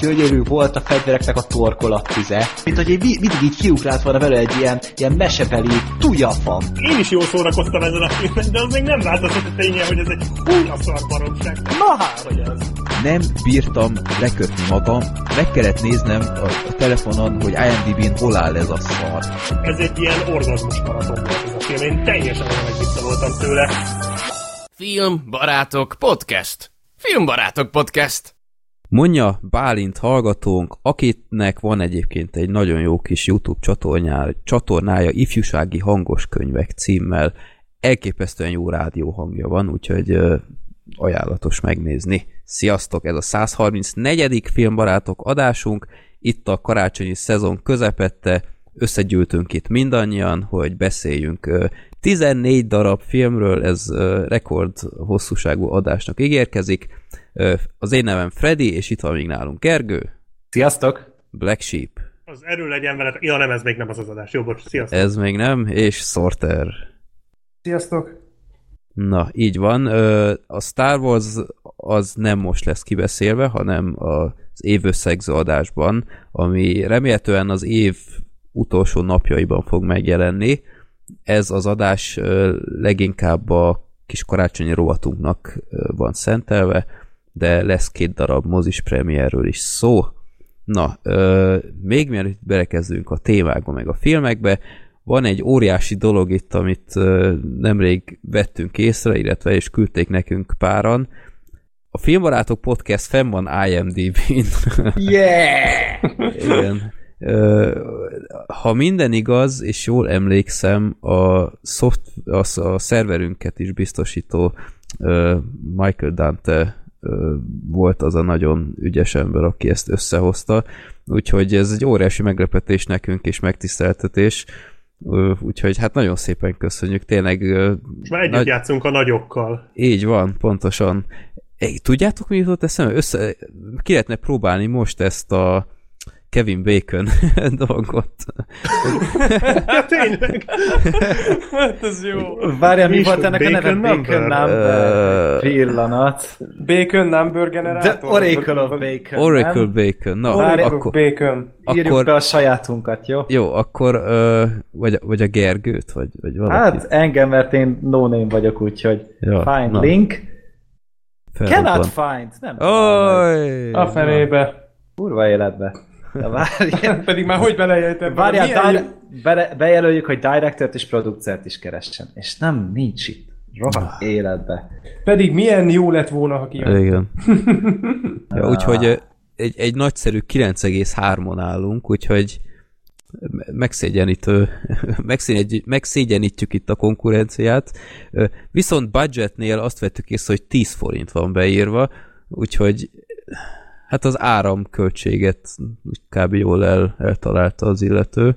gyönyörű volt a fegyvereknek a torkolattize. Mint hogy egy, mindig így kiugrált volna vele egy ilyen, ilyen mesebeli tujafam. Én is jól szórakoztam ezen a filmen, de az még nem változott a ténye, hogy ez egy húnya szar baromság. Na hát, hogy ez. Nem bírtam lekötni magam, meg kellett néznem a, a telefonon, hogy IMDb-n hol áll ez a szar. Ez egy ilyen orgazmus maraton volt ez a film, én teljesen olyan voltam tőle. Film Barátok Podcast. Filmbarátok Podcast. Mondja Bálint hallgatónk, akitnek van egyébként egy nagyon jó kis YouTube csatornája, csatornája Ifjúsági Hangos Könyvek címmel. Elképesztően jó rádió hangja van, úgyhogy ajánlatos megnézni. Sziasztok, ez a 134. filmbarátok adásunk, itt a karácsonyi szezon közepette, összegyűltünk itt mindannyian, hogy beszéljünk 14 darab filmről, ez rekord hosszúságú adásnak ígérkezik. Az én nevem Freddy, és itt van még nálunk Gergő. Sziasztok! Black Sheep. Az erő legyen veled. Ja, nem, ez még nem az az adás. Jó, bocs, sziasztok. Ez még nem, és Sorter. Sziasztok! Na, így van. A Star Wars az nem most lesz kibeszélve, hanem az évösszegző adásban, ami remélhetően az év utolsó napjaiban fog megjelenni. Ez az adás leginkább a kis karácsonyi rovatunknak van szentelve, de lesz két darab mozis premierről is szó. Na, még mielőtt belekezdünk a témákba, meg a filmekbe, van egy óriási dolog itt, amit nemrég vettünk észre, illetve és küldték nekünk páran. A Filmbarátok Podcast fenn van IMDb-n. Yeah! Igen ha minden igaz, és jól emlékszem, a, szoft, a, a szerverünket is biztosító Michael Dante volt az a nagyon ügyes ember, aki ezt összehozta, úgyhogy ez egy óriási meglepetés nekünk és megtiszteltetés, úgyhogy hát nagyon szépen köszönjük, tényleg... Most már együtt nagy... játszunk a nagyokkal. Így van, pontosan. Hey, tudjátok, mi jutott eszembe? Össze... Ki lehetne próbálni most ezt a Kevin Bacon dolgot. tényleg? hát ez jó. Várjál, mi, mi volt ennek a neve? Bacon Number. Uh, pillanat. Bacon Number Generator? The Oracle of Bacon. Oracle nem? Bacon. Na, Oracle akkor, Bacon. Írjuk akkor, be a sajátunkat, jó? Jó, akkor uh, vagy, vagy a Gergőt, vagy, vagy valaki. Hát engem, mert én no name vagyok, úgyhogy ja, find na. link. Felrobban. Cannot find. Nem Oly, A fenébe. Kurva életbe. Várjál. Pedig már hogy belejeltem? Várjál, Milyen... be, bejelöljük, hogy directort és producert is keressen. És nem, nincs itt. Rohadt életbe. Pedig milyen jó lett volna, ha kijön. Igen. ja, úgyhogy egy, egy nagyszerű 9,3-on állunk, úgyhogy megszégyenítő, megszégyenítjük itt a konkurenciát. Viszont budgetnél azt vettük észre, hogy 10 forint van beírva, úgyhogy hát az áramköltséget kb. jól el, eltalálta az illető,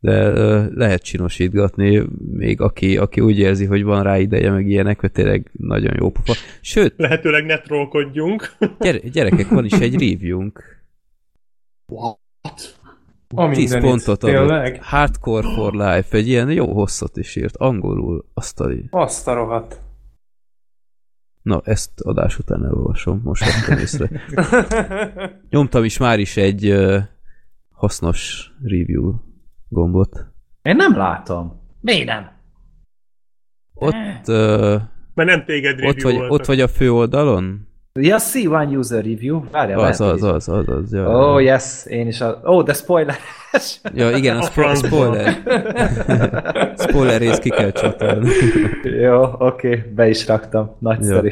de lehet csinosítgatni, még aki, aki úgy érzi, hogy van rá ideje, meg ilyenek, hogy tényleg nagyon jó pofa. Sőt... Lehetőleg ne trollkodjunk. Gyere, gyerekek, van is egy reviewunk. What? A 10 pontot adott. Hardcore for Life, egy ilyen jó hosszat is írt, angolul, azt a... Azt a rohadt. Na, ezt adás után elolvasom, most vettem észre. Nyomtam is már is egy uh, hasznos review gombot. Én nem látom. Miért nem? Ott... Uh, Mert nem téged ott vagy, ott vagy a fő oldalon? Ja, see one user review. Várjál, az, az, az, az, az, ja. Oh, yes, én is a... Oh, de spoiler. ja, igen, a, a spoiler. spoiler rész ki kell csatolni. Jó, oké, okay, be is raktam. Nagyszerű.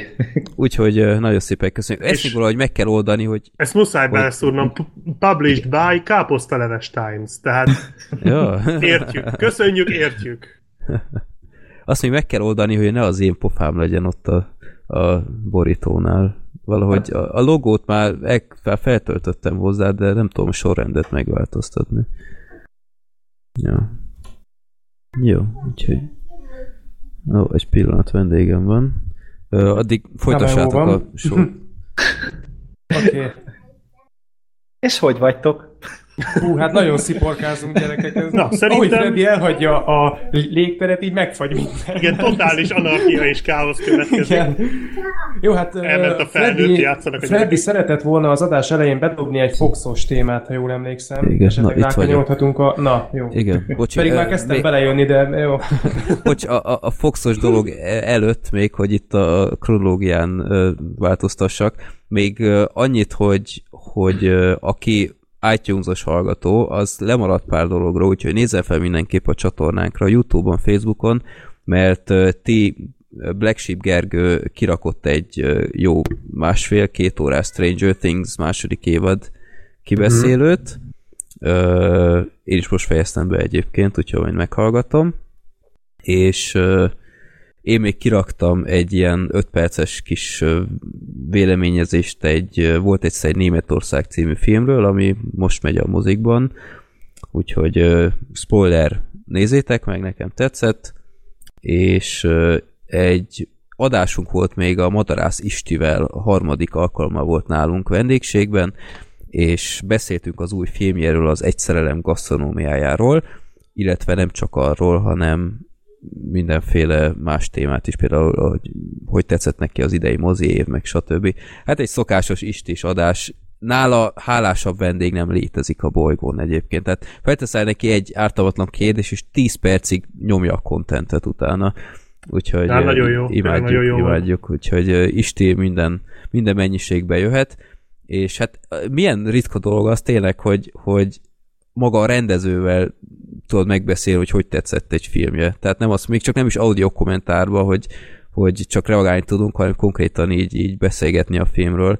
Úgyhogy nagyon szépen köszönjük. Ezt még valahogy meg kell oldani, hogy... Ezt muszáj hogy... beleszúrnom. Published by Káposztaleves Times. Tehát ja. értjük. Köszönjük, értjük. Azt még meg kell oldani, hogy ne az én pofám legyen ott a, a borítónál. Valahogy a, a logót már el, feltöltöttem hozzá, de nem tudom sorrendet megváltoztatni. Ja. Jó, úgyhogy... Ó, egy pillanat vendégem van. Ö, addig folytassátok a sor. Oké. okay. És hogy vagytok? Hú, hát nagyon sziporkázunk gyerekek. Ez Na, szerintem... Ahogy Freddy elhagyja a légteret, így megfagy minden. Igen, totális anarchia és káosz következik. Igen. Jó, hát Elment a Freddy, játszanak a Freddy szeretett volna az adás elején bedobni egy foxos témát, ha jól emlékszem. Igen, Esetleg na, itt vagyok. a... Na, jó. Igen, bocsi, Pedig már kezdtem még... belejönni, de jó. Bocs, a, a, a foxos dolog előtt még, hogy itt a kronológián változtassak, még annyit, hogy, hogy aki iTunes-os hallgató, az lemaradt pár dologról, úgyhogy nézzel fel mindenképp a csatornánkra, Youtube-on, Facebookon, mert ti Black Sheep Gergő kirakott egy jó másfél-két órás Stranger Things második évad kibeszélőt. Uh-huh. Én is most fejeztem be egyébként, úgyhogy majd meghallgatom. És én még kiraktam egy ilyen 5 perces kis véleményezést, egy, volt egyszer egy Németország című filmről, ami most megy a mozikban, úgyhogy spoiler, nézzétek meg, nekem tetszett, és egy adásunk volt még a Madarász Istivel, a harmadik alkalommal volt nálunk vendégségben, és beszéltünk az új filmjéről, az Egyszerelem gasztronómiájáról, illetve nem csak arról, hanem mindenféle más témát is, például, hogy, hogy tetszett neki az idei mozi év, meg stb. Hát egy szokásos istis adás, nála hálásabb vendég nem létezik a bolygón egyébként. Tehát felteszel neki egy ártalmatlan kérdés, és 10 percig nyomja a kontentet utána. Úgyhogy hát, nagyon jó, imádjuk, nagyon jó imádjuk. Úgyhogy Isti minden, minden mennyiségbe jöhet. És hát milyen ritka dolog az tényleg, hogy, hogy maga a rendezővel tudod megbeszélni, hogy hogy tetszett egy filmje. Tehát nem az, még csak nem is audio kommentárba, hogy, hogy csak reagálni tudunk, hanem konkrétan így, így beszélgetni a filmről.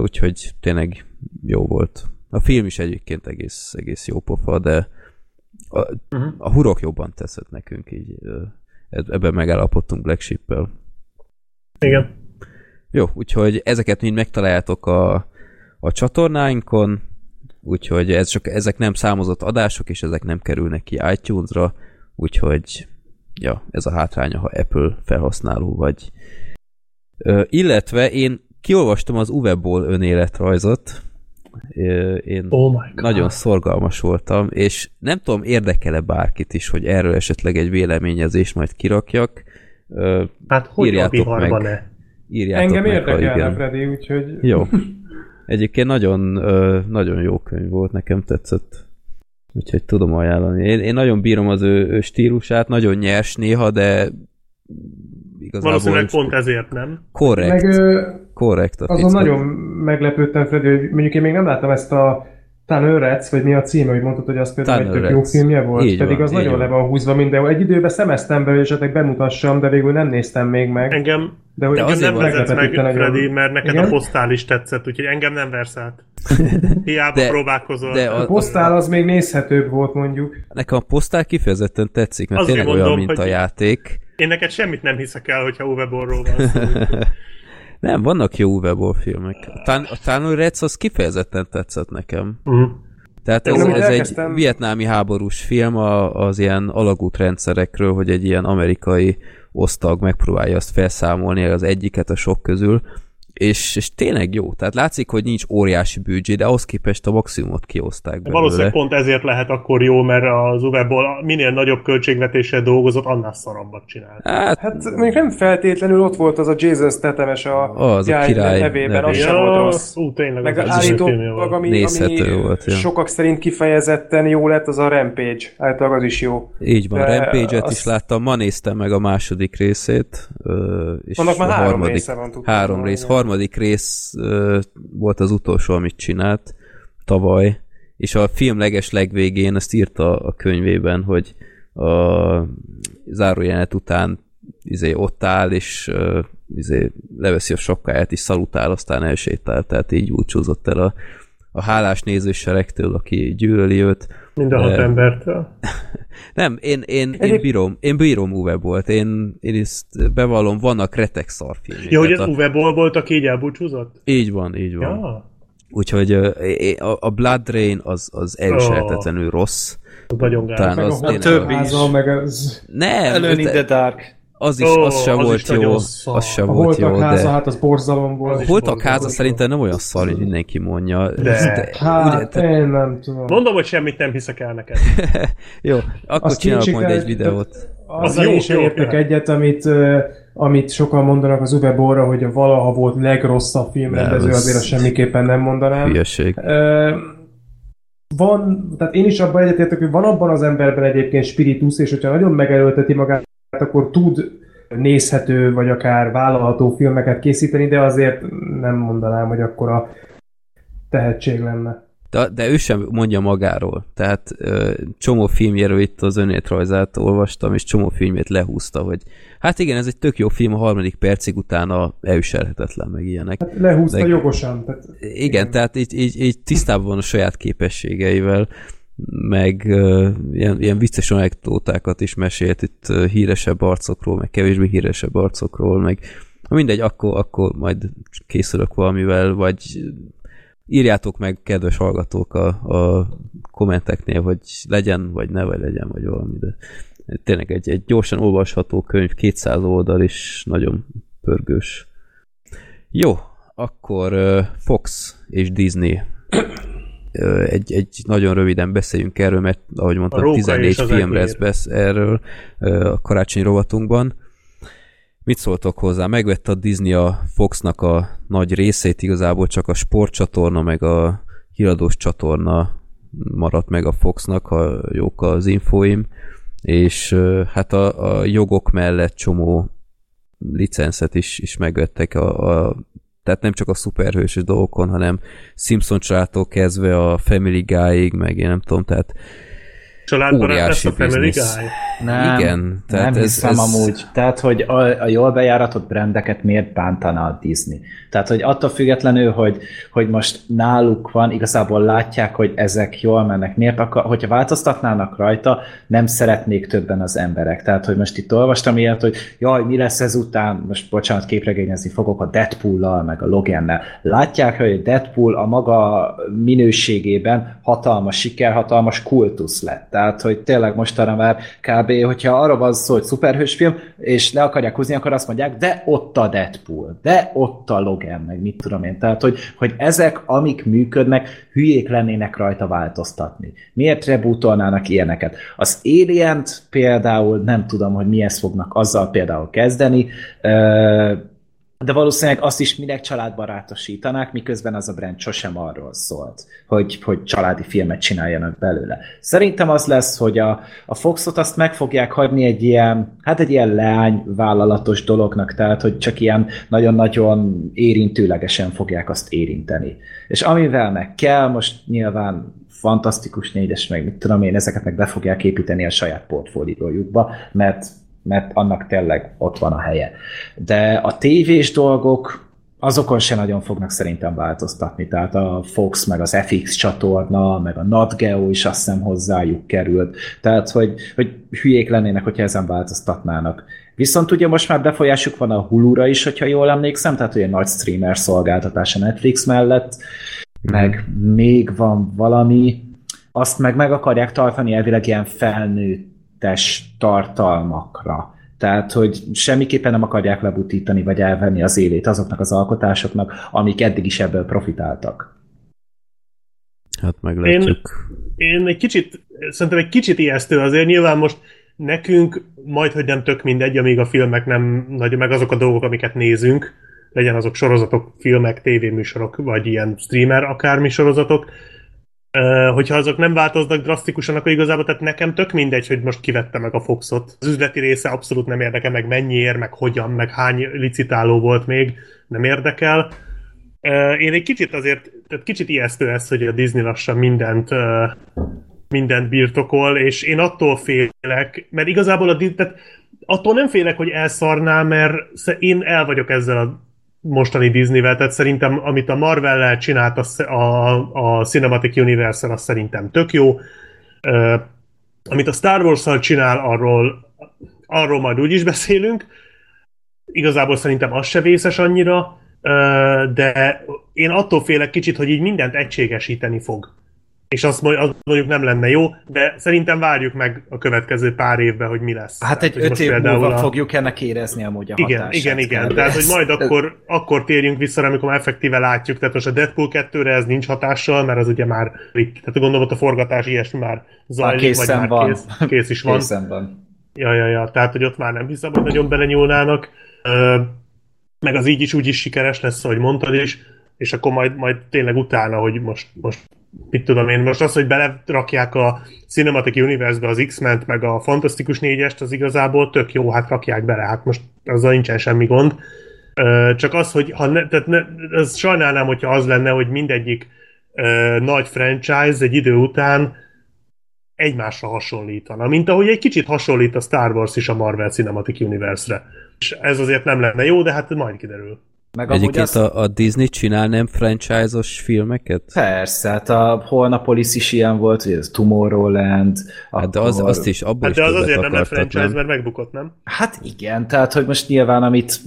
Úgyhogy tényleg jó volt. A film is egyébként egész, egész jó pofa, de a, uh-huh. a hurok jobban teszett nekünk így. Ebben megállapodtunk Black Sheep-el. Igen. Jó, úgyhogy ezeket mind megtaláljátok a, a csatornáinkon, úgyhogy ez csak, ezek nem számozott adások, és ezek nem kerülnek ki iTunes-ra, úgyhogy ja, ez a hátránya, ha Apple felhasználó vagy. Ö, illetve én kiolvastam az Uweból önéletrajzot, én oh nagyon szorgalmas voltam, és nem tudom, érdekele bárkit is, hogy erről esetleg egy véleményezést majd kirakjak. Hát hogy írjátok a meg. Ne? Írjátok Engem meg, érdekelne, Freddy, úgyhogy... Jó. Egyébként nagyon, nagyon jó könyv volt, nekem tetszett. Úgyhogy tudom ajánlani. Én, én nagyon bírom az ő, ő stílusát, nagyon nyers néha, de igazából... Valószínűleg pont ezért nem. Korrekt. Meg, korrekt. Azon nagyon meglepődtem, Freddy, hogy mondjuk én még nem láttam ezt a Tanőrec, vagy mi a címe, hogy mondtad, hogy az például egy tök jó filmje volt, így pedig van, az nagyon van. le van húzva mindenhol. Egy időben szemeztem be, hogy esetleg bemutassam, de végül nem néztem még meg. Engem, de, hogy de engem nem vezetsz meg, Freddy, mert neked Igen? a posztál is tetszett, úgyhogy engem nem versz át. Hiába de, próbálkozol. De a, a posztál az még nézhetőbb volt, mondjuk. Nekem a posztál kifejezetten tetszik, mert Azért tényleg mondom, olyan, mint a játék. Én neked semmit nem hiszek el, hogyha Uwe Borról van szó. Nem, vannak jó Uwe filmek. A Tánul Rec az kifejezetten tetszett nekem. Uh-huh. Tehát ez, ez egy vietnámi háborús film az ilyen alagútrendszerekről, hogy egy ilyen amerikai osztag megpróbálja azt felszámolni az egyiket a sok közül, és, és tényleg jó. Tehát látszik, hogy nincs óriási büdzsé, de ahhoz képest a maximumot kioszták belőle. Valószínűleg pont ezért lehet akkor jó, mert az Uweból minél nagyobb költségvetéssel dolgozott, annál szarabbat csinál. Hát, hát még nem feltétlenül ott volt az a Jason Statham-es a, az a király nevében, az sem volt rossz. Ú, tényleg. Meg az állítólag, ami, ami volt, ja. sokak szerint kifejezetten jó lett, az a Rampage. Általában az is jó. Így van, Rampage-et az... is láttam, ma néztem meg a második részét. És Annak már három harmadik, része van. Három rész, harmadik rész uh, volt az utolsó, amit csinált tavaly, és a film leges legvégén ezt írta a könyvében, hogy a zárójelet után izé, ott áll, és izé, leveszi a sokkáját, és szalutál, aztán elsétál, tehát így búcsúzott el a, a hálás nézőseregtől, aki gyűlöli őt. Mind a hat embertől. Nem, én, én, én bírom, én bírom Uwe volt. Én, én ezt bevallom, vannak retek szarfilmek. Jó, hogy az a... Uwe Boll volt, aki így elbúcsúzott? Így van, így van. Ja. Úgyhogy a, a Blood Rain az, az elviselhetetlenül oh. rossz. Nagyon gáz. Talán az a, a többi is. Meg az... Nem. Alone in the Dark. Az is, oh, az se az volt jó, az se a volt jó, háza, de... hát az borzalom volt. A Voltak háza szerintem nem olyan szar, hogy mindenki mondja. De, de hát, ugye, te... én nem tudom. Mondom, hogy semmit nem hiszek el neked. jó, akkor Azt csinálok majd egy videót. Az jó, is értek egyet, amit, amit sokan mondanak az Uwe Borra, hogy a valaha volt legrosszabb filmrendező, azért azt semmiképpen nem mondanám. Hülyeség. Van, tehát én is abban egyetértek, hogy van abban az emberben egyébként spiritus, és hogyha nagyon megerőlteti magát, akkor tud nézhető, vagy akár vállalható filmeket készíteni, de azért nem mondanám, hogy akkor a tehetség lenne. De, de ő sem mondja magáról. Tehát ö, csomó filmjéről itt az önéletrajzát olvastam, és csomó filmjét lehúzta, hogy hát igen, ez egy tök jó film, a harmadik percig utána elviselhetetlen, meg ilyenek. Hát lehúzta de, jogosan. Tehát, igen, igen, tehát így, így, így tisztában van a saját képességeivel, meg uh, ilyen, ilyen vicces anekdótákat is mesélt itt uh, híresebb arcokról, meg kevésbé híresebb arcokról, meg mindegy, akkor, akkor majd készülök valamivel, vagy írjátok meg, kedves hallgatók, a, a kommenteknél, hogy legyen, vagy ne, vagy legyen, vagy valami, de tényleg egy, egy gyorsan olvasható könyv, 200 oldal is nagyon pörgős. Jó, akkor Fox és Disney egy, egy nagyon röviden beszéljünk erről, mert ahogy mondtam, 14 film lesz besz erről a karácsonyi rovatunkban. Mit szóltok hozzá? Megvette a Disney a Foxnak a nagy részét, igazából csak a sportcsatorna, meg a híradós csatorna maradt meg a Foxnak, ha jók az infoim, és hát a, a jogok mellett csomó licenszet is, is megvettek a, a tehát nem csak a szuperhősös dolgokon, hanem Simpson családtól kezdve a Family Guy-ig, meg én nem tudom, tehát Családbarát lesz a Family Guy? Nem, Igen. Tehát nem ez, hiszem ez... amúgy. Tehát, hogy a, a jól bejáratott brendeket miért bántana a Disney? Tehát, hogy attól függetlenül, hogy, hogy most náluk van, igazából látják, hogy ezek jól mennek. Miért akar, hogyha változtatnának rajta, nem szeretnék többen az emberek. Tehát, hogy most itt olvastam ilyet, hogy jaj, mi lesz ezután, most bocsánat, képregényezni fogok a Deadpool-lal, meg a Logannel. Látják, hogy Deadpool a maga minőségében hatalmas siker, hatalmas kultusz lett tehát, hogy tényleg mostanra már kb. hogyha arra van szó, hogy szuperhős film, és le akarják húzni, akkor azt mondják, de ott a Deadpool, de ott a Logan, meg mit tudom én. Tehát, hogy, hogy ezek, amik működnek, hülyék lennének rajta változtatni. Miért rebootolnának ilyeneket? Az alien például nem tudom, hogy mi ezt fognak azzal például kezdeni, de valószínűleg azt is minek családbarátosítanák, miközben az a brand sosem arról szólt, hogy, hogy családi filmet csináljanak belőle. Szerintem az lesz, hogy a, a Foxot azt meg fogják hagyni egy ilyen, hát egy ilyen leányvállalatos dolognak, tehát hogy csak ilyen nagyon-nagyon érintőlegesen fogják azt érinteni. És amivel meg kell, most nyilván fantasztikus négyes, meg mit tudom én, ezeket meg be fogják építeni a saját portfóliójukba, mert mert annak tényleg ott van a helye. De a tévés dolgok, azokon se nagyon fognak szerintem változtatni. Tehát a Fox, meg az FX csatorna, meg a Nat Geo is azt hiszem hozzájuk került. Tehát, hogy, hogy hülyék lennének, hogyha ezen változtatnának. Viszont ugye most már befolyásuk van a Hulu-ra is, hogyha jól emlékszem, tehát ugye nagy streamer szolgáltatás a Netflix mellett, meg még van valami, azt meg meg akarják tartani elvileg ilyen felnőtt tes tartalmakra. Tehát, hogy semmiképpen nem akarják lebutítani, vagy elvenni az élét azoknak az alkotásoknak, amik eddig is ebből profitáltak. Hát meglátjuk. Én, én egy kicsit, szerintem egy kicsit ijesztő azért, nyilván most nekünk majd, hogy nem tök mindegy, amíg a filmek nem nagy, meg azok a dolgok, amiket nézünk, legyen azok sorozatok, filmek, tévéműsorok, vagy ilyen streamer akármi sorozatok, hogyha azok nem változnak drasztikusan, akkor igazából tehát nekem tök mindegy, hogy most kivette meg a Foxot. Az üzleti része abszolút nem érdekel, meg mennyiért, meg hogyan, meg hány licitáló volt még, nem érdekel. Én egy kicsit azért, tehát kicsit ijesztő ez, hogy a Disney lassan mindent mindent birtokol, és én attól félek, mert igazából a tehát attól nem félek, hogy elszarnál, mert én el vagyok ezzel a mostani Disney-vel, tehát szerintem amit a Marvel-lel csinált a, a, a Cinematic Universe-el, az szerintem tök jó. Uh, amit a Star Wars-szal csinál, arról, arról majd úgy is beszélünk. Igazából szerintem az se vészes annyira, uh, de én attól félek kicsit, hogy így mindent egységesíteni fog. És azt mondjuk nem lenne jó, de szerintem várjuk meg a következő pár évben, hogy mi lesz. Hát egy öt év múlva a... fogjuk ennek érezni amúgy a Igen, hatását, igen, igen. Tehát, hogy majd akkor, akkor térjünk vissza, amikor már effektíve látjuk. Tehát most a Deadpool 2-re ez nincs hatással, mert az ugye már, tehát gondolom ott a forgatás ilyesmi már zajlik, már vagy már van. Kész, kész is van. Készen van. Ja, ja, ja. Tehát, hogy ott már nem hiszem, hogy nagyon belenyúlnának. Meg az így is úgy is sikeres lesz, ahogy mondtad is és akkor majd, majd tényleg utána, hogy most, most mit tudom én, most az, hogy belerakják a Cinematic Universe-be az X-ment, meg a Fantasztikus négyest, az igazából tök jó, hát rakják bele, hát most azzal nincsen semmi gond. Csak az, hogy ha ne, tehát ne, az sajnálnám, hogyha az lenne, hogy mindegyik nagy franchise egy idő után egymásra hasonlítana, mint ahogy egy kicsit hasonlít a Star Wars is a Marvel Cinematic Universe-re. És ez azért nem lenne jó, de hát majd kiderül. Meg Egyébként az... a, a Disney csinál nem franchise-os filmeket? Persze, hát a Holnapolis is ilyen volt, hogy ez Tomorrowland. Hát de az, azt is, abból hát is de az azért nem lett franchise, nem? mert megbukott, nem? Hát igen, tehát hogy most nyilván amit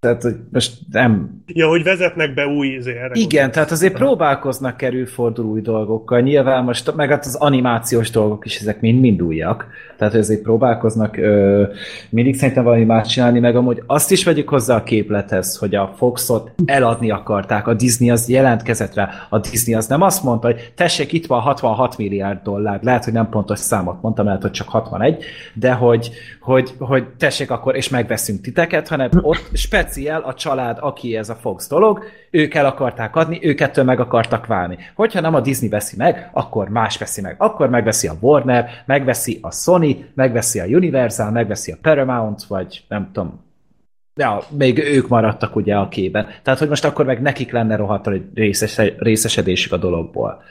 tehát, hogy most nem... Ja, hogy vezetnek be új izé, Igen, tehát azért próbálkoznak kerülfordul új dolgokkal. Nyilván most, meg hát az animációs dolgok is, ezek mind-mind újak. Tehát, hogy azért próbálkoznak ö, mindig szerintem valami más csinálni, meg amúgy azt is vegyük hozzá a képlethez, hogy a Foxot eladni akarták. A Disney az jelentkezett rá. A Disney az nem azt mondta, hogy tessék, itt van 66 milliárd dollár. Lehet, hogy nem pontos számot mondtam, lehet, hogy csak 61, de hogy, hogy, hogy tessék akkor, és megveszünk titeket, hanem ott speciál a család, aki ez a Fox dolog, ők el akarták adni, ők ettől meg akartak válni. Hogyha nem a Disney veszi meg, akkor más veszi meg. Akkor megveszi a Warner, megveszi a Sony, megveszi a Universal, megveszi a Paramount, vagy nem tudom, ja, még ők maradtak ugye a kében. Tehát, hogy most akkor meg nekik lenne rohadt részes, részesedésük a dologból.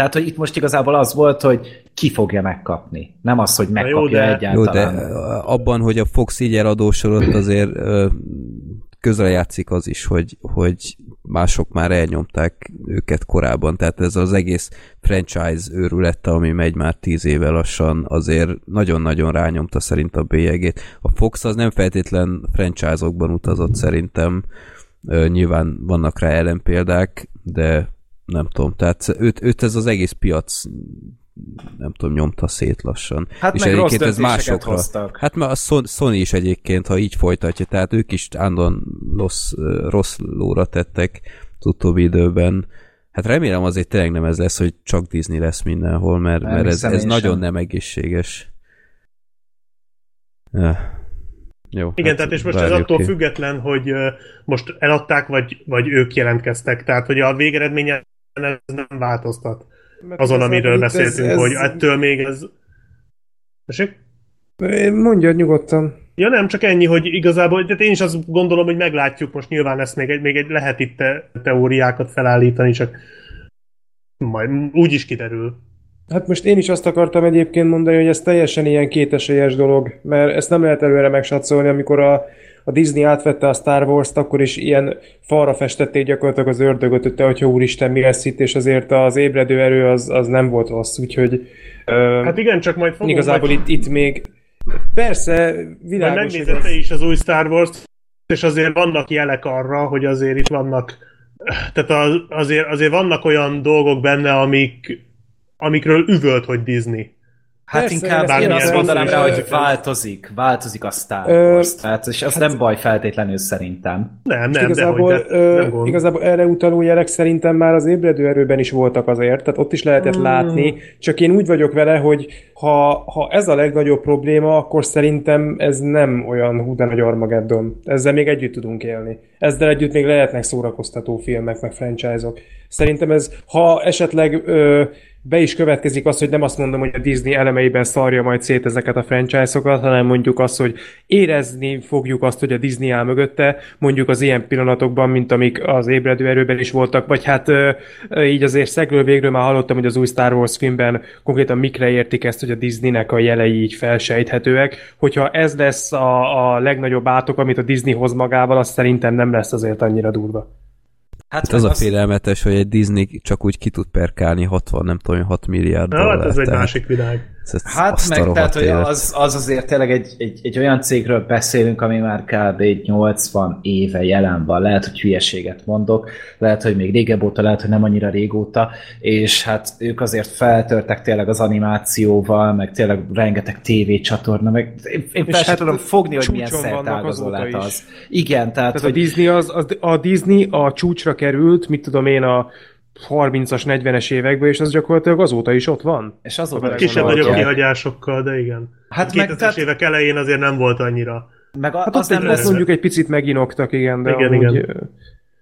Tehát, hogy itt most igazából az volt, hogy ki fogja megkapni. Nem az, hogy megkapja jó, de, egyáltalán. Jó, de abban, hogy a Fox így eladósodott, azért közre játszik az is, hogy, hogy mások már elnyomták őket korábban, tehát ez az egész franchise őrülette, ami megy már tíz éve lassan, azért nagyon-nagyon rányomta szerint a bélyegét. A Fox az nem feltétlen franchise-okban utazott szerintem, nyilván vannak rá ellenpéldák, de nem tudom, tehát őt, őt ez az egész piac nem tudom, nyomta szét lassan. Hát és egyébként ez másokra. Hoztak. Hát mert a Sony is egyébként, ha így folytatja, tehát ők is ándon rossz, rossz lóra tettek az utóbbi időben. Hát remélem azért tényleg nem ez lesz, hogy csak Disney lesz mindenhol, mert, mert ez, ez nagyon nem egészséges. Ja. Jó, Igen, hát tehát és most ez attól ki. független, hogy most eladták, vagy, vagy ők jelentkeztek, tehát hogy a végeredménye ez nem változtat azon, amiről beszéltünk, ez, ez... hogy ettől még ez... Tessék? Mondja nyugodtan. Ja nem, csak ennyi, hogy igazából, tehát én is azt gondolom, hogy meglátjuk, most nyilván ezt még egy, még egy lehet itt te, teóriákat felállítani, csak majd úgy is kiderül. Hát most én is azt akartam egyébként mondani, hogy ez teljesen ilyen kétesélyes dolog, mert ezt nem lehet előre megsatszolni, amikor a a Disney átvette a Star Wars-t, akkor is ilyen falra festették gyakorlatilag az ördögöt, hogy hogyha úristen mi lesz itt, és azért az ébredő erő az, az nem volt rossz, úgyhogy Hát igen, csak majd fogunk Igazából majd... itt, itt még persze világos. Megnézette az... is az új Star Wars és azért vannak jelek arra, hogy azért itt vannak tehát az, azért, azért vannak olyan dolgok benne, amik, amikről üvölt, hogy Disney. Hát Persze, inkább én azt mondanám rá, hogy változik, változik a Star Wars, tehát, és az hát, nem baj feltétlenül szerintem. Nem, nem, igazából, de, ö, nem igazából erre utaló jelek szerintem már az ébredő erőben is voltak azért, tehát ott is lehetett hmm. látni, csak én úgy vagyok vele, hogy ha, ha ez a legnagyobb probléma, akkor szerintem ez nem olyan hú de nagy Armageddon. Ezzel még együtt tudunk élni. Ezzel együtt még lehetnek szórakoztató filmek, meg franchise-ok. Szerintem ez, ha esetleg ö, be is következik az, hogy nem azt mondom, hogy a Disney elemeiben szarja majd szét ezeket a franchise-okat, hanem mondjuk azt, hogy érezni fogjuk azt, hogy a Disney áll mögötte, mondjuk az ilyen pillanatokban, mint amik az ébredő erőben is voltak, vagy hát így azért szegről végről már hallottam, hogy az új Star Wars filmben konkrétan mikre értik ezt, hogy a Disneynek a jelei így felsejthetőek. Hogyha ez lesz a, a legnagyobb átok, amit a Disney hoz magával, az szerintem nem lesz azért annyira durva. Hát, hát az a félelmetes, hogy egy Disney csak úgy ki tud perkálni 60, nem tudom, 6 milliárd dollárt. Hát ez egy másik világ. Ez hát meg, tehát, hogy az, az azért tényleg egy, egy, egy olyan cégről beszélünk, ami már kb. 80 éve jelen van. Lehet, hogy hülyeséget mondok, lehet, hogy még régebb óta, lehet, hogy nem annyira régóta, és hát ők azért feltörtek tényleg az animációval, meg tényleg rengeteg tévécsatorna, meg én, én fel hát tudom fogni, hogy milyen szertágazó lett az. Igen, tehát, tehát hogy... a Disney az, az, a Disney a csúcsra került, mit tudom én, a 30-as, 40-es években, és az gyakorlatilag azóta is ott van. És azóta Kisebb-nagyobb kihagyásokkal, de igen. Hát 2000-es tehát... évek elején azért nem volt annyira. Meg a, hát az nem lesz. mondjuk egy picit meginoktak, igen, de igen, amúgy, igen.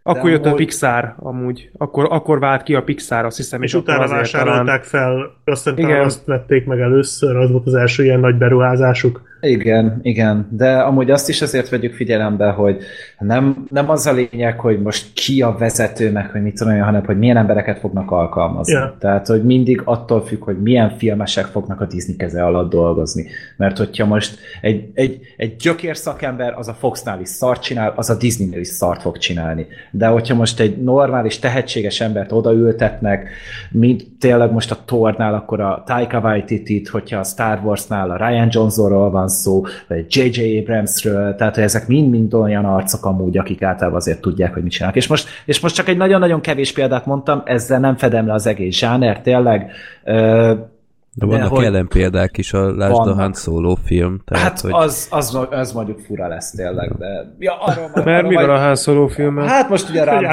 Akkor jött amúgy... a Pixar amúgy. Akkor, akkor vált ki a Pixar, azt hiszem. És, és utána vásárolták talán... fel, aztán azt vették meg először, az volt az első ilyen nagy beruházásuk. Igen, igen, de amúgy azt is azért vegyük figyelembe, hogy nem, nem az a lényeg, hogy most ki a vezető, meg hogy mit tudom, hanem hogy milyen embereket fognak alkalmazni. Yeah. Tehát, hogy mindig attól függ, hogy milyen filmesek fognak a Disney keze alatt dolgozni. Mert hogyha most egy, egy, egy gyökér szakember az a Foxnál is szart csinál, az a Disneynél is szart fog csinálni. De hogyha most egy normális, tehetséges embert odaültetnek, mint tényleg most a Tornál, akkor a Taika Waititi-t, hogyha a Star Warsnál a Ryan Johnsonról van szó, vagy J.J. Abramsről, tehát hogy ezek mind-mind olyan arcok amúgy, akik általában azért tudják, hogy mit csinálnak. És most, és most csak egy nagyon-nagyon kevés példát mondtam, ezzel nem fedem le az egész zsáner, tényleg. de vannak hogy ellenpéldák is, a Lásd a Han Solo film. Tehát, hát hogy... az, az, az mondjuk fura lesz tényleg, de... Ja, arról, Mert arról mi van a Han Solo filmben? Hát most ugye rám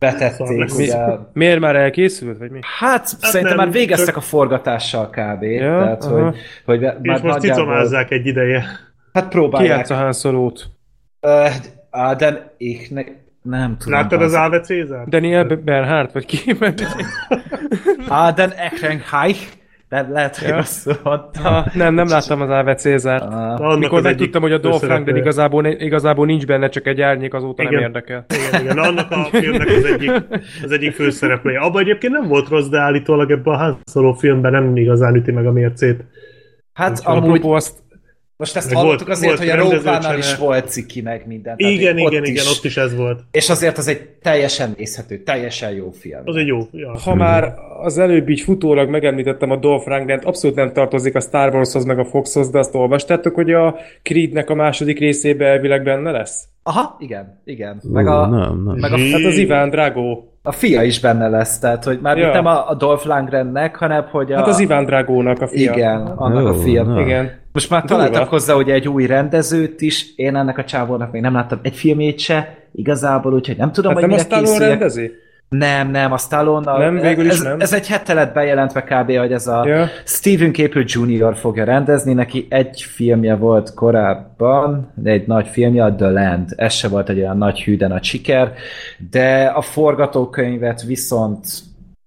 betették. Mi, ugye... Miért már elkészült, vagy mi? Hát, hát szerintem nem, már végeztek csak... a forgatással kb. Ja, tehát, aha. hogy, hogy És már most nagyjából... egy ideje. Hát próbálják. Ki a Han Solo-t? Uh, ich ne... nem tudom. Láttad az Ave Cézár? Daniel Bernhardt, vagy ki? Aden Ehrenreich de lehet, hogy ja. rosszul Ha, nem, nem láttam az Ave Cézárt. Ah. Mikor megtudtam, hogy a Dolph de igazából, igazából nincs benne, csak egy árnyék, azóta igen. nem érdekel. Igen, igen. Annak a filmnek az egyik, az egyik főszereplője. Abban egyébként nem volt rossz, de állítólag ebben a Han Solo filmben nem igazán üti meg a mércét. Hát Úgy, amúgy... Azt, most ezt hallottuk volt, azért, volt hogy a Rogue is volt ciki meg minden. Igen, igen, igen, is, ott is ez volt. És azért az egy teljesen nézhető, teljesen jó film. Az egy jó. Ja. Ha már az előbb így futólag megemlítettem a Dolph Lundgren, abszolút nem tartozik a Star Warshoz meg a Foxhoz, de azt olvastátok, hogy a Creednek a második részébe elvileg benne lesz? Aha, igen, igen. Meg a, nem, nem. Meg a, hát az Iván Drago. A fia is benne lesz, tehát hogy már ja. nem a, a Dolph Lundgrennek, hanem hogy a... Hát az Iván Dragónak a fia. Igen, annak oh, a fia. No. Igen. Most már találtak Durva. hozzá ugye egy új rendezőt is, én ennek a csávónak még nem láttam egy filmét se, igazából, úgyhogy nem tudom, hát hogy nem mire készüljek. rendezi? Nem, nem, a stallone nem, végül is ez, nem. ez egy hete lett bejelentve kb., hogy ez a yeah. Steven Caple Jr. fogja rendezni, neki egy filmje volt korábban, egy nagy filmje, a The Land, ez se volt egy olyan nagy hű, de nagy siker, de a forgatókönyvet viszont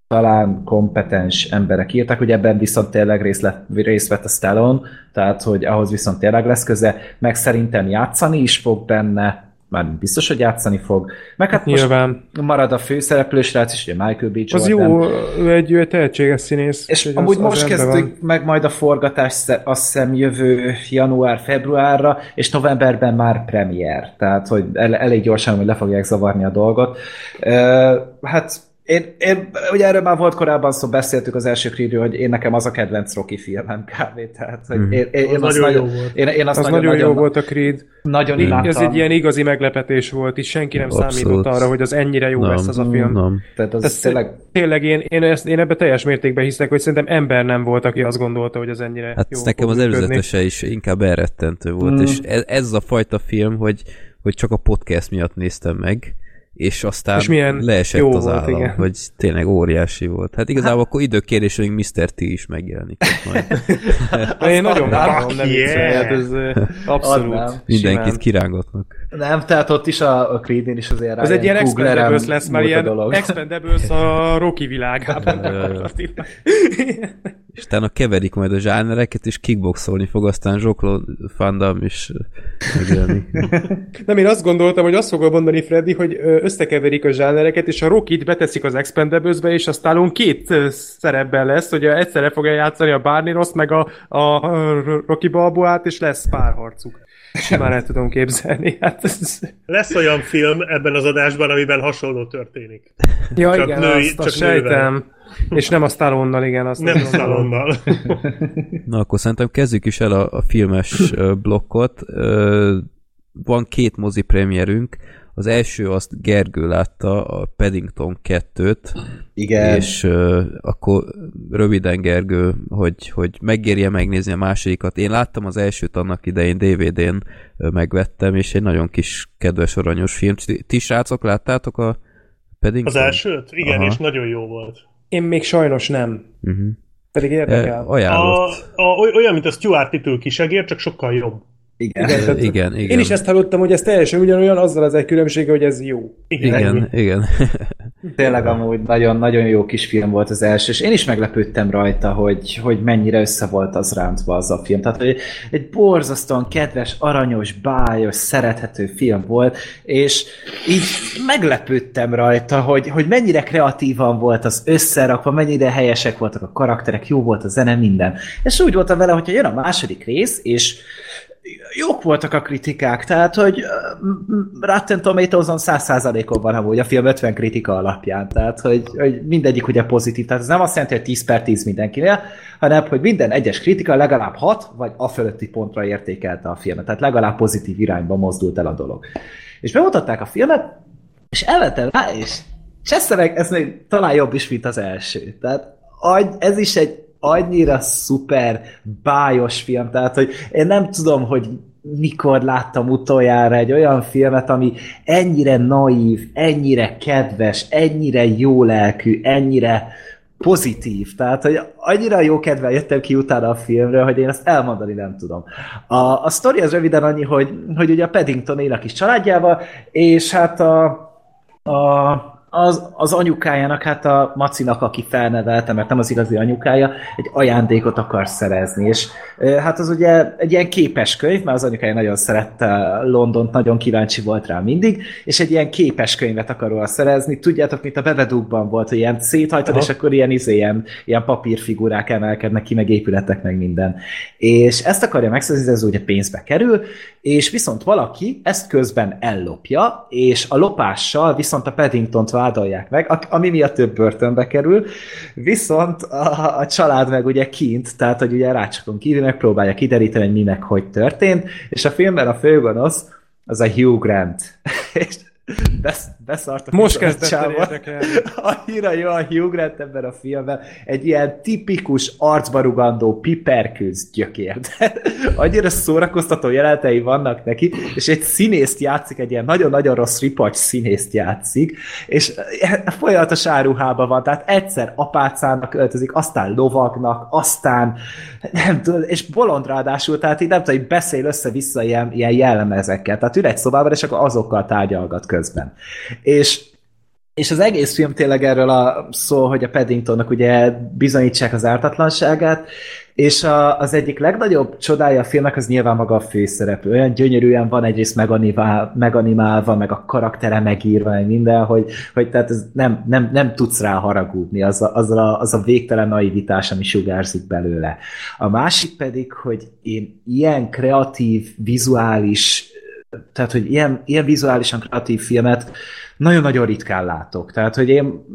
talán kompetens emberek írtak, hogy ebben viszont tényleg részt, lett, részt vett a Stallone, tehát hogy ahhoz viszont tényleg lesz köze, meg szerintem játszani is fog benne, már biztos, hogy játszani fog. Meg hát, Nyilván. marad a főszereplős srác is, ugye Michael B. Jordan. Az jó, ő egy, ő tehetséges színész. És amúgy az, most az kezdődik meg majd a forgatás, azt hiszem jövő január-februárra, és novemberben már premier. Tehát, hogy el, elég gyorsan, hogy le fogják zavarni a dolgot. Uh, hát én, én, ugye erről már volt korábban szó, beszéltük az első creed hogy én nekem az a kedvenc Rocky filmem kb. Tehát, hogy mm. én, én, én, az, nagyon, nagyon, én, én azt az nagyon, nagyon, jó volt a Creed. Nagyon imádtam. Ez egy ilyen igazi meglepetés volt, és senki nem Abszolút. számított arra, hogy az ennyire jó nem, lesz az a film. Nem. Tehát az Tehát tényleg... Tényleg én, én, ezt, én ebbe teljes mértékben hiszek, hogy szerintem ember nem volt, aki azt gondolta, hogy az ennyire hát jó nekem az előzetese is inkább elrettentő volt, mm. és ez, ez a fajta film, hogy, hogy csak a podcast miatt néztem meg, és aztán és milyen leesett jó az állam, igen. hogy tényleg óriási volt. Hát igazából hát... akkor időkérés, hogy Mr. T is megjelenik majd. Én nagyon várom, nem yeah. ez abszolút Mindenkit simán. kirángatnak. Nem, tehát ott is a, a Creed-nél is azért Ez egy ilyen Expendables lesz, már ilyen Expendables a Rocky világában. és utána keverik majd a zsánereket, és kickboxolni fog, aztán Zsokló Fandam is megjelenik. Nem, én azt gondoltam, hogy azt fogom mondani, Freddy, hogy összekeverik a zsánereket, és a Rocky-t beteszik az Expendables-be, és a Stallone két szerepben lesz, hogy egyszerre fogja játszani a Barney Ross, meg a, a Rocky Balboát, és lesz pár harcuk. Simán el tudom képzelni. Hát ez... Lesz olyan film ebben az adásban, amiben hasonló történik. Ja, csak igen, női, azt, azt sejtem. És nem a Stallonnal, igen. Azt nem a Stallonnal. Na, akkor szerintem kezdjük is el a, a filmes blokkot. Van két mozi premierünk. Az első azt Gergő látta, a Paddington 2-t. Igen. És uh, akkor röviden Gergő, hogy, hogy megérje megnézni a másodikat. Én láttam az elsőt annak idején DVD-n uh, megvettem, és egy nagyon kis kedves aranyos film. Ti srácok láttátok a Paddington? Az elsőt? Igen, Aha. és nagyon jó volt. Én még sajnos nem. Uh-huh. Pedig érdekel. E, a, a, olyan, mint a Stuart Little kisegér, csak sokkal jobb. Igen. Igen, igen, igen. Én is ezt hallottam, hogy ez teljesen ugyanolyan, azzal az egy különbsége, hogy ez jó. Igen, igen. igen. Tényleg amúgy nagyon-nagyon jó kis film volt az első, és én is meglepődtem rajta, hogy, hogy mennyire össze volt az ráncba az a film. Tehát, hogy egy borzasztóan kedves, aranyos, bájos, szerethető film volt, és így meglepődtem rajta, hogy, hogy mennyire kreatívan volt az összerakva, mennyire helyesek voltak a karakterek, jó volt a zene, minden. És úgy voltam vele, hogyha jön a második rész, és jók voltak a kritikák, tehát, hogy Rotten Tomatoes-on 100%-on van amúgy a film 50 kritika alapján, tehát, hogy, hogy mindegyik ugye pozitív, tehát ez nem azt jelenti, hogy 10 per 10 mindenkinél, hanem, hogy minden egyes kritika legalább 6 vagy a fölötti pontra értékelte a filmet, tehát legalább pozitív irányba mozdult el a dolog. És bemutatták a filmet, és elmentem rá, és Cseszerek, ez még talán jobb is, mint az első. Tehát ez is egy annyira szuper, bájos film, tehát hogy én nem tudom, hogy mikor láttam utoljára egy olyan filmet, ami ennyire naív, ennyire kedves, ennyire jó ennyire pozitív. Tehát, hogy annyira jó kedvel jöttem ki utána a filmről, hogy én ezt elmondani nem tudom. A, a sztori az röviden annyi, hogy, hogy ugye a Paddington él a kis családjával, és hát a, a az, az anyukájának, hát a Macinak, aki felnevelte, mert nem az igazi anyukája, egy ajándékot akar szerezni. És hát az ugye egy ilyen képes könyv, mert az anyukája nagyon szerette Londont, nagyon kíváncsi volt rá mindig, és egy ilyen képes könyvet akar róla szerezni. Tudjátok, mint a bevedúkban volt, hogy ilyen széthajtad, és akkor ilyen, izé, ilyen, ilyen papírfigurák emelkednek ki, meg épületek, meg minden. És ezt akarja megszerezni, ez ugye pénzbe kerül, és viszont valaki ezt közben ellopja, és a lopással viszont a Paddington-t vádolják meg, ami miatt több börtönbe kerül, viszont a, a család meg ugye kint, tehát hogy ugye rácsokon kívül megpróbálja kideríteni, hogy mi meg hogy történt, és a filmben a főgonosz az a Hugh Grant. és Besz, beszartak. Most kezdett el Annyira jó a Hugh Grant ebben a filmben. Egy ilyen tipikus arcba rugandó piperkőz gyökér. Annyira szórakoztató jelenetei vannak neki, és egy színészt játszik, egy ilyen nagyon-nagyon rossz ripacs színészt játszik, és folyamatos áruhában van, tehát egyszer apácának öltözik, aztán lovagnak, aztán nem tudom, és bolond ráadásul, tehát így nem tudom, hogy beszél össze-vissza ilyen, ilyen jellemezekkel. Tehát ül egy szobában, és akkor azokkal tárgyalgat közben. És és az egész film tényleg erről a szó, hogy a Paddingtonnak ugye bizonyítsák az ártatlanságát, és a, az egyik legnagyobb csodája a filmnek az nyilván maga a főszereplő. Olyan gyönyörűen van egyrészt meganimál, meganimálva, meg a karaktere megírva, meg minden, hogy, hogy tehát ez nem, nem, nem tudsz rá haragudni, az a, az, a, az a végtelen naivitás, ami sugárzik belőle. A másik pedig, hogy én ilyen kreatív, vizuális tehát, hogy ilyen, ilyen vizuálisan kreatív filmet nagyon-nagyon ritkán látok. Tehát, hogy én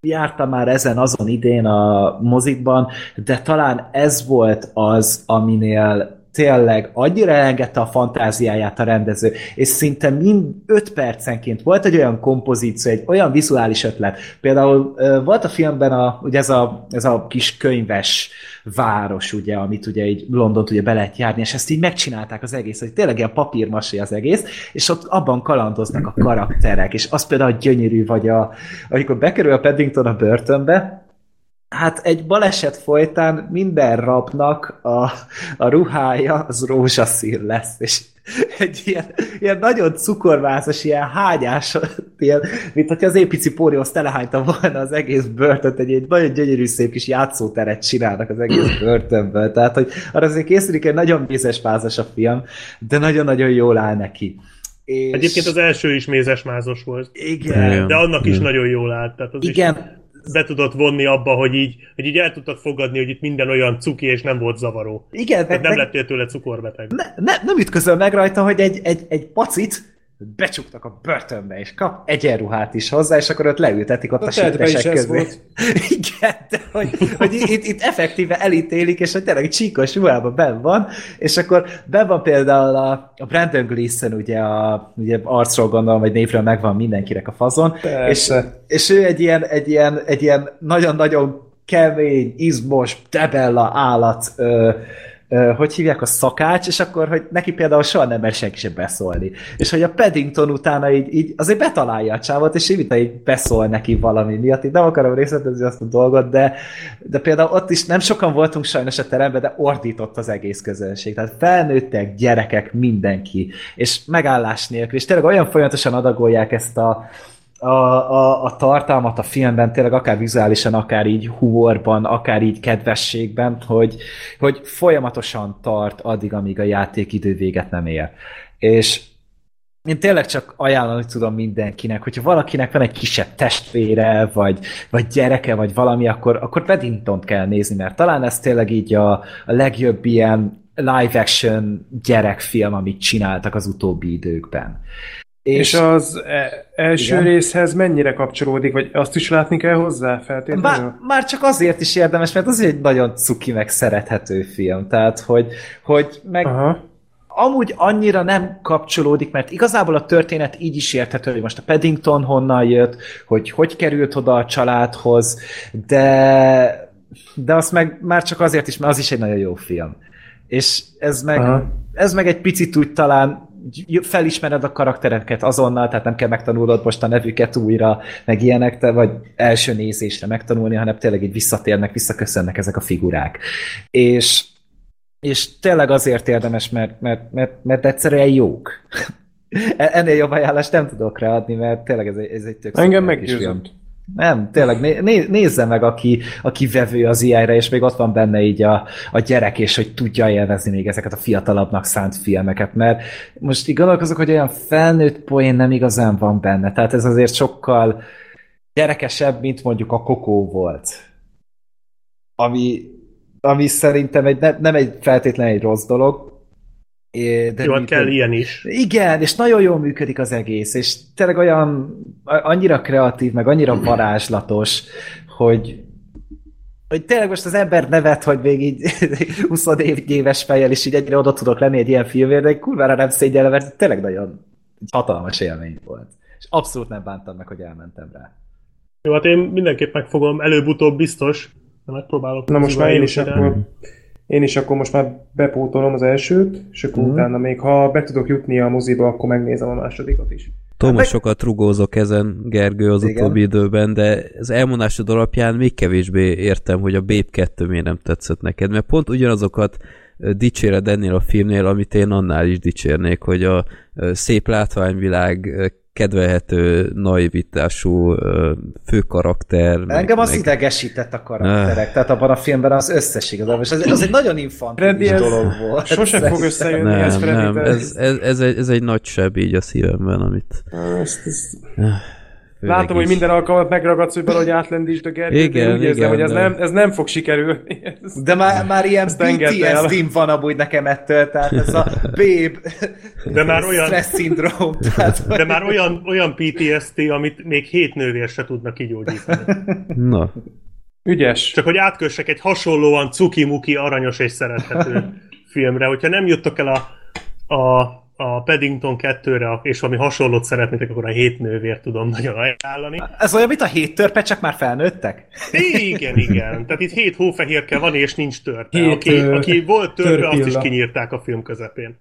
jártam már ezen azon idén a mozikban, de talán ez volt az, aminél tényleg annyira elengedte a fantáziáját a rendező, és szinte mind 5 percenként volt egy olyan kompozíció, egy olyan vizuális ötlet. Például volt a filmben a, ugye ez a, ez a kis könyves város, ugye, amit ugye így Londont ugye be lehet járni, és ezt így megcsinálták az egész, hogy tényleg ilyen papírmasé az egész, és ott abban kalandoznak a karakterek, és az például gyönyörű, vagy a, amikor bekerül a Paddington a börtönbe, Hát egy baleset folytán minden rabnak a, a ruhája az rózsaszín lesz, és egy ilyen, ilyen nagyon cukorvázas, ilyen hágyás, ilyen, mint hogyha az épici pórihoz telehányta volna az egész börtönt, egy, egy nagyon gyönyörű szép kis játszóteret csinálnak az egész börtönből. Tehát, hogy arra azért készülik egy nagyon mézesmázas a film, de nagyon-nagyon jól áll neki. És... Egyébként az első is mézesmázos volt. Igen. De annak is nagyon jól állt. Tehát az igen, is be tudott vonni abba, hogy így, hogy így el tudtad fogadni, hogy itt minden olyan cuki, és nem volt zavaró. Igen, de, nem lettél tőle cukorbeteg. Ne, ne, nem ütközöl meg rajta, hogy egy, egy, egy pacit becsuktak a börtönbe, és kap egyenruhát is hozzá, és akkor ott leültetik ott a, a sípesek közé. Igen, de hogy, hogy itt, itt effektíve elítélik, és hogy tényleg csíkos ruhában ben van, és akkor ben van például a, a Brandon Gleeson, ugye, a, ugye arcról gondolom, vagy névről megvan mindenkinek a fazon, és, és ő egy ilyen, egy ilyen, egy ilyen nagyon-nagyon kemény, izmos, debella állat ö, hogy hívják a szakács, és akkor, hogy neki például soha nem mer senki sem beszólni. És hogy a Paddington utána így, így azért betalálja a csávot, és így, így beszól neki valami miatt. Így nem akarom részletezni azt a dolgot, de, de például ott is nem sokan voltunk sajnos a teremben, de ordított az egész közönség. Tehát felnőttek, gyerekek, mindenki. És megállás nélkül. És tényleg olyan folyamatosan adagolják ezt a, a, a, a tartalmat a filmben, tényleg akár vizuálisan, akár így humorban, akár így kedvességben, hogy, hogy folyamatosan tart addig, amíg a játékidő véget nem ér. És én tényleg csak ajánlani tudom mindenkinek, hogyha valakinek van egy kisebb testvére, vagy, vagy gyereke, vagy valami, akkor, akkor Paddington kell nézni, mert talán ez tényleg így a, a legjobb ilyen live action gyerekfilm, amit csináltak az utóbbi időkben. És, és az e- első igen. részhez mennyire kapcsolódik, vagy azt is látni kell hozzá feltétlenül? Már, már csak azért is érdemes, mert az egy nagyon cuki, meg szerethető film. Tehát, hogy, hogy meg Aha. amúgy annyira nem kapcsolódik, mert igazából a történet így is érthető, hogy most a Paddington honnan jött, hogy hogy került oda a családhoz, de de azt meg már csak azért is, mert az is egy nagyon jó film. És ez meg, ez meg egy picit úgy talán felismered a karaktereket azonnal, tehát nem kell megtanulnod most a nevüket újra, meg ilyenek, te vagy első nézésre megtanulni, hanem tényleg így visszatérnek, visszaköszönnek ezek a figurák. És, és tényleg azért érdemes, mert, mert, mert, mert egyszerűen jók. Ennél jobb ajánlást nem tudok ráadni, mert tényleg ez egy, ez egy tök Engem meggyőzött. Nem, tényleg, né, né, nézze meg, aki, aki vevő az ilyen és még ott van benne így a, a gyerek, és hogy tudja élvezni még ezeket a fiatalabbnak szánt filmeket, mert most így gondolkozok, hogy olyan felnőtt poén nem igazán van benne, tehát ez azért sokkal gyerekesebb, mint mondjuk a kokó volt. Ami, ami szerintem egy, ne, nem egy feltétlenül egy rossz dolog, de Jó, hát kell ilyen is. Igen, és nagyon jól működik az egész, és tényleg olyan annyira kreatív, meg annyira varázslatos, hogy hogy tényleg most az ember nevet, hogy még így 20 éves fejjel is így egyre oda tudok lenni egy ilyen filmért, de kurvára nem szégyellem, mert tényleg nagyon hatalmas élmény volt. És abszolút nem bántam meg, hogy elmentem rá. Jó, hát én mindenképp megfogom, előbb-utóbb biztos, de megpróbálok. Na most már én is akkor én is akkor most már bepótolom az elsőt, és akkor mm. utána még, ha be tudok jutni a moziba, akkor megnézem a másodikat is. Tudom, hogy sokat rugózok ezen, Gergő, az Igen. utóbbi időben, de az elmondásod alapján még kevésbé értem, hogy a Babe 2 miért nem tetszett neked, mert pont ugyanazokat dicséred ennél a filmnél, amit én annál is dicsérnék, hogy a szép látványvilág kedvelhető naivitású főkarakter. Engem az meg... idegesített a karakterek, uh. tehát abban a filmben az összes igazából, és ez, ez egy nagyon infantilis dolog volt. Sose fog összejönni nem, ez, Freddy, nem, ez, ez, ez, egy, ez egy nagy seb így a szívemben, amit... Ezt, ezt... Látom, hogy minden alkalmat megragadsz, hogy valahogy átlendítsd a Gergőt, igen, úgy érzem, igen, hogy ez, nem, ez nem fog sikerülni. Ez, de már, már ilyen ptsd van amúgy nekem ettől, tehát ez a babe de már olyan, stress szindróm. Tehát, de már olyan, olyan PTSD, amit még hét nővér se tudnak kigyógyítani. Na. Ügyes. Csak hogy átkössek egy hasonlóan cuki-muki, aranyos és szerethető filmre. Hogyha nem juttok el a, a a Paddington 2-re, és valami hasonlót szeretnétek, akkor a hét nővér tudom nagyon ajánlani. Ez olyan, mint a hét törpe, csak már felnőttek? Igen, igen. Tehát itt hét hófehérke van, és nincs törpe. Hét, aki, aki volt törpe, törpilla. azt is kinyírták a film közepén.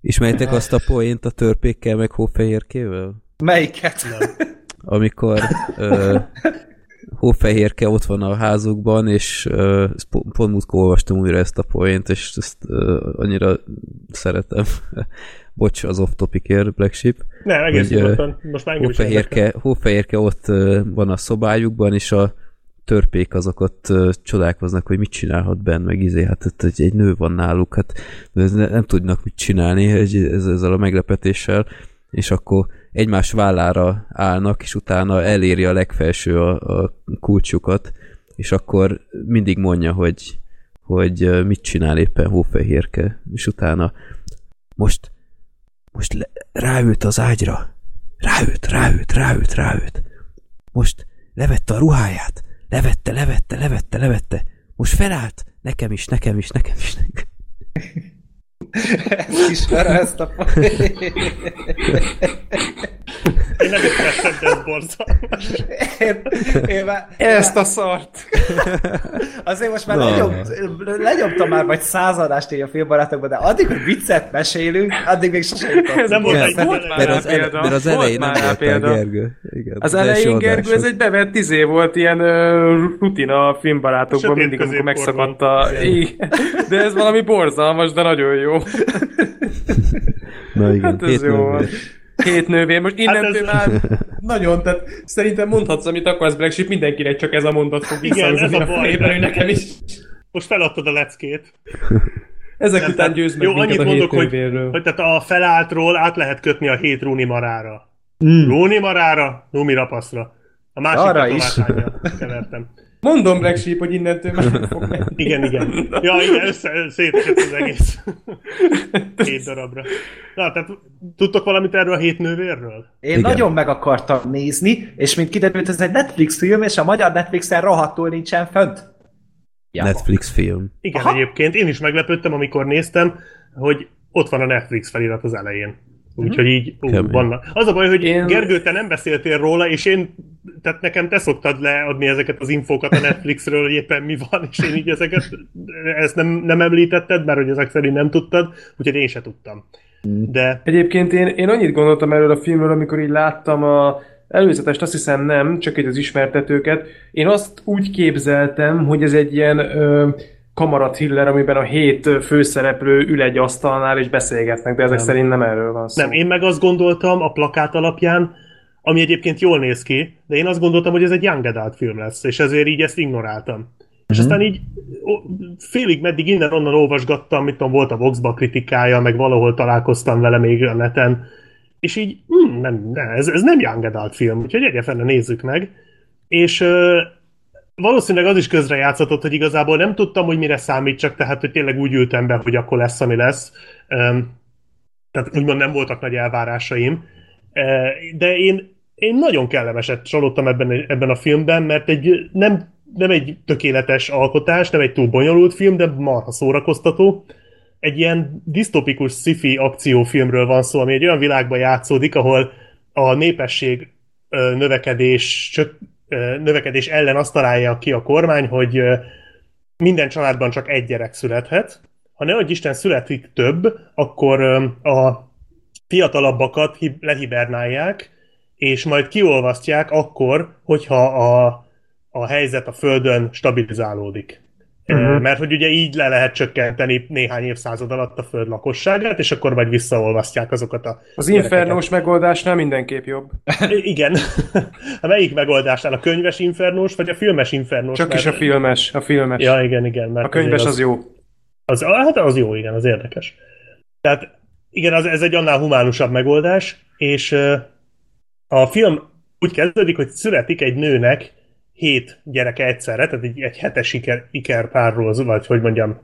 Ismerjétek azt a poént a törpékkel, meg hófehérkével? Melyiket? Nem. Amikor ö, hófehérke ott van a házukban, és uh, pont múltkor olvastam újra ezt a poént, és ezt uh, annyira szeretem. Bocs, az off-topicért, Black Sheep. Ne, egész hogy, uh, most már hófehérke, hófehérke ott uh, van a szobájukban, és a törpék azok ott uh, csodálkoznak, hogy mit csinálhat benne, meg izé, hát ott egy, egy nő van náluk, hát ez ne, nem tudnak mit csinálni egy, ezzel a meglepetéssel, és akkor egymás vállára állnak, és utána eléri a legfelső a, a kulcsukat, és akkor mindig mondja, hogy, hogy mit csinál éppen hófehérke, és utána most, most le, ráült az ágyra, ráült, ráült, ráült, ráült, most levette a ruháját, levette, levette, levette, levette, most felállt, nekem is, nekem is, nekem is, nekem. Ezt ismerem ezt a Én nem értettem, de ez borzalmas. Én, én már, Ezt a szart! Azért most már no. legyobb, legyobtam már vagy századást így a filmbarátokban, de addig, hogy viccet mesélünk, addig még sosem Ez nem volt egy volt mert az, ele, mert az elején nem volt példa. Gergő. Igen, az, elején Gergő, ez egy bevett izé volt, ilyen rutina a filmbarátokban, mindig, amikor megszakadt a... De ez valami borzalmas, de nagyon jó. Na igen, hát ez jó. Két nővér, most innentől hát ez... már nagyon, tehát szerintem mondhatsz, amit akarsz Black Sheep, mindenkinek csak ez a mondat fog visszahangzni a, a fejében, hogy nekem is. Most feladtad a leckét. Ezek Nem, után győz meg Jó, annyit mondok, hogy, hogy tehát a felálltról át lehet kötni a hét Rúni marára. Mm. Rúni marára, Numi rapaszra. A másik Arra is. kevertem. Mondom Black Sheep, hogy innentől már nem fog menni. Igen, igen. Ja, igen, össze, szétesett az egész. Két darabra. Na, tehát tudtok valamit erről a hét nővérről? Én igen. nagyon meg akartam nézni, és mint kiderült, ez egy Netflix film, és a magyar Netflixen rohadtul nincsen fönt. Ja. Netflix film. Igen, Aha. egyébként én is meglepődtem, amikor néztem, hogy ott van a Netflix felirat az elején. Úgyhogy így ú, vannak. Az a baj, hogy én... Gergő, te nem beszéltél róla, és én, tehát nekem te szoktad leadni ezeket az infókat a Netflixről, hogy éppen mi van, és én így ezeket, ezt nem, nem említetted, mert hogy ezek szerint nem tudtad, úgyhogy én se tudtam. De... Egyébként én, én annyit gondoltam erről a filmről, amikor így láttam a előzetest, azt hiszem nem, csak egy az ismertetőket. Én azt úgy képzeltem, hogy ez egy ilyen ö, kamarathiller, amiben a hét főszereplő ül egy asztalnál és beszélgetnek, de ezek nem. szerint nem erről van szó. Nem, én meg azt gondoltam a plakát alapján, ami egyébként jól néz ki, de én azt gondoltam, hogy ez egy young adult film lesz, és ezért így ezt ignoráltam. Mm-hmm. És mhm. aztán így félig meddig innen-onnan olvasgattam, mit tudom, volt a Voxba kritikája, meg valahol találkoztam vele még a neten, és így, hm, nem, nem ez, ez nem young adult film, úgyhogy egyébként nézzük meg. És valószínűleg az is közrejátszott, hogy igazából nem tudtam, hogy mire számítsak, tehát hogy tényleg úgy ültem be, hogy akkor lesz, ami lesz. Tehát úgymond nem voltak nagy elvárásaim. De én, én nagyon kellemeset csalódtam ebben, ebben a filmben, mert egy nem, nem egy tökéletes alkotás, nem egy túl bonyolult film, de marha szórakoztató. Egy ilyen disztopikus sci-fi akciófilmről van szó, ami egy olyan világban játszódik, ahol a népesség növekedés csak növekedés ellen azt találja ki a kormány, hogy minden családban csak egy gyerek születhet. Ha ne hogy Isten születik több, akkor a fiatalabbakat lehibernálják, és majd kiolvasztják akkor, hogyha a, a helyzet a Földön stabilizálódik. Uh-huh. Mert hogy ugye így le lehet csökkenteni néhány évszázad alatt a föld lakosságát, és akkor majd visszaolvasztják azokat a... Az infernós megoldásnál mindenképp jobb. Igen. A melyik megoldásnál? A könyves infernós, vagy a filmes infernós? Csak mert... is a filmes. A filmes. Ja, igen, igen. Mert a könyves az, az jó. Az, hát az jó, igen, az érdekes. Tehát igen, az, ez egy annál humánusabb megoldás, és a film úgy kezdődik, hogy születik egy nőnek hét gyereke egyszerre, tehát egy, egy hetes iker, ikerpárról, vagy hogy mondjam,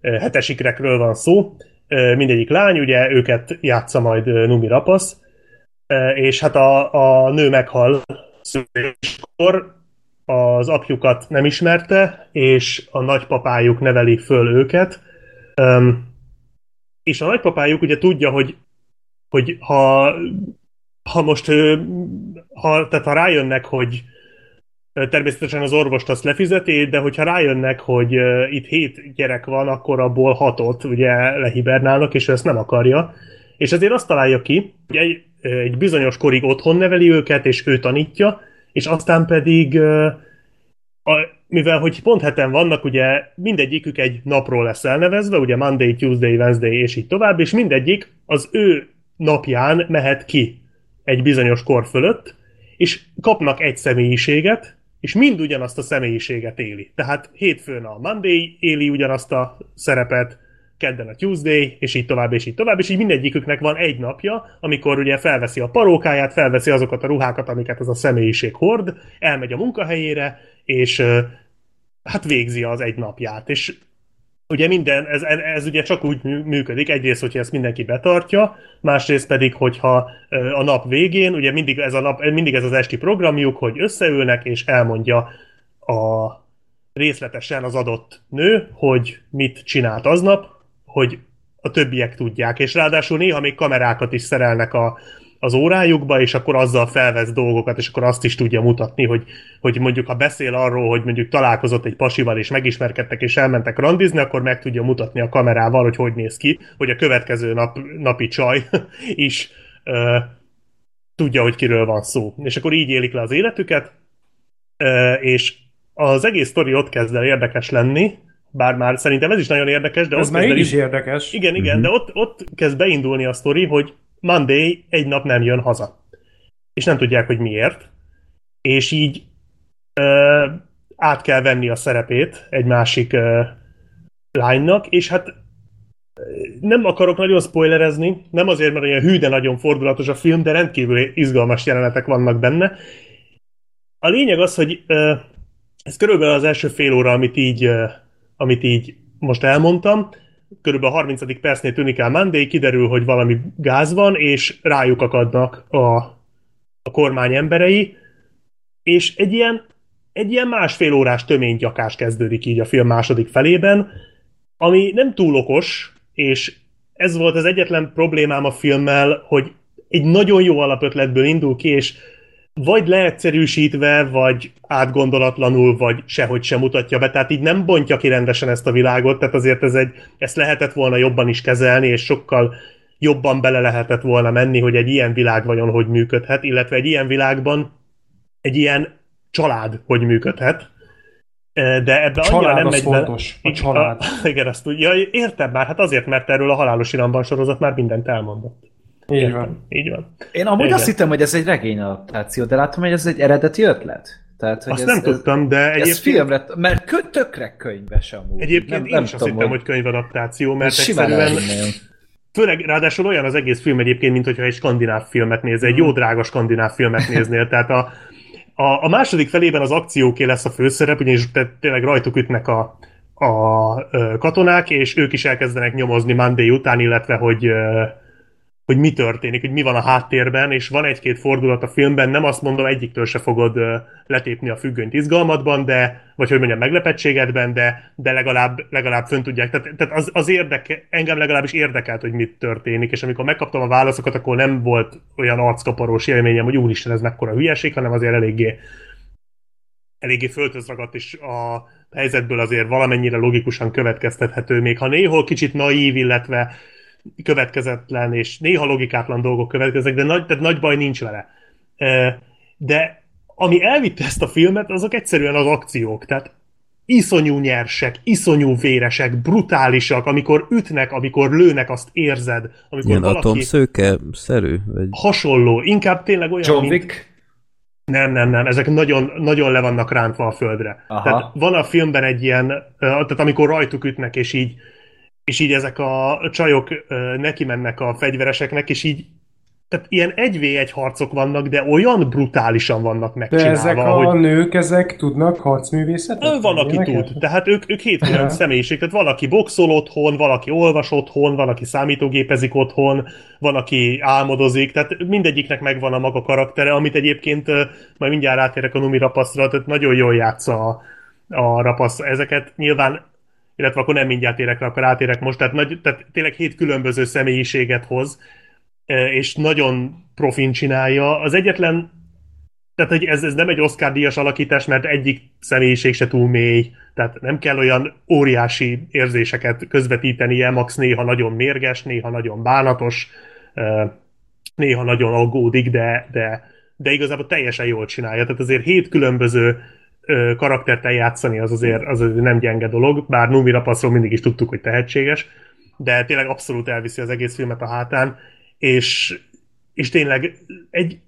hetes ikrekről van szó. Mindegyik lány, ugye őket játsza majd Numi Rapasz, és hát a, a nő meghal szüléskor, az apjukat nem ismerte, és a nagypapájuk neveli föl őket. És a nagypapájuk ugye tudja, hogy, hogy ha, ha most ha, tehát ha rájönnek, hogy Természetesen az orvost azt lefizeti, de hogyha rájönnek, hogy itt hét gyerek van, akkor abból hatot ugye lehibernálnak, és ő ezt nem akarja. És ezért azt találja ki, hogy egy, egy bizonyos korig otthon neveli őket, és ő tanítja, és aztán pedig, a, mivel hogy pont heten vannak, ugye mindegyikük egy napról lesz elnevezve, ugye Monday, Tuesday, Wednesday, és így tovább, és mindegyik az ő napján mehet ki egy bizonyos kor fölött, és kapnak egy személyiséget, és mind ugyanazt a személyiséget éli. Tehát hétfőn a Monday éli ugyanazt a szerepet, kedden a Tuesday, és így tovább, és így tovább, és így mindegyiküknek van egy napja, amikor ugye felveszi a parókáját, felveszi azokat a ruhákat, amiket az a személyiség hord, elmegy a munkahelyére, és hát végzi az egy napját. És ugye minden, ez, ez ugye csak úgy működik, egyrészt, hogyha ezt mindenki betartja, másrészt pedig, hogyha a nap végén, ugye mindig ez, a nap, mindig ez az esti programjuk, hogy összeülnek, és elmondja a részletesen az adott nő, hogy mit csinált aznap, hogy a többiek tudják, és ráadásul néha még kamerákat is szerelnek a, az órájukba, és akkor azzal felvesz dolgokat, és akkor azt is tudja mutatni, hogy, hogy mondjuk ha beszél arról, hogy mondjuk találkozott egy pasival, és megismerkedtek, és elmentek randizni, akkor meg tudja mutatni a kamerával, hogy hogy néz ki, hogy a következő nap, napi csaj is uh, tudja, hogy kiről van szó. És akkor így élik le az életüket, uh, és az egész sztori ott kezd el érdekes lenni, bár már szerintem ez is nagyon érdekes, de ez ott már is érdekes. Igen, igen, uh-huh. de ott, ott kezd beindulni a sztori, hogy Monday egy nap nem jön haza. És nem tudják, hogy miért. És így ö, át kell venni a szerepét egy másik ö, lánynak, és hát nem akarok nagyon spoilerezni, nem azért, mert olyan hű, nagyon fordulatos a film, de rendkívül izgalmas jelenetek vannak benne. A lényeg az, hogy ö, ez körülbelül az első fél óra, amit így, ö, amit így most elmondtam, körülbelül a 30. percnél tűnik el Monday, kiderül, hogy valami gáz van, és rájuk akadnak a, a kormány emberei, és egy ilyen, egy ilyen másfél órás töménygyakás kezdődik így a film második felében, ami nem túl okos, és ez volt az egyetlen problémám a filmmel, hogy egy nagyon jó alapötletből indul ki, és vagy leegyszerűsítve, vagy átgondolatlanul, vagy sehogy sem mutatja be. Tehát így nem bontja ki rendesen ezt a világot, tehát azért ez egy, ezt lehetett volna jobban is kezelni, és sokkal jobban bele lehetett volna menni, hogy egy ilyen világ vajon hogy működhet, illetve egy ilyen világban egy ilyen család hogy működhet. De ebbe a annyira nem megy fontos. Be... A család. A, igen, azt tudja. Ja, értem már, hát azért, mert erről a halálos iramban sorozat már mindent elmondott. Így van. Így van. Én amúgy Igen. azt hittem, hogy ez egy regény adaptáció, de látom, hogy ez egy eredeti ötlet. Tehát, hogy azt ez, nem ez, tudtam, de ez egyébként... filmre, mert kö, tökre könyves amúgy. Egyébként nem, én nem is azt hittem, hogy könyvadaptáció, mert egyszerűen... Főleg ráadásul olyan az egész film egyébként, mint hogyha egy skandináv filmet néz, egy jó mhm. drága skandináv filmet néznél. Tehát a, a, a második felében az akcióké lesz a főszerep, ugyanis tényleg rajtuk ütnek a, a katonák, és ők is elkezdenek nyomozni Monday után, illetve hogy hogy mi történik, hogy mi van a háttérben, és van egy-két fordulat a filmben, nem azt mondom, egyiktől se fogod letépni a függönyt izgalmatban, de, vagy hogy mondjam, meglepetségedben, de, de legalább, legalább fönn tudják. Tehát, tehát az, az érdeke, engem legalábbis érdekelt, hogy mit történik, és amikor megkaptam a válaszokat, akkor nem volt olyan arckaparós élményem, hogy úristen, ez mekkora hülyeség, hanem azért eléggé eléggé földhöz ragadt, és a helyzetből azért valamennyire logikusan következtethető, még ha néhol kicsit naív, illetve következetlen, és néha logikátlan dolgok következnek, de nagy, tehát nagy baj nincs vele. De ami elvitte ezt a filmet, azok egyszerűen az akciók. Tehát iszonyú nyersek, iszonyú véresek, brutálisak, amikor ütnek, amikor lőnek, azt érzed. Amikor Ilyen valaki... atomszőke-szerű? Vagy... Hasonló, inkább tényleg olyan, John Wick? Mint... Nem, nem, nem, ezek nagyon, nagyon le vannak rántva a földre. Aha. Tehát van a filmben egy ilyen, tehát amikor rajtuk ütnek, és így és így ezek a csajok neki mennek a fegyvereseknek, és így tehát ilyen egy v egy harcok vannak, de olyan brutálisan vannak megcsinálva. De ezek a hogy... nők, ezek tudnak harcművészetet? Van, aki tud. Tehát ők, ők hétfőn személyiség. Tehát valaki boxol otthon, valaki olvas otthon, valaki számítógépezik otthon, van, aki álmodozik. Tehát mindegyiknek megvan a maga karaktere, amit egyébként majd mindjárt átérek a Numi rapaszra, tehát nagyon jól játsza a, a rapasz. Ezeket nyilván illetve akkor nem mindjárt érek rá, akkor átérek most, tehát, nagy, tehát tényleg hét különböző személyiséget hoz, e, és nagyon profin csinálja. Az egyetlen, tehát hogy ez, ez nem egy Oscar díjas alakítás, mert egyik személyiség se túl mély, tehát nem kell olyan óriási érzéseket közvetítenie, Max néha nagyon mérges, néha nagyon bánatos, e, néha nagyon aggódik, de, de, de igazából teljesen jól csinálja. Tehát azért hét különböző karaktert eljátszani, az azért, az azért nem gyenge dolog, bár Numi Rapaszról mindig is tudtuk, hogy tehetséges, de tényleg abszolút elviszi az egész filmet a hátán, és, és tényleg egy,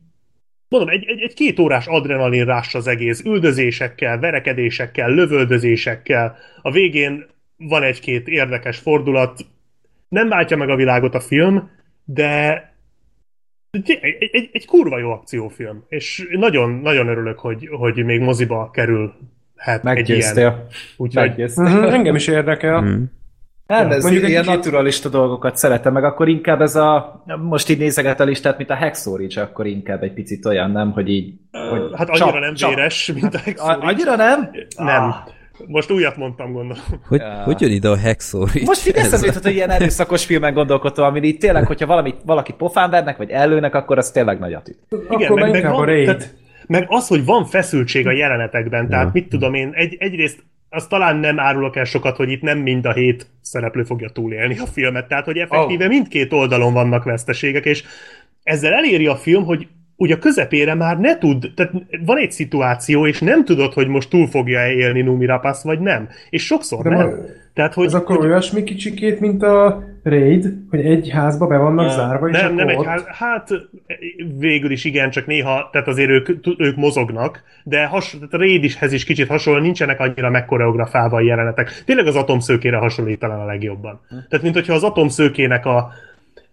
mondom, egy, egy, egy két órás adrenalin rás az egész, üldözésekkel, verekedésekkel, lövöldözésekkel, a végén van egy-két érdekes fordulat, nem váltja meg a világot a film, de egy, egy, egy, kurva jó akciófilm, és nagyon, nagyon örülök, hogy, hogy még moziba kerül hát egy ilyen. Úgyhogy... Uh-huh, engem is érdekel. Mm. Nem, ja, ez mondjuk ilyen kicsit... naturalista dolgokat szeretem, meg akkor inkább ez a, most így nézeget a listát, mint a Hexorich, akkor inkább egy picit olyan, nem, hogy így... Hogy hát annyira csap, nem véres, csap. mint a Hexorich. Annyira nem? Nem. Ah. Most újat mondtam, gondolom. Hogy, ja. hogy jön ide a Hexorich? Most így eszembe jutott, hogy ilyen erőszakos filmen gondolkodtam, ami így tényleg, hogyha valami, valakit pofán vernek, vagy ellőnek, akkor az tényleg nagy attitűd. Igen, meg, meg, van, tehát, meg az, hogy van feszültség a jelenetekben, tehát ja. mit tudom én, egy, egyrészt az talán nem árulok el sokat, hogy itt nem mind a hét szereplő fogja túlélni a filmet, tehát hogy effektíve oh. mindkét oldalon vannak veszteségek, és ezzel eléri a film, hogy ugye a közepére már ne tud, tehát van egy szituáció, és nem tudod, hogy most túl fogja élni Numi Rapace, vagy nem. És sokszor De nem. Tehát, hogy, ez akkor hogy... olyasmi kicsikét, mint a Raid, hogy egy házba be vannak ne, zárva, és Nem, nem ott... egy ház, hát végül is igen, csak néha, tehát azért ők, ők mozognak, de has, tehát a Raid ishez is kicsit hasonló, nincsenek annyira megkoreografálva a jelenetek. Tényleg az atomszőkére hasonlít talán a legjobban. Hm. Tehát, mint hogyha az atomszőkének a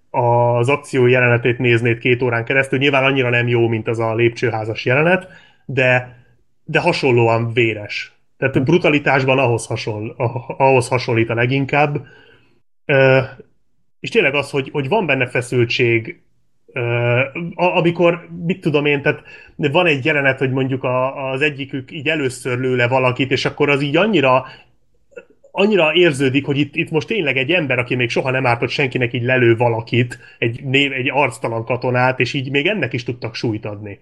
az akció jelenetét néznéd két órán keresztül, nyilván annyira nem jó, mint az a lépcsőházas jelenet, de, de hasonlóan véres. Tehát brutalitásban ahhoz, hasonl, ahhoz hasonlít a leginkább. És tényleg az, hogy, hogy van benne feszültség, amikor, mit tudom én, tehát van egy jelenet, hogy mondjuk a, az egyikük így először lő le valakit, és akkor az így annyira annyira érződik, hogy itt, itt most tényleg egy ember, aki még soha nem ártott senkinek, így lelő valakit, egy, név, egy arctalan katonát, és így még ennek is tudtak súlyt adni.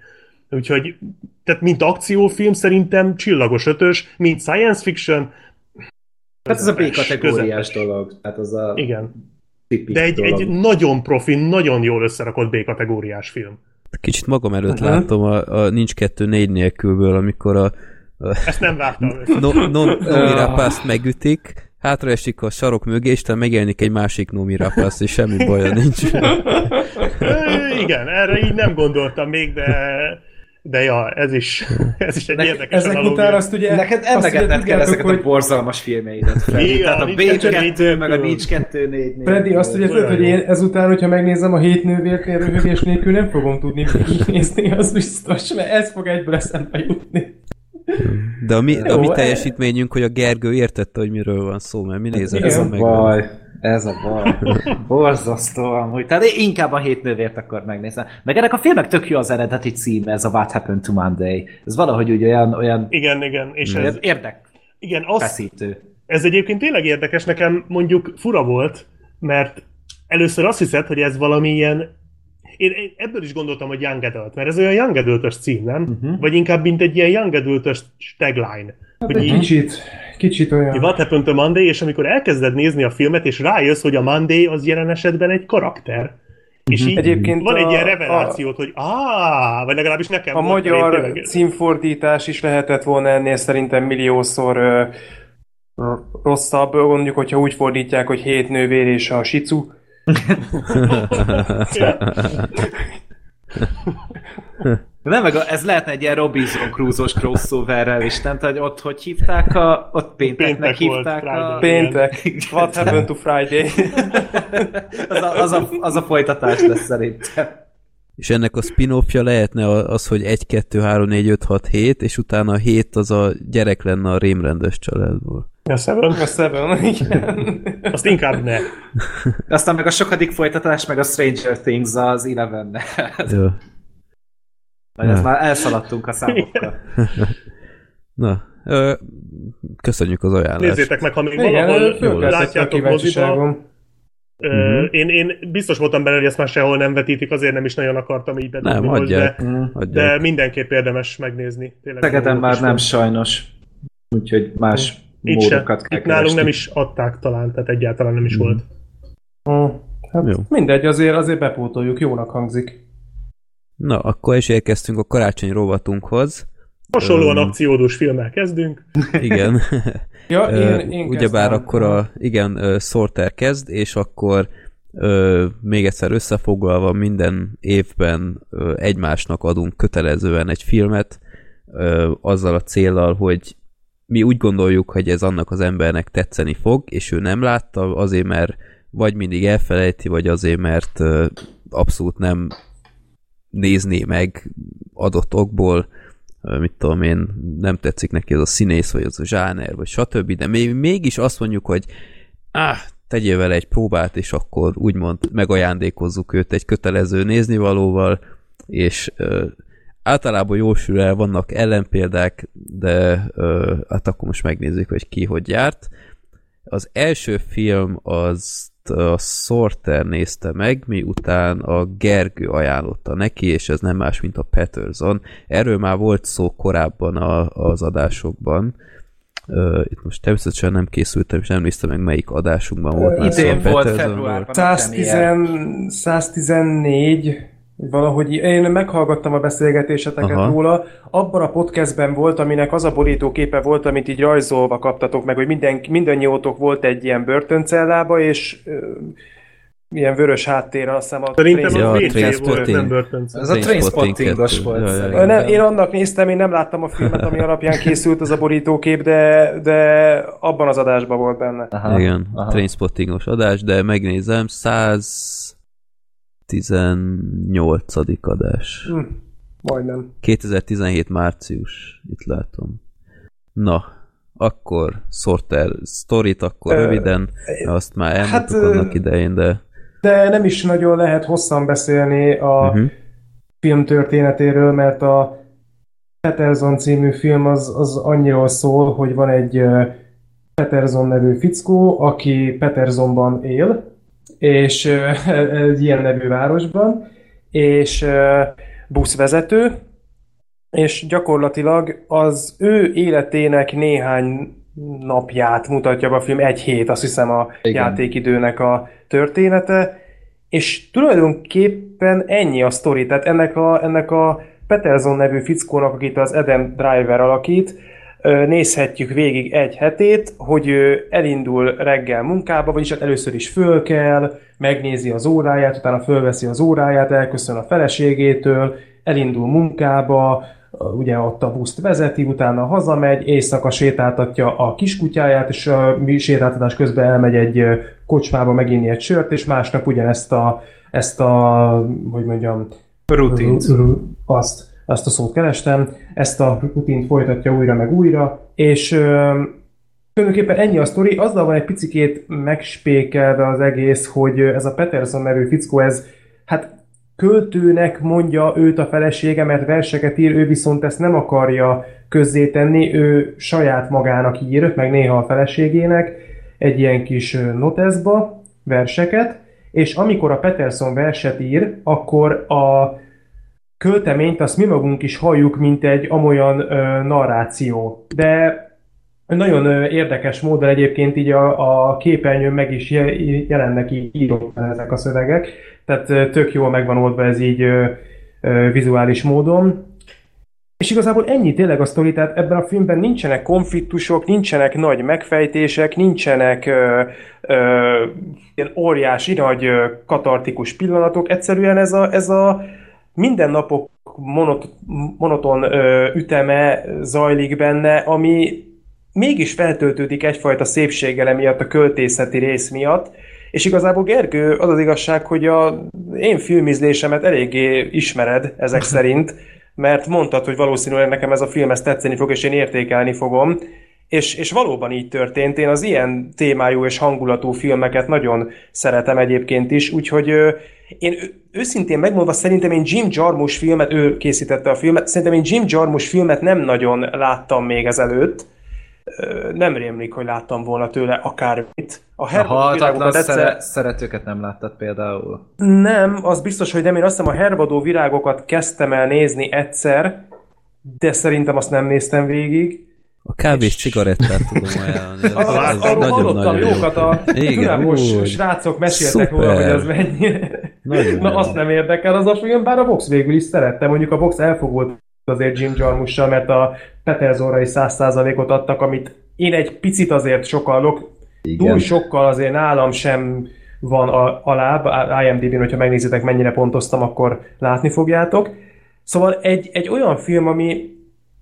Úgyhogy, tehát mint akciófilm szerintem csillagos ötös, mint science fiction. Hát ez a B-kategóriás dolog. Tehát az a Igen. De egy, dolog. egy nagyon profi, nagyon jól összerakott B-kategóriás film. Kicsit magam előtt uh-huh. látom a, a Nincs kettő négy nélkülből, amikor a ezt nem vártam. No, no, Nomi Rapászt megütik, hátraesik a sarok mögé, és megjelenik egy másik Nomi Rapász, és semmi baja nincs. Igen, erre így nem gondoltam még, de de ja, ez is, ez is egy ne, érdekes Ezek analógia. után azt ugye... Neked emlegetned kell ezeket hogy... a borzalmas filmeidet, Freddy. Igen, Tehát a B2, meg a Nincs 2 4 Freddy, azt ugye tudod, hogy én ezután, hogyha megnézem a hét nővérnél röhögés nélkül, nem fogom tudni nézni, az biztos, mert ez fog egyből eszembe jutni. De a mi, Jó, a mi teljesítményünk, hogy a Gergő értette, hogy miről van szó, mert mi nézett ez a meg. baj. Ez a baj. Borzasztó amúgy. Tehát inkább a hét nővért akkor megnézem. Meg ennek a filmek tök jó az eredeti címe, ez a What Happened to Monday. Ez valahogy úgy olyan... olyan igen, igen. És ez, érdek. Igen, az, feszítő. Ez egyébként tényleg érdekes, nekem mondjuk fura volt, mert először azt hiszed, hogy ez valami ilyen én, én ebből is gondoltam, hogy Young Adult, mert ez olyan Young adult cím, nem? Uh-huh. Vagy inkább, mint egy ilyen Young adult tagline. Hát hogy egy így, kicsit, kicsit olyan. What happened to Monday, és amikor elkezded nézni a filmet, és rájössz, hogy a Monday az jelen esetben egy karakter. Uh-huh. És így Egyébként van a, egy ilyen revelációt, a, hogy áh, vagy legalábbis nekem A volt, magyar címfordítás is lehetett volna ennél szerintem milliószor ö, rosszabb, mondjuk, hogyha úgy fordítják, hogy hét nővér és a sicu, nem, meg ez lehetne egy ilyen Robinson Crusoe-os crossoverrel is, nem? Tehát, hogy ott hogy hívták a... Ott pénteknek Péntek hívták volt, a... Péntek. What happened to Friday? az, a, az, a, az a folytatás lesz szerintem. És ennek a spin-offja lehetne az, hogy 1, 2, 3, 4, 5, 6, 7, és utána a 7 az a gyerek lenne a rémrendes családból. A Seven? A Seven, igen. Azt inkább ne. Aztán meg a sokadik folytatás, meg a Stranger Things az eleven Jó. Vagy ezt már elszaladtunk a számokkal. Na, ö, köszönjük az ajánlást. Nézzétek meg, ha még Igen, valahol látjátok moziba. Uh-huh. Én, én biztos voltam benne, hogy ezt már sehol nem vetítik, azért nem is nagyon akartam így bedobni nem, most, de, adják. de mindenképp érdemes megnézni. Szegeden már nem sajnos, úgyhogy más itt módokat se. kell Itt nálunk nem is adták talán, tehát egyáltalán nem is mm. volt. Mm. Hát Jó. mindegy, azért, azért bepótoljuk, jónak hangzik. Na, akkor is érkeztünk a karácsony rovatunkhoz. Hasonlóan um, akciódús filmmel kezdünk. Igen. ja, én, én Ugyebár akkor a, igen, uh, Sorter kezd, és akkor uh, még egyszer összefoglalva minden évben uh, egymásnak adunk kötelezően egy filmet, azzal a célral, hogy mi úgy gondoljuk, hogy ez annak az embernek tetszeni fog, és ő nem látta, azért mert vagy mindig elfelejti, vagy azért, mert abszolút nem nézné meg adott okból, mit tudom én, nem tetszik neki az a színész, vagy az a zsáner, vagy stb., de még, mégis azt mondjuk, hogy áh, tegyél vele egy próbát, és akkor úgymond megajándékozzuk őt egy kötelező néznivalóval, és általában jól sül el, vannak ellenpéldák, de ö, hát akkor most megnézzük, hogy ki hogy járt. Az első film az a Sorter nézte meg, miután a Gergő ajánlotta neki, és ez nem más, mint a Patterson. Erről már volt szó korábban a, az adásokban. Uh, itt most természetesen nem készültem, és nem néztem meg, melyik adásunkban volt. Uh, idén volt februárban. 110, 114 Valahogy én meghallgattam a beszélgetéseteket Aha. róla. Abban a podcastben volt, aminek az a borítóképe volt, amit így rajzolva kaptatok meg, hogy minden, mindannyiótok volt egy ilyen börtöncellába, és ö, ilyen vörös háttér, azt hiszem a Szerintem a WC volt, nem börtöncella. Ez a Trainspottingos volt ja, ja, nem, Én annak néztem, én nem láttam a filmet, ami alapján készült az a borítókép, de, de abban az adásban volt benne. Aha, Igen, aha. Trainspottingos adás, de megnézem, 100 18. adás. Hm, majdnem. 2017 március, itt látom. Na, akkor Sorter sztorit, akkor Ö, röviden, azt már elmondtuk hát, annak idején, de... De nem is nagyon lehet hosszan beszélni a uh-huh. film történetéről, mert a Peterson című film az, az annyiról szól, hogy van egy Peterson nevű fickó, aki Petersonban él, és egy ilyen nevű városban, és buszvezető, és gyakorlatilag az ő életének néhány napját mutatja a film, egy hét, azt hiszem a Igen. játékidőnek a története, és tulajdonképpen ennyi a sztori, tehát ennek a, ennek a Peterson nevű fickónak, akit az Adam Driver alakít, nézhetjük végig egy hetét, hogy elindul reggel munkába, vagyis hát először is föl kell, megnézi az óráját, utána fölveszi az óráját, elköszön a feleségétől, elindul munkába, ugye ott a buszt vezeti, utána hazamegy, éjszaka sétáltatja a kiskutyáját, és a sétáltatás közben elmegy egy kocsmába meginni egy sört, és másnap ugyanezt a, ezt a, hogy mondjam, rutint. Azt azt a szót kerestem, ezt a rutint folytatja újra meg újra, és ö, tulajdonképpen ennyi a sztori, azzal van egy picikét megspékelve az egész, hogy ez a Peterson nevű fickó, ez hát költőnek mondja őt a felesége, mert verseket ír, ő viszont ezt nem akarja közzétenni, ő saját magának ír, meg néha a feleségének egy ilyen kis noteszba verseket, és amikor a Peterson verset ír, akkor a költeményt azt mi magunk is halljuk, mint egy amolyan ö, narráció. De nagyon ö, érdekes módon egyébként így a, a képernyőn meg is jelennek így ezek a szövegek, tehát ö, tök jól megvan oldva ez így ö, ö, vizuális módon. És igazából ennyi tényleg a sztori, tehát ebben a filmben nincsenek konfliktusok, nincsenek nagy megfejtések, nincsenek ö, ö, ilyen óriási nagy ö, katartikus pillanatok, egyszerűen ez a, ez a minden napok monot, monoton ö, üteme zajlik benne, ami mégis feltöltődik egyfajta szépséggel emiatt a költészeti rész miatt, és igazából Gergő, az az igazság, hogy a én filmizlésemet eléggé ismered ezek szerint, mert mondtad, hogy valószínűleg nekem ez a film ezt tetszeni fog, és én értékelni fogom, és, és valóban így történt. Én az ilyen témájú és hangulatú filmeket nagyon szeretem egyébként is, úgyhogy én őszintén megmondva szerintem én Jim Jarmusch filmet, ő készítette a filmet, szerintem én Jim Jarmusch filmet nem nagyon láttam még ezelőtt, nem rémlik, hogy láttam volna tőle akármit. A halhatatlan egyszer... szeretőket nem láttad például? Nem, az biztos, hogy nem. Én azt hiszem a hervadó virágokat kezdtem el nézni egyszer, de szerintem azt nem néztem végig. A kávés és... cigarettát tudom ajánlani. Arról hallottam jókat, a Igen, srácok meséltek róla, hogy az mennyi. Na azt nem érdekel az a film, bár a Vox végül is szerette. Mondjuk a Vox elfogult azért Jim Jarmussal, mert a Peterzorra is száz százalékot adtak, amit én egy picit azért sokallok. Igen. Túl sokkal azért nálam sem van a, alább, IMDb-n, hogyha megnézitek mennyire pontoztam, akkor látni fogjátok. Szóval egy, egy olyan film, ami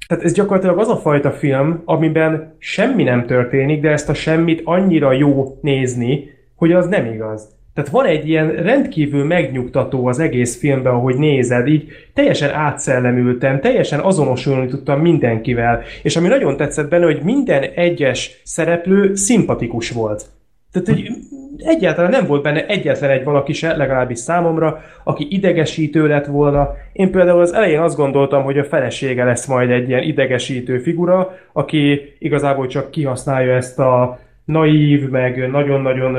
tehát ez gyakorlatilag az a fajta film, amiben semmi nem történik, de ezt a semmit annyira jó nézni, hogy az nem igaz. Tehát van egy ilyen rendkívül megnyugtató az egész filmben, ahogy nézed, így teljesen átszellemültem, teljesen azonosulni tudtam mindenkivel, és ami nagyon tetszett benne, hogy minden egyes szereplő szimpatikus volt. Tehát hogy egyáltalán nem volt benne egyetlen egy valaki se, legalábbis számomra, aki idegesítő lett volna. Én például az elején azt gondoltam, hogy a felesége lesz majd egy ilyen idegesítő figura, aki igazából csak kihasználja ezt a naív, meg nagyon-nagyon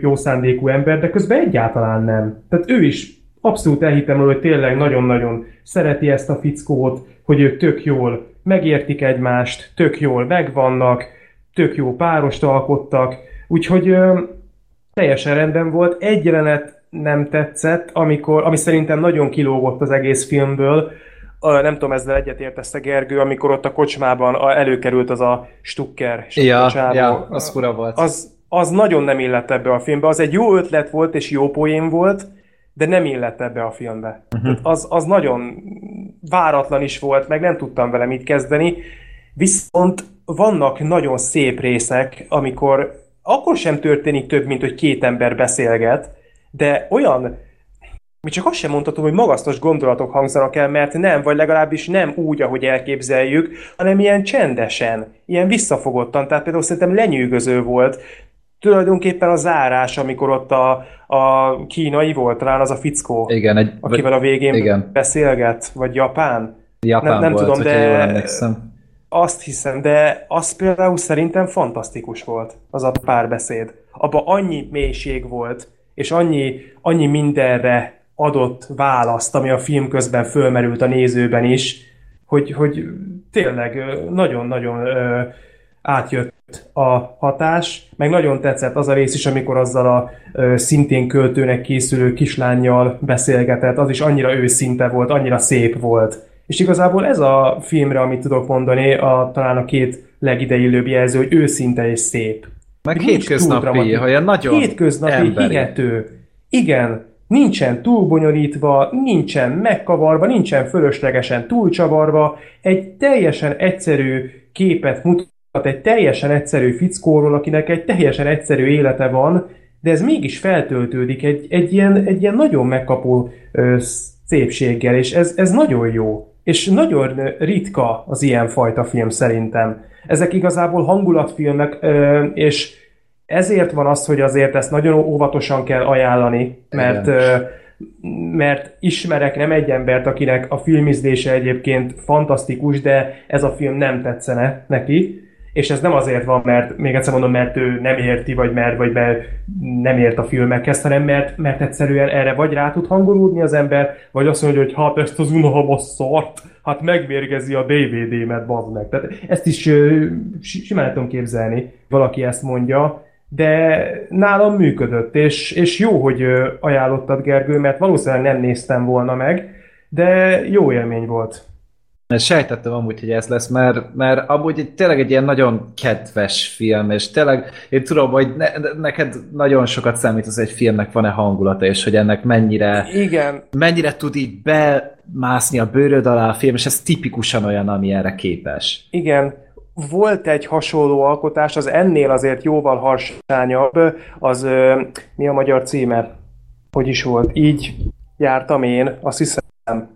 jó szándékú ember, de közben egyáltalán nem. Tehát ő is abszolút elhittem hogy tényleg nagyon-nagyon szereti ezt a fickót, hogy ők tök jól megértik egymást, tök jól megvannak, tök jó párost alkottak, úgyhogy ö, teljesen rendben volt. Egy jelenet nem tetszett, amikor, ami szerintem nagyon kilógott az egész filmből, nem tudom, ezzel egyetértesz Gergő, amikor ott a kocsmában előkerült az a Stucker. Ja, ja, az fura volt. Az, az nagyon nem illett ebbe a filmbe. Az egy jó ötlet volt, és jó poén volt, de nem illett ebbe a filmbe. Uh-huh. Az, az nagyon váratlan is volt, meg nem tudtam vele mit kezdeni. Viszont vannak nagyon szép részek, amikor akkor sem történik több, mint hogy két ember beszélget, de olyan mi csak azt sem mondhatom, hogy magasztos gondolatok hangzanak el, mert nem, vagy legalábbis nem úgy, ahogy elképzeljük, hanem ilyen csendesen, ilyen visszafogottan, tehát például szerintem lenyűgöző volt, tulajdonképpen a zárás, amikor ott a, a kínai volt, talán az a fickó, igen, egy, akivel a végén igen. beszélget, vagy japán. Japán nem, nem volt, tudom, de jól emlékszem. Azt hiszem, de az például szerintem fantasztikus volt, az a párbeszéd. Abba annyi mélység volt, és annyi, annyi mindenre adott választ, ami a film közben fölmerült a nézőben is, hogy, hogy tényleg nagyon-nagyon átjött a hatás, meg nagyon tetszett az a rész is, amikor azzal a szintén költőnek készülő kislányjal beszélgetett, az is annyira őszinte volt, annyira szép volt. És igazából ez a filmre, amit tudok mondani, a, talán a két legidejillőbb jelző, hogy őszinte és szép. Meg hétköznapi, olyan nagyon Hétköznapi, emberi. hihető. Igen, nincsen túlbonyolítva, nincsen megkavarva, nincsen fölöslegesen túlcsavarva, egy teljesen egyszerű képet mutat egy teljesen egyszerű fickóról, akinek egy teljesen egyszerű élete van, de ez mégis feltöltődik egy, egy, ilyen, egy ilyen nagyon megkapó ö, szépséggel, és ez, ez nagyon jó. És nagyon ritka az ilyen fajta film szerintem. Ezek igazából hangulatfilmek, és ezért van az, hogy azért ezt nagyon óvatosan kell ajánlani, mert, mert ismerek nem egy embert, akinek a filmizlése egyébként fantasztikus, de ez a film nem tetszene neki, és ez nem azért van, mert még egyszer mondom, mert ő nem érti, vagy mert, vagy mert nem ért a filmekhez, hanem mert, mert egyszerűen erre vagy rá tud hangolódni az ember, vagy azt mondja, hogy hát ezt az unalmas szart, hát megmérgezi a DVD-met, bazd meg. Tehát ezt is simán tudom képzelni, valaki ezt mondja, de nálam működött, és, és jó, hogy ajánlottad Gergő, mert valószínűleg nem néztem volna meg, de jó élmény volt. Sejtettem amúgy, hogy ez lesz, mert, mert amúgy tényleg egy ilyen nagyon kedves film, és tényleg én tudom, hogy ne, neked nagyon sokat számít az egy filmnek van-e hangulata, és hogy ennek mennyire, Igen. mennyire tud így bemászni a bőröd alá a film, és ez tipikusan olyan, ami erre képes. Igen, volt egy hasonló alkotás, az ennél azért jóval harsányabb, az mi a magyar címe? Hogy is volt? Így jártam én, azt hiszem.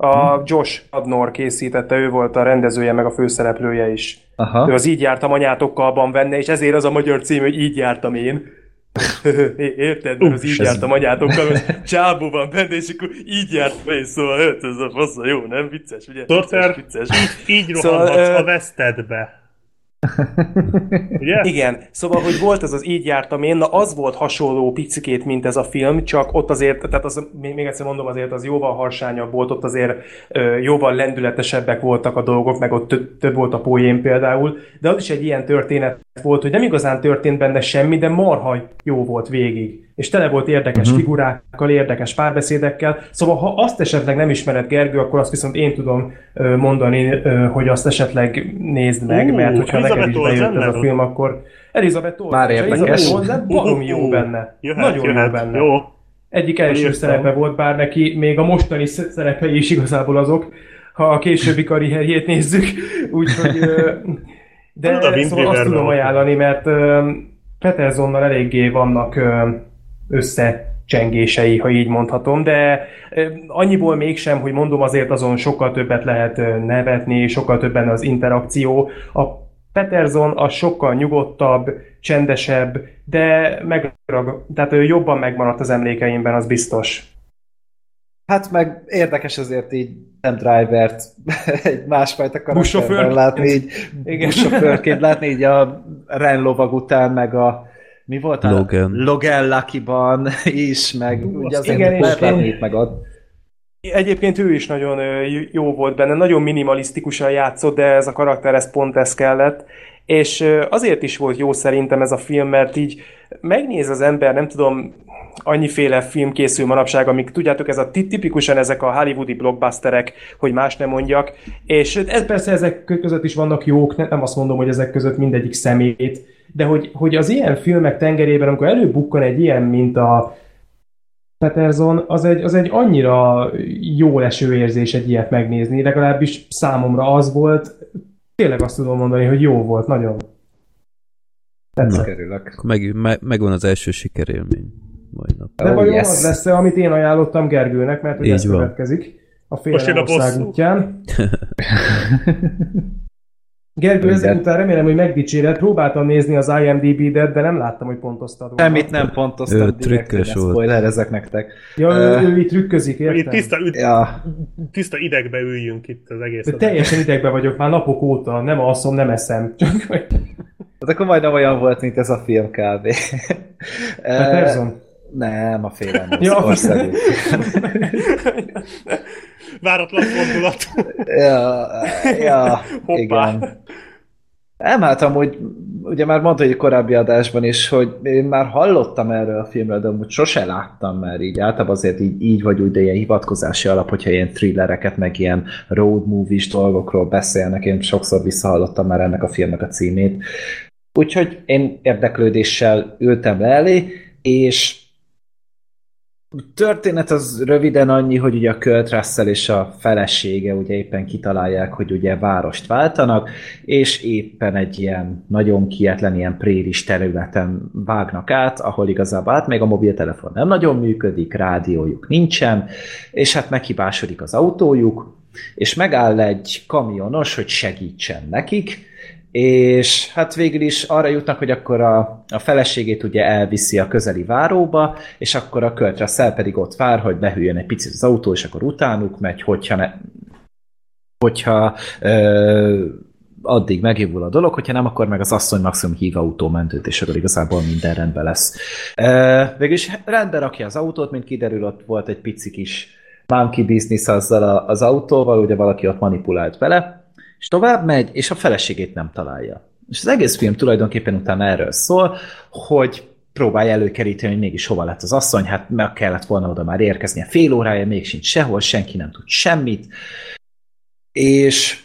A hmm. Josh Adnor készítette, ő volt a rendezője, meg a főszereplője is. Aha. Ő az Így jártam anyátokkalban venne, és ezért az a magyar cím, hogy Így jártam én. Érted? Mert az így jártam anyátokkal, hogy csábú van benne, és akkor így járt be, szóval hát ez a fasz, jó, nem vicces, ugye? Torter, vicces, vicces. így, így rohanhatsz szóval, a vesztedbe. Ugye? Igen, szóval, hogy volt ez az így jártam én, na az volt hasonló picikét, mint ez a film, csak ott azért, tehát az, még egyszer mondom, azért az jóval harsányabb volt, ott azért ö, jóval lendületesebbek voltak a dolgok, meg ott több, több volt a poén például, de az is egy ilyen történet volt, hogy nem igazán történt benne semmi, de marha jó volt végig. És tele volt érdekes uh-huh. figurákkal, érdekes párbeszédekkel. Szóval, ha azt esetleg nem ismered Gergő, akkor azt viszont én tudom mondani, hogy azt esetleg nézd meg, uh, mert hogyha neked is bejött ez a film, akkor Elizabeth Olsen. Már érdekes. Elizabeth barom jó benne. Jöhet, Nagyon jöhet. jó benne. Jó. Egyik első Értem. szerepe volt, bár neki még a mostani szerepei is igazából azok, ha a későbbi karrierjét nézzük. Úgyhogy... De szóval azt tudom ajánlani, mert Petersonnal eléggé vannak összecsengései, ha így mondhatom, de annyiból mégsem, hogy mondom, azért azon sokkal többet lehet nevetni, sokkal többen az interakció. A Peterson a sokkal nyugodtabb, csendesebb, de megrag, tehát ő jobban megmaradt az emlékeimben, az biztos. Hát meg érdekes azért így nem drivert egy másfajta karakterben látni, így buszsofőrként látni, így a Ren lovag után, meg a mi volt a Logan, Logan Lucky-ban is, meg ugye azért igen, lehet látni itt meg ott. Egyébként ő is nagyon jó volt benne, nagyon minimalisztikusan játszott, de ez a karakter, ez pont ez kellett. És azért is volt jó szerintem ez a film, mert így megnéz az ember, nem tudom, annyiféle film készül manapság, amik tudjátok, ez a tipikusan ezek a hollywoodi blockbusterek, hogy más nem mondjak, és ez persze ezek között is vannak jók, nem azt mondom, hogy ezek között mindegyik szemét, de hogy, hogy az ilyen filmek tengerében, amikor előbukkan egy ilyen, mint a Peterson, az egy, az egy annyira jó leső érzés egy ilyet megnézni, legalábbis számomra az volt, tényleg azt tudom mondani, hogy jó volt, nagyon. Tetszett. Meg, meg, megvan az első sikerélmény majd nap. De oh, vajon yes. az lesz amit én ajánlottam Gergőnek, mert hogy ez következik a Félelem útján. Gergő, ezek után remélem, hogy megdicséred. Próbáltam nézni az IMDb-det, de nem láttam, hogy pontoztad. Semmit nem pontoztam. Ő trükkös volt. Spoiler ezek nektek. Ja, uh, ő, ő itt trükközik, értem? Tiszta, üd, ja. tiszta idegbe üljünk itt az egész. De teljesen idegbe vagyok már napok óta. Nem alszom, nem eszem. Csak Hát akkor majdnem olyan volt, mint ez a film kb. Peterson? Nem, a félelem ja. országú. Váratlan fordulat. ja, ja igen. Nem, hát amúgy, ugye már mondta egy korábbi adásban is, hogy én már hallottam erről a filmről, de amúgy sose láttam már így. Általában azért így, így vagy úgy, de ilyen hivatkozási alap, hogyha ilyen thrillereket, meg ilyen road movies dolgokról beszélnek, én sokszor visszahallottam már ennek a filmnek a címét. Úgyhogy én érdeklődéssel ültem le elé, és történet az röviden annyi, hogy ugye a Kurt Russell és a felesége ugye éppen kitalálják, hogy ugye várost váltanak, és éppen egy ilyen nagyon kietlen, ilyen préris területen vágnak át, ahol igazából hát még a mobiltelefon nem nagyon működik, rádiójuk nincsen, és hát meghibásodik az autójuk, és megáll egy kamionos, hogy segítsen nekik, és hát végül is arra jutnak, hogy akkor a, a feleségét ugye elviszi a közeli váróba, és akkor a költre szel pedig ott vár, hogy behűjön egy picit az autó, és akkor utánuk megy, hogyha ne, hogyha ö, addig megjavul a dolog, hogyha nem, akkor meg az asszony maximum hív autómentőt, és akkor igazából minden rendben lesz. Ö, végülis rendben rakja az autót, mint kiderül, ott volt egy pici kis monkey business azzal a, az autóval, ugye valaki ott manipulált vele, és tovább megy, és a feleségét nem találja. És az egész film tulajdonképpen utána erről szól, hogy próbálja előkeríteni, hogy mégis hova lett az asszony, hát meg kellett volna oda már érkeznie fél órája, még sincs sehol, senki nem tud semmit, és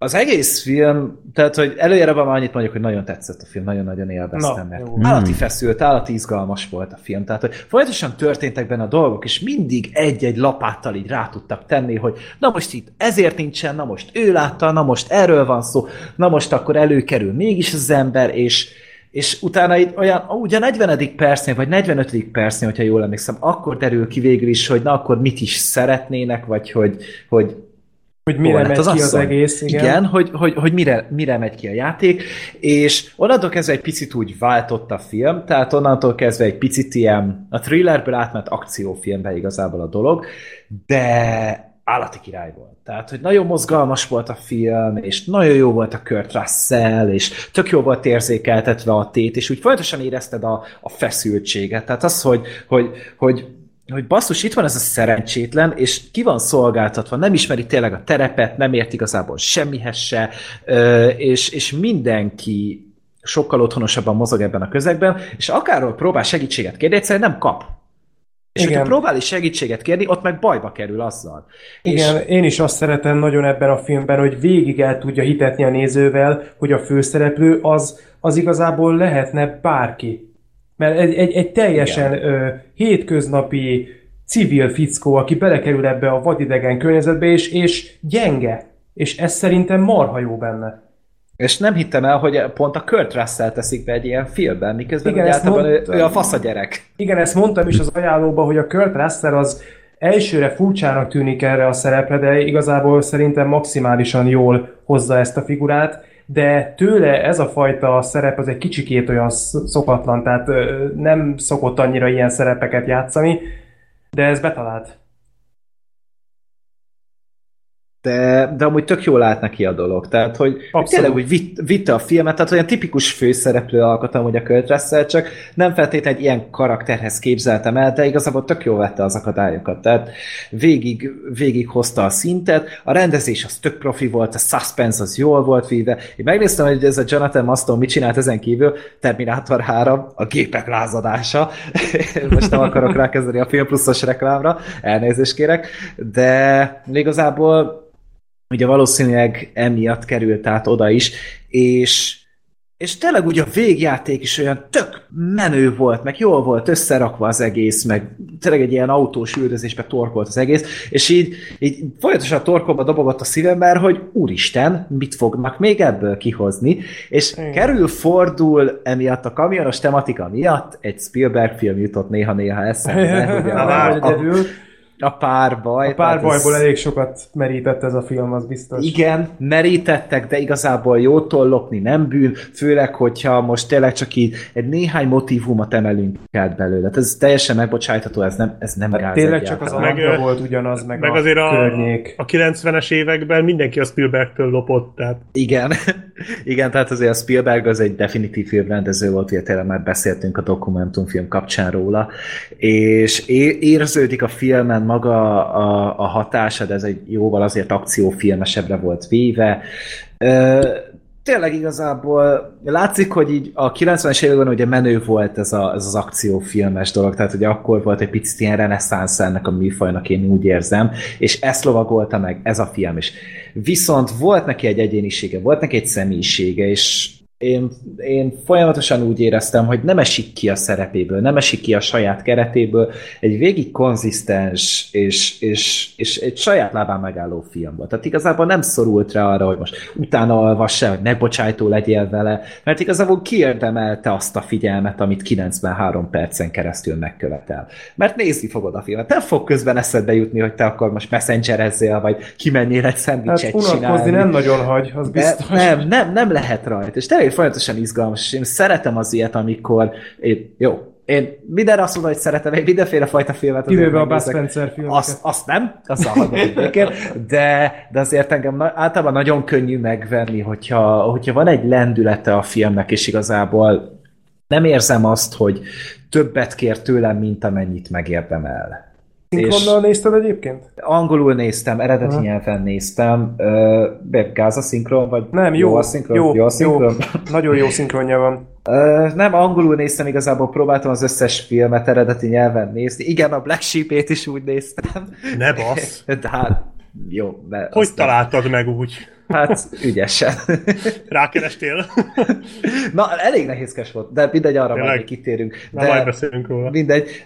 az egész film, tehát, hogy előjáróban annyit mondjuk, hogy nagyon tetszett a film, nagyon-nagyon élveztem, mert jó. állati feszült, állati izgalmas volt a film, tehát, hogy folyamatosan történtek benne a dolgok, és mindig egy-egy lapáttal így rá tudtak tenni, hogy na most itt ezért nincsen, na most ő látta, na most erről van szó, na most akkor előkerül mégis az ember, és és utána itt olyan, ugye a 40. percnél, vagy 45. percnél, hogyha jól emlékszem, akkor derül ki végül is, hogy na akkor mit is szeretnének, vagy hogy, hogy hogy mire megy az ki az egész, igen. Igen, hogy, hogy, hogy mire, mire megy ki a játék, és onnantól kezdve egy picit úgy váltott a film, tehát onnantól kezdve egy picit ilyen a thrillerből átment akciófilmbe igazából a dolog, de állati király volt. Tehát, hogy nagyon mozgalmas volt a film, és nagyon jó volt a Kurt Russell, és tök jó volt érzékeltetve a tét, és úgy folyamatosan érezted a, a feszültséget. Tehát az, hogy, hogy, hogy hogy basszus, itt van ez a szerencsétlen, és ki van szolgáltatva, nem ismeri tényleg a terepet, nem ért igazából semmihez se, és, és mindenki sokkal otthonosabban mozog ebben a közegben, és akárról próbál segítséget kérni, egyszerűen nem kap. És Igen. hogyha próbál is segítséget kérni, ott meg bajba kerül azzal. Igen, és... én is azt szeretem nagyon ebben a filmben, hogy végig el tudja hitetni a nézővel, hogy a főszereplő az, az igazából lehetne bárki. Mert egy, egy, egy teljesen ö, hétköznapi civil fickó, aki belekerül ebbe a vadidegen környezetbe, és, és gyenge. És ez szerintem marha jó benne. És nem hittem el, hogy pont a Kurt Russell teszik be egy ilyen filmben, miközben Igen, általában ő, ő a fasz a gyerek. Igen, ezt mondtam is az ajánlóban, hogy a Kurt Russell az elsőre furcsának tűnik erre a szerepre, de igazából szerintem maximálisan jól hozza ezt a figurát, de tőle ez a fajta szerep az egy kicsikét olyan szokatlan, tehát nem szokott annyira ilyen szerepeket játszani, de ez betalált de, de amúgy tök jól lát neki a dolog. Tehát, hogy Abszolút. tényleg úgy vitt, vitte a filmet, tehát olyan tipikus főszereplő alkotom, hogy a Kurt csak nem feltétlenül egy ilyen karakterhez képzeltem el, de igazából tök jól vette az akadályokat. Tehát végig, végig hozta a szintet, a rendezés az tök profi volt, a suspense az jól volt víve. Én megnéztem, hogy ez a Jonathan Maston mit csinált ezen kívül, Terminator 3, a gépek lázadása. Most nem akarok rákezdeni a Film Pluszos reklámra, elnézést kérek, de igazából ugye valószínűleg emiatt került át oda is, és és tényleg ugye a végjáték is olyan tök menő volt, meg jól volt összerakva az egész, meg tényleg egy ilyen autós üldözésbe torkolt az egész, és így, így folyamatosan torkolba dobogott a szívemben, hogy úristen, mit fognak még ebből kihozni, és Igen. kerül, fordul emiatt a kamionos tematika miatt, egy Spielberg film jutott néha-néha eszembe, ugye a, a, a, a párbaj. A párbajból ez... elég sokat merített ez a film, az biztos. Igen, merítettek, de igazából jótól lopni nem bűn, főleg, hogyha most tényleg csak így egy néhány motivumot emelünk át belőle. Tehát ez teljesen megbocsájtható, ez nem, ez nem hát gáz Tényleg csak az meg, volt ugyanaz, meg, meg a azért a, környék. a 90-es években mindenki a Spielbergtől lopott, tehát. Igen, igen, tehát azért a Spielberg az egy definitív filmrendező volt, ugye tényleg már beszéltünk a dokumentumfilm kapcsán róla, és érződik a filmen maga a, a de ez egy jóval azért akciófilmesebbre volt véve. Ö, tényleg igazából látszik, hogy így a 90-es években ugye menő volt ez, a, ez az akciófilmes dolog, tehát ugye akkor volt egy picit ilyen reneszánsz ennek a műfajnak, én úgy érzem, és ezt lovagolta meg ez a film is. Viszont volt neki egy egyénisége, volt neki egy személyisége, és én, én folyamatosan úgy éreztem, hogy nem esik ki a szerepéből, nem esik ki a saját keretéből, egy végig konzisztens és, és, és egy saját lábán megálló film volt. Tehát igazából nem szorult rá arra, hogy most utána olvassa, hogy ne bocsájtó legyél vele, mert igazából kiérdemelte azt a figyelmet, amit 93 percen keresztül megkövetel. Mert nézni fogod a filmet. Nem fog közben eszedbe jutni, hogy te akkor most messengerezzél, vagy kimenjél egy szendvicset hát, csinálni. nem nagyon hagy, az biztos. De nem, nem, nem lehet rajta. És tényleg folyamatosan izgalmas, és én szeretem az ilyet, amikor én, jó, én minden azt mondom, hogy szeretem, én mindenféle fajta filmet. Kivéve a Buzz Spencer filmeket. Azt, azt nem, azt a de, de azért engem általában nagyon könnyű megvenni, hogyha, hogyha van egy lendülete a filmnek, és igazából nem érzem azt, hogy többet kér tőlem, mint amennyit megérdemel. Szinkronnal nézted egyébként? Angolul néztem, eredeti uh-huh. nyelven néztem. Uh, gáz a szinkron, vagy nem, jó, jó a szinkron? Jó, jó, a szinkron? jó. Nagyon jó szinkronja van. Uh, nem, angolul néztem, igazából próbáltam az összes filmet eredeti nyelven nézni. Igen, a Black Sheep-ét is úgy néztem. Ne basz! De hát, jó. Hogy találtad nem... meg úgy? Hát ügyesen. Rákerestél? Na, elég nehézkes volt, de mindegy, arra Tényleg? majd kitérünk. De Na, majd beszélünk róla. Mindegy.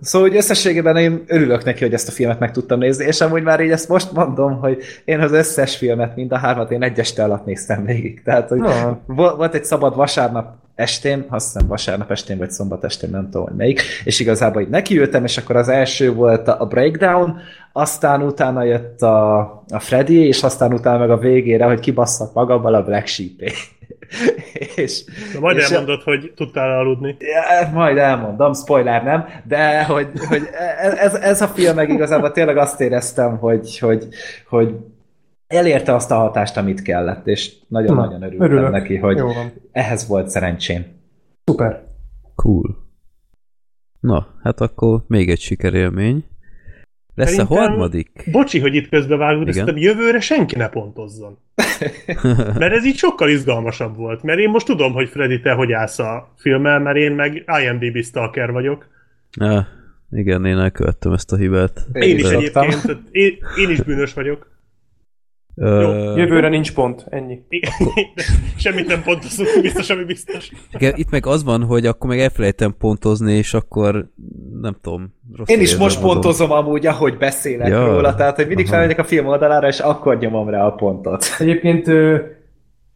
Szóval, hogy összességében én örülök neki, hogy ezt a filmet meg tudtam nézni, és amúgy már így ezt most mondom, hogy én az összes filmet, mind a hármat, én egy este alatt néztem végig. Tehát, hogy volt egy szabad vasárnap estén, azt hiszem vasárnap estén, vagy szombat estén, nem tudom, hogy melyik, és igazából így nekiültem, és akkor az első volt a Breakdown, aztán utána jött a, a Freddy, és aztán utána meg a végére, hogy kibasszak magammal a Black sheep és, Na, majd és elmondod, a... hogy tudtál aludni. Ja, majd elmondom, spoiler nem, de hogy, hogy ez, ez a film meg igazából tényleg azt éreztem, hogy, hogy, hogy elérte azt a hatást, amit kellett, és nagyon-nagyon örültem örülök. neki, hogy ehhez volt szerencsém. Szuper. Cool. Na, hát akkor még egy sikerélmény. Lesz Szerintem, a harmadik? Bocsi, hogy itt közbevágunk, de szerintem jövőre senki ne pontozzon. mert ez így sokkal izgalmasabb volt. Mert én most tudom, hogy Freddy, te hogy állsz a filmmel, mert én meg IMDb stalker vagyok. Ja, igen, én elkövettem ezt a hibát. Én, én is egyébként, én, én is bűnös vagyok. Jó. Jövőre nincs pont, ennyi. Semmit nem pontozunk, biztos, ami biztos. Igen, itt meg az van, hogy akkor meg elfelejtem pontozni, és akkor nem tudom. Rossz Én is most azon. pontozom amúgy, ahogy beszélek ja. róla, tehát hogy mindig felmegyek a film oldalára, és akkor nyomom rá a pontot. Egyébként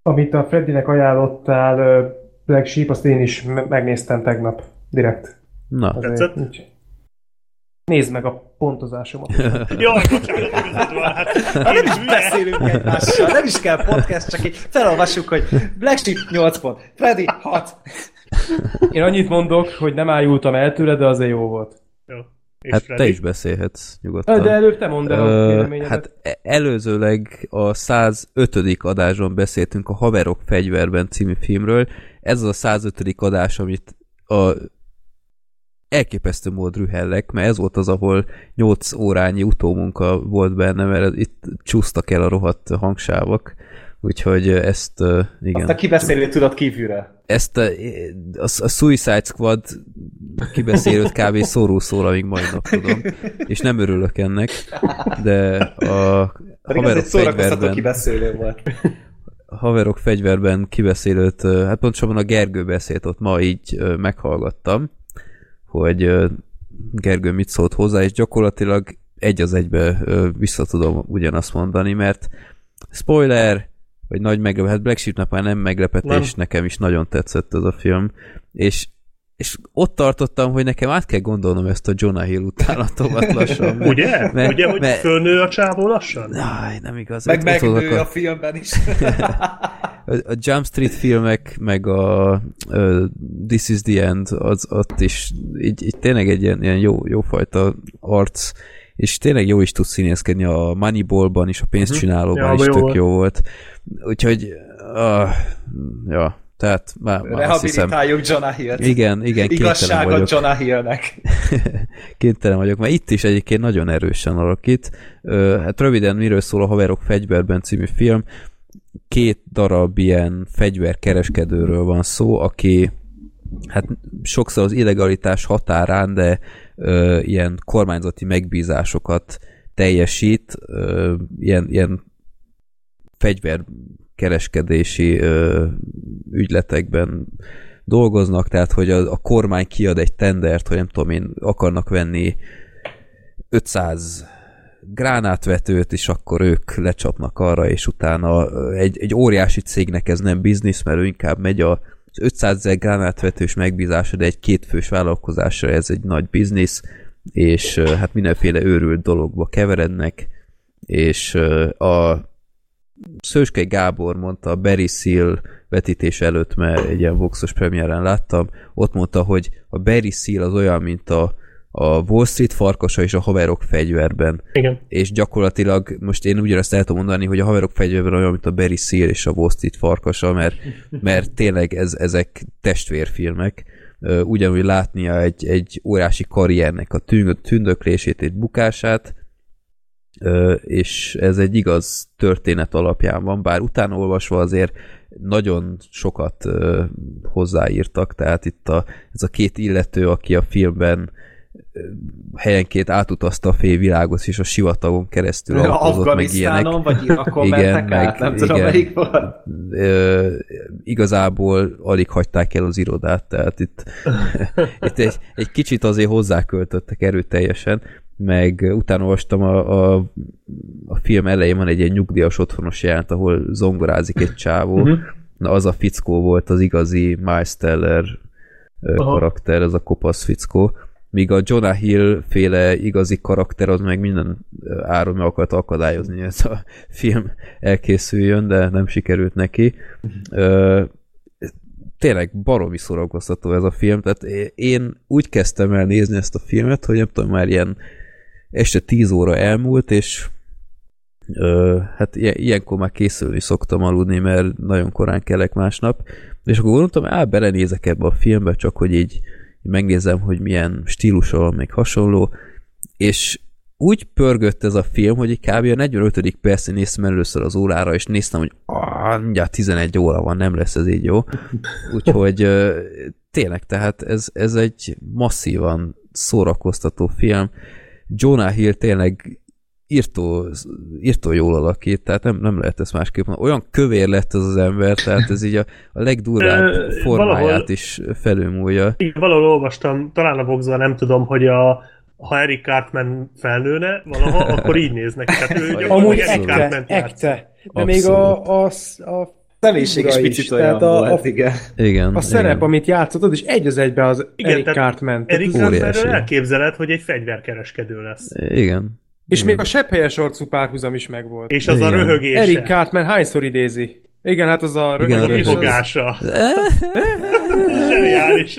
Amit a Freddynek ajánlottál, Black Sheep, azt én is megnéztem tegnap, direkt. Na. Tetszett? Nézd meg a pontozásomat. Jaj, bocsánat, hát, hát nem is beszélünk egymással, nem is kell podcast, csak így felolvassuk, hogy Black Sheep 8 pont, Freddy 6. Én annyit mondok, hogy nem ájultam el tőle, de azért jó volt. Jó. És hát Freddy? te is beszélhetsz nyugodtan. De előbb te mondd el a Hát előzőleg a 105. adásban beszéltünk a Haverok fegyverben című filmről. Ez az a 105. adás, amit a elképesztő mód rühellek, mert ez volt az, ahol 8 órányi utómunka volt benne, mert itt csúsztak el a rohadt hangsávok. Úgyhogy ezt, igen. Azt a kibeszélőt tudod kívülre. Ezt a, a, a Suicide Squad kibeszélőt kb. szóró szól, amíg mai nap tudom. És nem örülök ennek, de a Pedig haverok fegyverben... kibeszélő volt. Haverok fegyverben kibeszélőt, hát pontosabban a Gergő beszélt ott ma így meghallgattam, hogy Gergő mit szólt hozzá, és gyakorlatilag egy az egybe vissza tudom ugyanazt mondani, mert spoiler, vagy nagy meglepetés, hát Black Sheepnek már nem meglepetés, nem. nekem is nagyon tetszett ez a film, és és ott tartottam, hogy nekem át kell gondolnom ezt a Jonah Hill utánatomat lassan. Ugye? Mert, Ugye, hogy mert... fölnő a csávó lassan? Aj, nem igaz. Meg megnő a... a filmben is. a Jump Street filmek, meg a uh, This is the End, az ott is így, így tényleg egy ilyen, ilyen jó, jó fajta arc, és tényleg jó is tud színészkedni a Moneyball-ban is, a pénzcsinálóban uh-huh. ja, is tök jó volt. Úgyhogy, uh, ja, tehát már, már azt hiszem... Jonah Hill-t. Igen, igen, Igazságot vagyok. Jonah Hill-nek. kénytelen vagyok, mert itt is egyébként nagyon erősen alakít. Hát röviden miről szól a Haverok fegyverben című film. Két darab ilyen fegyverkereskedőről van szó, aki hát sokszor az illegalitás határán, de ö, ilyen kormányzati megbízásokat teljesít, ö, ilyen, ilyen fegyver kereskedési ö, ügyletekben dolgoznak, tehát hogy a, a kormány kiad egy tendert, hogy nem tudom én, akarnak venni 500 gránátvetőt, és akkor ők lecsapnak arra, és utána egy, egy óriási cégnek ez nem biznisz, mert ő inkább megy a az 500 ezer gránátvetős megbízása, de egy kétfős vállalkozásra ez egy nagy biznisz, és hát mindenféle őrült dologba keverednek, és a Szőskei Gábor mondta a Barry Seal vetítés előtt, mert egy ilyen Voxos premiéren láttam, ott mondta, hogy a Barry Seal az olyan, mint a, a Wall Street farkasa és a haverok fegyverben. Igen. És gyakorlatilag most én ugyanazt el tudom mondani, hogy a haverok fegyverben olyan, mint a Barry Seal és a Wall Street farkasa, mert, mert tényleg ez, ezek testvérfilmek. Ugyanúgy látnia egy, egy óriási karriernek a tündöklését, egy bukását, és ez egy igaz történet alapján van, bár utána olvasva azért nagyon sokat hozzáírtak, tehát itt a, ez a két illető, aki a filmben helyenként átutazta a világot, és a sivatagon keresztül autózott, meg ilyenek. vagy Irakon igen, meg, át, nem igen, tudom, melyik volt. igazából alig hagyták el az irodát, tehát itt, itt egy, egy kicsit azért hozzáköltöttek erőteljesen, meg utána olvastam a, a, a film elején van egy ilyen nyugdíjas otthonos jelent, ahol zongorázik egy csávó. Uh-huh. Na az a fickó volt az igazi Miles Teller Aha. karakter, ez a kopasz fickó. Míg a Jonah Hill féle igazi karakter az meg minden áron meg akart akadályozni, hogy ez a film elkészüljön, de nem sikerült neki. Uh-huh. tényleg baromi szórakoztató ez a film, tehát én úgy kezdtem el nézni ezt a filmet, hogy nem tudom, már ilyen este 10 óra elmúlt, és ö, hát ilyenkor már készülni szoktam aludni, mert nagyon korán kelek másnap, és akkor gondoltam, á, belenézek ebbe a filmbe, csak hogy így megnézem, hogy milyen stílusa van, meg hasonló, és úgy pörgött ez a film, hogy kb. a 45. percén néztem először az órára, és néztem, hogy mindjárt 11 óra van, nem lesz ez így jó. Úgyhogy tényleg, tehát ez, ez egy masszívan szórakoztató film, Jonah Hill tényleg írtó, írtó jól alakít, tehát nem, nem lehet ezt másképp mondani. Olyan kövér lett az az ember, tehát ez így a, a legdurvább formáját valahol, is felülmúlja. Igen, valahol olvastam, talán a Voxban nem tudom, hogy a, ha Eric Cartman felnőne valaha, akkor így néznek. Tehát ő Amúgy ekte, ekte. De Abszolút. még a, a, a személyiség is picit olyan a, volt, igen. igen. A szerep, igen. amit játszottad, és egy az egybe az igen, Eric Cartman. Eric Cartmanről elképzeled, hogy egy fegyverkereskedő lesz. Igen. És igen. még a sepphelyes arcú párhuzam is megvolt. És az igen. a röhögése. Eric Cartman hányszor idézi? Igen, hát az a röhögése. Zseniális.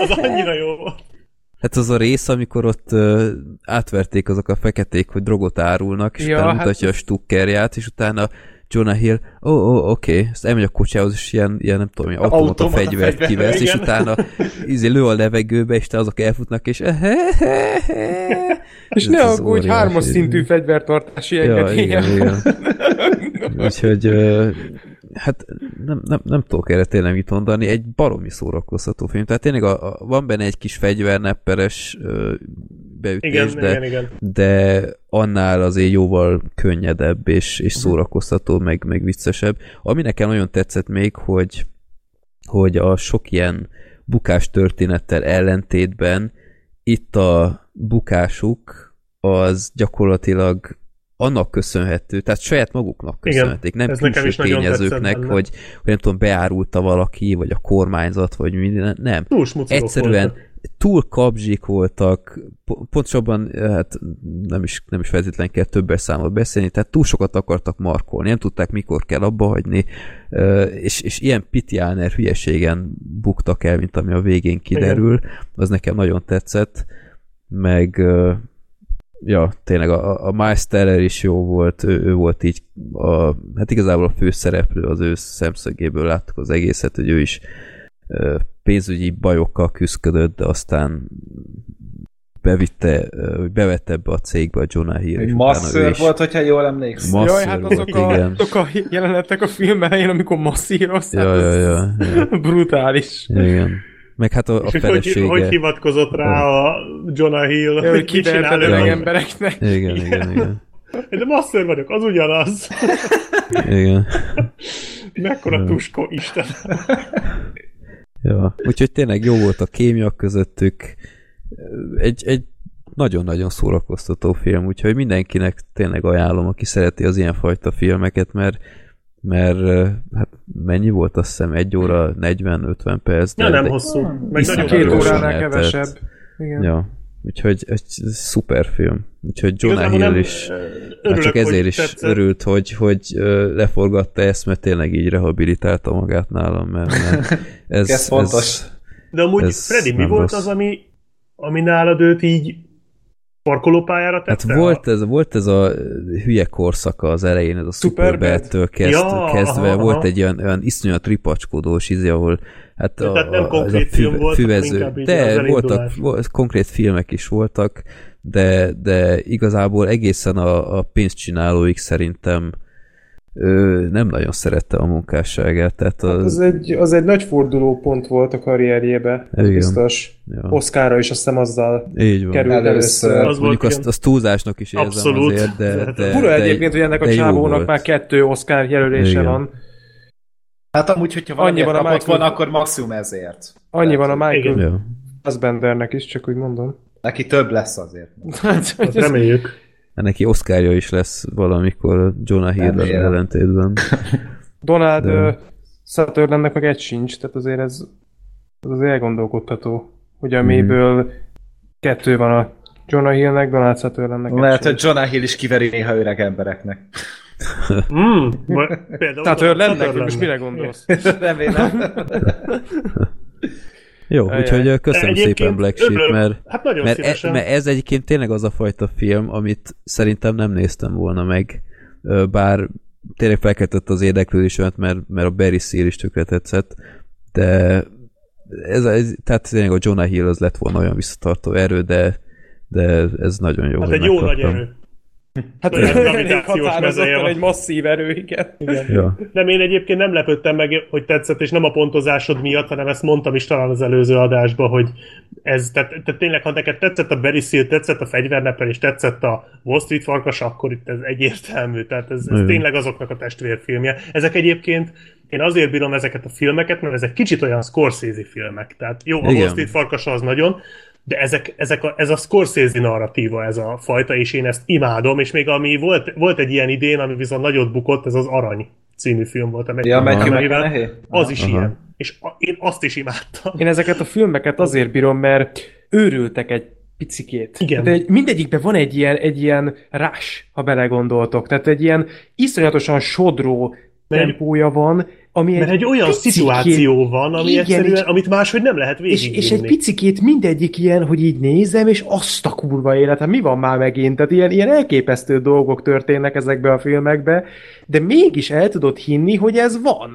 Az annyira jó volt. Hát az a rész, amikor ott uh, átverték azok a feketék, hogy drogot árulnak, és ja, utána hát... mutatja a stukkerját, és utána Jonah Hill, ó, oh, ó, oh, oké, okay. ezt elmegy a kocsához, és ilyen, ilyen nem tudom, automata, automata fegyvert fegyver, kivesz, igen. és utána izé, lő a levegőbe, és te azok elfutnak, és és ne aggódj, hármas szintű fegyvertartási engedélye. Ja, igen, igen. Úgyhogy hát nem, nem, nem tudok erre tényleg mit mondani, egy baromi szórakoztató film. Tehát tényleg a, a, van benne egy kis fegyvernepperes beütés, igen, de, igen, igen. de annál azért jóval könnyedebb és, és szórakoztató, meg, meg viccesebb. Ami nekem nagyon tetszett még, hogy, hogy a sok ilyen bukás történettel ellentétben itt a bukásuk az gyakorlatilag annak köszönhető, tehát saját maguknak köszönhetik, Igen, nem külső tényezőknek, hogy, hogy nem tudom, beárulta valaki, vagy a kormányzat, vagy minden, nem. Túl Egyszerűen voltak. túl kabzsik voltak, pontosabban hát nem is, nem is feltétlenül kell többes számot beszélni, tehát túl sokat akartak markolni, nem tudták mikor kell abba hagyni, és, és ilyen pitiáner hülyeségen buktak el, mint ami a végén kiderül, Igen. az nekem nagyon tetszett, meg ja, tényleg a, a Miles Teller is jó volt, ő, ő volt így, a, hát igazából a főszereplő az ő szemszögéből láttuk az egészet, hogy ő is pénzügyi bajokkal küzdött, de aztán bevitte, bevette ebbe a cégbe a Jonah Hill. Egy masször volt, hogyha jól emlékszem. Masször Jaj, hát azok volt, a, igen. azok a jelenetek a film elején, amikor masszírozták. Ja, ja, ja, ja. Brutális. Igen. Meg hát a, a felesége. Hogy, hogy hivatkozott rá a Jonah Hill, ja, hogy ki csinál meg embereknek. Igen, igen, igen. De masször vagyok, az ugyanaz. Igen. Mekkora tuskó, Isten. Ja, úgyhogy tényleg jó volt a kémia közöttük. Egy, egy nagyon-nagyon szórakoztató film, úgyhogy mindenkinek tényleg ajánlom, aki szereti az ilyenfajta filmeket, mert mert hát mennyi volt, azt hiszem egy óra 40-50 perc. De, ja, nem de hosszú. Meg nagyon két óránál kevesebb. Igen. Ja, úgyhogy egy szuper film. Úgyhogy John Hill is hát csak ezért is tetszett. örült, hogy, hogy leforgatta ezt, mert tényleg így rehabilitálta magát nálam, mert, mert ez, ez fontos. Ez, de amúgy, ez Freddy, mi volt rossz. az, ami, ami nálad őt így parkolópályára tette? Hát volt ez, volt ez a hülye korszaka az elején, ez a Superbad-től kezd, ja, kezdve, aha, volt aha. egy olyan, olyan iszonyat ripacskodós izé, ahol hát a, Tehát nem konkrét a film volt, füvező, de voltak, volt, konkrét filmek is voltak, de, de igazából egészen a, a pénzcsinálóik szerintem ő nem nagyon szerette a munkásságát. Tehát az... Hát az, egy, az egy nagy forduló pont volt a karrierjébe, Igen. biztos. Ja. Oszkára is azt hiszem azzal Így van. került először. először. Az Mondjuk azt, azt túlzásnak is érzem Abszolút. azért, de... de Fura egyébként, hogy ennek a csávónak már kettő Oscar jelölése Igen. van. Hát amúgy, hogyha valami van a Michael... van, akkor maximum ezért. Annyi van a Michael. Fassbendernek is, csak úgy mondom. Neki több lesz azért. hát, reméljük. Neki Oscarja is lesz valamikor Jonah hill ellentétben. Donald De... Sutherlandnek meg egy sincs, tehát azért ez, ez azért elgondolkodható, hogy amiből mm. kettő van a Jonah Hillnek, Donald Sutherlandnek Lehet, hogy Jonah Hill is kiveri néha öreg embereknek. mm, Sutherlandnek? Most mire gondolsz? Remélem. Jó, Ajaj. úgyhogy köszönöm egyébként szépen Black Sheep, mert, hát nagyon mert, e, mert ez egyébként tényleg az a fajta film, amit szerintem nem néztem volna meg, bár tényleg felkeltett az érdeklődésemet, mert, mert a Barry Seal is tökre tetszett, de ez, ez, tehát tényleg a Jonah Hill az lett volna olyan visszatartó erő, de, de ez nagyon jó, Hát egy jó nagy erő. Hát elég határozottan egy masszív erő, igen. igen. Ja. Nem, én egyébként nem lepődtem meg, hogy tetszett, és nem a pontozásod miatt, hanem ezt mondtam is talán az előző adásban, hogy ez, tehát, tehát tényleg, ha neked tetszett a Barry Seal, tetszett a fegyvernepel, és tetszett a Wall Street farkas, akkor itt ez egyértelmű, tehát ez, ez tényleg azoknak a testvérfilmje. Ezek egyébként én azért bírom ezeket a filmeket, mert ezek kicsit olyan Scorsese filmek. Tehát jó, a Wall Street farkas az nagyon, de ezek, ezek a, ez a Scorsese narratíva, ez a fajta, és én ezt imádom, és még ami volt, volt egy ilyen idén, ami viszont nagyot bukott, ez az arany című film volt. Ja, Matthew Az is Aha. ilyen. És a, én azt is imádtam. Én ezeket a filmeket azért bírom, mert őrültek egy picikét. Igen. Tehát egy, mindegyikben van egy ilyen, egy ilyen rush, ha belegondoltok. Tehát egy ilyen iszonyatosan sodró tempója van, ami Mert egy, egy olyan picikét, szituáció van, ami igen, egyszerűen, amit máshogy nem lehet végigvinni. És, és egy picikét mindegyik ilyen, hogy így nézem, és azt a kurva életem, mi van már megint? Tehát ilyen, ilyen elképesztő dolgok történnek ezekbe a filmekbe, de mégis el tudod hinni, hogy ez van.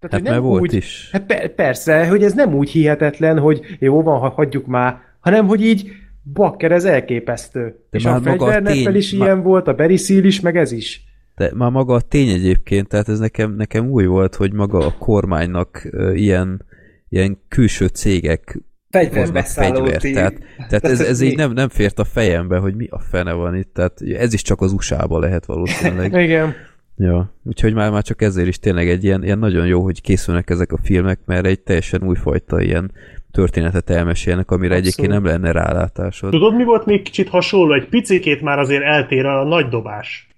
Tehát, hát nem volt úgy, is. Hát per, persze, hogy ez nem úgy hihetetlen, hogy jó van, ha hagyjuk már, hanem hogy így bakker, ez elképesztő. De és a fegyverneppel is már... ilyen volt, a Berissil is, meg ez is. De már maga a tény egyébként, tehát ez nekem, nekem új volt, hogy maga a kormánynak ilyen, ilyen külső cégek fegyvert. Tehát, tehát ez, ez így nem, nem fért a fejembe, hogy mi a fene van itt. Tehát ez is csak az USA-ba lehet valószínűleg. Igen. Ja, úgyhogy már, már csak ezért is tényleg egy ilyen, ilyen nagyon jó, hogy készülnek ezek a filmek, mert egy teljesen újfajta ilyen történetet elmesélnek, amire Abszolút. egyébként nem lenne rálátásod. Tudod, mi volt még kicsit hasonló? Egy picikét már azért eltér a nagy dobás.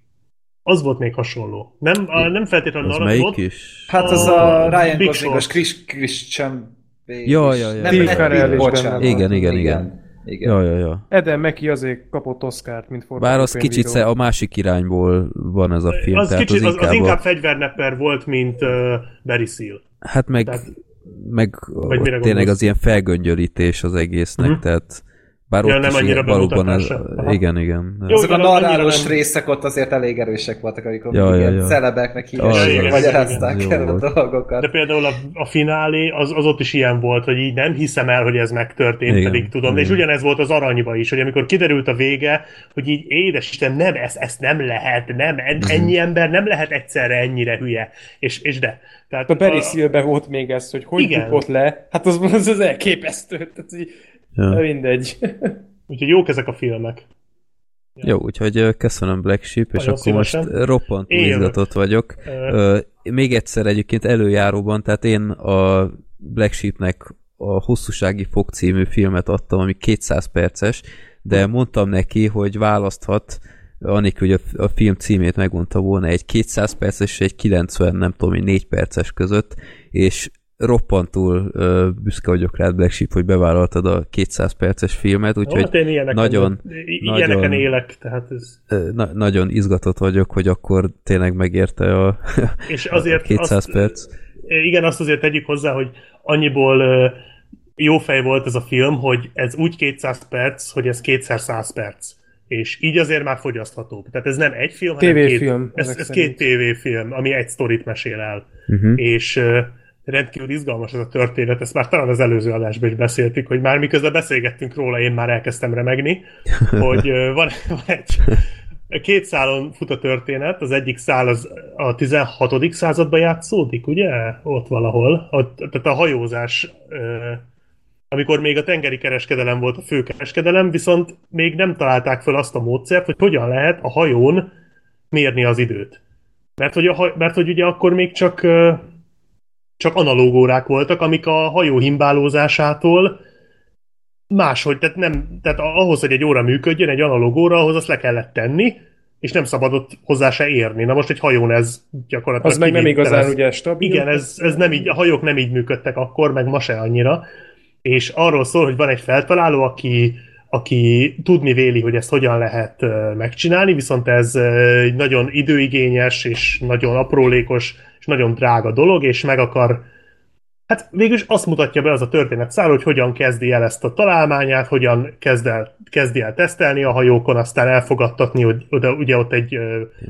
Az volt még hasonló. Nem, a, nem feltétlenül az melyik volt. is? Hát az a, a Ryan Gosling, Chris, Christian Ja, ja, ja. Nem, nem, bocsánat. Igen, igen, igen. Igen. Ja, ja, ja. Eden Meki azért kapott Oscar-t, mint Bár az kicsit a másik irányból van ez a film. Az, kicsit, az, inkább, az inkább a... fegyvernepper volt, mint uh, Barry Seal. Hát meg, tehát, meg tényleg az ilyen felgöngyölítés az egésznek, uh-huh. tehát bár ja, ott nem is annyira valóban ez, igen, igen. Jó, Azok a narrálós nem... részek ott azért elég erősek voltak, amikor ja, ja, ja. celebeknek híres magyarázták el a dolgokat. De például a, a finálé az, az ott is ilyen volt, hogy így nem hiszem el, hogy ez megtörtént, igen, pedig tudom. Igen. És ugyanez volt az aranyba is, hogy amikor kiderült a vége, hogy így édesisten, nem, ezt, ezt nem lehet, nem, mhm. ennyi ember nem lehet egyszerre ennyire hülye. És, és de. Tehát a Barry a... volt még ez, hogy hogy bukott le. Hát az, az, az elképesztő. Tehát, Ja. De mindegy. úgyhogy jók ezek a filmek. Ja. Jó, úgyhogy köszönöm Black Sheep, és akkor szívesen. most roppant izgatott vagyok. Uh, még egyszer egyébként előjáróban, tehát én a Black Sheepnek a Hosszúsági Fog című filmet adtam, ami 200 perces, de mondtam neki, hogy választhat, anélkül, hogy a, a film címét megmondta volna, egy 200 perces és egy 90, nem tudom, 4 perces között, és roppantul uh, büszke vagyok rád, Black Sheep, hogy bevállaltad a 200 perces filmet, úgyhogy hát én ilyeneken, nagyon, ilyeneken nagyon, élek, tehát ez... Na, nagyon izgatott vagyok, hogy akkor tényleg megérte a, És azért a 200 azt, perc. Igen, azt azért tegyük hozzá, hogy annyiból uh, jó fej volt ez a film, hogy ez úgy 200 perc, hogy ez kétszer 100 perc. És így azért már fogyasztható. Tehát ez nem egy film, hanem TV két, ez, ez két tévéfilm, ami egy sztorit mesél el. Uh-huh. És uh, rendkívül izgalmas ez a történet, ezt már talán az előző adásban is beszéltük, hogy már miközben beszélgettünk róla, én már elkezdtem remegni, hogy van, van egy két szálon fut a történet, az egyik szál az a 16. században játszódik, ugye? Ott valahol. Ott, tehát a hajózás, amikor még a tengeri kereskedelem volt a fő kereskedelem, viszont még nem találták fel azt a módszert, hogy hogyan lehet a hajón mérni az időt. Mert hogy, a, mert hogy ugye akkor még csak csak analóg órák voltak, amik a hajó himbálózásától máshogy, tehát, nem, tehát ahhoz, hogy egy óra működjön, egy analóg óra, ahhoz azt le kellett tenni, és nem szabadott hozzá se érni. Na most egy hajón ez gyakorlatilag... Az meg nem igazán ez, ugye stabil. Igen, ez, ez nem így, a hajók nem így működtek akkor, meg ma se annyira. És arról szól, hogy van egy feltaláló, aki, aki tudni véli, hogy ezt hogyan lehet megcsinálni, viszont ez nagyon időigényes és nagyon aprólékos nagyon drága dolog, és meg akar Hát végülis azt mutatja be az a történet szár, hogy hogyan kezdi el ezt a találmányát, hogyan kezd el, kezdi el tesztelni a hajókon, aztán elfogadtatni, hogy oda, ugye ott egy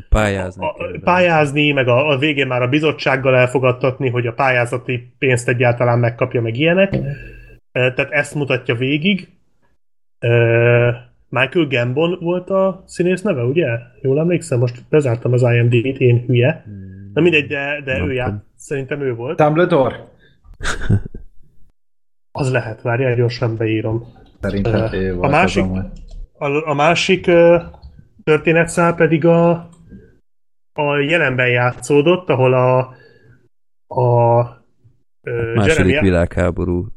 pályázni, a, a, pályázni meg a, a végén már a bizottsággal elfogadtatni, hogy a pályázati pénzt egyáltalán megkapja, meg ilyenek. Tehát ezt mutatja végig. Michael Gambon volt a színész neve, ugye? Jól emlékszem, most bezártam az IMDb-t, én hülye. Hmm. Na mindegy, de, de ő jár. Szerintem ő volt. Dumbledore? az lehet, várjál, gyorsan beírom. Szerintem uh, ő volt a másik, a, a másik uh, történetszál pedig a, a jelenben játszódott, ahol a, a uh, második Jeremy... világháború.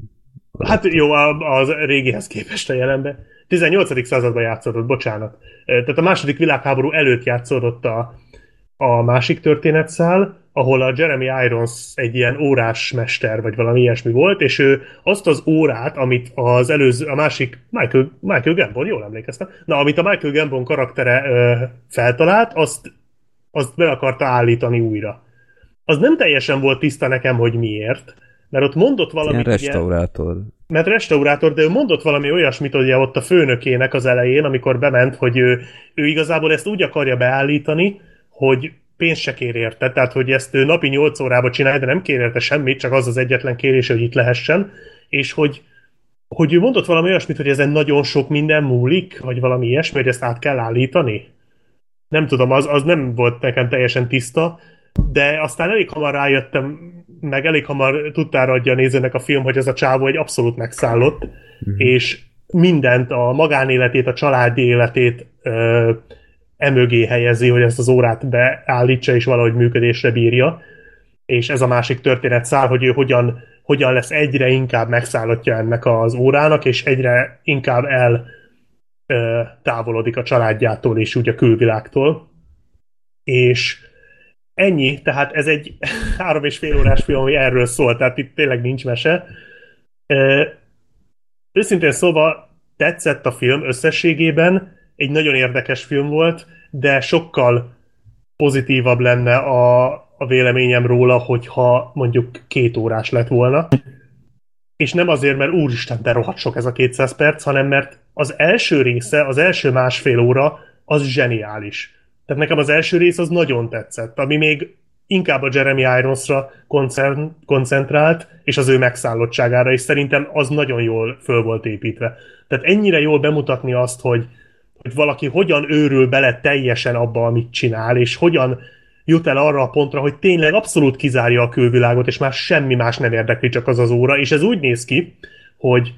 Hát jó, az régihez képest a jelenben. 18. században játszódott, bocsánat. Tehát a második világháború előtt játszódott a, a másik történetszál, ahol a Jeremy Irons egy ilyen órás mester, vagy valami ilyesmi volt, és ő azt az órát, amit az előző, a másik Michael, Michael Gambon, jól emlékeztem, na, amit a Michael Gambon karaktere ö, feltalált, azt, azt be akarta állítani újra. Az nem teljesen volt tiszta nekem, hogy miért, mert ott mondott valami... Ilyen restaurátor. Ilyen, mert restaurátor, de ő mondott valami olyasmit ugye ott a főnökének az elején, amikor bement, hogy ő, ő igazából ezt úgy akarja beállítani, hogy pénzt se kér érte, tehát hogy ezt ő napi 8 órába csinálja, de nem kér érte semmit, csak az az egyetlen kérés, hogy itt lehessen, és hogy, hogy ő mondott valami olyasmit, hogy ezen nagyon sok minden múlik, vagy valami ilyesmi, hogy ezt át kell állítani. Nem tudom, az, az nem volt nekem teljesen tiszta, de aztán elég hamar rájöttem, meg elég hamar tudtára adja a nézőnek a film, hogy ez a csávó egy abszolút megszállott, mm-hmm. és mindent, a magánéletét, a családi életét ö, emögé helyezi, hogy ezt az órát beállítsa és valahogy működésre bírja. És ez a másik történet száll, hogy ő hogyan, hogyan lesz egyre inkább megszállottja ennek az órának, és egyre inkább el ö, távolodik a családjától és úgy a külvilágtól. És ennyi, tehát ez egy három és fél órás film, ami erről szól, tehát itt tényleg nincs mese. Ö, őszintén szóval tetszett a film összességében, egy nagyon érdekes film volt, de sokkal pozitívabb lenne a, a véleményem róla, hogyha mondjuk két órás lett volna. És nem azért, mert úristen, de rohadt sok ez a 200 perc, hanem mert az első része, az első másfél óra, az zseniális. Tehát nekem az első rész az nagyon tetszett, ami még inkább a Jeremy Ironsra koncentrált, és az ő megszállottságára, és szerintem az nagyon jól föl volt építve. Tehát ennyire jól bemutatni azt, hogy, hogy valaki hogyan őrül bele teljesen abba, amit csinál, és hogyan jut el arra a pontra, hogy tényleg abszolút kizárja a külvilágot, és már semmi más nem érdekli, csak az az óra, és ez úgy néz ki, hogy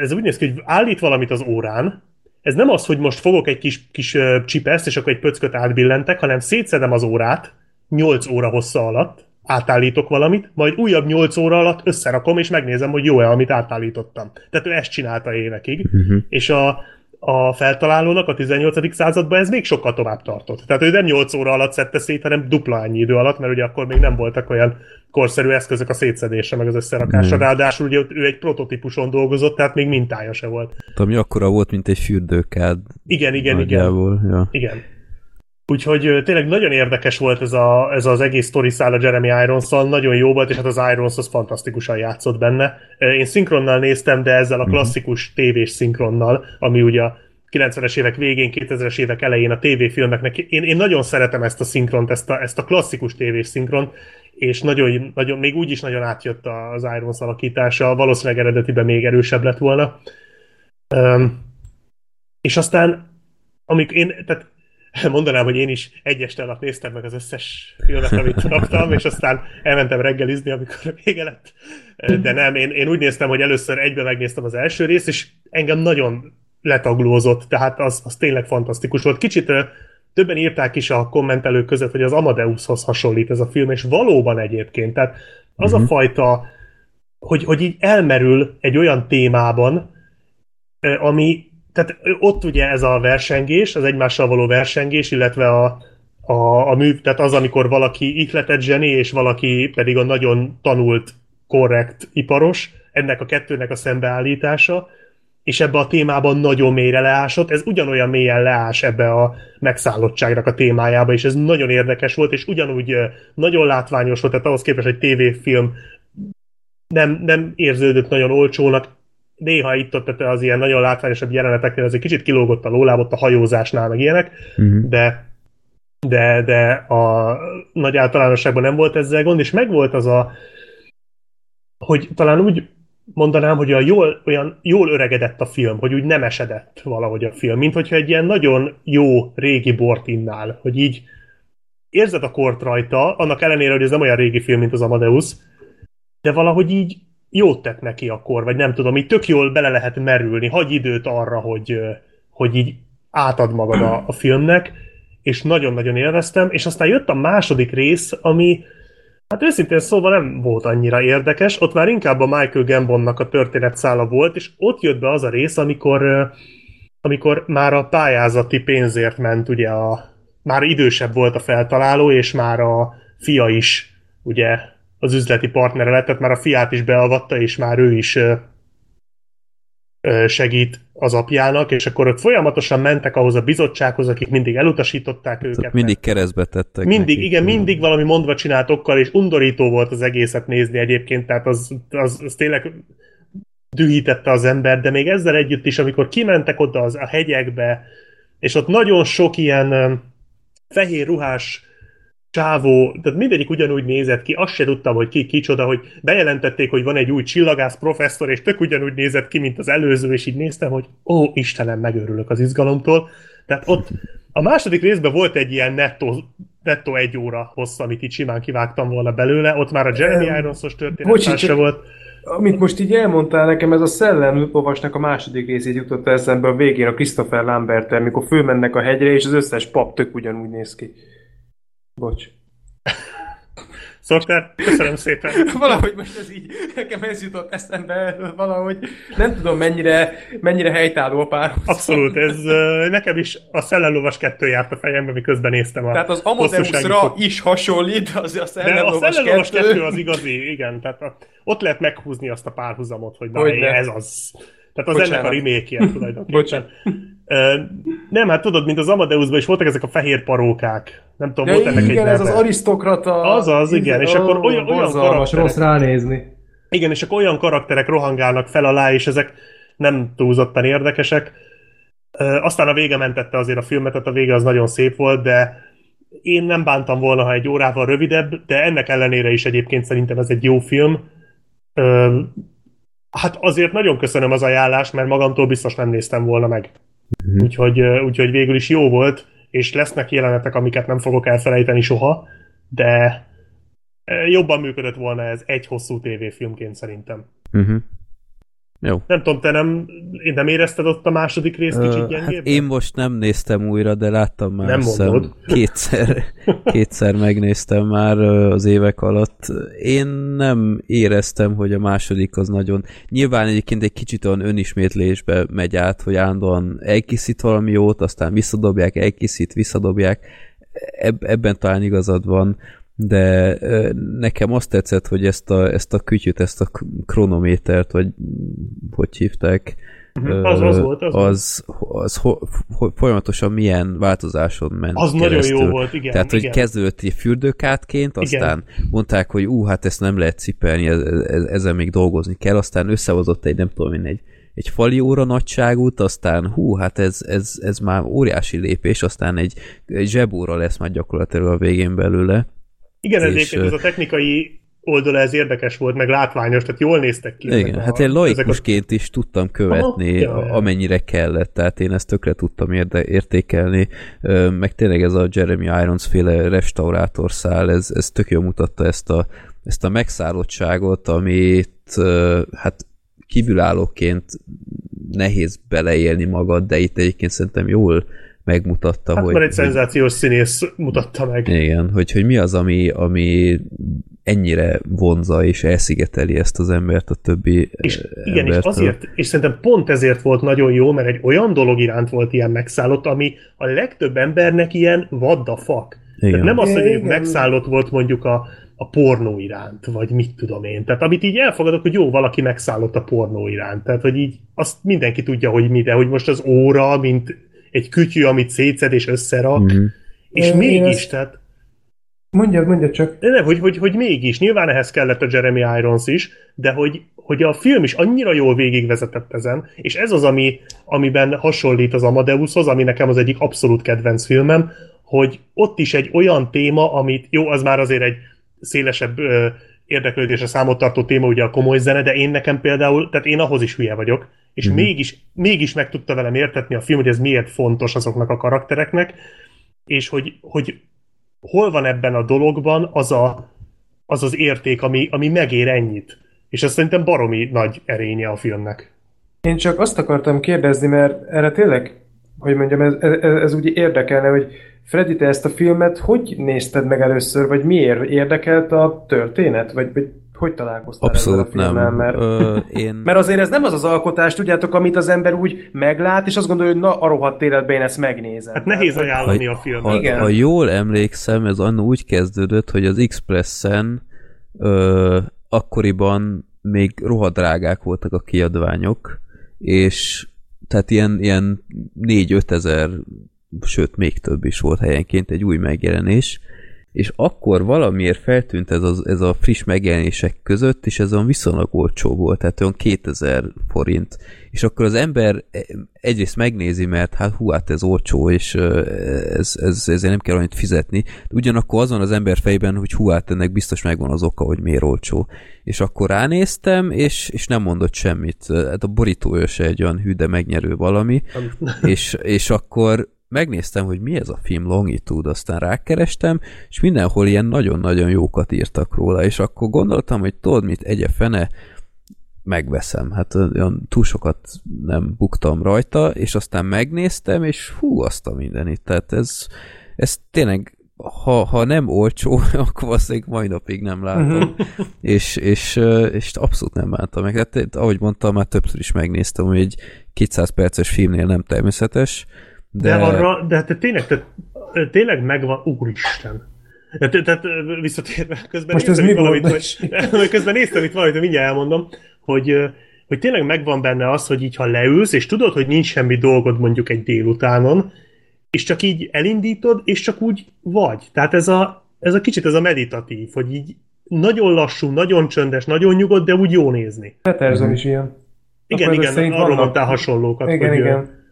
ez úgy néz ki, hogy állít valamit az órán, ez nem az, hogy most fogok egy kis, kis csipeszt, és akkor egy pöcköt átbillentek, hanem szétszedem az órát 8 óra hossza alatt, átállítok valamit, majd újabb 8 óra alatt összerakom, és megnézem, hogy jó-e, amit átállítottam. Tehát ő ezt csinálta évekig, uh-huh. és a, a feltalálónak a 18. században ez még sokkal tovább tartott. Tehát ő nem 8 óra alatt szedte szét, hanem dupla annyi idő alatt, mert ugye akkor még nem voltak olyan korszerű eszközök a szétszedésre, meg az összerakásra. Hmm. Ráadásul ugye ő egy prototípuson dolgozott, tehát még mintája se volt. Ami akkora volt, mint egy fürdőkád. Igen, igen, nagyjából. igen. Ja. Igen. Úgyhogy tényleg nagyon érdekes volt ez, a, ez az egész sztori száll a Jeremy irons nagyon jó volt, és hát az Irons az fantasztikusan játszott benne. Én szinkronnal néztem, de ezzel a mhm. klasszikus tévés szinkronnal, ami ugye a 90-es évek végén, 2000-es évek elején a tévéfilmeknek. Én, én nagyon szeretem ezt a szinkront, ezt a, ezt a klasszikus tévés szinkront, és nagyon, nagyon, még úgy is nagyon átjött az Irons alakítása, valószínűleg eredetiben még erősebb lett volna. Um, és aztán, amikor én, tehát mondanám, hogy én is egy este alatt néztem meg az összes filmet, amit raktam, és aztán elmentem reggelizni, amikor vége lett. De nem, én, én úgy néztem, hogy először egybe megnéztem az első részt, és engem nagyon letaglózott, tehát az, az tényleg fantasztikus volt. Kicsit többen írták is a kommentelők között, hogy az Amadeushoz hasonlít ez a film, és valóban egyébként. Tehát az uh-huh. a mhm. fajta, hogy, hogy így elmerül egy olyan témában, ami tehát ott ugye ez a versengés, az egymással való versengés, illetve a, a, a mű, tehát az, amikor valaki ihletett zseni, és valaki pedig a nagyon tanult, korrekt iparos, ennek a kettőnek a szembeállítása, és ebbe a témában nagyon mélyre leásott, ez ugyanolyan mélyen leás ebbe a megszállottságnak a témájába, és ez nagyon érdekes volt, és ugyanúgy nagyon látványos volt, tehát ahhoz képest egy tévéfilm nem, nem érződött nagyon olcsónak, néha itt ott az ilyen nagyon látványosabb jeleneteknél az egy kicsit kilógott a lóláb, ott a hajózásnál, meg ilyenek, uh-huh. de de, de a nagy általánosságban nem volt ezzel gond, és megvolt az a, hogy talán úgy mondanám, hogy a jól, olyan jól öregedett a film, hogy úgy nem esedett valahogy a film, mint hogyha egy ilyen nagyon jó régi bort innál, hogy így érzed a kort rajta, annak ellenére, hogy ez nem olyan régi film, mint az Amadeus, de valahogy így jót tett neki akkor, vagy nem tudom, így tök jól bele lehet merülni, hagy időt arra, hogy, hogy így átad magad a, a filmnek, és nagyon-nagyon élveztem, és aztán jött a második rész, ami hát őszintén szóval nem volt annyira érdekes, ott már inkább a Michael Gambonnak a történetszála volt, és ott jött be az a rész, amikor, amikor már a pályázati pénzért ment ugye a, már idősebb volt a feltaláló, és már a fia is ugye az üzleti partnere lett, tehát már a fiát is beavatta, és már ő is segít az apjának, és akkor ott folyamatosan mentek ahhoz a bizottsághoz, akik mindig elutasították Tehát őket. Mindig keresztbe tettek. Mindig, nekik. igen, mindig valami mondva csináltokkal, és undorító volt az egészet nézni egyébként, tehát az, az, az tényleg dühítette az ember, de még ezzel együtt is, amikor kimentek oda az, a hegyekbe, és ott nagyon sok ilyen fehér ruhás csávó, tehát mindegyik ugyanúgy nézett ki, azt se tudtam, hogy ki kicsoda, hogy bejelentették, hogy van egy új csillagász professzor, és tök ugyanúgy nézett ki, mint az előző, és így néztem, hogy ó, Istenem, megőrülök az izgalomtól. Tehát ott a második részben volt egy ilyen nettó, nettó egy óra hossz, amit így simán kivágtam volna belőle, ott már a Jeremy Irons-os történet se volt. Amit most így elmondtál nekem, ez a Szellem lovasnak a második részét jutott eszembe a végén a Christopher lambert amikor fölmennek a hegyre, és az összes pap tök ugyanúgy néz ki. Bocs. Szoktál? Köszönöm szépen. valahogy most ez így, nekem ez jutott eszembe, valahogy nem tudom mennyire, mennyire helytálló a pár. Abszolút, ez nekem is a Szellemlovas kettő járt a fejembe, miközben néztem a Tehát az Amadeusra is hasonlít, az a Szellemlovas kettő. kettő az igazi, igen, tehát a, ott lehet meghúzni azt a párhuzamot, hogy, hogy ez az. Tehát az Bocsánat. ennek a remake tulajdonképpen. Bocsánat. Nem, hát tudod, mint az Amadeusban is voltak ezek a fehér parókák. Nem tudom, ja, volt ennek igen, egy ez az arisztokrata. Az az, igen, és akkor olyan, olyan karakterek... rossz ránézni. Igen, és akkor olyan karakterek rohangálnak fel alá, és ezek nem túlzottan érdekesek. Aztán a vége mentette azért a filmet, tehát a vége az nagyon szép volt, de én nem bántam volna, ha egy órával rövidebb, de ennek ellenére is egyébként szerintem ez egy jó film. Hát azért nagyon köszönöm az ajánlást, mert magamtól biztos nem néztem volna meg. Mm. Úgyhogy, úgyhogy végül is jó volt, és lesznek jelenetek, amiket nem fogok elfelejteni soha, de jobban működött volna ez egy hosszú tévéfilmként szerintem. Uh-huh. Jó. Nem tudom, te nem, nem érezted ott a második részt kicsit gyengébb? Hát én most nem néztem újra, de láttam már nem mondod. kétszer, kétszer megnéztem már az évek alatt. Én nem éreztem, hogy a második az nagyon... Nyilván egyébként egy kicsit olyan önismétlésbe megy át, hogy állandóan elkészít valami jót, aztán visszadobják, elkészít, visszadobják. Eb- ebben talán igazad van de nekem azt tetszett, hogy ezt a, ezt a kütyüt, ezt a kronométert, vagy hogy hívták, uh-huh. az, az, volt, az, az, az ho, ho, folyamatosan milyen változáson ment Az keresztül. nagyon jó volt, igen. Tehát, igen. hogy kezdődött egy fürdőkátként, aztán igen. mondták, hogy ú, hát ezt nem lehet cipelni, ez, még dolgozni kell, aztán összehozott egy, nem tudom én, egy, egy fali óra nagyságút, aztán hú, hát ez, ez, ez már óriási lépés, aztán egy, egy zsebóra lesz már gyakorlatilag a végén belőle. Igen, ez és, ez a technikai oldala ez érdekes volt, meg látványos, tehát jól néztek ki. Igen, hát én laikusként a... is tudtam követni, Aha, amennyire kellett, tehát én ezt tökre tudtam érde, értékelni, meg tényleg ez a Jeremy Irons féle restaurátorszál, ez, ez tök jól mutatta ezt a, ezt a megszállottságot, amit hát kívülállóként nehéz beleélni magad, de itt egyébként szerintem jól megmutatta, hát hogy... már egy szenzációs színész mutatta meg. Igen, hogy, hogy mi az, ami, ami ennyire vonza és elszigeteli ezt az embert a többi és, Igen, és azért, és szerintem pont ezért volt nagyon jó, mert egy olyan dolog iránt volt ilyen megszállott, ami a legtöbb embernek ilyen what the fuck. Igen. Tehát nem az, hogy igen. megszállott volt mondjuk a, a pornó iránt, vagy mit tudom én. Tehát amit így elfogadok, hogy jó, valaki megszállott a pornó iránt. Tehát, hogy így azt mindenki tudja, hogy mi, de hogy most az óra, mint egy kütyű, amit szétszed és összerak, mm-hmm. és é, mégis, ezt... tehát... Mondjad, mondjad csak. De nem, hogy, hogy, hogy mégis, nyilván ehhez kellett a Jeremy Irons is, de hogy, hogy a film is annyira jól végigvezetett ezen, és ez az, ami, amiben hasonlít az Amadeushoz, ami nekem az egyik abszolút kedvenc filmem, hogy ott is egy olyan téma, amit, jó, az már azért egy szélesebb ö, érdeklődésre számot tartó téma, ugye a komoly zene, de én nekem például, tehát én ahhoz is hülye vagyok, és mm-hmm. mégis, mégis meg tudta velem értetni a film, hogy ez miért fontos azoknak a karaktereknek, és hogy, hogy hol van ebben a dologban az a, az, az érték, ami, ami megér ennyit. És ez szerintem baromi nagy erénye a filmnek. Én csak azt akartam kérdezni, mert erre tényleg, hogy mondjam, ez, ez, ez úgy érdekelne, hogy Freddy, te ezt a filmet hogy nézted meg először, vagy miért? Érdekelt a történet? Vagy, vagy hogy találkoztál Abszolút ezzel a nem. Mert, Ö, én... mert azért ez nem az az alkotás, tudjátok, amit az ember úgy meglát, és azt gondolja, hogy na, a rohadt életben én ezt megnézem. Hát nehéz ajánlani a filmet. Ha, Igen. ha jól emlékszem, ez annó úgy kezdődött, hogy az Expressen ö, akkoriban még rohadrágák voltak a kiadványok, és tehát ilyen, ilyen 4-5 ezer, sőt még több is volt helyenként egy új megjelenés, és akkor valamiért feltűnt ez, az, ez a friss megjelenések között, és ez olyan viszonylag olcsó volt, tehát olyan 2000 forint. És akkor az ember e, egyrészt megnézi, mert hát hú, hát ez olcsó, és ez, ez, ezért nem kell annyit fizetni. De ugyanakkor azon az ember fejben, hogy hú, hát ennek biztos megvan az oka, hogy miért olcsó. És akkor ránéztem, és, és nem mondott semmit. Hát a borítója se egy olyan hű, de megnyerő valami. és, és akkor megnéztem, hogy mi ez a film Longitude, aztán rákerestem, és mindenhol ilyen nagyon-nagyon jókat írtak róla, és akkor gondoltam, hogy tudod mit, egye fene, megveszem. Hát olyan túl sokat nem buktam rajta, és aztán megnéztem, és hú, azt a mindenit. Tehát ez, ez tényleg ha, ha nem olcsó, akkor valószínűleg mai napig nem látom. Uh-huh. és, és, és abszolút nem bántam meg. Hát, ahogy mondtam, már többször is megnéztem, hogy egy 200 perces filmnél nem természetes, de, de, arra, de hát tényleg, tehát, tényleg megvan, úristen. Tehát visszatérve, közben Most néztem, ez mi valamit, hogy, közben néztem itt valamit, mindjárt elmondom, hogy, hogy tényleg megvan benne az, hogy így ha leülsz, és tudod, hogy nincs semmi dolgod mondjuk egy délutánon, és csak így elindítod, és csak úgy vagy. Tehát ez a, ez a kicsit ez a meditatív, hogy így nagyon lassú, nagyon csöndes, nagyon nyugodt, de úgy jó nézni. Peterson is ilyen. Igen, Akkor igen, arról mondtál hasonlókat. Igen, hogy, igen.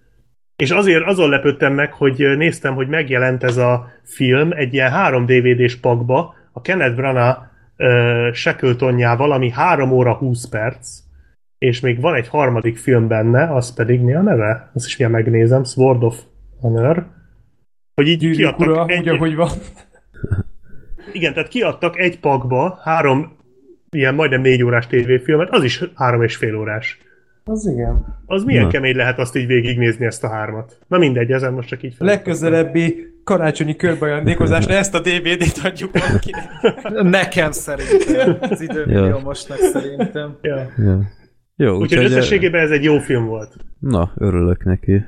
És azért azon lepődtem meg, hogy néztem, hogy megjelent ez a film egy ilyen három DVD-s pakba, a Kenneth Branagh uh, Shackletonjával, ami 3 óra 20 perc, és még van egy harmadik film benne, az pedig mi a neve? Azt is milyen megnézem, Sword of Honor. Hogy így Gyűrűk kiadtak ura, egy... ahogy van. Igen, tehát kiadtak egy pakba három ilyen majdnem négy órás tévéfilmet, az is három és fél órás. Az igen. Az milyen Na. kemény lehet azt így végignézni ezt a hármat. Na mindegy, ezen most csak így fel. Legközelebbi karácsonyi körbeajándékozásra ezt a DVD-t adjuk valakinek. Nekem szerintem. Az időmillió mostnak szerintem. Ja. ja. Jó, úgyhogy úgy, összességében ez egy jó film volt. Na, örülök neki.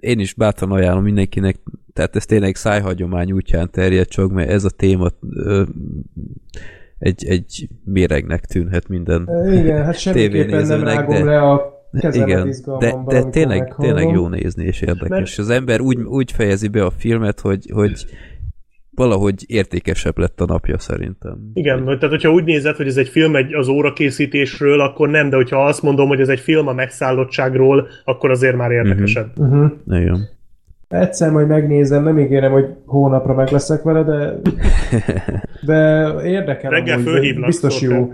Én is bátran ajánlom mindenkinek, tehát ez tényleg szájhagyomány útján terjed csak, mert ez a téma ö, egy, egy méregnek tűnhet minden Igen, hát semmiképpen nem rágom de, le a igen, de, de tényleg, tényleg jó nézni és érdekes. Mert... Az ember úgy, úgy fejezi be a filmet, hogy, hogy valahogy értékesebb lett a napja szerintem. Igen, tehát hogyha úgy nézed, hogy ez egy film egy, az órakészítésről, akkor nem, de hogyha azt mondom, hogy ez egy film a megszállottságról, akkor azért már érdekesebb. Uh-huh. Uh-huh. Igen. Egyszer majd megnézem, nem ígérem, hogy hónapra meg leszek vele, de, de érdekel. Reggel fölhívlak. Biztos jó.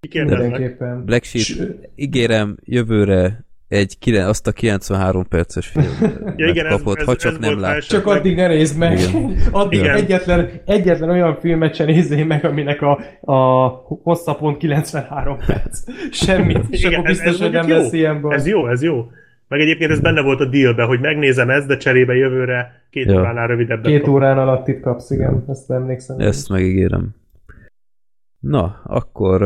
Mindenképpen. Black Sheep, ígérem, jövőre egy, azt a 93 perces film ja, igen, kapott, ez, ez, ha csak ez nem lát. Csak addig ne nézd meg. Igen. Addig igen. Egyetlen, egyetlen olyan filmet se nézzél meg, aminek a, a hosszapont 93 perc. Semmit. És igen, akkor biztos, ez, ez hogy nem lesz ilyen baj. Ez jó, ez jó. Meg egyébként ez benne volt a dealbe, hogy megnézem ezt, de cserébe jövőre két ja. óránál rövidebb. Két kap. órán alatt itt kapsz, igen. Ezt emlékszem. Ezt megígérem. Na, akkor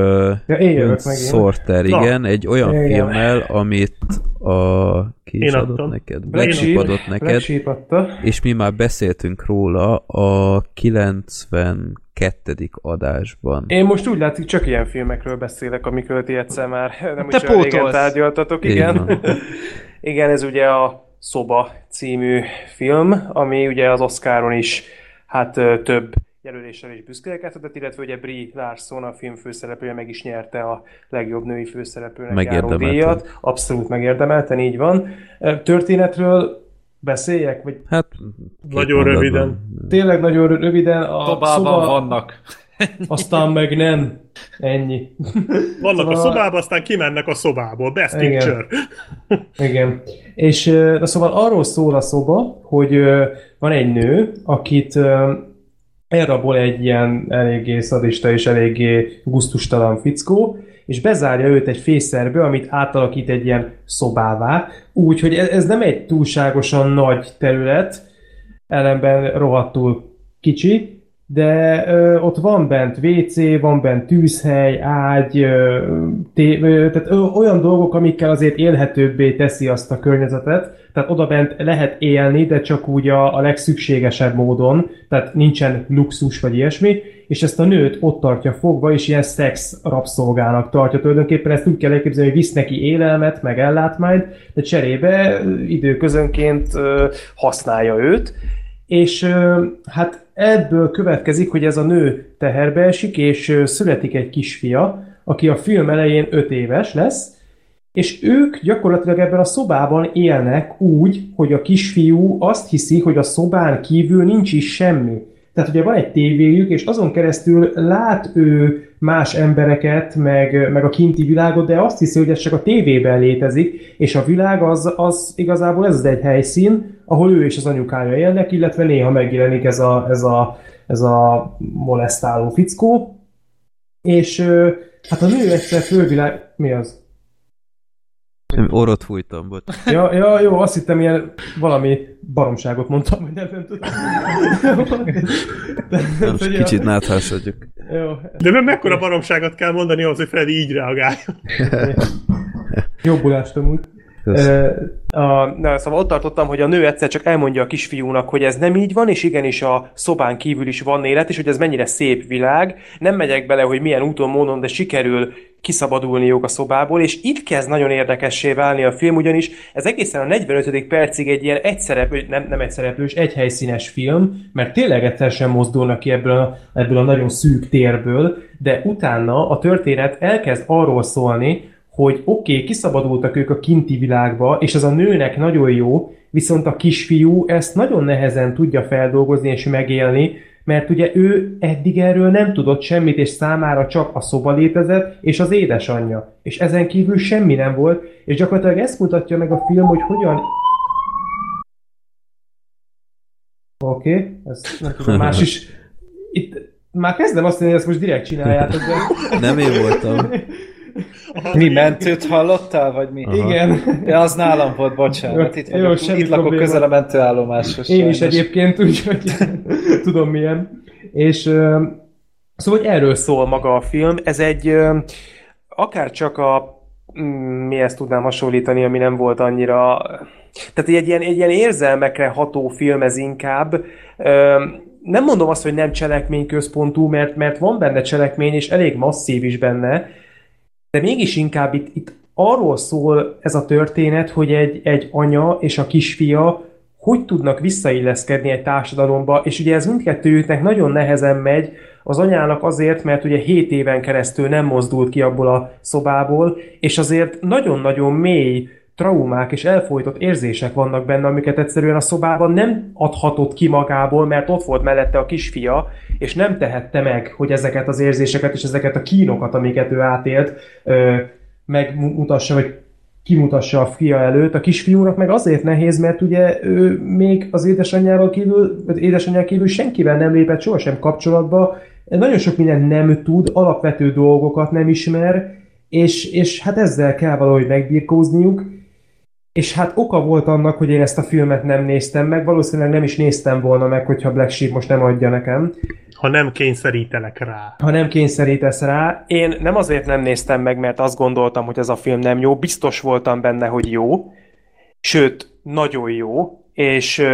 ja, én jövök Sorter, igen, Na. egy olyan én filmmel, amit a ki is adott adtam. neked? Black Sheep adott neked, Black Sheep adta. és mi már beszéltünk róla a 92. adásban. Én most úgy látszik, csak ilyen filmekről beszélek, amikről ti egyszer már nem Te úgy régen tárgyaltatok, igen. Igen, ez ugye a Szoba című film, ami ugye az Oscaron is hát több jelöléssel is büszkélkedhetett, illetve ugye Brie Larson, a film főszereplője meg is nyerte a legjobb női főszereplőnek járó díjat. Abszolút megérdemelten, így van. Történetről beszéljek? Vagy... Hát, nagyon röviden. Tényleg nagyon röviden. A Tobában szoba... vannak. Aztán meg nem. Ennyi. Vannak szóval... a szobába, aztán kimennek a szobából. Best Igen. picture. Igen. És de szóval arról szól a szoba, hogy van egy nő, akit elrabol egy ilyen eléggé szadista és eléggé guztustalan fickó, és bezárja őt egy fészerbe, amit átalakít egy ilyen szobává, úgyhogy ez nem egy túlságosan nagy terület, ellenben rohadtul kicsi, de ö, ott van bent WC, van bent tűzhely, ágy, ö, té, ö, tehát ö, olyan dolgok, amikkel azért élhetőbbé teszi azt a környezetet, tehát oda bent lehet élni, de csak úgy a, a legszükségesebb módon, tehát nincsen luxus vagy ilyesmi, és ezt a nőt ott tartja fogva, és ilyen szex rabszolgának tartja tulajdonképpen, ezt úgy kell elképzelni, hogy visz neki élelmet, meg ellátmányt, de cserébe időközönként használja őt, és hát ebből következik, hogy ez a nő teherbe esik, és születik egy kisfia, aki a film elején 5 éves lesz, és ők gyakorlatilag ebben a szobában élnek úgy, hogy a kisfiú azt hiszi, hogy a szobán kívül nincs is semmi. Tehát ugye van egy tévéjük, és azon keresztül lát ő más embereket, meg, meg a kinti világot, de azt hiszi, hogy ez csak a tévében létezik, és a világ az, az igazából ez az egy helyszín, ahol ő és az anyukája élnek, illetve néha megjelenik ez a, ez a, ez a molesztáló fickó, és hát a nő egyszer fölvilág... Mi az? Orrot fújtam, bot. Ja, ja, jó, azt hittem ilyen valami baromságot mondtam, hogy nem, nem tudom. nem, kicsit náthásodjuk. Jó. De nem mekkora baromságot kell mondani ahhoz, hogy Freddy így reagáljon. Jobbulást amúgy. A, na, szóval ott tartottam, hogy a nő egyszer csak elmondja a kisfiúnak, hogy ez nem így van, és igenis a szobán kívül is van élet, és hogy ez mennyire szép világ. Nem megyek bele, hogy milyen úton, módon, de sikerül kiszabadulniuk a szobából, és itt kezd nagyon érdekessé válni a film, ugyanis ez egészen a 45. percig egy ilyen egyszereplő, nem, nem egyszereplős, egyhelyszínes film, mert tényleg egyszer sem mozdulnak ki ebből a, ebből a nagyon szűk térből, de utána a történet elkezd arról szólni, hogy oké, okay, kiszabadultak ők a kinti világba, és ez a nőnek nagyon jó, viszont a kisfiú ezt nagyon nehezen tudja feldolgozni és megélni, mert ugye ő eddig erről nem tudott semmit, és számára csak a szoba létezett, és az édesanyja. És ezen kívül semmi nem volt, és gyakorlatilag ezt mutatja meg a film, hogy hogyan... Oké, okay, ez nem tudom, más is... Itt már kezdem azt mondani, hogy ezt most direkt csináljátok, de... Nem én voltam. Mi mentőt hallottál, vagy mi? Aha. Igen. Ja, az nálam volt, bocsánat. Itt, jó, vagyok, itt lakok közel a mentőállomáshoz. Én sajnos. is egyébként, úgyhogy tudom milyen. És uh, szóval hogy erről szól maga a film. Ez egy uh, akár csak a mm, mi ezt tudnám hasonlítani, ami nem volt annyira... Tehát egy ilyen, egy ilyen érzelmekre ható film ez inkább. Nem mondom azt, hogy nem cselekményközpontú, mert, mert van benne cselekmény, és elég masszív is benne, de mégis inkább itt, itt arról szól ez a történet, hogy egy, egy anya és a kisfia hogy tudnak visszailleszkedni egy társadalomba, és ugye ez mindkettőjüknek nagyon nehezen megy, az anyának azért, mert ugye 7 éven keresztül nem mozdult ki abból a szobából, és azért nagyon-nagyon mély traumák és elfolytott érzések vannak benne, amiket egyszerűen a szobában nem adhatott ki magából, mert ott volt mellette a kisfia, és nem tehette meg, hogy ezeket az érzéseket és ezeket a kínokat, amiket ő átélt, megmutassa, vagy kimutassa a fia előtt. A kisfiúnak meg azért nehéz, mert ugye ő még az édesanyjával kívül, vagy édesanyjával kívül senkivel nem lépett sohasem kapcsolatba, nagyon sok minden nem tud, alapvető dolgokat nem ismer, és, és hát ezzel kell valahogy megbirkózniuk, és hát oka volt annak, hogy én ezt a filmet nem néztem meg, valószínűleg nem is néztem volna meg, hogyha Black Sheep most nem adja nekem. Ha nem kényszerítelek rá. Ha nem kényszerítesz rá. Én nem azért nem néztem meg, mert azt gondoltam, hogy ez a film nem jó. Biztos voltam benne, hogy jó. Sőt, nagyon jó. És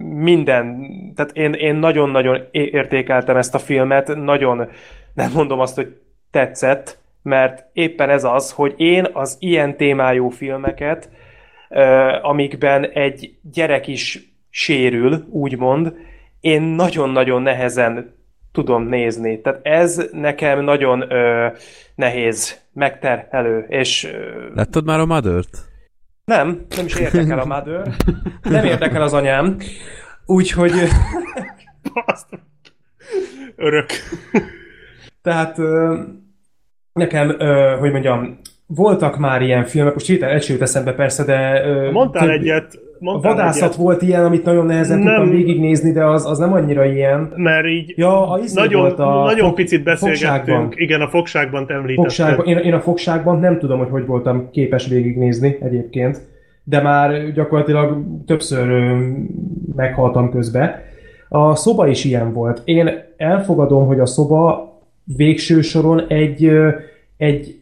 minden, tehát én, én nagyon-nagyon értékeltem ezt a filmet, nagyon, nem mondom azt, hogy tetszett, mert éppen ez az, hogy én az ilyen témájú filmeket, amikben egy gyerek is sérül, úgymond, én nagyon-nagyon nehezen tudom nézni. Tehát ez nekem nagyon ö, nehéz, megterhelő, és... Ö, Láttad már a Mother-t? Nem, nem is érdekel a Mother. Nem érdekel az anyám. Úgyhogy... Örök. Tehát... Ö, nekem, ö, hogy mondjam, voltak már ilyen filmek, most hirtelen egy jut eszembe persze, de... Ö, mondtál több, egyet. Mondtál a vadászat egyet. volt ilyen, amit nagyon nehezen nem, tudtam végignézni, de az, az nem annyira ilyen. Mert így ja, a izé nagyon, volt a nagyon fog, picit beszélgettünk. Fogságban. Igen, a fogságban te említetted. Fogságban. Én, én a fogságban nem tudom, hogy hogy voltam képes végignézni egyébként, de már gyakorlatilag többször ö, meghaltam közbe. A szoba is ilyen volt. Én elfogadom, hogy a szoba végső soron egy, egy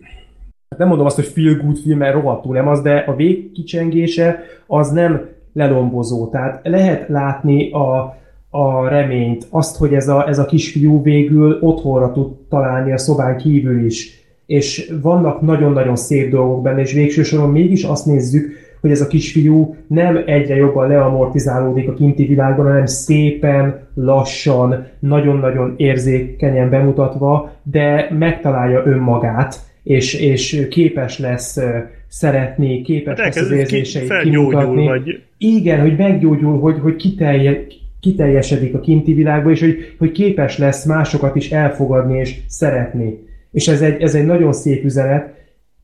hát nem mondom azt, hogy feel good film, mert rohadtul nem az, de a végkicsengése az nem lelombozó. Tehát lehet látni a, a reményt, azt, hogy ez a, ez a kisfiú végül otthonra tud találni a szobán kívül is. És vannak nagyon-nagyon szép dolgok benne, és végső soron mégis azt nézzük, hogy ez a kisfiú nem egyre jobban leamortizálódik a kinti világban, hanem szépen, lassan, nagyon-nagyon érzékenyen bemutatva, de megtalálja önmagát, és, és képes lesz szeretni, képes hát lesz az érzéseit kimutatni. Vagy... Igen, hogy meggyógyul, hogy, hogy kitelje, kiteljesedik a kinti világba, és hogy, hogy képes lesz másokat is elfogadni és szeretni. És ez egy, ez egy nagyon szép üzenet,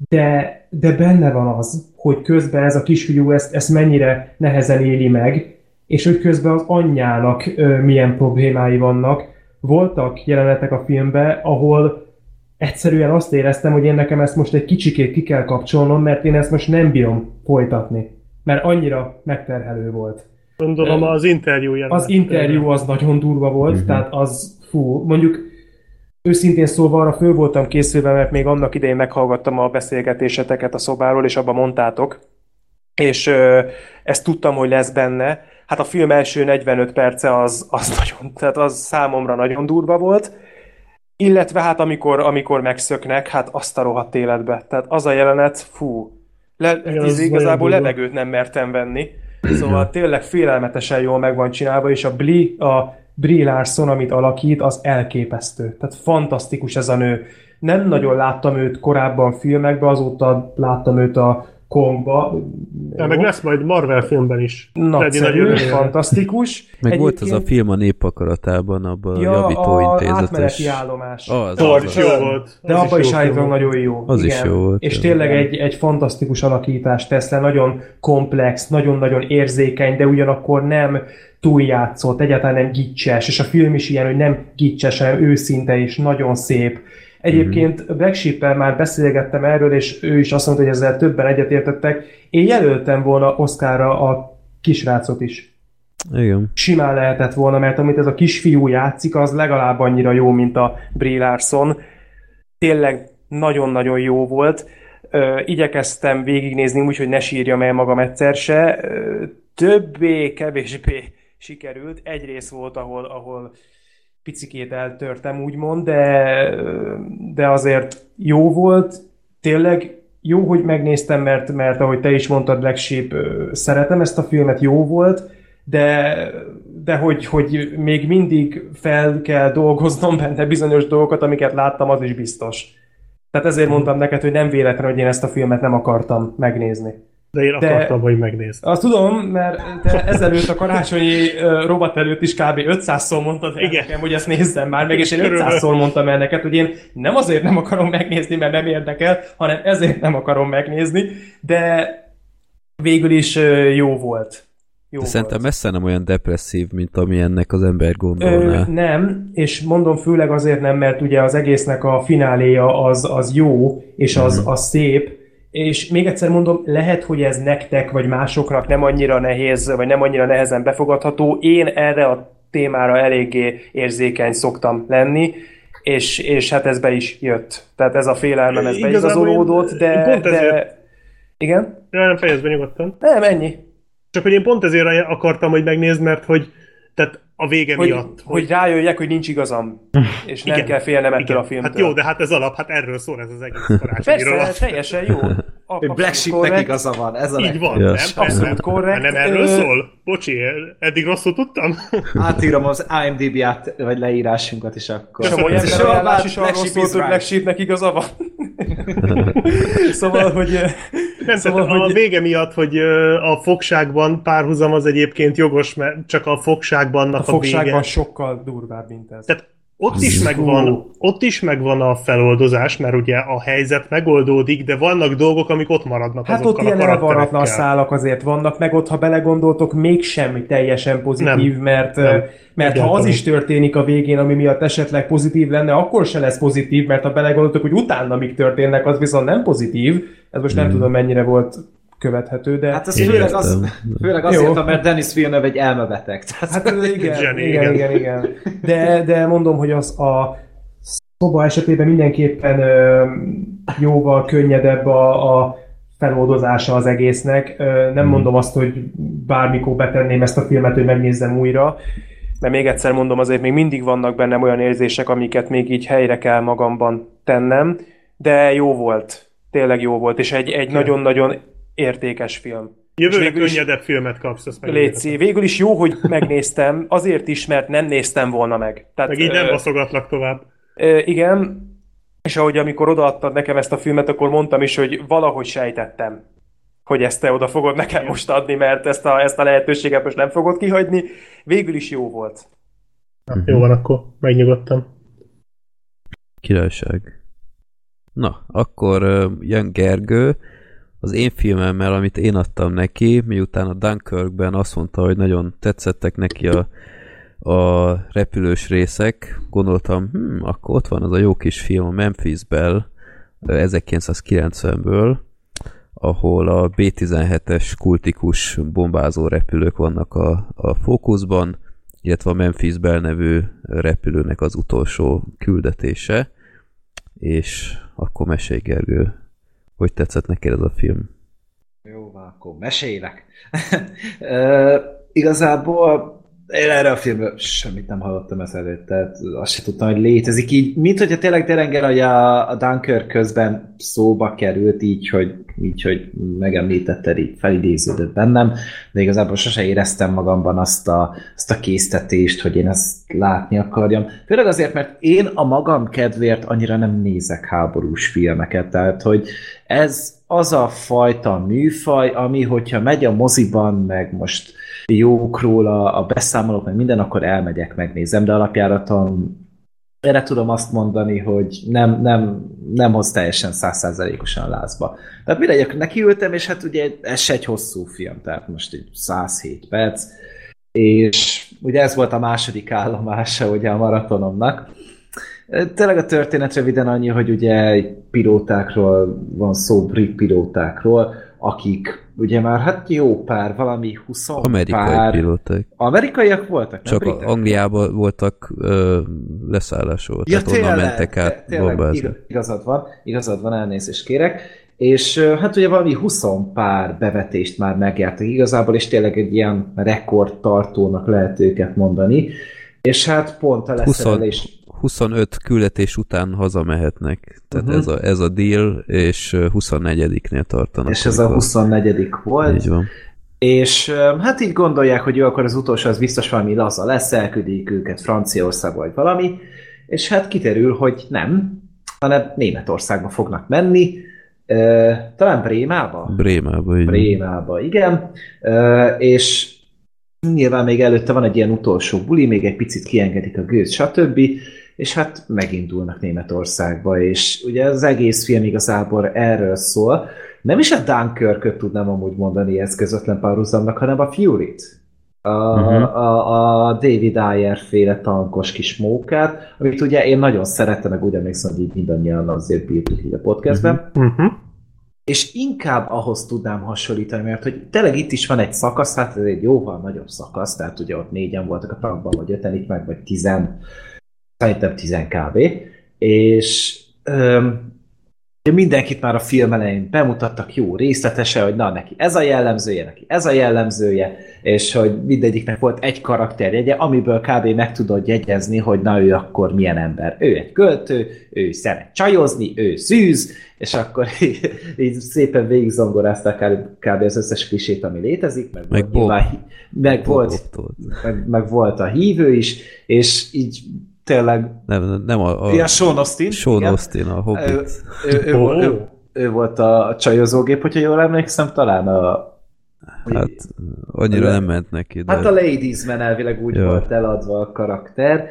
de, de benne van az, hogy közben ez a kisfiú ezt, ezt mennyire nehezen éli meg, és hogy közben az anyjának ö, milyen problémái vannak. Voltak jelenetek a filmben, ahol egyszerűen azt éreztem, hogy én nekem ezt most egy kicsikét ki kell kapcsolnom, mert én ezt most nem bírom folytatni. Mert annyira megterhelő volt. Gondolom az interjú jelenet. Az interjú az nagyon durva volt, uh-huh. tehát az, fú, mondjuk őszintén szólva arra föl voltam készülve, mert még annak idején meghallgattam a beszélgetéseteket a szobáról, és abban mondtátok, és ö, ezt tudtam, hogy lesz benne. Hát a film első 45 perce az, az nagyon, tehát az számomra nagyon durva volt, illetve hát amikor, amikor megszöknek, hát azt a rohadt életbe. Tehát az a jelenet, fú, le, Igen, ez igazából levegőt nem mertem venni. Szóval tényleg félelmetesen jól meg van csinálva, és a Bli, a Brie Larson, amit alakít, az elképesztő. Tehát fantasztikus ez a nő. Nem nagyon láttam őt korábban filmekben, azóta láttam őt a Kongba. De meg lesz majd Marvel filmben is. Nagyszerű, nagyon fantasztikus. Meg Egyébként... volt az a film a népakaratában, abban ja, a javítóintézetes. A állomás. Az, az, az, az, jó volt. De abban is állítólag nagyon jó. Az Igen. is jó volt. És tényleg egy, egy fantasztikus alakítást tesz le, nagyon komplex, nagyon-nagyon érzékeny, de ugyanakkor nem túljátszott, egyáltalán nem gicses, és a film is ilyen, hogy nem gicses, hanem őszinte és nagyon szép. Egyébként mm-hmm. Black sheep már beszélgettem erről, és ő is azt mondta, hogy ezzel többen egyetértettek. Én jelöltem volna Oszkára a kisrácot is. Igen. Simán lehetett volna, mert amit ez a kisfiú játszik, az legalább annyira jó, mint a Brie Larson. Tényleg nagyon-nagyon jó volt. Ö, igyekeztem végignézni úgy, hogy ne sírjam el magam egyszer se. Ö, többé, kevésbé sikerült. Egy rész volt, ahol, ahol picikét eltörtem, úgymond, de, de azért jó volt. Tényleg jó, hogy megnéztem, mert, mert ahogy te is mondtad, Black Sheep, szeretem ezt a filmet, jó volt, de, de hogy, hogy még mindig fel kell dolgoznom benne bizonyos dolgokat, amiket láttam, az is biztos. Tehát ezért mondtam neked, hogy nem véletlen, hogy én ezt a filmet nem akartam megnézni. De én de akartam, hogy megnézd. Azt tudom, mert te ezelőtt a karácsonyi robot előtt is kb. 500-szor mondtad el Igen. nekem, hogy ezt nézzem már meg, és én 500-szor mondtam el neked, hogy én nem azért nem akarom megnézni, mert nem érdekel, hanem ezért nem akarom megnézni, de végül is jó volt. Jó Szerintem messze nem olyan depresszív, mint ami ennek az ember gondolná. Ö, nem, és mondom főleg azért nem, mert ugye az egésznek a fináléja az, az jó, és az, mm. az szép, és még egyszer mondom, lehet, hogy ez nektek vagy másoknak nem annyira nehéz, vagy nem annyira nehezen befogadható. Én erre a témára eléggé érzékeny szoktam lenni, és, és hát ez be is jött. Tehát ez a félelmem, ez beigazolódott, de, pont ezért... de... Igen? Nem fejezd be nyugodtan. Nem, ennyi. Csak hogy én pont ezért akartam, hogy megnézd, mert hogy tehát a vége hogy, miatt. Hogy, hogy rájöjjek, hogy nincs igazam, és nem igen, kell félnem ettől igen. a filmtől. Hát jó, de hát ez alap, hát erről szól ez az egész karácsonyi Persze, teljesen jó. A, Black Sheepnek igaza van, ez a Így van, yes. nem? Abszolút korrekt. Nem erről szól? Bocsi, eddig rosszul tudtam? Átírom az IMDb-át, vagy leírásunkat is akkor. És olyan emberajánlás is arról szólt, hogy Black Sheepnek igaza van. szóval, hogy... Nem, szóval, hogy... a vége miatt, hogy a fogságban párhuzam az egyébként jogos, mert csak a fogságban a, a fogságban vége. sokkal durvább, mint ez. Tehát ott is, megvan, ott is megvan a feloldozás, mert ugye a helyzet megoldódik, de vannak dolgok, amik ott maradnak Hát ott ilyen elvarratlan szálak azért vannak, meg ott, ha belegondoltok, mégsem teljesen pozitív, nem, mert, nem, mert ha az is történik a végén, ami miatt esetleg pozitív lenne, akkor se lesz pozitív, mert ha belegondoltok, hogy utána mik történnek, az viszont nem pozitív. Ez most nem mm. tudom, mennyire volt követhető, de... Hát ez főleg, az, főleg azért, Jó. mert Dennis Villeneuve egy elmebeteg. Tehát... Hát igen, igen, igen, igen, igen. De, de mondom, hogy az a szoba esetében mindenképpen ö, jóval könnyedebb a, a feloldozása az egésznek. Ö, nem hmm. mondom azt, hogy bármikor betenném ezt a filmet, hogy megnézzem újra, mert még egyszer mondom, azért még mindig vannak bennem olyan érzések, amiket még így helyre kell magamban tennem, de jó volt. Tényleg jó volt, és egy, egy nagyon-nagyon értékes film. Jövőre könnyedebb filmet kapsz, ezt Léci, végül is jó, hogy megnéztem, azért is, mert nem néztem volna meg. Tehát, meg így nem baszogatlak tovább. Igen, és ahogy amikor odaadtad nekem ezt a filmet, akkor mondtam is, hogy valahogy sejtettem, hogy ezt te oda fogod nekem most adni, mert ezt a, ezt a lehetőséget most nem fogod kihagyni. Végül is jó volt. Na, jó van, akkor megnyugodtam. Királyság. Na, akkor uh, jön Gergő, az én filmemmel, amit én adtam neki, miután a Dunkirkben azt mondta, hogy nagyon tetszettek neki a, a repülős részek, gondoltam, hm, akkor ott van az a jó kis film, a Memphis Bell 1990-ből, ahol a B-17-es kultikus bombázó repülők vannak a, a fókuszban, illetve a Memphis Bell nevű repülőnek az utolsó küldetése, és akkor mesélj Gergő, hogy tetszett neked ez a film? Jó, akkor mesélek. igazából én erre a filmről semmit nem hallottam ezelőtt, tehát azt se tudtam, hogy létezik így, mint hogyha tényleg tényleg hogy a, a közben szóba került így, hogy, így, hogy megemlítetted, így felidéződött bennem, de igazából sose éreztem magamban azt a, azt a késztetést, hogy én ezt látni akarjam. Főleg azért, mert én a magam kedvéért annyira nem nézek háborús filmeket, tehát hogy ez az a fajta műfaj, ami hogyha megy a moziban, meg most jók róla a beszámolók, meg minden, akkor elmegyek, megnézem, de alapjáraton erre tudom azt mondani, hogy nem, nem, nem hoz teljesen százszázalékosan lázba. Tehát mire nekiültem, és hát ugye ez se egy hosszú film, tehát most egy 107 perc, és ugye ez volt a második állomása ugye a maratonomnak. Tényleg a történet röviden annyi, hogy ugye pilótákról van szó, brit pilótákról, akik ugye már hát jó pár, valami 20 Amerikai pár... pilóták. Amerikaiak voltak, nem Csak Angliában voltak ö, leszállások, ja, tehát tényleg, onnan mentek át bombázni. Igazad van, igazad van, elnézést kérek. És hát ugye valami 20 pár bevetést már megjártak igazából, és tényleg egy ilyen rekordtartónak lehet őket mondani. És hát pont a leszerelés... 25 küldetés után hazamehetnek. Tehát uh-huh. ez, a, ez a deal, és 24-nél tartanak. És ez a 24 volt. Így van. És hát így gondolják, hogy jó, akkor az utolsó az biztos valami laza lesz, elküldik őket Franciaországba vagy valami, és hát kiterül, hogy nem, hanem Németországba fognak menni, talán Brémába? Brémába, igen. Brémába, igen. És nyilván még előtte van egy ilyen utolsó buli, még egy picit kiengedik a gőz, stb és hát megindulnak Németországba, és ugye az egész film igazából erről szól. Nem is a Dunkirk-öt tudnám amúgy mondani ez közvetlen párhuzamnak, hanem a Fury-t. A, uh-huh. a, a David Ayer féle tankos kis mókát, amit ugye én nagyon szerettem, meg úgy emlékszem, hogy így mindannyian azért bírtuk így a podcastben. Uh-huh. És inkább ahhoz tudnám hasonlítani, mert hogy tényleg itt is van egy szakasz, hát ez egy jóval nagyobb szakasz, tehát ugye ott négyen voltak a tankban, vagy öten, itt meg, vagy tizen szerintem 10 kb. És öm, mindenkit már a film elején bemutattak jó részletesen, hogy na neki ez a jellemzője, neki ez a jellemzője, és hogy mindegyiknek volt egy karakterjegye, amiből kb. meg tudod jegyezni, hogy na ő akkor milyen ember. Ő egy költő, ő szeret csajozni, ő szűz, és akkor így, így szépen végigzongorázták kb. az összes klisét, ami létezik, meg, meg, Bob. meg, volt, meg, meg volt a hívő is, és így tényleg... Nem, nem a... a ja, Sean Austin. Sean igen. Austin, a Hobbit. Ő, ő, ő, oh. ő, ő volt a csajozógép, hogyha jól emlékszem, talán a... Hát annyira a, nem ment neki. De... Hát a Ladies Man elvileg úgy ja. volt eladva a karakter,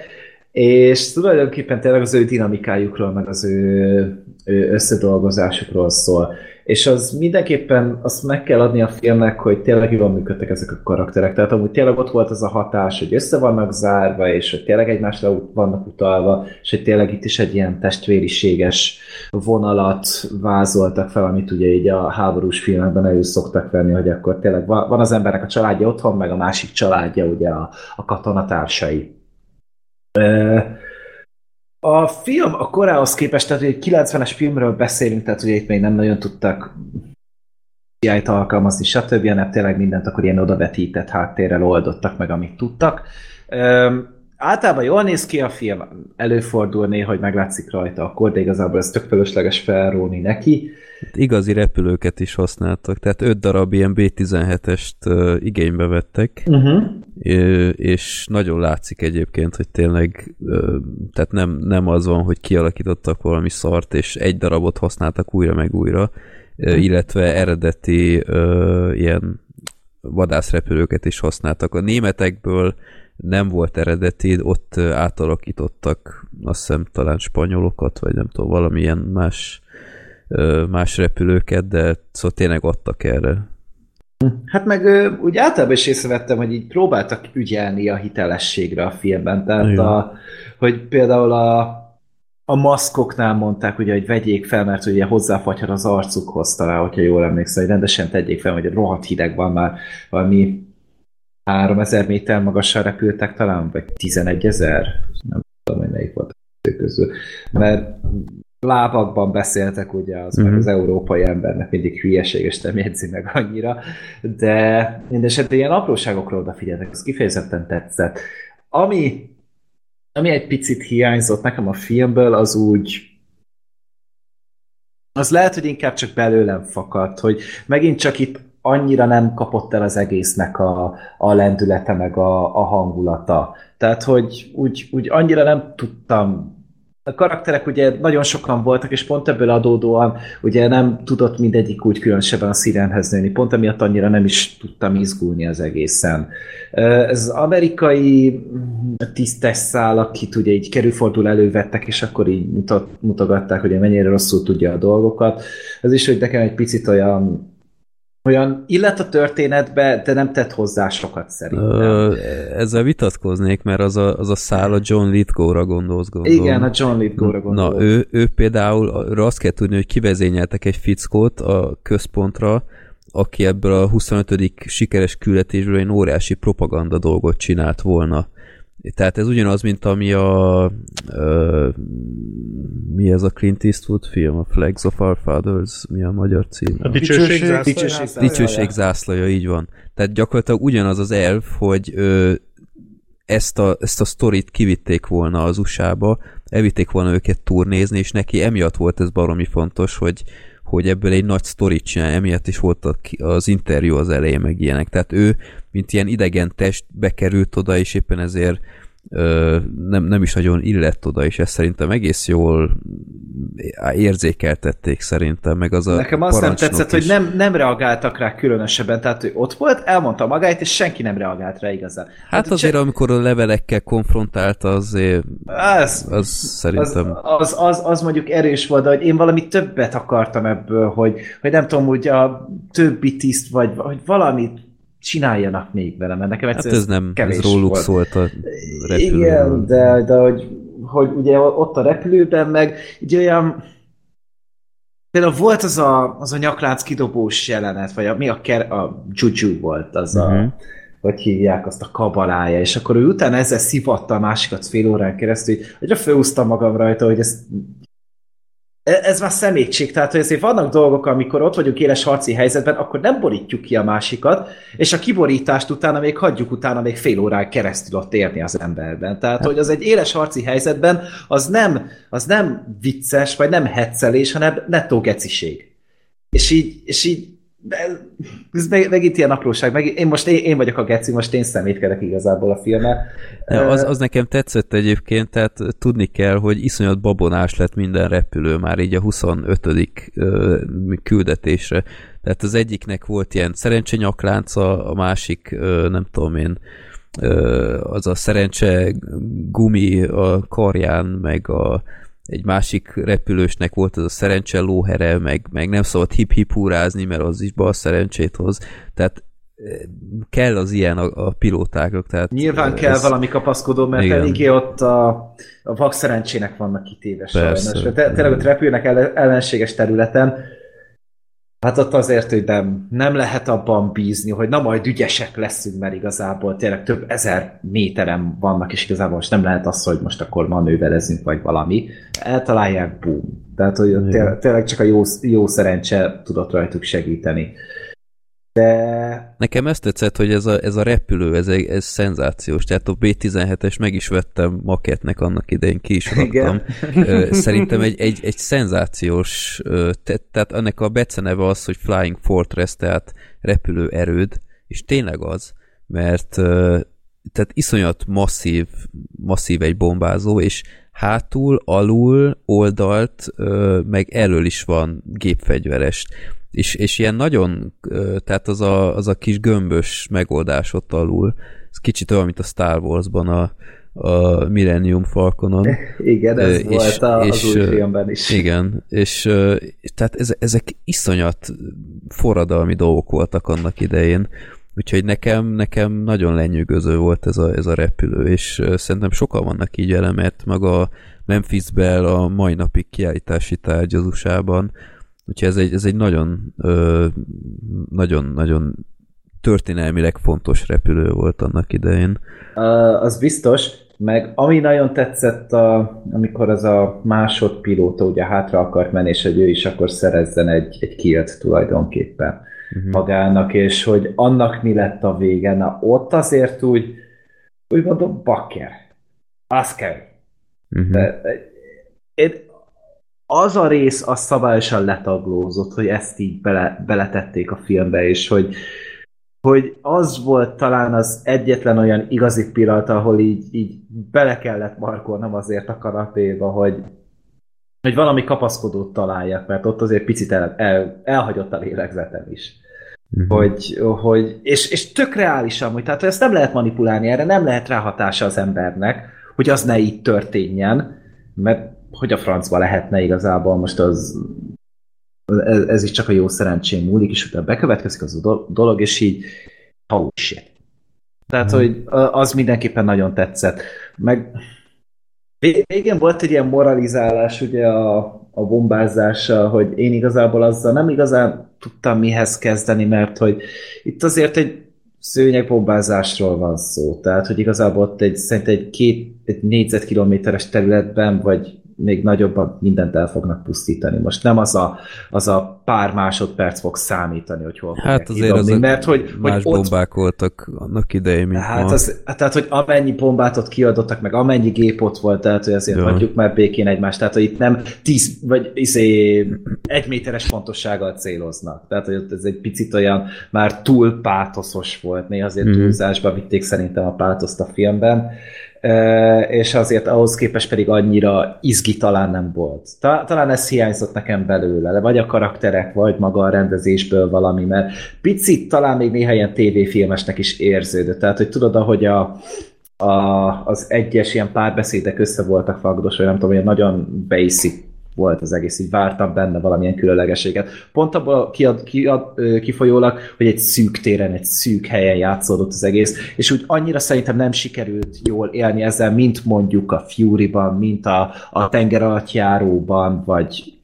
és tulajdonképpen tényleg az ő dinamikájukról, meg az ő, ő összedolgozásukról szól. És az mindenképpen azt meg kell adni a filmnek, hogy tényleg jól működtek ezek a karakterek. Tehát amúgy tényleg ott volt az a hatás, hogy össze vannak zárva, és hogy tényleg egymásra vannak utalva, és hogy tényleg itt is egy ilyen testvériséges vonalat vázoltak fel, amit ugye így a háborús filmekben elő szoktak venni, hogy akkor tényleg van az embernek a családja otthon, meg a másik családja ugye a, a katonatársai. A film a korához képest, tehát egy 90-es filmről beszélünk, tehát ugye itt még nem nagyon tudtak CGI-t alkalmazni, stb., hanem tényleg mindent akkor ilyen odavetített háttérrel oldottak meg, amit tudtak. Üm, általában jól néz ki a film, előfordul néha, hogy meglátszik rajta akkor, de igazából ez tök fölösleges felróni neki. Igazi repülőket is használtak, tehát öt darab ilyen B-17-est uh, igénybe vettek, uh-huh. és nagyon látszik egyébként, hogy tényleg uh, tehát nem, nem az van, hogy kialakítottak valami szart, és egy darabot használtak újra meg újra, uh, illetve eredeti uh, ilyen vadászrepülőket is használtak. A németekből nem volt eredeti, ott átalakítottak azt hiszem talán spanyolokat, vagy nem tudom, valamilyen más más repülőket, de szóval tényleg adtak erre. Hát meg úgy általában is észrevettem, hogy így próbáltak ügyelni a hitelességre a filmben. Tehát, a, hogy például a, a maszkoknál mondták, ugye, hogy vegyék fel, mert ugye hozzáfagyhat az arcukhoz talán, hogyha jól emlékszem, hogy rendesen tegyék fel, hogy rohadt hideg van már valami 3000 méter magasan repültek talán, vagy 11 ezer? Nem tudom, hogy melyik volt közül. Mert lábakban beszéltek, ugye az, uh-huh. az európai embernek mindig hülyeséges nem jegyzi meg annyira, de mindesetre ilyen apróságokra odafigyeltek, ez kifejezetten tetszett. Ami, ami egy picit hiányzott nekem a filmből, az úgy az lehet, hogy inkább csak belőlem fakadt, hogy megint csak itt annyira nem kapott el az egésznek a, a lendülete, meg a, a hangulata. Tehát, hogy úgy, úgy annyira nem tudtam a karakterek ugye nagyon sokan voltak, és pont ebből adódóan ugye nem tudott mindegyik úgy különösebben a szirenhez nőni. Pont emiatt annyira nem is tudtam izgulni az egészen. Ez az amerikai tisztes szál, akit ugye így kerülfordul elővettek, és akkor így mutat, mutogatták, hogy mennyire rosszul tudja a dolgokat. Ez is, hogy nekem egy picit olyan olyan illet a történetbe, de nem tett hozzá sokat szerintem. Ö, ezzel vitatkoznék, mert az a, az a szál a John Lithgow-ra gondolsz, gondolom. Igen, a John Lithgow-ra gondolom. Na, ő, ő például, azt kell tudni, hogy kivezényeltek egy fickót a központra, aki ebből a 25. sikeres küldetésből egy óriási propaganda dolgot csinált volna. Tehát ez ugyanaz, mint ami a ö, mi ez a Clint Eastwood film, a Flags of Our Fathers, mi a magyar cím? A dicsőség, zászlaja. Dicsőség, dicsőség zászlaja, így van. Tehát gyakorlatilag ugyanaz az elv, hogy ö, ezt a, ezt a sztorit kivitték volna az USA-ba, elvitték volna őket turnézni, és neki emiatt volt ez baromi fontos, hogy, hogy ebből egy nagy sztorit csinál, emiatt is volt az interjú az elején, meg ilyenek. Tehát ő, mint ilyen idegen test bekerült oda, és éppen ezért nem, nem is nagyon illett oda, és ezt szerintem egész jól érzékeltették szerintem, meg az a Nekem azt nem tetszett, is. hogy nem, nem reagáltak rá különösebben, tehát ő ott volt, elmondta magáit, és senki nem reagált rá igazán. Hát, hát azért, se... amikor a levelekkel konfrontálta, azért az, az szerintem... Az, az, az, az mondjuk erős volt, de hogy én valami többet akartam ebből, hogy, hogy nem tudom, hogy a többi tiszt, vagy hogy valamit csináljanak még vele, mert nekem hát ez nem, kevés ez róluk volt. szólt a repülőben. Igen, de, de hogy, hogy ugye ott a repülőben meg így olyan Például volt az a, az a nyaklánc kidobós jelenet, vagy a, mi a, ker, a juju volt, az uh-huh. a, mhm. hogy hívják azt a kabalája, és akkor ő utána ezzel szivatta a másikat fél órán keresztül, hogy egyre főúztam magam rajta, hogy ezt ez már szemétség, tehát hogy azért vannak dolgok, amikor ott vagyunk éles harci helyzetben, akkor nem borítjuk ki a másikat, és a kiborítást utána még hagyjuk utána még fél órán keresztül ott érni az emberben. Tehát, hogy az egy éles harci helyzetben az nem, az nem vicces, vagy nem heccelés, hanem nettó geciség. És így, és így ez meg, megint ilyen apróság. Meg, én most én, én vagyok a geci, most én szemétkedek igazából a filmet. Az, az nekem tetszett egyébként, tehát tudni kell, hogy iszonyat babonás lett minden repülő már így a 25. küldetésre. Tehát az egyiknek volt ilyen szerencsenyaklánca, a másik, nem tudom én, az a szerencse gumi a karján, meg a egy másik repülősnek volt az a szerencse lóhere, meg, meg nem szabad hip-hip húrázni, mert az is bal szerencsét hoz. Tehát kell az ilyen a, a pilótáknak. Tehát Nyilván kell ez... valami kapaszkodó, mert igen. eléggé ott a, a vak szerencsének vannak kitéve sajnos. Te, tényleg ott repülnek ellenséges területen, Hát ott azért, hogy nem, nem lehet abban bízni, hogy na majd ügyesek leszünk, mert igazából tényleg több ezer méteren vannak, és igazából most nem lehet az, hogy most akkor manőverezünk, vagy valami. Eltalálják, boom. Tehát, hogy tényleg, tényleg csak a jó, jó szerencse tudott rajtuk segíteni. De... Nekem ezt tetszett, hogy ez a, ez a repülő, ez, ez szenzációs. Tehát a B-17-es meg is vettem maketnek annak idején, ki is raktam. Szerintem egy, egy, egy szenzációs, tehát ennek a beceneve az, hogy Flying Fortress, tehát repülő erőd, és tényleg az, mert tehát iszonyat masszív, masszív egy bombázó, és hátul, alul, oldalt, meg elől is van gépfegyveres és, és ilyen nagyon, tehát az a, az a kis gömbös megoldás ott alul, ez kicsit olyan, mint a Star Wars-ban a, a Millennium Falconon. Igen, ez és, volt a, és, az új filmben is. Igen, és tehát ez, ezek iszonyat forradalmi dolgok voltak annak idején, úgyhogy nekem, nekem nagyon lenyűgöző volt ez a, ez a repülő, és szerintem sokan vannak így elemet, maga Memphis Bell a mai napig kiállítási tárgy az USA-ban, Úgyhogy ez egy, ez egy nagyon, nagyon-nagyon történelmileg fontos repülő volt annak idején. Uh, az biztos, meg ami nagyon tetszett, a, amikor az a másodpilóta ugye hátra akart menni, és hogy ő is akkor szerezzen egy, egy kilt tulajdonképpen uh-huh. magának, és hogy annak mi lett a vége. Na ott azért úgy, úgy mondom, bakker. Az kell. Uh-huh. De, én az a rész az szabályosan letaglózott, hogy ezt így bele, beletették a filmbe, és hogy, hogy az volt talán az egyetlen olyan igazi pillanat, ahol így, így bele kellett markolnom azért a kanapéba, hogy, hogy valami kapaszkodót találjak, mert ott azért picit el, el, elhagyott a lélegzetem is. Uh-huh. Hogy, hogy, és, és tök reális amúgy, tehát ezt nem lehet manipulálni, erre nem lehet ráhatása az embernek, hogy az ne így történjen, mert hogy a francba lehetne igazából most az ez, ez is csak a jó szerencsém múlik, és utána bekövetkezik az a dolog, és így oh shit. Tehát, mm. hogy az mindenképpen nagyon tetszett. Meg végén volt egy ilyen moralizálás ugye a, a bombázással, hogy én igazából azzal nem igazán tudtam mihez kezdeni, mert hogy itt azért egy szőnyegbombázásról van szó. Tehát, hogy igazából ott egy, szerintem egy két egy négyzetkilométeres területben, vagy még nagyobban mindent el fognak pusztítani. Most nem az a, az a pár másodperc fog számítani, hogy hol Hát azért az mert hogy, más hogy bombák ott, voltak annak idején, mint hát ma. Az, tehát, hogy amennyi bombát ott kiadottak, meg amennyi gép ott volt, tehát, hogy azért ja. hagyjuk már békén egymást, tehát, hogy itt nem tíz, vagy izé, egy méteres pontossággal céloznak. Tehát, hogy ez egy picit olyan már túl pátoszos volt, néha azért mm. túlzásba vitték szerintem a pátoszt a filmben és azért ahhoz képest pedig annyira izgi talán nem volt. Talán ez hiányzott nekem belőle, vagy a karakterek, vagy maga a rendezésből valami, mert picit talán még néha ilyen tévéfilmesnek is érződött. Tehát, hogy tudod, ahogy a, a, az egyes ilyen párbeszédek össze voltak fagdos, vagy nem tudom, hogy nagyon basic volt az egész, így vártam benne valamilyen különlegességet. Pont abból kiad, kiad, kifolyólag, hogy egy szűk téren, egy szűk helyen játszódott az egész, és úgy annyira szerintem nem sikerült jól élni ezzel, mint mondjuk a Fury-ban, mint a, a tenger alatt járóban, vagy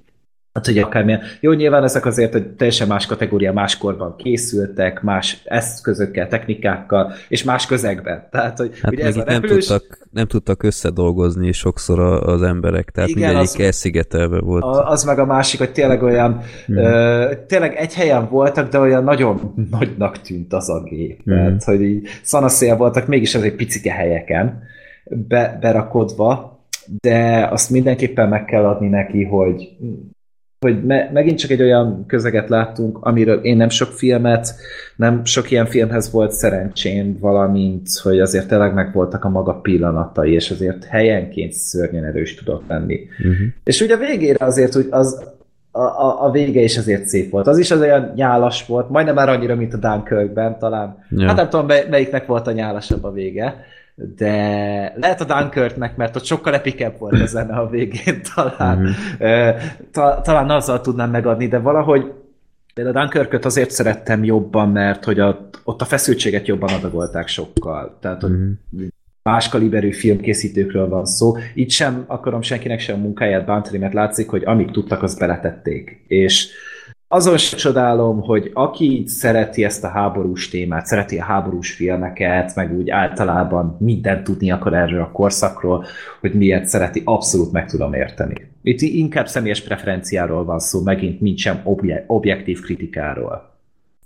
Hát, hogy akármilyen. Jó, nyilván ezek azért egy teljesen más kategória, más korban készültek, más eszközökkel, technikákkal, és más közegben. Tehát, hogy hát ugye ez a repülős... nem, tudtak, nem tudtak összedolgozni sokszor az emberek, tehát Igen, mindegyik elszigetelve volt. Az meg a másik, hogy tényleg olyan, hmm. ö, tényleg egy helyen voltak, de olyan nagyon nagynak tűnt az a gép. Hmm. Tehát, hogy így szanaszél voltak, mégis az egy picike helyeken be, berakodva, de azt mindenképpen meg kell adni neki, hogy hogy me, megint csak egy olyan közeget láttunk, amiről én nem sok filmet, nem sok ilyen filmhez volt szerencsém, valamint, hogy azért tényleg meg voltak a maga pillanatai, és azért helyenként szörnyen erős tudott lenni. Uh-huh. És ugye a végére azért, hogy az, a, a, a vége is azért szép volt. Az is az olyan nyálas volt, majdnem már annyira, mint a Dunkirkben talán. Ja. Hát nem tudom, melyiknek volt a nyálasabb a vége, de lehet a Dunkirknek, mert ott sokkal epikebb volt a zene a végén talán. Mm-hmm. Ta, talán azzal tudnám megadni, de valahogy de a Dunkirköt azért szerettem jobban, mert hogy a, ott a feszültséget jobban adagolták sokkal. Tehát, hogy mm-hmm. más kaliberű filmkészítőkről van szó. Itt sem akarom senkinek sem a munkáját bántani, mert látszik, hogy amíg tudtak, azt beletették. És azon sem csodálom, hogy aki szereti ezt a háborús témát, szereti a háborús filmeket, meg úgy általában mindent tudni akar erről a korszakról, hogy miért szereti, abszolút meg tudom érteni. Itt inkább személyes preferenciáról van szó, megint nincs sem objektív kritikáról.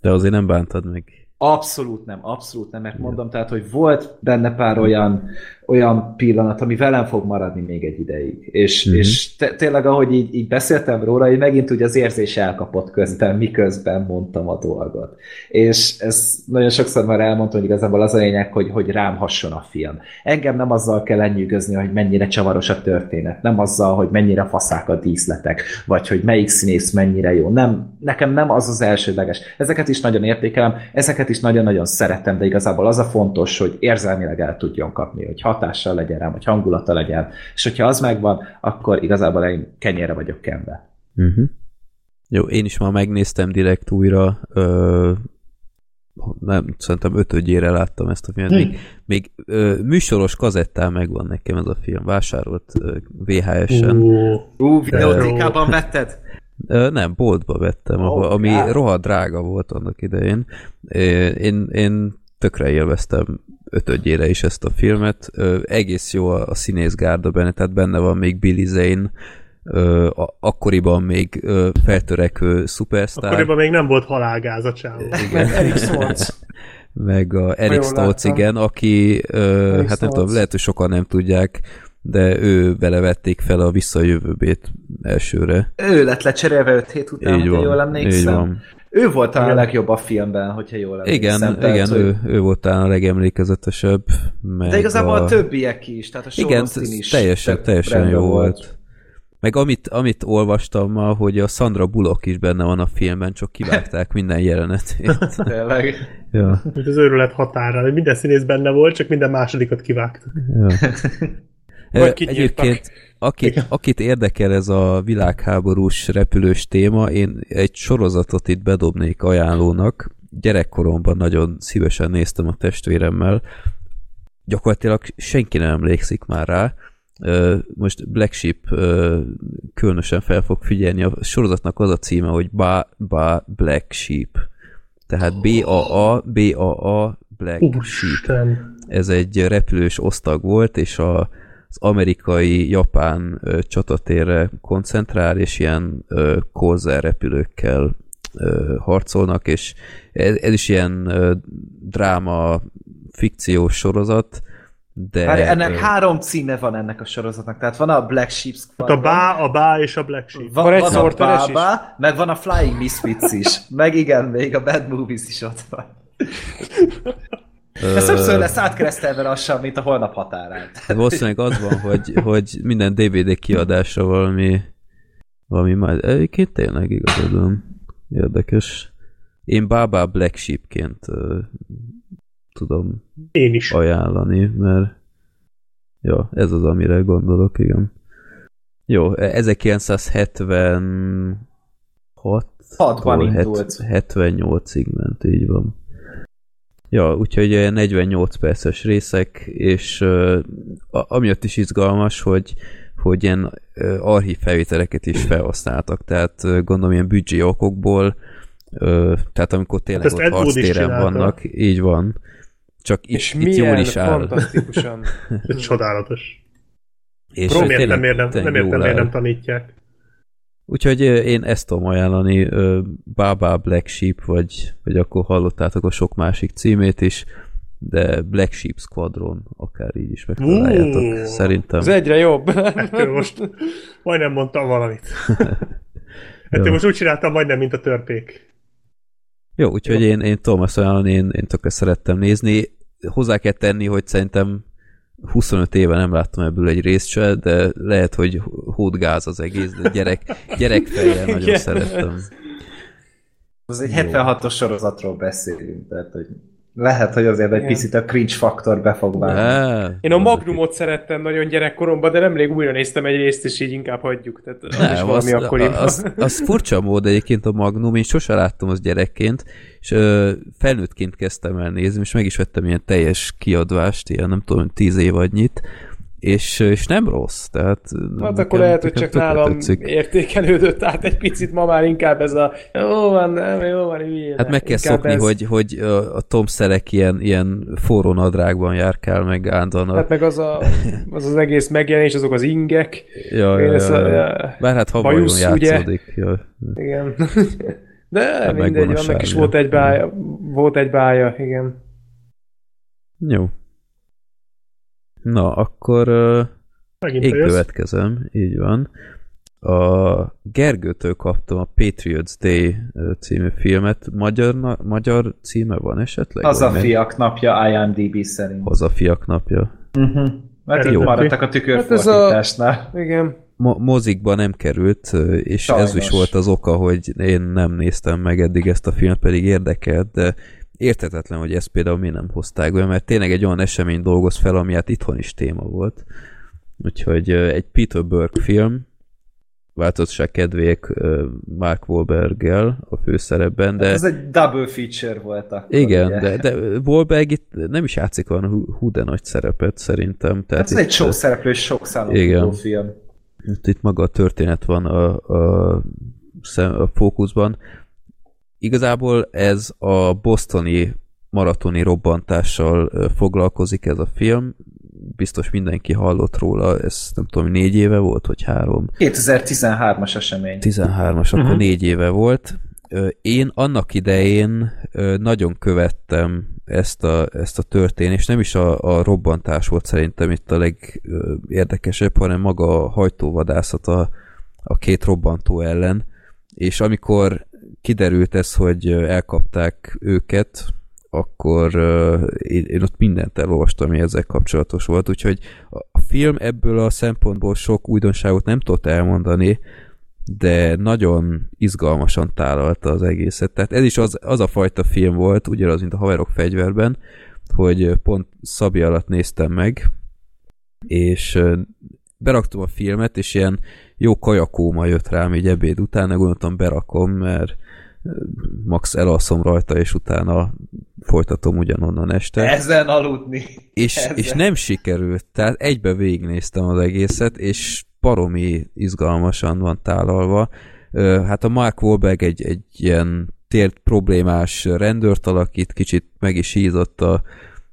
De azért nem bántad meg. Abszolút nem, abszolút nem, mert mondom, tehát, hogy volt benne pár olyan olyan pillanat, ami velem fog maradni még egy ideig. És, mm-hmm. és te, tényleg, ahogy így, így beszéltem róla, így megint úgy az érzés elkapott közben, miközben mondtam a dolgot. És ez nagyon sokszor már elmondtam, hogy igazából az a lényeg, hogy, hogy rám hasson a film. Engem nem azzal kell lenyűgözni, hogy mennyire csavaros a történet, nem azzal, hogy mennyire faszák a díszletek, vagy hogy melyik színész mennyire jó. Nem, nekem nem az az elsődleges. Ezeket is nagyon értékelem, ezeket is nagyon-nagyon szeretem, de igazából az a fontos, hogy érzelmileg el tudjon kapni, hogy hat hatással legyen rám, vagy hangulata legyen. És hogyha az megvan, akkor igazából én kenyére vagyok kenve. Uh-huh. Jó, én is már megnéztem direkt újra, ö, nem, szerintem ötödjére láttam ezt a filmet. Még, még ö, műsoros kazettán megvan nekem ez a film, vásárolt VHS-en. Ú, videótékában vetted? Nem, boltba vettem, oh, ami God. rohadt drága volt annak idején. Én, én tökre élveztem ötödjére is ezt a filmet. Ö, egész jó a, a színészgárda benne, tehát benne van még Billy Zane, ö, a, akkoriban még ö, feltörekvő szupersztár. Akkoriban még nem volt halálgáz a csávó. Eric Stoltz. Meg a Eric Stoltz, igen, aki, ö, hát Stoltz. nem tudom, lehet, hogy sokan nem tudják, de ő belevették fel a visszajövőbét elsőre. Ő lett lecserélve 5 hét után, így van, jól emlékszem. Így van. Ő volt talán a legjobb a filmben, hogyha jól emlékszem. Igen, tehát, igen hogy... ő, ő volt talán a legemlékezetesebb. Meg De igazából a... a többiek is, tehát a Igen, is. teljesen, teljesen jó volt. volt. Meg amit, amit olvastam ma, hogy a Sandra Bullock is benne van a filmben, csak kivágták minden jelenetét. Tényleg? ja. Az őrület határa, minden színész benne volt, csak minden másodikat kivágtak. Ja. Vagy Egyébként akit, akit érdekel ez a világháborús repülős téma, én egy sorozatot itt bedobnék ajánlónak. Gyerekkoromban nagyon szívesen néztem a testvéremmel. Gyakorlatilag senki nem emlékszik már rá. Most Black Sheep különösen fel fog figyelni. A sorozatnak az a címe, hogy Ba, ba Black Sheep. Tehát B-A-A, B-A-A Black Sheep. Ez egy repülős osztag volt, és a az amerikai-japán csatatérre koncentrál, és ilyen Corsair repülőkkel harcolnak, és ez, ez is ilyen dráma, fikciós sorozat, de... Várj, ennek ö... három címe van ennek a sorozatnak, tehát van a Black Sheep Squadron. A Bá, a Bá és a Black Sheep. Van, van, van a Bába, meg van a Flying Misfits is. meg igen, még a Bad Movies is ott van. Ez többször lesz átkeresztelve lassan, mint a holnap határán. Valószínűleg az van, hogy, hogy minden DVD kiadásra valami valami majd, egyébként tényleg igazadom. Érdekes. Én Baba Black Sheepként uh, tudom Én is. ajánlani, mert ja, ez az, amire gondolok, igen. Jó, 1976 6-ban indult. 78-ig ment, így van. Ja, úgyhogy 48 perces részek, és uh, amiatt is izgalmas, hogy hogy ilyen uh, archív felvételeket is felhasználtak, tehát uh, gondolom ilyen büdzsé okokból, uh, tehát amikor tényleg hát ott harctéren vannak, így van. Csak és itt, itt jól is áll. fantasztikusan. Csodálatos. És nem értem, nem, nem, értem, miért nem tanítják. Úgyhogy én ezt tudom ajánlani, Baba Black Sheep, vagy, vagy akkor hallottátok a sok másik címét is, de Black Sheep Squadron, akár így is megtaláljátok, uh, szerintem. Ez egyre jobb. Ettől most majdnem mondtam valamit. Ettől most úgy csináltam majdnem, mint a törpék. Jó, úgyhogy Jó. én, én tudom ezt ajánlani, én, én tökre szerettem nézni. Hozzá kell tenni, hogy szerintem 25 éve nem láttam ebből egy részt se, de lehet, hogy hódgáz az egész, de gyerek, gyerekfejjel nagyon szerettem. Az egy 76-os sorozatról beszélünk, tehát hogy lehet, hogy azért egy picit a cringe faktor be fog válni. Én a Magnumot szerettem nagyon gyerekkoromban, de nemrég újra néztem egy részt, és így inkább hagyjuk. Tehát az Nem, is valami az, akkoriban. Az, az, furcsa mód egyébként a Magnum, én sose láttam az gyerekként, és ö, felnőttként kezdtem el nézni, és meg is vettem ilyen teljes kiadvást, ilyen nem tudom, tíz év anynyit, és, és nem rossz, tehát... Hát akkor lehet, hogy csak nálam tetszik. értékelődött át egy picit, ma már inkább ez a jó van, nem, jó van, hülye. Hát meg kell szokni, ez... hogy, hogy a Tom Selleck ilyen, ilyen forró nadrágban járkál, meg állandóan. Hát meg az, a, az az egész megjelenés, azok az ingek. Ja, ja, ja, ja. Bár hát havajon játszódik. Ja. Igen. De hát mindegy, annak is volt egy bája, volt egy bája, igen. Jó. Na, akkor uh, én következem, így van. A Gergőtől kaptam a Patriots Day című filmet. Magyar, na, magyar címe van esetleg? Az a fiak napja IMDb szerint. Az a fiak napja. Uh-huh. Mert így maradtak a tükörfordításnál. Hát a... Igen. Mo- mozikba nem került, és Sajnos. ez is volt az oka, hogy én nem néztem meg eddig ezt a filmet, pedig érdekelt, de értetetlen, hogy ezt például mi nem hozták be, mert tényleg egy olyan esemény dolgoz fel, ami hát itthon is téma volt. Úgyhogy egy Peter Burke film, változatosság kedvék Mark wahlberg a főszerepben, de... Ez egy double feature volt akkor. Igen, de, de Wahlberg itt nem is játszik olyan hú de nagy szerepet szerintem. Tehát ez itt, egy sok szereplő és sok számú film. Itt, itt maga a történet van a, a, a fókuszban. Igazából ez a bostoni maratoni robbantással foglalkozik ez a film. Biztos mindenki hallott róla, ez nem tudom, négy éve volt, vagy három? 2013-as esemény. 13-as, uh-huh. akkor mhm. négy éve volt. Én annak idején nagyon követtem ezt a, ezt a történést, nem is a, a robbantás volt szerintem itt a legérdekesebb, hanem maga a hajtóvadászat a, a két robbantó ellen, és amikor kiderült ez, hogy elkapták őket, akkor én ott mindent elolvastam, ami ezzel kapcsolatos volt, úgyhogy a film ebből a szempontból sok újdonságot nem tudott elmondani, de nagyon izgalmasan tálalta az egészet. Tehát ez is az, az a fajta film volt, ugyanaz, mint a Haverok fegyverben, hogy pont Szabi alatt néztem meg, és beraktam a filmet, és ilyen jó kajakóma jött rám így ebéd után, gondoltam berakom, mert max elalszom rajta, és utána folytatom ugyanonnan este. Ezen aludni. És, Ezen. és nem sikerült, tehát egybe végignéztem az egészet, és paromi izgalmasan van tálalva. Hát a Mark Wahlberg egy, egy ilyen tért problémás rendőrt alakít, kicsit meg is hízott a,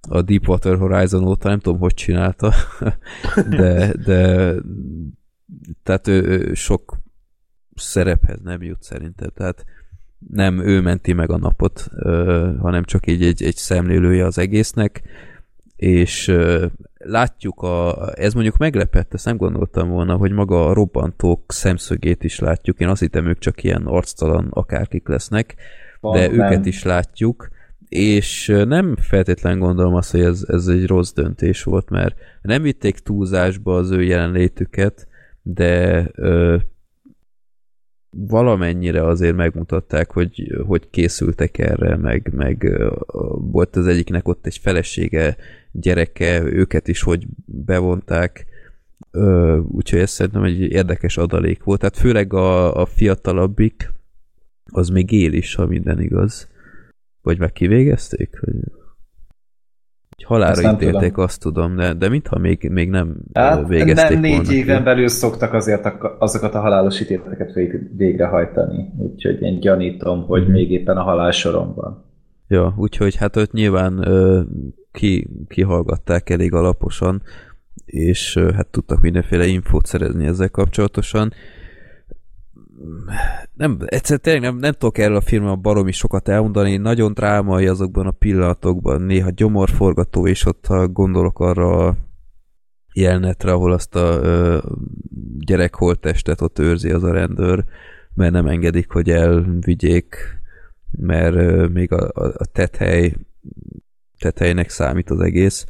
a Deepwater Horizon óta, nem tudom, hogy csinálta, de, de tehát ő, ő sok szerephez nem jut szerintem, tehát nem ő menti meg a napot, hanem csak így egy, egy szemlélője az egésznek, és látjuk a, ez mondjuk meglepett, ezt nem gondoltam volna, hogy maga a robbantók szemszögét is látjuk, én azt hittem ők csak ilyen arctalan akárkik lesznek, Van, de nem. őket is látjuk, és nem feltétlen gondolom azt, hogy ez, ez egy rossz döntés volt, mert nem vitték túlzásba az ő jelenlétüket, de ö, valamennyire azért megmutatták, hogy, hogy készültek erre, meg, meg volt az egyiknek ott egy felesége, gyereke, őket is hogy bevonták, úgyhogy ez szerintem egy érdekes adalék volt, tehát főleg a, a fiatalabbik, az még él is, ha minden igaz. Vagy meg kivégezték? Hogy halálra ítélték, tudom. azt tudom, de, de mintha még, még nem hát, végezték nem, négy éven belül szoktak azért azokat a halálos ítéleteket végrehajtani, úgyhogy én gyanítom, hogy mm-hmm. még éppen a halál van. Ja, úgyhogy hát ott nyilván ö, ki, kihallgatták elég alaposan, és ö, hát tudtak mindenféle infót szerezni ezzel kapcsolatosan nem, egyszerűen tényleg nem, nem tudok erről a filmről baromi sokat elmondani, nagyon drámai azokban a pillanatokban, néha gyomorforgató, és ott ha gondolok arra a jelenetre, ahol azt a ö, gyerek holttestet ott őrzi az a rendőr, mert nem engedik, hogy elvigyék, mert ö, még a, a, a tethely, tethelynek számít az egész.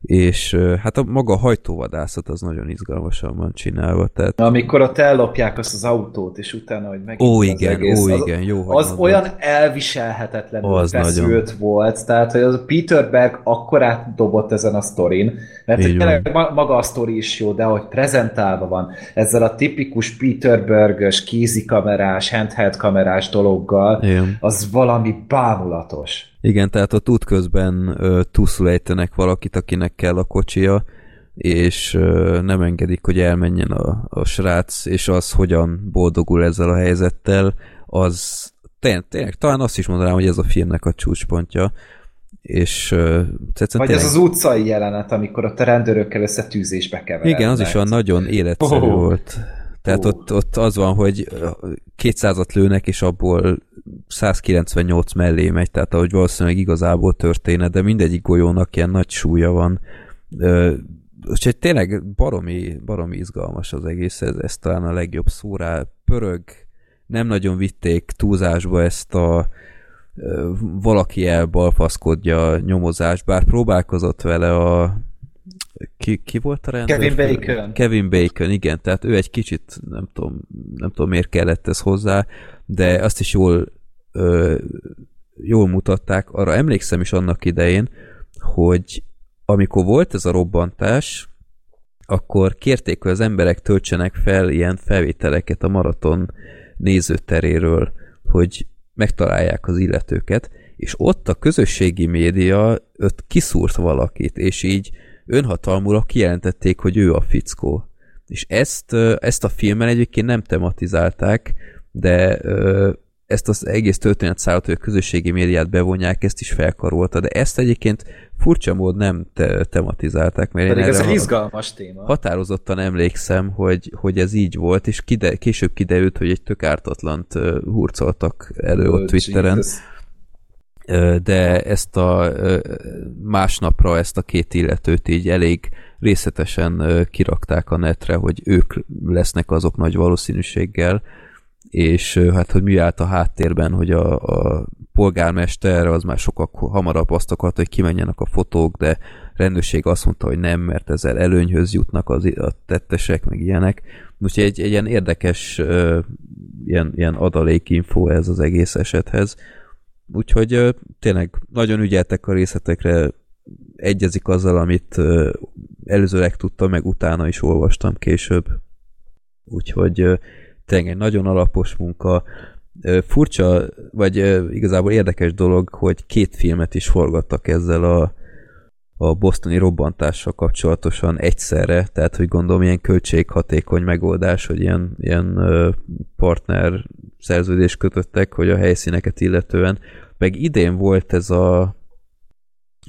És hát a maga a hajtóvadászat az nagyon izgalmasan van csinálva. Tehát... Amikor ott ellopják azt az autót, és utána, hogy meg Ó, igen, egész, ó, igen, jó. Az, az olyan elviselhetetlenül az feszült nagyon. volt, tehát hogy az Peter Berg akkor átdobott ezen a sztorin, mert tényleg maga a sztori is jó, de hogy prezentálva van ezzel a tipikus Peter Berg-ös kézikamerás, handheld kamerás dologgal, igen. az valami bámulatos. Igen, tehát ott útközben uh, túlszulejtenek valakit, akinek kell a kocsia, és uh, nem engedik, hogy elmenjen a, a srác, és az hogyan boldogul ezzel a helyzettel, az tényleg, tényleg talán azt is mondanám, hogy ez a filmnek a csúcspontja, és uh, Vagy tényleg... ez az utcai jelenet, amikor a rendőrökkel összetűzésbe keverednek. Igen, az is olyan nagyon életszerű oh. volt. Tehát ott, ott az van, hogy 200-at lőnek, és abból 198 mellé megy, tehát ahogy valószínűleg igazából történet, de mindegyik golyónak ilyen nagy súlya van. Úgyhogy tényleg baromi, baromi izgalmas az egész, ez, ez talán a legjobb szó rá. Pörög, nem nagyon vitték túlzásba ezt a valaki elbalfaszkodja nyomozást, bár próbálkozott vele a ki, ki volt a rendőr? Kevin Bacon. Kevin Bacon, igen, tehát ő egy kicsit, nem tudom, nem tudom miért kellett ez hozzá, de azt is jól ö, jól mutatták. Arra emlékszem is annak idején, hogy amikor volt ez a robbantás, akkor kérték, hogy az emberek töltsenek fel ilyen felvételeket a maraton nézőteréről, hogy megtalálják az illetőket, és ott a közösségi média ott kiszúrt valakit, és így önhatalmúra kijelentették, hogy ő a fickó. És ezt, ezt a filmen egyébként nem tematizálták, de ezt az egész történetszállot, hogy a közösségi médiát bevonják, ezt is felkarolta, de ezt egyébként furcsa mód nem te- tematizálták. Mert Pedig ez egy izgalmas téma. Határozottan emlékszem, hogy, hogy ez így volt, és kide, később kiderült, hogy egy tök ártatlant hurcoltak elő oh, ott Twitteren. Jesus de ezt a másnapra ezt a két illetőt így elég részletesen kirakták a netre, hogy ők lesznek azok nagy valószínűséggel, és hát, hogy mi állt a háttérben, hogy a, a polgármester az már sokkal hamarabb azt akart, hogy kimenjenek a fotók, de rendőrség azt mondta, hogy nem, mert ezzel előnyhöz jutnak az, a tettesek, meg ilyenek. Úgyhogy egy, egy ilyen érdekes ilyen, ilyen adalékinfo ez az egész esethez. Úgyhogy tényleg nagyon ügyeltek a részletekre, egyezik azzal, amit előzőleg tudtam, meg utána is olvastam később. Úgyhogy tényleg egy nagyon alapos munka. Furcsa, vagy igazából érdekes dolog, hogy két filmet is forgattak ezzel a, a bosztoni robbantással kapcsolatosan egyszerre, tehát hogy gondolom ilyen költséghatékony megoldás, hogy ilyen, ilyen partner szerződést kötöttek, hogy a helyszíneket illetően. Meg idén volt ez a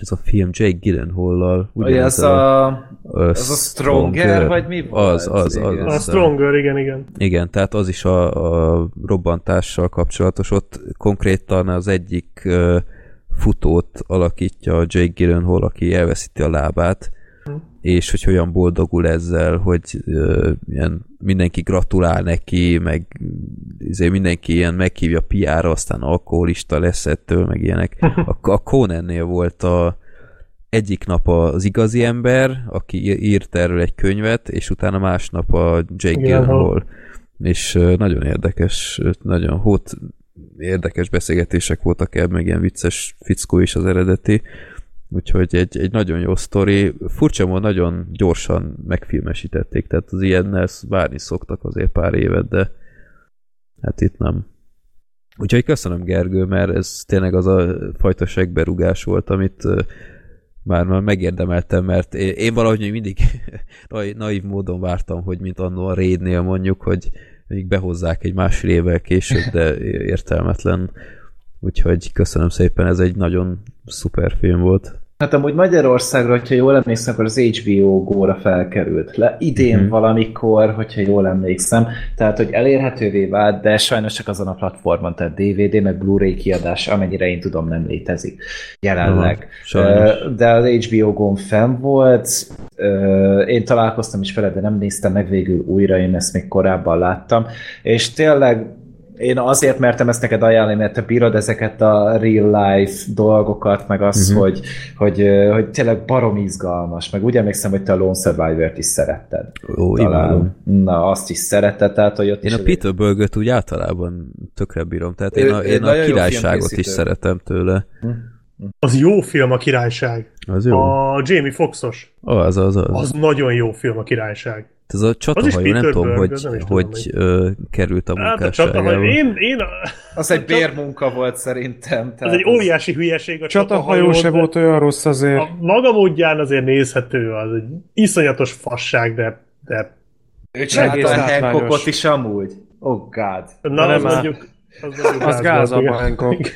ez a film Jake Gyllenhaal-lal. Ugye ez a, a, ez a Stronger, Stronger, vagy mi volt? Az, az, az. az a Stronger, igen, igen. Igen, tehát az is a, a robbantással kapcsolatos. Ott konkrétan az egyik uh, futót alakítja Jake Gyllenhaal, aki elveszíti a lábát, és hogy hogyan boldogul ezzel, hogy uh, ilyen mindenki gratulál neki, meg izé, mindenki ilyen meghívja piára, aztán alkoholista lesz ettől, meg ilyenek. A, a Conannél volt a egyik nap az igazi ember, aki írt erről egy könyvet, és utána másnap a Jake Gyllenhaal. És nagyon érdekes, nagyon hót érdekes beszélgetések voltak ebben, meg ilyen vicces fickó is az eredeti. Úgyhogy egy, egy nagyon jó sztori. Furcsa módon nagyon gyorsan megfilmesítették, tehát az ilyennel várni szoktak azért pár évet, de hát itt nem. Úgyhogy köszönöm Gergő, mert ez tényleg az a fajta segberugás volt, amit már, már megérdemeltem, mert én valahogy mindig naív módon vártam, hogy mint annó a Raidnél mondjuk, hogy még behozzák egy másfél évvel később, de értelmetlen. Úgyhogy köszönöm szépen, ez egy nagyon szuper film volt. Hát amúgy Magyarországra, hogyha jól emlékszem, akkor az HBO góra felkerült le. Idén mm-hmm. valamikor, hogyha jól emlékszem. Tehát, hogy elérhetővé vált, de sajnos csak azon a platformon, tehát DVD, meg Blu-ray kiadás, amennyire én tudom, nem létezik jelenleg. Aha, de az HBO gón fenn volt. Én találkoztam is vele, de nem néztem meg végül újra, én ezt még korábban láttam. És tényleg én azért mertem ezt neked ajánlani, mert te bírod ezeket a real life dolgokat, meg az, uh-huh. hogy, hogy, hogy tényleg barom izgalmas, meg úgy emlékszem, hogy te a Lone Survivor-t is szeretted. Ó, Talán, Na, azt is szeretted, tehát hogy ott Én a Peter Burger-t úgy általában tökre bírom, tehát én a, én a királyságot is szeretem tőle. Hm? Az jó film a királyság. Az jó. A Jamie Foxos. Az, az, az. Az nagyon jó film a királyság. Ez a csatahajó, nem tudom, hogy, nem hogy ö, került a munkásságába. Hát én, én a... Az egy bérmunka volt szerintem. Az egy óriási hülyeség. A csatahajó se volt olyan rossz azért. A maga módján azért nézhető, az egy iszonyatos fasság, de, de ő csinálta a Hancockot is amúgy. Oh god. Na, nem mondjuk, az, az gáz a Hancock.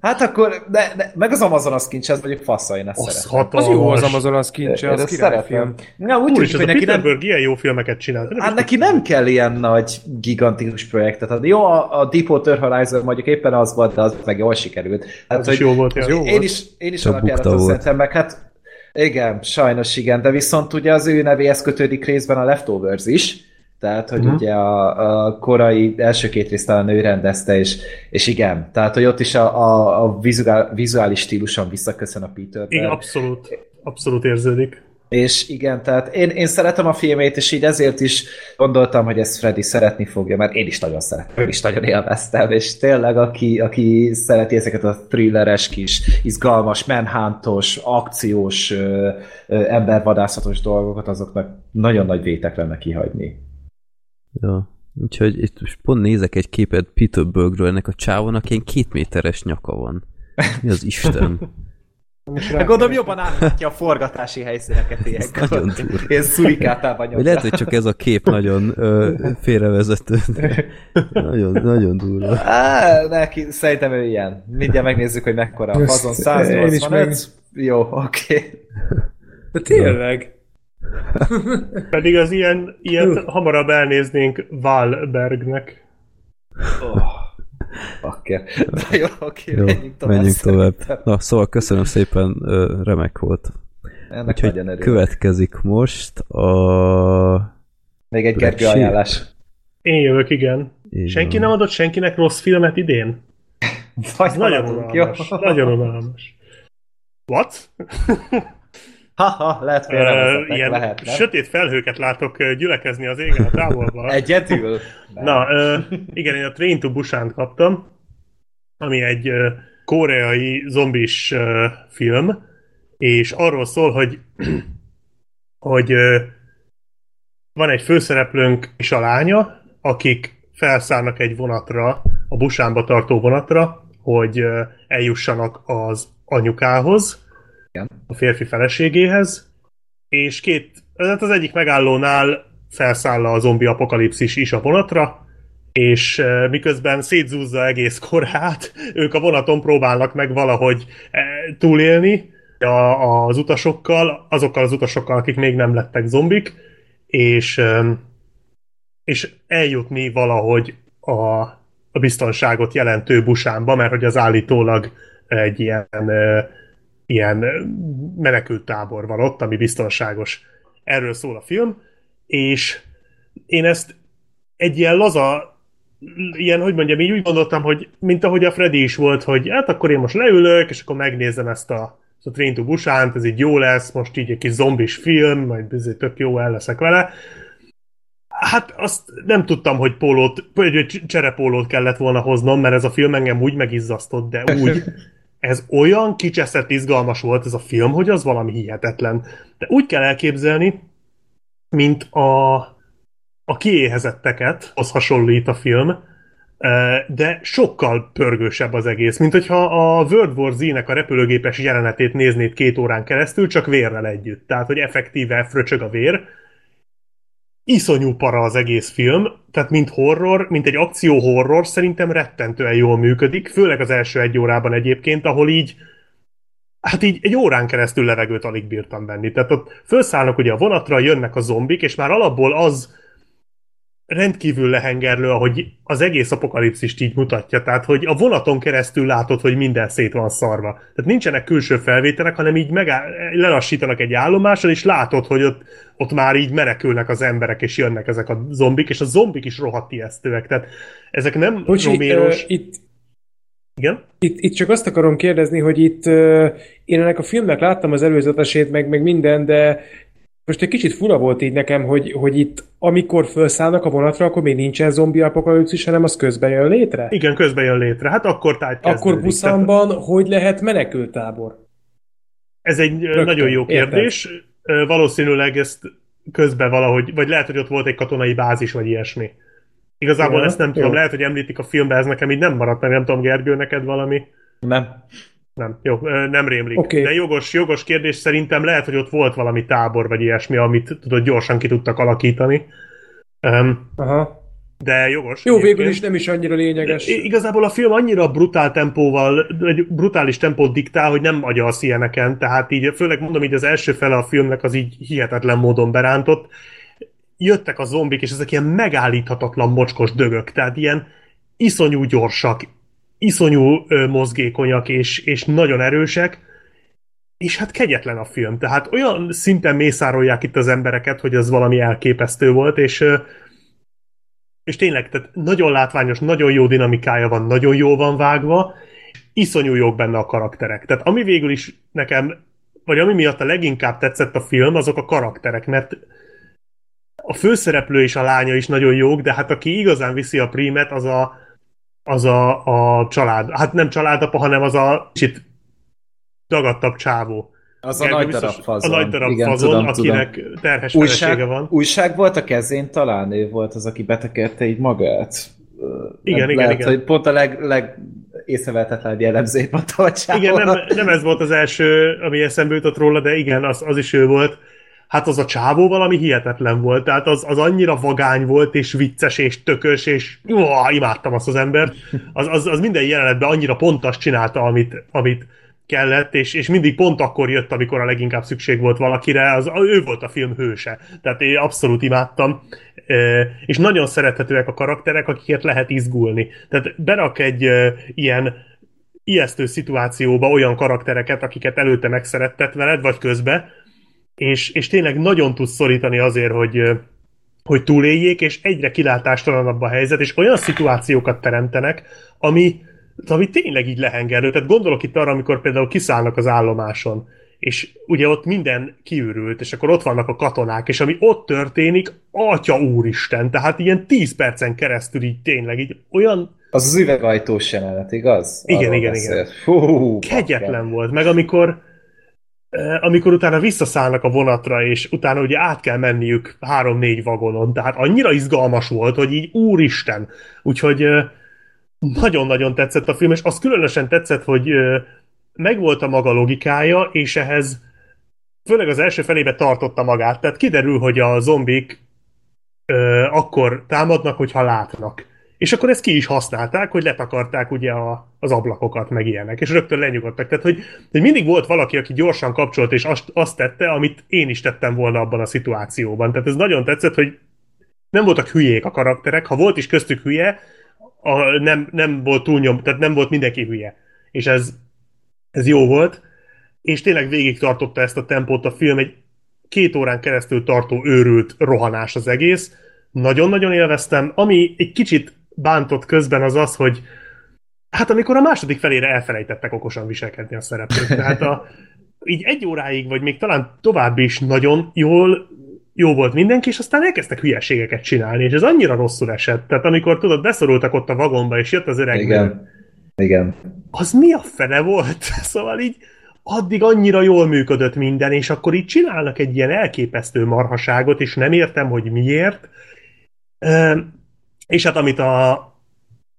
Hát akkor, de, de, meg az Amazon az kincs, ez mondjuk fasz, én ezt az szeretem. Az jó az Amazon az kincs, az királyfilm. Na, úgy Úr, hogy neki nem... ilyen jó filmeket csinál. Hát neki nem kell ilyen nagy, gigantikus projektet adni. Jó, a, a Deepwater Horizon mondjuk éppen az volt, de az meg jól sikerült. Hát, az hogy, is jó volt. Az jó én, is, én is alapjáratot szeretem, meg hát igen, sajnos igen, de viszont ugye az ő nevéhez kötődik részben a Leftovers is, tehát, hogy uh-huh. ugye a, a korai első két részt talán ő rendezte, és, és igen, tehát, hogy ott is a, a, a vizuál, vizuális stíluson visszaköszön a Peter. Igen, abszolút, abszolút érződik. És igen, tehát én, én szeretem a filmét, és így ezért is gondoltam, hogy ezt Freddy szeretni fogja, mert én is nagyon szeretem, én is nagyon élveztem, és tényleg aki, aki szereti ezeket a thrilleres kis, izgalmas, menhántos, akciós, ö, ö, embervadászatos dolgokat, azoknak nagyon nagy vétek lenne kihagyni. Ja. Úgyhogy itt most pont nézek egy képet Peterburgről, ennek a csávónak ilyen két méteres nyaka van. Mi az Isten? Hát gondolom jobban áthatja a forgatási helyszíneket ilyenkor. Nagyon durva. Ilyen szurikátában nyomja. Lehet, hogy csak ez a kép nagyon ö, félrevezető. nagyon, nagyon durva. Á, neki, szerintem ő ilyen. Mindjárt megnézzük, hogy mekkora a fazon. 185. Meg... Jó, oké. Okay. De tényleg. Pedig az ilyen, ilyet hamarabb elnéznénk Wahlbergnek. Oh. Bakker. De jó, oké, jó, menjünk tovább. Menjünk tovább. Na, szóval köszönöm szépen, remek volt. Ennek Úgyhogy következik most a... Még egy Gergő ajánlás. Én jövök, igen. Én Senki van. nem adott senkinek rossz filmet idén? Vagy nagyon unalmas. Nagyon unalmas. What? Haha, lehet uh, ilyen lehet, nem? sötét felhőket látok gyülekezni az égen a távolban. Egyedül? Na, igen, én a Train to Busan kaptam, ami egy koreai zombis film, és arról szól, hogy hogy van egy főszereplőnk és a lánya, akik felszállnak egy vonatra, a Busánba tartó vonatra, hogy eljussanak az anyukához, a férfi feleségéhez, és két, hát az egyik megállónál felszáll a zombi apokalipszis is a vonatra, és miközben szétzúzza egész korát, ők a vonaton próbálnak meg valahogy túlélni a, az utasokkal, azokkal az utasokkal, akik még nem lettek zombik, és, és eljutni valahogy a, a biztonságot jelentő busánba, mert hogy az állítólag egy ilyen ilyen menekült tábor van ott, ami biztonságos. Erről szól a film, és én ezt egy ilyen laza, ilyen, hogy mondjam, így úgy gondoltam, hogy mint ahogy a Freddy is volt, hogy hát akkor én most leülök, és akkor megnézem ezt a, ezt a Train to Busan, ez így jó lesz, most így egy kis zombis film, majd bizony tök jó el leszek vele. Hát azt nem tudtam, hogy pólót, vagy cserepólót kellett volna hoznom, mert ez a film engem úgy megizzasztott, de úgy, ez olyan kicseszett izgalmas volt ez a film, hogy az valami hihetetlen. De úgy kell elképzelni, mint a, a kiéhezetteket, az hasonlít a film, de sokkal pörgősebb az egész, mint hogyha a World War Z-nek a repülőgépes jelenetét néznéd két órán keresztül, csak vérrel együtt. Tehát, hogy effektíve fröcsög a vér, iszonyú para az egész film, tehát mint horror, mint egy akció horror szerintem rettentően jól működik, főleg az első egy órában egyébként, ahol így hát így egy órán keresztül levegőt alig bírtam venni. Tehát ott felszállnak ugye a vonatra, jönnek a zombik, és már alapból az rendkívül lehengerlő, ahogy az egész apokalipszist így mutatja. Tehát, hogy a vonaton keresztül látod, hogy minden szét van szarva. Tehát nincsenek külső felvételek, hanem így megáll, lelassítanak egy állomáson, és látod, hogy ott, ott már így menekülnek az emberek, és jönnek ezek a zombik, és a zombik is rohadt ijesztőek. Tehát ezek nem Bocsi, roméros... Uh, itt igen? Itt, itt csak azt akarom kérdezni, hogy itt uh, én ennek a filmnek láttam az előzetesét, meg, meg minden, de most egy kicsit fura volt így nekem, hogy, hogy itt amikor felszállnak a vonatra, akkor még nincsen zombi apokalipszis, hanem az közben jön létre? Igen, közben jön létre. Hát akkor tájt Akkor Buszanban tehát... hogy lehet menekültábor? Ez egy Rögtön, nagyon jó kérdés. Érted? Valószínűleg ezt közben valahogy, vagy lehet, hogy ott volt egy katonai bázis, vagy ilyesmi. Igazából ja, ezt nem jó. tudom, lehet, hogy említik a filmben, ez nekem így nem maradt meg, nem tudom, Gergő, neked valami? Nem. Nem, jó, nem rémlik. Okay. De jogos, jogos kérdés szerintem lehet, hogy ott volt valami tábor, vagy ilyesmi, amit tudod, gyorsan ki tudtak alakítani. Um, Aha. De jogos. Jó, egyébként. végül is nem is annyira lényeges. Igazából a film annyira brutál tempóval, egy brutális tempót diktál, hogy nem agyalsz ilyeneken, tehát így, főleg mondom, így az első fele a filmnek az így hihetetlen módon berántott. Jöttek a zombik, és ezek ilyen megállíthatatlan mocskos dögök, tehát ilyen iszonyú gyorsak, iszonyú mozgékonyak és, és nagyon erősek, és hát kegyetlen a film. Tehát olyan szinten mészárolják itt az embereket, hogy az valami elképesztő volt, és és tényleg, tehát nagyon látványos, nagyon jó dinamikája van, nagyon jó van vágva, iszonyú jók benne a karakterek. Tehát ami végül is nekem, vagy ami miatt a leginkább tetszett a film, azok a karakterek, mert a főszereplő és a lánya is nagyon jók, de hát aki igazán viszi a prímet, az a, az a, a család, hát nem családapa, hanem az a kicsit dagadtabb csávó. Az a nagy darab fazon. A nagy darab Igen, fazon, tudom, akinek tudom. terhes újság, van. Újság volt a kezén talán, ő volt az, aki betekerte így magát. Igen, nem igen, lehet, igen. hogy pont a leg, leg észrevehetetlen jellemzőjét mondta a Igen, nem, nem ez volt az első, ami eszembe jutott róla, de igen, az, az is ő volt hát az a csávó valami hihetetlen volt, tehát az, az annyira vagány volt, és vicces, és tökös, és ó, imádtam azt az embert. Az, az, az minden jelenetben annyira pontos csinálta, amit, amit kellett, és, és mindig pont akkor jött, amikor a leginkább szükség volt valakire, az, ő volt a film hőse. Tehát én abszolút imádtam, és nagyon szerethetőek a karakterek, akiket lehet izgulni. Tehát berak egy ilyen ijesztő szituációba olyan karaktereket, akiket előtte megszerettet veled, vagy közbe, és, és tényleg nagyon tud szorítani azért, hogy, hogy túléljék, és egyre kilátástalanabb a helyzet, és olyan szituációkat teremtenek, ami, ami tényleg így lehengerő. Tehát gondolok itt arra, amikor például kiszállnak az állomáson, és ugye ott minden kiürült, és akkor ott vannak a katonák, és ami ott történik, atya úristen, tehát ilyen 10 percen keresztül így tényleg így olyan... Az az üvegajtós jelenet, igaz? Igen, Arról igen, beszélt. igen. Fú, Kegyetlen bakker. volt, meg amikor amikor utána visszaszállnak a vonatra, és utána ugye át kell menniük három-négy vagonon, tehát annyira izgalmas volt, hogy így úristen. Úgyhogy nagyon-nagyon tetszett a film, és az különösen tetszett, hogy megvolt a maga logikája, és ehhez főleg az első felébe tartotta magát. Tehát kiderül, hogy a zombik akkor támadnak, hogyha látnak. És akkor ezt ki is használták, hogy letakarták ugye a, az ablakokat, meg ilyenek, és rögtön lenyugodtak. Tehát, hogy, hogy mindig volt valaki, aki gyorsan kapcsolt, és azt, azt tette, amit én is tettem volna abban a szituációban. Tehát ez nagyon tetszett, hogy nem voltak hülyék a karakterek, ha volt is köztük hülye, a, nem, nem volt túlnyom, tehát nem volt mindenki hülye. És ez, ez jó volt, és tényleg végig tartotta ezt a tempót a film, egy két órán keresztül tartó őrült rohanás az egész, nagyon-nagyon élveztem, ami egy kicsit bántott közben az az, hogy hát amikor a második felére elfelejtettek okosan viselkedni a szereplők. Tehát a, így egy óráig, vagy még talán tovább is nagyon jól jó volt mindenki, és aztán elkezdtek hülyeségeket csinálni, és ez annyira rosszul esett. Tehát amikor tudod, beszorultak ott a vagomba, és jött az öreg Igen. Nő, Igen. Az mi a fene volt? Szóval így addig annyira jól működött minden, és akkor így csinálnak egy ilyen elképesztő marhaságot, és nem értem, hogy miért. És hát amit a,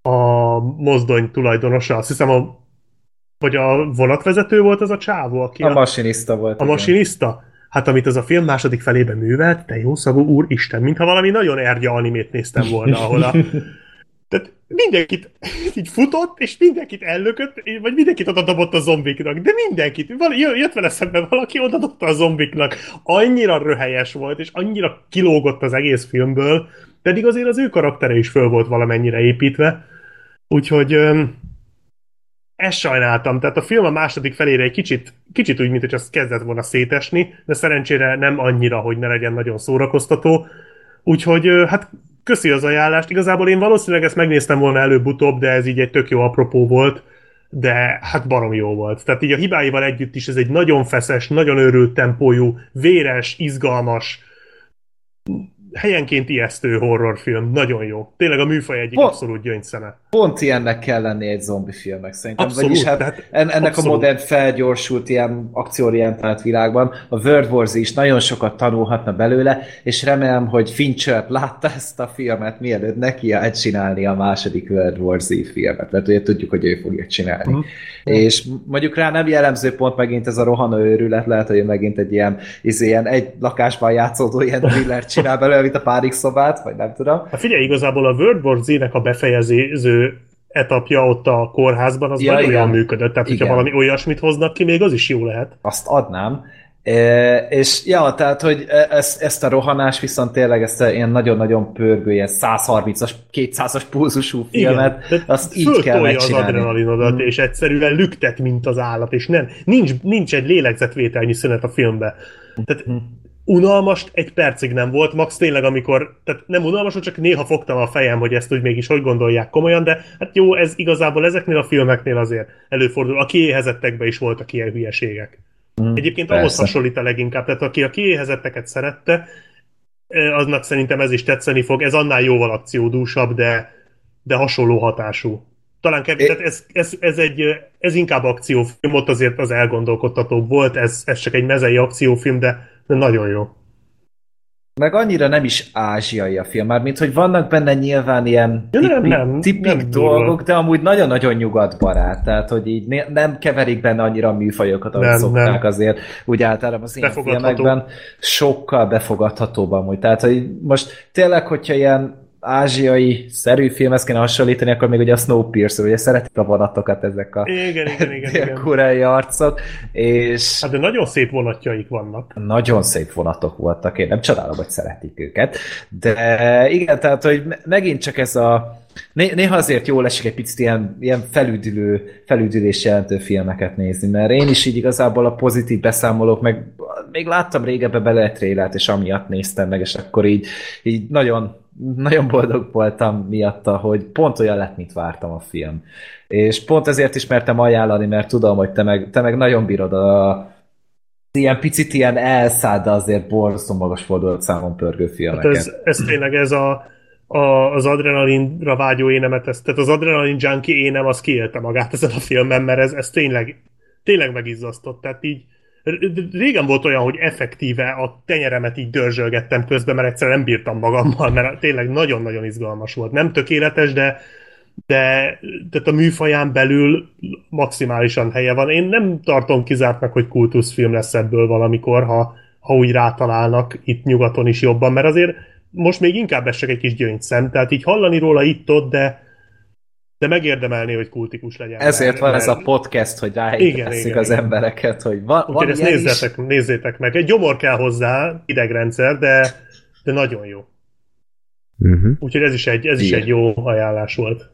a mozdony tulajdonosa, azt hiszem a vagy a vonatvezető volt az a csávó, aki a, a masinista volt. A igen. masinista? Hát amit az a film második felében művelt, te jó szagú úr Isten, mintha valami nagyon ergya animét néztem volna, ahol a, tehát mindenkit így futott, és mindenkit ellökött, vagy mindenkit oda dobott a zombiknak, de mindenkit, jött vele szemben valaki, oda dobta a zombiknak. Annyira röhelyes volt, és annyira kilógott az egész filmből, pedig azért az ő karaktere is föl volt valamennyire építve, úgyhogy ezt sajnáltam, tehát a film a második felére egy kicsit, kicsit úgy, mint hogy azt kezdett volna szétesni, de szerencsére nem annyira, hogy ne legyen nagyon szórakoztató, úgyhogy hát köszi az ajánlást, igazából én valószínűleg ezt megnéztem volna előbb-utóbb, de ez így egy tök jó apropó volt, de hát barom jó volt. Tehát így a hibáival együtt is ez egy nagyon feszes, nagyon őrült tempójú, véres, izgalmas, helyenként ijesztő horrorfilm. Nagyon jó. Tényleg a műfaj egyik pont, abszolút gyöngyszeme. Pont ilyennek kell lenni egy zombi filmnek szerintem. Abszolút, Vagyis hát ennek abszolút. a modern felgyorsult ilyen akcióorientált világban a World War Z is nagyon sokat tanulhatna belőle, és remélem, hogy Fincher látta ezt a filmet, mielőtt neki csinálni a második World War Z filmet, mert ugye tudjuk, hogy ő fogja csinálni. Uh-huh. És mondjuk rá nem jellemző pont megint ez a rohanó őrület, lehet, hogy megint egy ilyen, izé, ilyen egy lakásban játszódó ilyen thriller csinál belőle, mint a párik szobát, vagy nem tudom. Hát figyelj, igazából a World War Z-nek a befejező etapja ott a kórházban, az ja, nagyon jól működött. Tehát, igen. hogyha valami olyasmit hoznak ki, még az is jó lehet. Azt adnám. E, és ja, tehát, hogy e, ezt, ezt a rohanás viszont tényleg ezt a ilyen nagyon-nagyon pörgő, ilyen 130-as, 200-as pulzusú filmet, Igen, azt így kell megcsinálni. az adrenalinodat, mm. és egyszerűen lüktet, mint az állat, és nem, nincs, nincs egy lélegzetvételnyi szünet a filmbe. Tehát mm unalmast egy percig nem volt, max tényleg amikor, tehát nem unalmas, csak néha fogtam a fejem, hogy ezt úgy mégis hogy gondolják komolyan, de hát jó, ez igazából ezeknél a filmeknél azért előfordul. A kiéhezettekben is voltak ilyen hülyeségek. Mm, Egyébként persze. ahhoz hasonlít a leginkább, tehát aki a kiéhezetteket szerette, aznak szerintem ez is tetszeni fog. Ez annál jóval akciódúsabb, de, de hasonló hatású. Talán kevés, é... ez, ez, ez, egy, ez inkább akciófilm, ott azért az elgondolkodtatóbb volt, ez, ez csak egy mezei akciófilm, de de nagyon jó. Meg annyira nem is ázsiai a film, már mint hogy vannak benne nyilván ilyen tipik, nem, nem, tipik nem dolgok, de amúgy nagyon-nagyon nyugatbarát, tehát hogy így nem keverik benne annyira a műfajokat, ahogy nem, szokták nem. azért, úgy általában az ilyen filmekben sokkal befogadhatóbb amúgy. Tehát, hogy most tényleg, hogyha ilyen ázsiai szerű filmhez kéne hasonlítani, akkor még ugye a Snowpiercer, ugye szeretik a vonatokat ezek a igen, igen, igen, igen. koreai arcok, és... Hát de nagyon szép vonatjaik vannak. Nagyon szép vonatok voltak, én nem csodálom, hogy szeretik őket, de igen, tehát, hogy megint csak ez a Néha azért jól esik egy picit ilyen, ilyen felüdülő, felüdülés jelentő filmeket nézni, mert én is így igazából a pozitív beszámolók, meg még láttam régebben bele trélát, és amiatt néztem meg, és akkor így, így nagyon nagyon boldog voltam miatta, hogy pont olyan lett, mint vártam a film. És pont ezért is mertem ajánlani, mert tudom, hogy te meg, te meg nagyon bírod a ilyen picit ilyen elszáll, de azért borzasztó magas fordulat számon pörgő filmeket. Hát ez, ez tényleg ez a, a, az adrenalinra vágyó énemet, ez, tehát az adrenalin junkie énem az kiélte magát ezen a filmben, mert ez, ez tényleg, tényleg megizzasztott. Tehát így régen volt olyan, hogy effektíve a tenyeremet így dörzsölgettem közben, mert egyszerűen nem bírtam magammal, mert tényleg nagyon-nagyon izgalmas volt. Nem tökéletes, de, de tehát a műfaján belül maximálisan helye van. Én nem tartom kizártnak, hogy kultuszfilm lesz ebből valamikor, ha, ha úgy rátalálnak itt nyugaton is jobban, mert azért most még inkább esek egy kis gyöngyszem, tehát így hallani róla itt-ott, de, de megérdemelni, hogy kultikus legyen. Ezért mert, van ez a podcast, hogy ráébresztük az igen. embereket, hogy van, Úgyhogy van ezt nézzetek, is... nézzétek meg. Egy gyomor kell hozzá, idegrendszer, de, de nagyon jó. Uh-huh. Úgyhogy ez is egy, ez is egy jó ajánlás volt.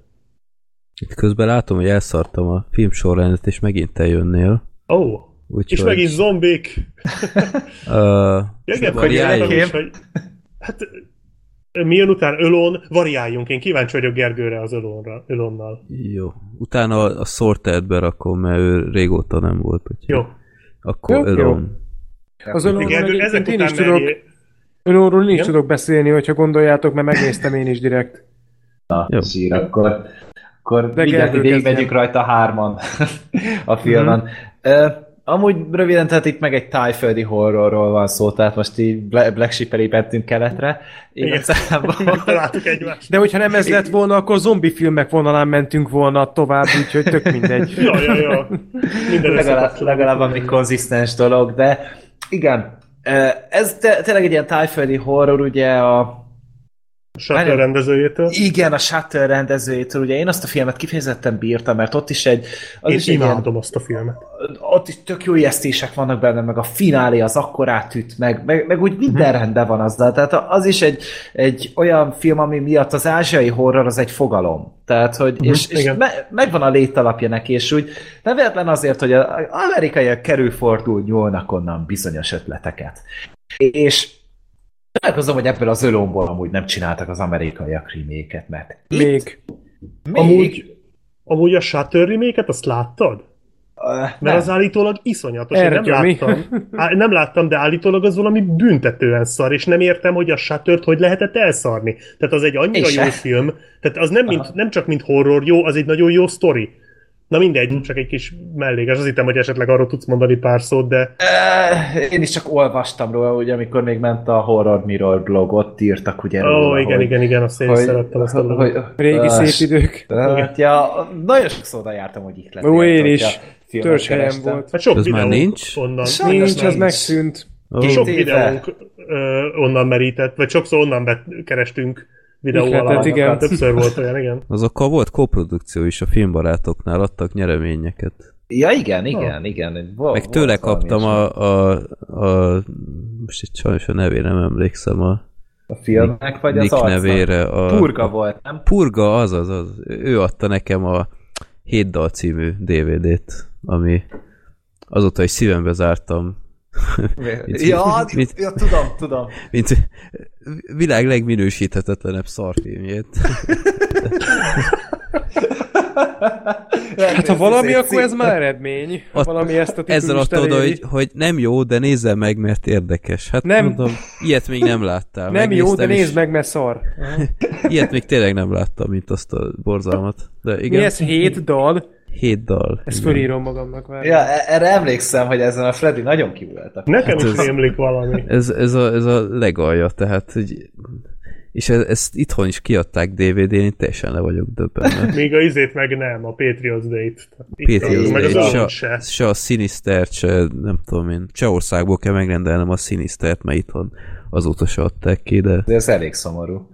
Itt közben látom, hogy elszartam a film sorrendet, és megint te jönnél. Ó, oh, Úgy, és hogy... megint zombik. uh, Igen, hogy, hogy, hát milyen után Ölon, variáljunk. Én kíváncsi vagyok Gergőre az Ölonra, Ölonnal. Jó. Utána a Sortertbe rakom, mert ő régóta nem volt. Úgyhogy jó. Akkor jó, Ölon. Jó. Az Ölonról Gergő, ezek én is tudok, Ölonról nincs Igen? tudok beszélni, hogyha gondoljátok, mert megnéztem én is direkt. Na, jó. sír, akkor, akkor mindjárt végigmegyünk rajta hárman a filmen. Mm-hmm. Amúgy röviden, tehát itt meg egy tájföldi horrorról van szó, tehát most így Black sheep lépentünk keletre. Igazából... De hogyha nem ez lett volna, akkor zombi filmek vonalán mentünk volna tovább, úgyhogy tök mindegy. ja, ja, ja. Minden legalább, legalább ami konzisztens dolog, de igen, ez tényleg egy ilyen tájföldi horror, ugye a A Shutter rendezőjétől. Igen, a Shutter rendezőjétől. Ugye én azt a filmet kifejezetten bírtam, mert ott is egy... Az én is imádom ilyen, azt a filmet. Ott is tök jó ijesztések vannak benne, meg a finálé az akkor átüt, meg, meg, meg úgy minden hmm. rendben van azzal. Tehát az is egy, egy olyan film, ami miatt az ázsiai horror az egy fogalom. Tehát, hogy, hmm. és, és me, megvan a létalapja neki, és úgy nem véletlen azért, hogy az amerikaiak kerülfordul nyúlnak onnan bizonyos ötleteket. És Találkozom, hogy ebből az ölomból amúgy nem csináltak az amerikaiak reméket, mert itt... Még. Még. Amúgy, amúgy a Shutter reméket, azt láttad? Uh, Mert nem. az állítólag iszonyatos. Én nem láttam. Á, nem láttam, de állítólag az valami büntetően szar, és nem értem, hogy a shutter hogy lehetett elszarni. Tehát az egy annyira és jó film, tehát az nem, mint, nem csak mint horror jó, az egy nagyon jó sztori. Na mindegy, csak egy kis melléges. Azt hittem, hogy esetleg arról tudsz mondani pár szót, de... Én is csak olvastam róla, ugye, amikor még ment a Horror Mirror blog, ott írtak ugye Ó, róla, igen, hogy, igen, igen, azt én hogy, szerettem ezt a hogy, Régi szép idők. Hát, ja, nagyon sokszor oda jártam, hogy itt lett. Ó, én is. Törzshelyem volt. Hát sok Ez már nincs? Onnan. Nincs, az megszűnt. Oh. Sok videónk ö, onnan merített, vagy sokszor onnan kerestünk videó alapján. Igen. Többször volt olyan, igen. Azokkal volt koprodukció is a filmbarátoknál, adtak nyereményeket. Ja, igen, igen, oh. igen. Vol, Meg tőle kaptam a, a, a, most itt sajnos a nevére nem emlékszem, a a filmnek, vagy Nick az arcnak? nevére. A, Purga volt, nem? Purga, az, az, az. Ő adta nekem a Hét dal című DVD-t, ami azóta is szívembe zártam mint, ja, mint, ja, tudom, tudom. Mint világ legminősíthetetlenebb szarfilmjét. hát ha valami, akkor ez már eredmény. Ha valami ezt a Ezzel adtad, hogy, hogy nem jó, de nézze meg, mert érdekes. Hát nem, mondom, ilyet még nem láttál. Nem jó, de nézd meg, mert szar. ilyet még tényleg nem láttam, mint azt a borzalmat. De igen. Mi ez, hét dal? Hét dal. Ezt fölírom magamnak már. Ja, e- erre emlékszem, hogy ezen a Freddy nagyon kivoltak. Nekem hát is rémlik valami. Ez, ez, a, ez a legalja, tehát hogy és ez, ezt itthon is kiadták DVD-n, én teljesen le vagyok döbbenve. Még a izét meg nem, a Patriots Day-t. Patriots Day, se, se. se a Sinister, se nem tudom én, országból kell megrendelnem a Sinistert, mert itthon azóta se adták ki, de... De ez elég szomorú.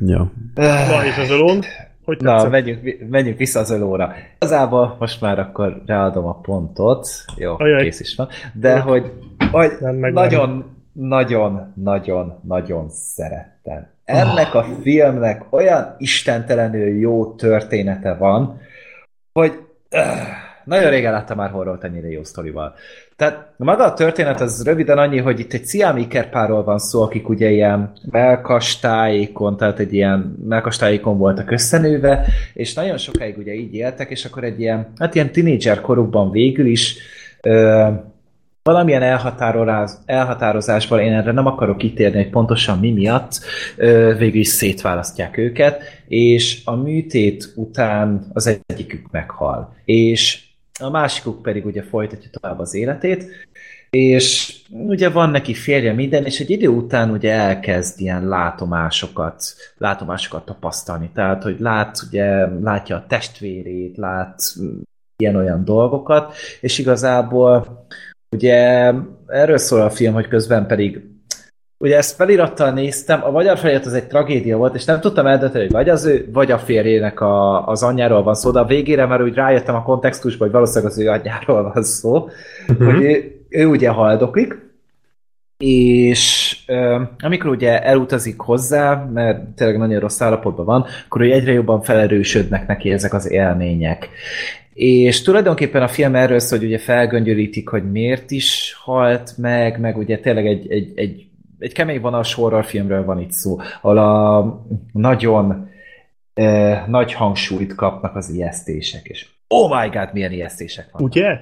Ja. Na, és az alón? Hogy Na, menjünk, menjünk vissza az ölóra. Igazából most már akkor ráadom a pontot. Jó, Ajaj. kész is van. De hogy, hogy nagyon, nagyon, nagyon, nagyon szerettem. Ennek a filmnek olyan istentelenül jó története van, hogy uh, nagyon régen láttam már horrort ennyire jó sztorival. Tehát maga a történet az röviden annyi, hogy itt egy ciámikerpárról van szó, akik ugye ilyen melkastáikon, tehát egy ilyen melkastáikon voltak összenőve, és nagyon sokáig ugye így éltek, és akkor egy ilyen, hát ilyen tinédzser korukban végül is ö, valamilyen elhatározás, elhatározásból, én erre nem akarok kitérni, hogy pontosan mi miatt, ö, végül is szétválasztják őket, és a műtét után az egyikük meghal. És a másikuk pedig ugye folytatja tovább az életét, és ugye van neki férje minden, és egy idő után ugye elkezd ilyen látomásokat, látomásokat tapasztalni. Tehát, hogy lát, ugye, látja a testvérét, lát ilyen-olyan dolgokat, és igazából ugye erről szól a film, hogy közben pedig ugye ezt felirattal néztem, a magyar felirat az egy tragédia volt, és nem tudtam eldönteni, hogy vagy az ő, vagy a férjének a, az anyjáról van szó, de a végére már úgy rájöttem a kontextusba, hogy valószínűleg az ő anyjáról van szó, uh-huh. hogy ő, ő ugye haldoklik, és euh, amikor ugye elutazik hozzá, mert tényleg nagyon rossz állapotban van, akkor ugye egyre jobban felerősödnek neki ezek az élmények. És tulajdonképpen a film erről szól, hogy ugye felgöngyölítik, hogy miért is halt meg, meg ugye tényleg egy, egy, egy egy kemény vonalas horrorfilmről van itt szó, ahol a nagyon e, nagy hangsúlyt kapnak az ijesztések, és oh my god, milyen ijesztések vannak. Ugye?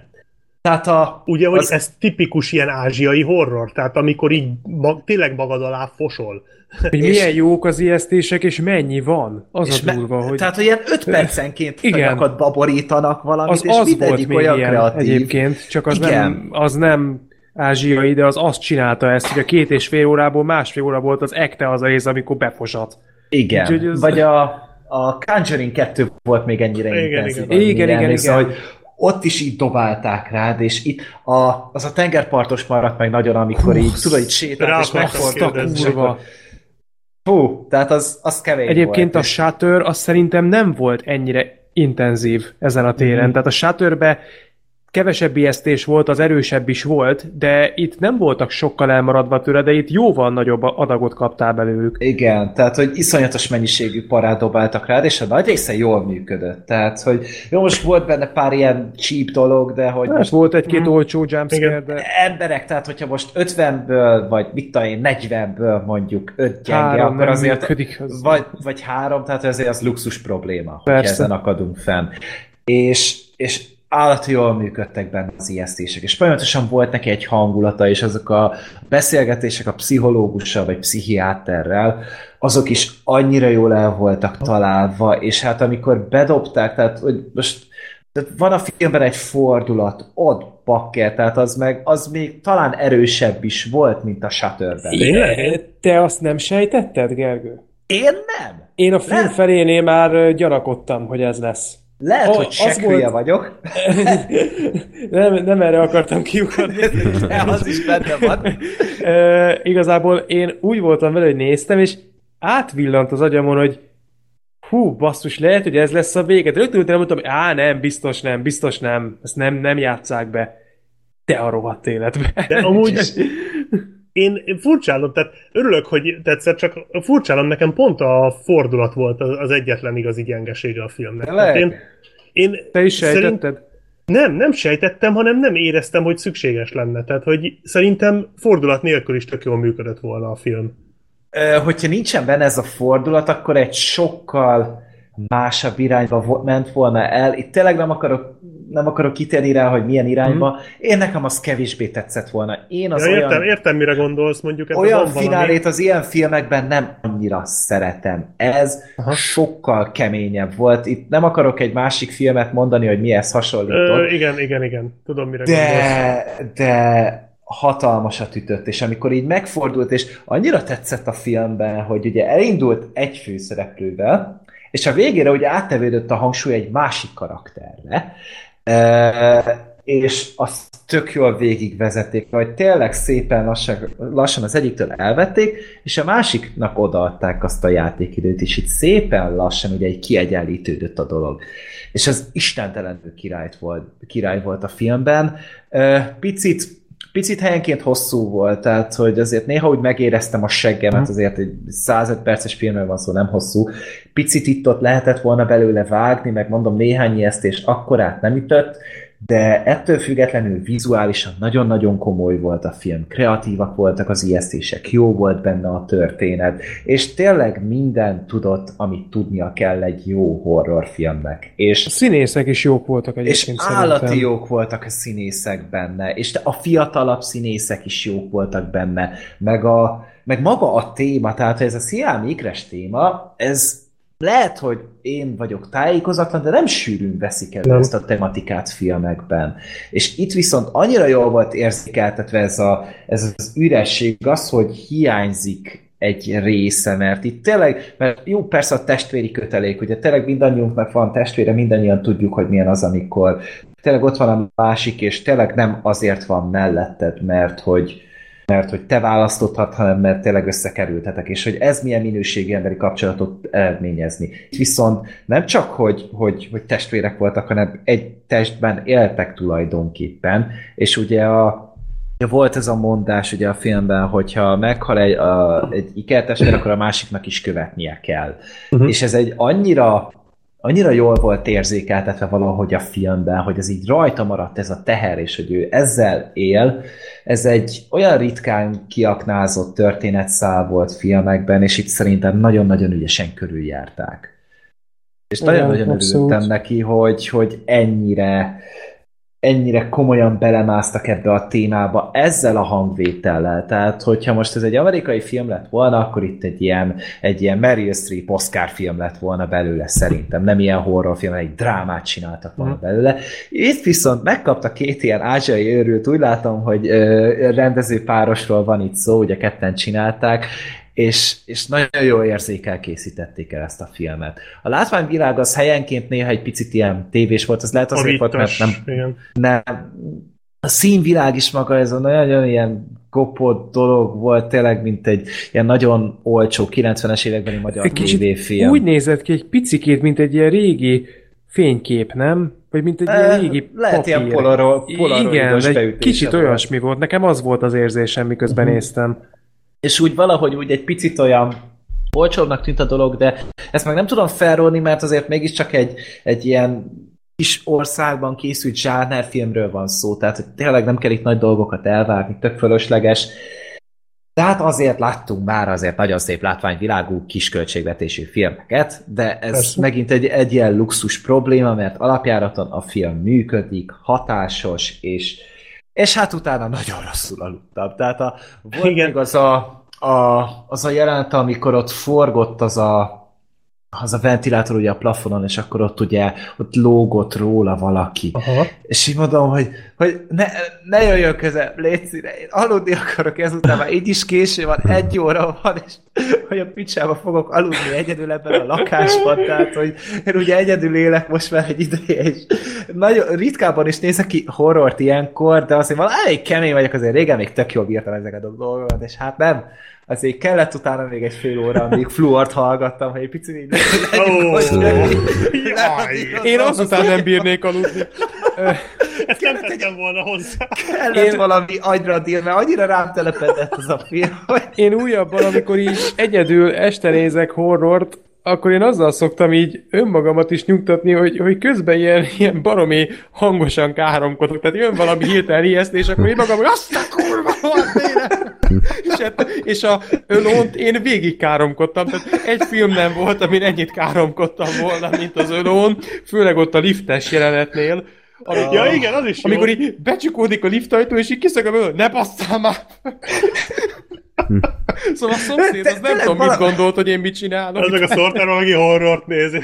Tehát a, Ugye, hogy az... ez tipikus ilyen ázsiai horror, tehát amikor így mag, tényleg magad alá fosol. Hogy és... milyen jók az ijesztések, és mennyi van? Az és a durva, me... hogy... Tehát, hogy ilyen öt percenként Igen. baborítanak valamit, az és az mindegyik volt olyan ilyen kreatív. Egyébként, csak az Igen. nem, az nem ázsiai, de az azt csinálta ezt, hogy a két és fél órából másfél óra volt az ekte az a rész, amikor befosat. Igen, Úgy, az... vagy a, a Conjuring 2 volt még ennyire igen, intenzív. Igen, igen, igen, igen, igen. Hogy ott is így dobálták rád, és itt a, az a tengerpartos maradt meg nagyon, amikor így, tudod, így sétált, és megfordult, kurva. Hú, tehát az, az kevés Egyébként volt. a Shutter az szerintem nem volt ennyire intenzív ezen a téren. Mm. Tehát a Shutterbe kevesebb ijesztés volt, az erősebb is volt, de itt nem voltak sokkal elmaradva tőle, de itt jóval nagyobb adagot kaptál belőlük. Igen, tehát hogy iszonyatos mennyiségű parát dobáltak rád, és a nagy része jól működött. Tehát, hogy jó, most volt benne pár ilyen cheap dolog, de hogy... Hát most volt egy-két hmm. olcsó jumpscare, de... Emberek, tehát hogyha most 50-ből, vagy mit tudom én, 40-ből mondjuk 5 gyenge, három akkor azért... Működik, az... vagy, vagy három, tehát azért az luxus probléma, hogy ezen akadunk fenn. És, és állati jól működtek benne az ijesztések, és folyamatosan volt neki egy hangulata, és azok a beszélgetések a pszichológussal, vagy pszichiáterrel, azok is annyira jól el voltak találva, és hát amikor bedobták, tehát hogy most tehát van a filmben egy fordulat, ott bakker, tehát az meg, az még talán erősebb is volt, mint a Shutterben. Te azt nem sejtetted, Gergő? Én nem. Én a film nem. felénél már gyanakodtam, hogy ez lesz. Lehet, ha, hogy sekhülye volt... vagyok. nem, nem erre akartam kiukadni. Az is benne van. e, igazából én úgy voltam vele, hogy néztem, és átvillant az agyamon, hogy hú, basszus, lehet, hogy ez lesz a vége. Rögtön utána mondtam, hogy á, nem, biztos nem, biztos nem, ezt nem, nem játszák be. Te a rohadt életbe. De amúgy én, én furcsálom, tehát örülök, hogy tetszett, csak furcsálom, nekem pont a fordulat volt az egyetlen igazi gyengesége a filmnek. én, én Te is sejtetted? Szerint, nem, nem sejtettem, hanem nem éreztem, hogy szükséges lenne. Tehát, hogy szerintem fordulat nélkül is tök jól működött volna a film. Hogyha nincsen benne ez a fordulat, akkor egy sokkal másabb irányba ment volna el. Itt tényleg nem akarok, nem akarok kitérni rá, hogy milyen irányba. Mm. Én nekem az kevésbé tetszett volna. Én az ja, értem, olyan, értem, mire gondolsz, mondjuk. Olyan finálét valami... az ilyen filmekben nem annyira szeretem. Ez Aha. sokkal keményebb volt. Itt nem akarok egy másik filmet mondani, hogy mihez hasonlított. Ö, igen, igen, igen. Tudom, mire de, gondolsz. De hatalmasat ütött, és amikor így megfordult, és annyira tetszett a filmben, hogy ugye elindult egy főszereplővel, és a végére ugye áttevődött a hangsúly egy másik karakterre, és azt tök jól végigvezették, hogy tényleg szépen lassan, lassan az egyiktől elvették, és a másiknak odaadták azt a játékidőt, és itt szépen lassan ugye egy kiegyenlítődött a dolog. És ez istentelenül király volt, király volt a filmben. Picit picit helyenként hosszú volt, tehát hogy azért néha úgy megéreztem a seggemet, azért egy 105 perces filmről van szó, nem hosszú. Picit itt ott lehetett volna belőle vágni, meg mondom néhány ijesztés akkorát nem ütött, de ettől függetlenül vizuálisan nagyon-nagyon komoly volt a film, kreatívak voltak az ijesztések, jó volt benne a történet, és tényleg minden tudott, amit tudnia kell egy jó horrorfilmnek. És a színészek is jók voltak egyébként És állati szerintem. jók voltak a színészek benne, és a fiatalabb színészek is jók voltak benne, meg, a, meg maga a téma, tehát ez a Sziám Ikres téma, ez lehet, hogy én vagyok tájékozatlan, de nem sűrűn veszik el ezt a tematikát filmekben. És itt viszont annyira jól volt érzékeltetve ez, a, ez az üresség, az, hogy hiányzik egy része, mert itt tényleg, mert jó, persze a testvéri kötelék, ugye tényleg mindannyiunknak van testvére, mindannyian tudjuk, hogy milyen az, amikor tényleg ott van a másik, és tényleg nem azért van melletted, mert hogy, mert hogy te választodhat, hanem mert tényleg összekerültetek, és hogy ez milyen minőségi emberi kapcsolatot eredményezni. Viszont nem csak, hogy, hogy, hogy testvérek voltak, hanem egy testben éltek tulajdonképpen, és ugye a, volt ez a mondás ugye a filmben, hogyha meghal egy, a, egy ikertestvér, akkor a másiknak is követnie kell. Uh-huh. És ez egy annyira annyira jól volt érzékeltetve valahogy a filmben, hogy ez így rajta maradt ez a teher, és hogy ő ezzel él. Ez egy olyan ritkán kiaknázott történetszál volt filmekben, és itt szerintem nagyon-nagyon ügyesen körüljárták. És nagyon-nagyon örültem neki, hogy, hogy ennyire ennyire komolyan belemásztak ebbe a témába ezzel a hangvétellel. Tehát, hogyha most ez egy amerikai film lett volna, akkor itt egy ilyen, egy ilyen Meryl Streep Oscar film lett volna belőle szerintem. Nem ilyen horrorfilm, egy drámát csináltak volna mm. belőle. Itt viszont megkapta két ilyen ázsiai őrült, úgy látom, hogy ö, rendezőpárosról van itt szó, ugye ketten csinálták, és, és nagyon jó érzékel készítették el ezt a filmet. A látványvilág az helyenként néha egy picit ilyen tévés volt, az lehet azért volt, mert nem, igen. nem a színvilág is maga ez a nagyon ilyen kopott dolog volt, tényleg, mint egy ilyen nagyon olcsó 90-es évekbeni magyar tévéfilm. Úgy nézett ki egy picikét, mint egy ilyen régi fénykép, nem? Vagy mint egy e, ilyen régi Lehet papír. ilyen polaro, Igen, egy kicsit olyasmi volt. Nekem az volt az érzésem, miközben uh-huh. néztem. És úgy valahogy úgy egy picit olyan olcsóbbnak tűnt a dolog, de ezt meg nem tudom felrólni, mert azért mégiscsak egy, egy ilyen kis országban készült zsánerfilmről van szó, tehát hogy tényleg nem kell itt nagy dolgokat elvárni, tök fölösleges. Tehát azért láttunk már azért nagyon szép látványvilágú kisköltségvetésű filmeket, de ez Persze. megint egy, egy ilyen luxus probléma, mert alapjáraton a film működik, hatásos, és, és hát utána nagyon rosszul aludtam. Tehát a, volt Igen. még az a, a, az a jelenet, amikor ott forgott az a az a ventilátor ugye a plafonon, és akkor ott ugye ott lógott róla valaki. Aha. És így mondom, hogy, hogy ne, ne jöjjön közel, légy színe, én aludni akarok ezután, már így is késő van, egy óra van, és hogy a picsába fogok aludni egyedül ebben a lakásban, tehát hogy én ugye egyedül élek most már egy ideje, és nagyon ritkában is nézek ki horrort ilyenkor, de azért valami elég kemény vagyok, azért régen még tök jól bírtam ezeket a dolgokat, és hát nem, azért kellett utána még egy fél óra, amíg fluort hallgattam, hogy egy picit így Én azután nem bírnék aludni. Ezt nem tettem volna hozzá. Kellett Én... valami agyra díl, mert annyira rám telepedett az a film. Hogy... Én újabban, amikor így egyedül este nézek horrort, akkor én azzal szoktam így önmagamat is nyugtatni, hogy, hogy közben ilyen, ilyen baromi hangosan káromkodok, tehát jön valami hirtelen ijesztés, akkor én magam, hogy azt a kurva és, hát, és a ölont én végig káromkodtam, tehát egy film nem volt, amin ennyit káromkodtam volna, mint az ölón, főleg ott a liftes jelenetnél, amikor, ja, igen, az is Amikor jó. így becsukódik a liftajtó, és így kiszögöm, ne basszál már! szóval a szomszéd az nem tudom, mit gondolt, hogy én mit csinálok. Ezek a szortár valaki horrort nézi.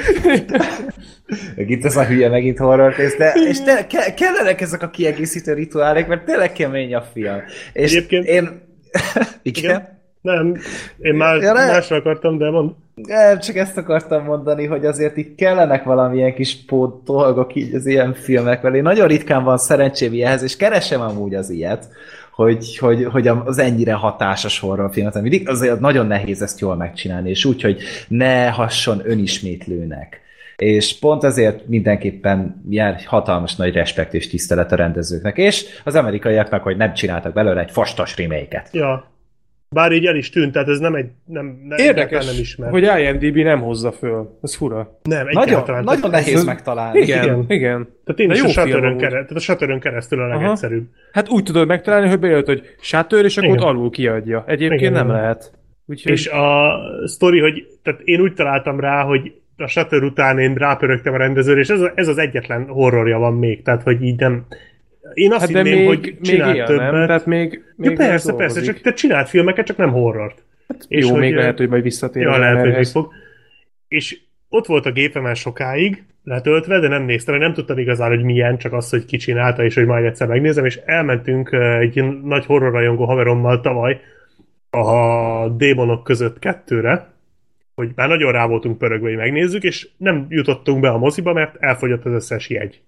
itt ez a hülye megint horrort néz, de és te, ke, kellenek ezek a kiegészítő rituálek, mert tényleg kemény a film. És Egyébként... én... igen? igen? Nem, én már ja, másra akartam, de mond. Nem, csak ezt akartam mondani, hogy azért itt kellenek valamilyen kis pót dolgok így az ilyen filmekvel. Én nagyon ritkán van szerencsém ilyenhez, és keresem amúgy az ilyet, hogy, hogy, hogy az ennyire hatásos horrorfilmet, mindig azért nagyon nehéz ezt jól megcsinálni, és úgy, hogy ne hasson önismétlőnek. És pont ezért mindenképpen jár hatalmas nagy respekt és tisztelet a rendezőknek, és az amerikaiaknak, hogy nem csináltak belőle egy fastas remake Ja, bár így el is tűnt, tehát ez nem egy... Nem, nem Érdekes, nem ismer. hogy IMDb nem hozza föl. Ez fura. Nem, nagyon, nagyon nehéz ez, megtalálni. Igen, igen. igen. Tehát én De is a Shutterön, kereszt, tehát a Shutterön keresztül a legegyszerűbb. Hát úgy tudod megtalálni, hogy bejött, hogy Shutter, és akkor igen. ott alul kiadja. Egyébként igen, nem igen. lehet. Úgyhogy... És a sztori, hogy tehát én úgy találtam rá, hogy a Shutter után én rápörögtem a rendezőre, és ez, ez az egyetlen horrorja van még, tehát hogy így nem, én azt hát hinném, még, hogy csinált még él, többet. Nem? Tehát még, még ja, persze, persze, csak te csinált filmeket, csak nem horrort. Hát és jó, hogy, még lehet, hogy majd visszatér. Ja, lehet, hogy vissza És ott volt a gépem sokáig, letöltve, de nem néztem, nem tudtam igazán, hogy milyen, csak az, hogy ki csinálta, és hogy majd egyszer megnézem, és elmentünk egy nagy horrorrajongó haverommal tavaly a démonok között kettőre, hogy már nagyon rá voltunk pörögve, hogy megnézzük, és nem jutottunk be a moziba, mert elfogyott az összes jegy,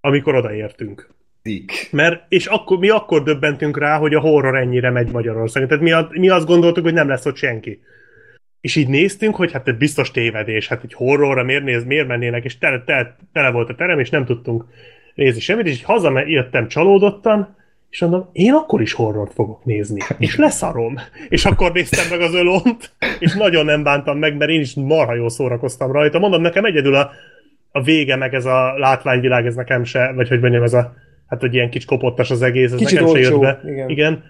amikor odaértünk. Dik. Mert, és akkor, mi akkor döbbentünk rá, hogy a horror ennyire megy Magyarországon. Tehát mi, a, mi azt gondoltuk, hogy nem lesz ott senki. És így néztünk, hogy hát ez biztos tévedés, hát egy horrorra miért, néz, miért mennének, és tele, tele, tele volt a terem, és nem tudtunk nézni semmit, és így hazajöttem csalódottan, és mondom, én akkor is horrort fogok nézni, és leszarom. És akkor néztem meg az ölont, és nagyon nem bántam meg, mert én is marha jól szórakoztam rajta. Mondom, nekem egyedül a, a vége, meg ez a látványvilág, ez nekem se, vagy hogy mondjam, ez a hát hogy ilyen kicsit kopottas az egész, ez Kicsit nekem olcsó, se jött be. Igen. igen.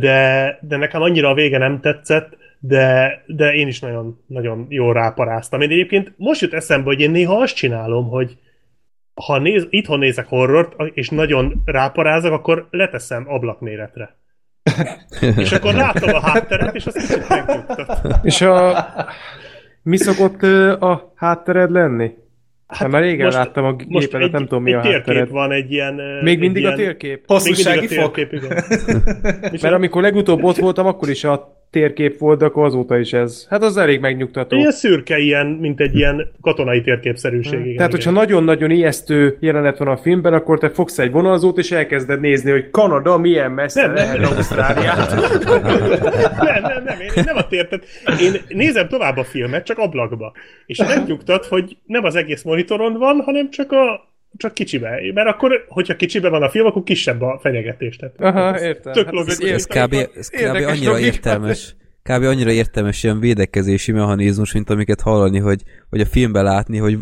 De, de nekem annyira a vége nem tetszett, de, de én is nagyon, nagyon jól ráparáztam. Én egyébként most jut eszembe, hogy én néha azt csinálom, hogy ha néz, itthon nézek horrort, és nagyon ráparázok, akkor leteszem ablakméretre. és akkor látom a hátteret, és azt kicsit megnyugtat. És a... Mi szokott a háttered lenni? Hát, hát már régen most, láttam a gépedet, nem tudom mi a térkép van egy ilyen... Még mindig ilyen... a térkép? Hosszúsági fok? Térkép, igen. Mert amikor legutóbb ott voltam, akkor is a térkép volt, akkor azóta is ez. Hát az elég megnyugtató. Ilyen szürke, ilyen, mint egy ilyen katonai térképszerűség. Hmm. Igen, Tehát, igen. hogyha nagyon-nagyon ijesztő jelenet van a filmben, akkor te fogsz egy vonalzót, és elkezded nézni, hogy Kanada milyen messze nem, lehet nem. Ausztráliát. nem, nem, nem, én nem a tértet. Én nézem tovább a filmet, csak ablakba. És megnyugtat, hogy nem az egész monitoron van, hanem csak a csak kicsibe. Mert akkor, hogyha kicsibe van a film, akkor kisebb a fenyegetés. Tehát Aha, értem. Tök hát ez, ez, kb, ez kb. annyira értelmes. Kb. annyira értelmes ilyen védekezési mechanizmus, mint amiket hallani, hogy, hogy a filmben látni, hogy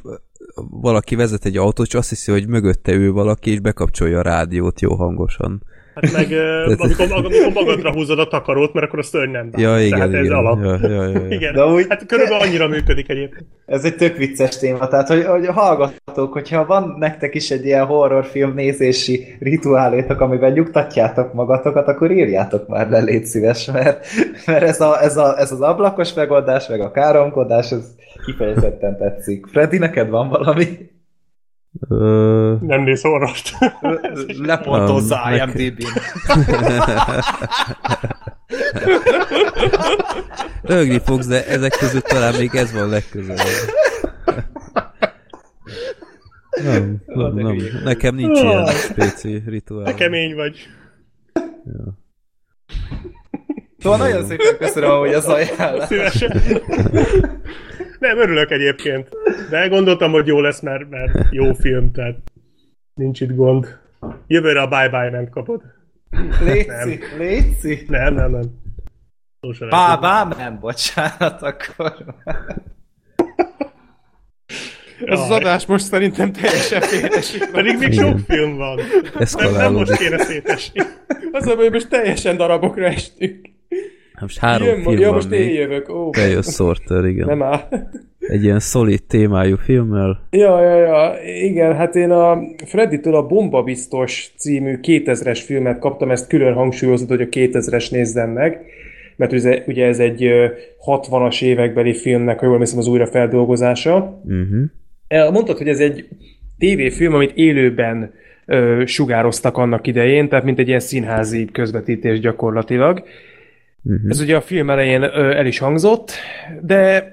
valaki vezet egy autót, és azt hiszi, hogy mögötte ő valaki, és bekapcsolja a rádiót jó hangosan. Hát meg amikor, amikor magadra húzod a takarót, mert akkor a szörny nem bár. Ja, igen, Tehát igen. ez alap. Ja, ja, ja, ja. igen. De úgy, hát körülbelül annyira működik egyébként. Ez egy tök vicces téma, tehát hogy, hogy hallgatók, hogyha van nektek is egy ilyen horrorfilm nézési rituálétok, amiben nyugtatjátok magatokat, akkor írjátok már le, légy szíves, mert, mert ez, a, ez, a, ez az ablakos megoldás, meg a káromkodás, ez kifejezetten tetszik. Freddy, neked van valami? Ö... Nem néz horrost. Lepontozza IMDb-n. Rögni fogsz, de ezek között talán még ez van legközelebb. Nem, nem, nem. Nekem nincs ilyen spéci rituál. Nekem kemény vagy. Ja. Szóval nagyon szépen köszönöm, hogy az ajánlás. Szívesen. Nem, örülök egyébként. De gondoltam, hogy jó lesz, mert, mert jó film, tehát nincs itt gond. Jövőre a bye-bye nem kapod. Léci, nem. léci. Nem, nem, nem. Bábám, nem, bocsánat, akkor. Ez az adás most szerintem teljesen félresik. Pedig még sok film van. Nem, nem most kéne szétesni. Az a hogy most teljesen darabokra estünk. Most három Jön, film ja, most még. én jövök. Ó, Teljos Sorter, igen. Nem áll. Egy ilyen szolid témájú filmmel. Ja, ja, ja. Igen, hát én a Freddy-től a Bomba Biztos című 2000-es filmet kaptam, ezt külön hangsúlyozott, hogy a 2000-es nézzem meg, mert ugye ez egy 60-as évekbeli filmnek, ha jól hiszem, az újrafeldolgozása. Uh-huh. Mondtad, hogy ez egy tévéfilm, amit élőben ö, sugároztak annak idején, tehát mint egy ilyen színházi közvetítés gyakorlatilag. Uh-huh. Ez ugye a film elején ö, el is hangzott, de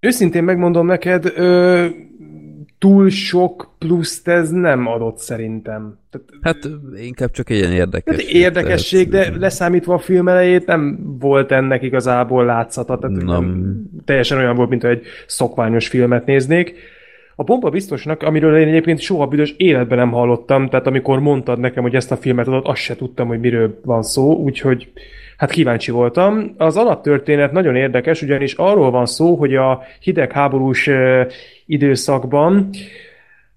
őszintén megmondom neked, ö, túl sok pluszt ez nem adott szerintem. Tehát, hát inkább csak egy ilyen érdekes. Hát érdekesség, tehát, de leszámítva a film elejét nem volt ennek igazából látszata. Tehát nem. Teljesen olyan volt, mint egy szokványos filmet néznék. A bomba biztosnak, amiről én egyébként soha büdös életben nem hallottam, tehát amikor mondtad nekem, hogy ezt a filmet adott, azt se tudtam, hogy miről van szó, úgyhogy Hát kíváncsi voltam. Az alaptörténet nagyon érdekes, ugyanis arról van szó, hogy a hidegháborús időszakban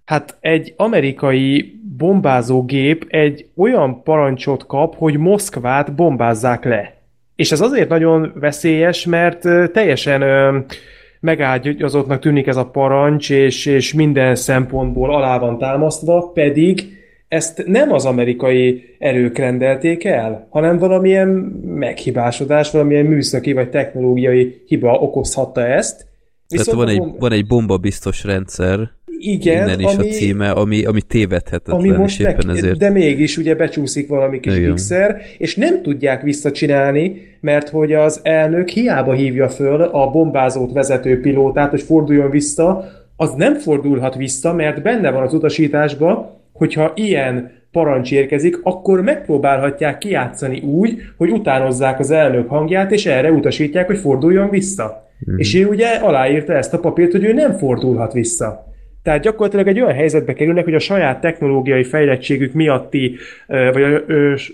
hát egy amerikai bombázógép egy olyan parancsot kap, hogy Moszkvát bombázzák le. És ez azért nagyon veszélyes, mert teljesen megágyazottnak tűnik ez a parancs, és, és minden szempontból alá van támasztva, pedig ezt nem az amerikai erők rendelték el, hanem valamilyen meghibásodás, valamilyen műszaki vagy technológiai hiba okozhatta ezt. Viszont Tehát van egy, van egy bomba biztos rendszer, igen, innen is ami, a címe, ami, ami tévedhetetlen, ami most és éppen ezért... De mégis ugye becsúszik valami kis Igen. És nem tudják visszacsinálni, mert hogy az elnök hiába hívja föl a bombázót vezető pilótát, hogy forduljon vissza, az nem fordulhat vissza, mert benne van az utasításban, hogyha ilyen parancs érkezik, akkor megpróbálhatják kiátszani úgy, hogy utánozzák az elnök hangját, és erre utasítják, hogy forduljon vissza. Mm. És ő ugye aláírta ezt a papírt, hogy ő nem fordulhat vissza. Tehát gyakorlatilag egy olyan helyzetbe kerülnek, hogy a saját technológiai fejlettségük miatti, vagy a,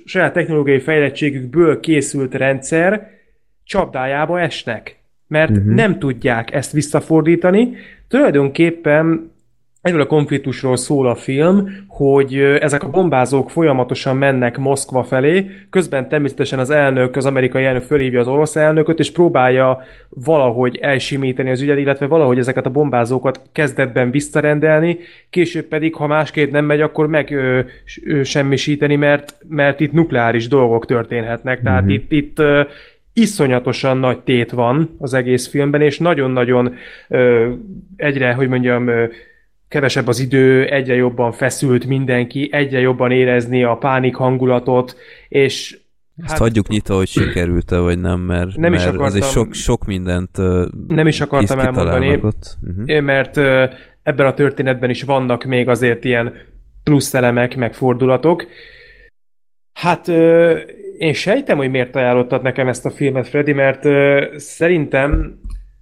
saját technológiai fejlettségükből készült rendszer csapdájába esnek. Mert uh-huh. nem tudják ezt visszafordítani. Tulajdonképpen Erről a konfliktusról szól a film, hogy ezek a bombázók folyamatosan mennek Moszkva felé, közben természetesen az elnök, az amerikai elnök fölhívja az orosz elnököt, és próbálja valahogy elsimítani az ügyet, illetve valahogy ezeket a bombázókat kezdetben visszarendelni, később pedig, ha másképp nem megy, akkor meg ö, ö, semmisíteni, mert, mert itt nukleáris dolgok történhetnek. Tehát mm-hmm. itt, itt ö, iszonyatosan nagy tét van az egész filmben, és nagyon-nagyon ö, egyre, hogy mondjam, ö, kevesebb az idő, egyre jobban feszült mindenki, egyre jobban érezni a pánik hangulatot, és Ezt hát, hagyjuk nyitva, hogy sikerült-e, vagy nem, mert, nem is mert akartam, azért sok, sok mindent uh, Nem is akartam elmondani, uh-huh. mert uh, ebben a történetben is vannak még azért ilyen plusz elemek, meg fordulatok. Hát uh, én sejtem, hogy miért ajánlottad nekem ezt a filmet, Freddy, mert uh, szerintem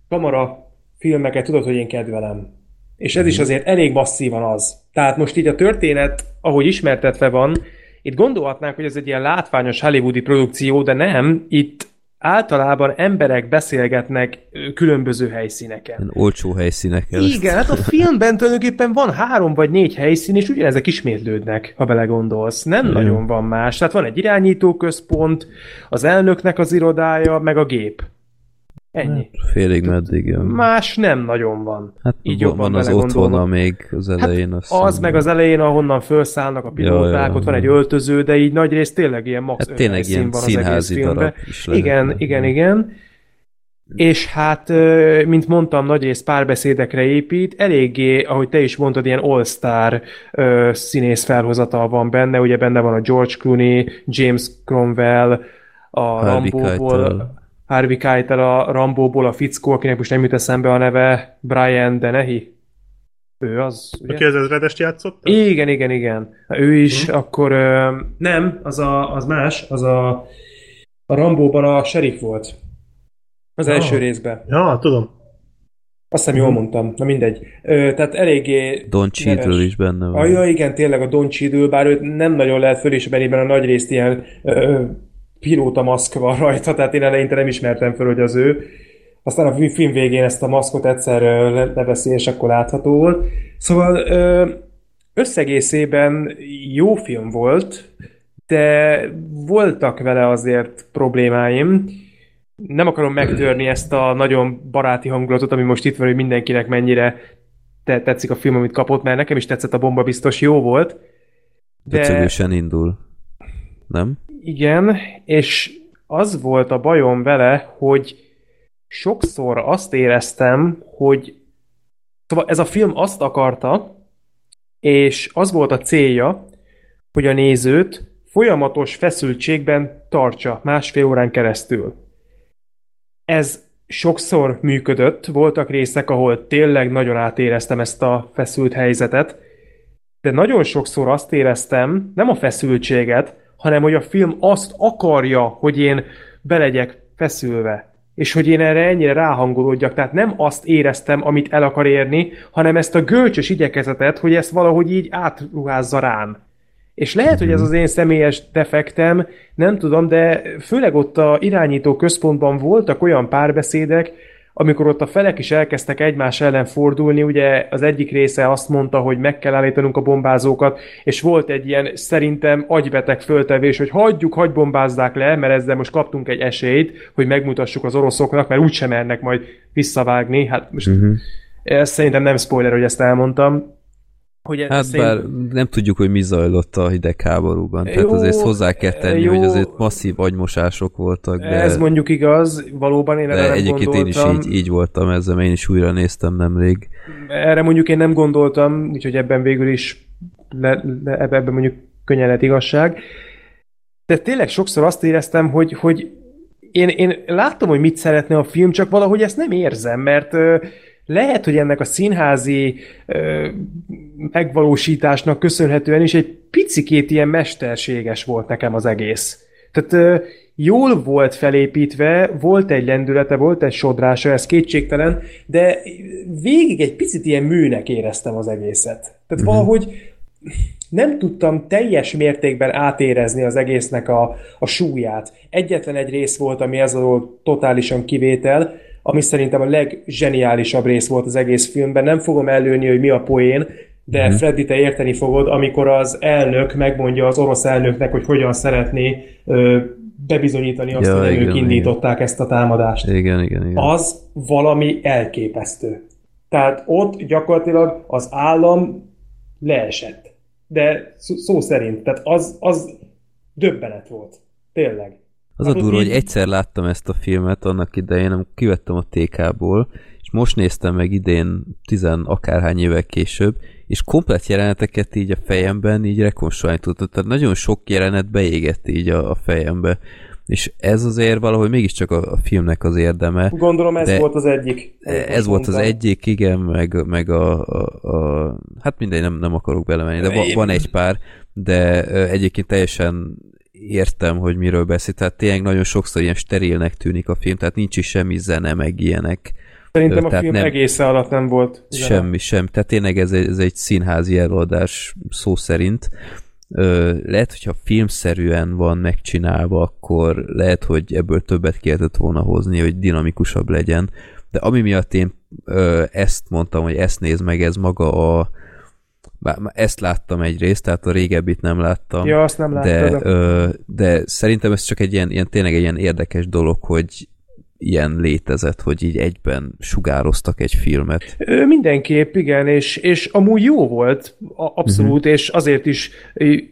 kamara filmeket tudod, hogy én kedvelem. És ez is mhm. azért elég masszívan az. Tehát most így a történet, ahogy ismertetve van, itt gondolhatnánk, hogy ez egy ilyen látványos hollywoodi produkció, de nem, itt általában emberek beszélgetnek különböző helyszíneken. Olcsó helyszíneken. Igen, hát a filmben tulajdonképpen van három vagy négy helyszín, és ugyanezek ismétlődnek, ha belegondolsz. Nem Igen. nagyon van más. Tehát van egy irányítóközpont, az elnöknek az irodája, meg a gép. Ennyi. Hát, félig meddig jön. Más nem nagyon van. Hát Így van, van az otthona még az hát elején. Hát az meg az elején, ahonnan felszállnak a pilóták, ja, ott van egy öltöző, de így nagy rész tényleg ilyen max hát tényleg ilyen van színházi az darab is lehet, Igen, lehet. igen, igen. És hát, mint mondtam, nagy rész párbeszédekre épít, eléggé, ahogy te is mondtad, ilyen all-star színész felhozatal van benne, ugye benne van a George Clooney, James Cromwell, a Harvey Rambo-ból, Harvey Keitel a Rambóból a fickó, akinek most nem jut eszembe a neve, Brian Dennehy. Ő az, ugye? Aki az ezredest játszott? Igen, igen, igen. Ő is, hmm. akkor ö, nem, az, a, az más, az a, a Rambóban a sheriff volt. Az ja. első részben. Ja, tudom. Azt hiszem, jól mondtam. Na mindegy. Ö, tehát eléggé... Don Cheadle is benne van. Ah, ja, igen, tényleg a Don Cheadle, bár őt nem nagyon lehet fölismerni, mert a nagy részt ilyen ö, pilóta maszk van rajta, tehát én eleinte nem ismertem fel, hogy az ő. Aztán a film végén ezt a maszkot egyszer leveszi, és akkor látható volt. Szóval összegészében jó film volt, de voltak vele azért problémáim. Nem akarom megtörni ezt a nagyon baráti hangulatot, ami most itt van, hogy mindenkinek mennyire te tetszik a film, amit kapott, mert nekem is tetszett a bomba, biztos jó volt. De... indul. Nem? Igen, és az volt a bajom vele, hogy sokszor azt éreztem, hogy szóval ez a film azt akarta, és az volt a célja, hogy a nézőt folyamatos feszültségben tartsa másfél órán keresztül. Ez sokszor működött, voltak részek, ahol tényleg nagyon átéreztem ezt a feszült helyzetet, de nagyon sokszor azt éreztem, nem a feszültséget, hanem hogy a film azt akarja, hogy én belegyek feszülve, és hogy én erre ennyire ráhangolódjak. Tehát nem azt éreztem, amit el akar érni, hanem ezt a gölcsös igyekezetet, hogy ezt valahogy így átruházza rám. És lehet, hogy ez az én személyes defektem, nem tudom, de főleg ott a irányító központban voltak olyan párbeszédek, amikor ott a felek is elkezdtek egymás ellen fordulni, ugye az egyik része azt mondta, hogy meg kell állítanunk a bombázókat, és volt egy ilyen szerintem agybeteg föltevés, hogy hagyjuk, hagy bombázzák le, mert ezzel most kaptunk egy esélyt, hogy megmutassuk az oroszoknak, mert úgysem mernek majd visszavágni. Hát most uh-huh. ez szerintem nem spoiler, hogy ezt elmondtam. Hogy hát szerint... bár nem tudjuk, hogy mi zajlott a hidegháborúban, tehát jó, azért hozzá kell tenni, jó, hogy azért masszív agymosások voltak. De... Ez mondjuk igaz, valóban én erre nem egyébként gondoltam. én is így, így voltam ezzel, én is újra néztem nemrég. Erre mondjuk én nem gondoltam, úgyhogy ebben végül is le, le, ebben mondjuk könnyen lett igazság. De tényleg sokszor azt éreztem, hogy, hogy én, én látom, hogy mit szeretne a film, csak valahogy ezt nem érzem, mert lehet, hogy ennek a színházi ö, megvalósításnak köszönhetően is egy picikét ilyen mesterséges volt nekem az egész. Tehát ö, jól volt felépítve, volt egy lendülete, volt egy sodrása, ez kétségtelen, de végig egy picit ilyen műnek éreztem az egészet. Tehát uh-huh. valahogy nem tudtam teljes mértékben átérezni az egésznek a, a súlyát. Egyetlen egy rész volt, ami ez a totálisan kivétel, ami szerintem a leggeniálisabb rész volt az egész filmben. Nem fogom előni, hogy mi a poén, de mm. Freddy, te érteni fogod, amikor az elnök megmondja az orosz elnöknek, hogy hogyan szeretné ö, bebizonyítani azt, ja, hogy igen, ők indították igen. ezt a támadást. Igen, igen, igen. Az valami elképesztő. Tehát ott gyakorlatilag az állam leesett. De szó szerint. Tehát az, az döbbenet volt. Tényleg. Az a durva, hogy egyszer láttam ezt a filmet annak idején, amikor kivettem a TK-ból, és most néztem meg idén tizen akárhány évek később, és komplet jeleneteket így a fejemben így rekonstruálni tudtam. Tehát nagyon sok jelenet beégett így a, a fejembe. És ez azért valahogy mégiscsak a, a filmnek az érdeme. Gondolom ez volt az egyik. Ez volt az egyik, igen, meg, meg a, a, a hát mindegy, nem, nem akarok belemenni, de van, van egy pár, de egyébként teljesen értem, hogy miről beszél. Tehát tényleg nagyon sokszor ilyen sterilnek tűnik a film, tehát nincs is semmi zene, meg ilyenek. Szerintem a tehát film nem, egésze alatt nem volt. Zene. Semmi, sem. Tehát tényleg ez egy, ez egy színházi előadás szó szerint. Ö, lehet, hogyha filmszerűen van megcsinálva, akkor lehet, hogy ebből többet kellett volna hozni, hogy dinamikusabb legyen. De ami miatt én ö, ezt mondtam, hogy ezt néz meg, ez maga a, ezt láttam egyrészt, tehát a régebbit nem láttam. Ja, azt nem láttam. De, ö, de szerintem ez csak egy ilyen, ilyen, tényleg egy ilyen érdekes dolog, hogy ilyen létezett, hogy így egyben sugároztak egy filmet. Ö, mindenképp, igen, és, és amúgy jó volt, abszolút, uh-huh. és azért is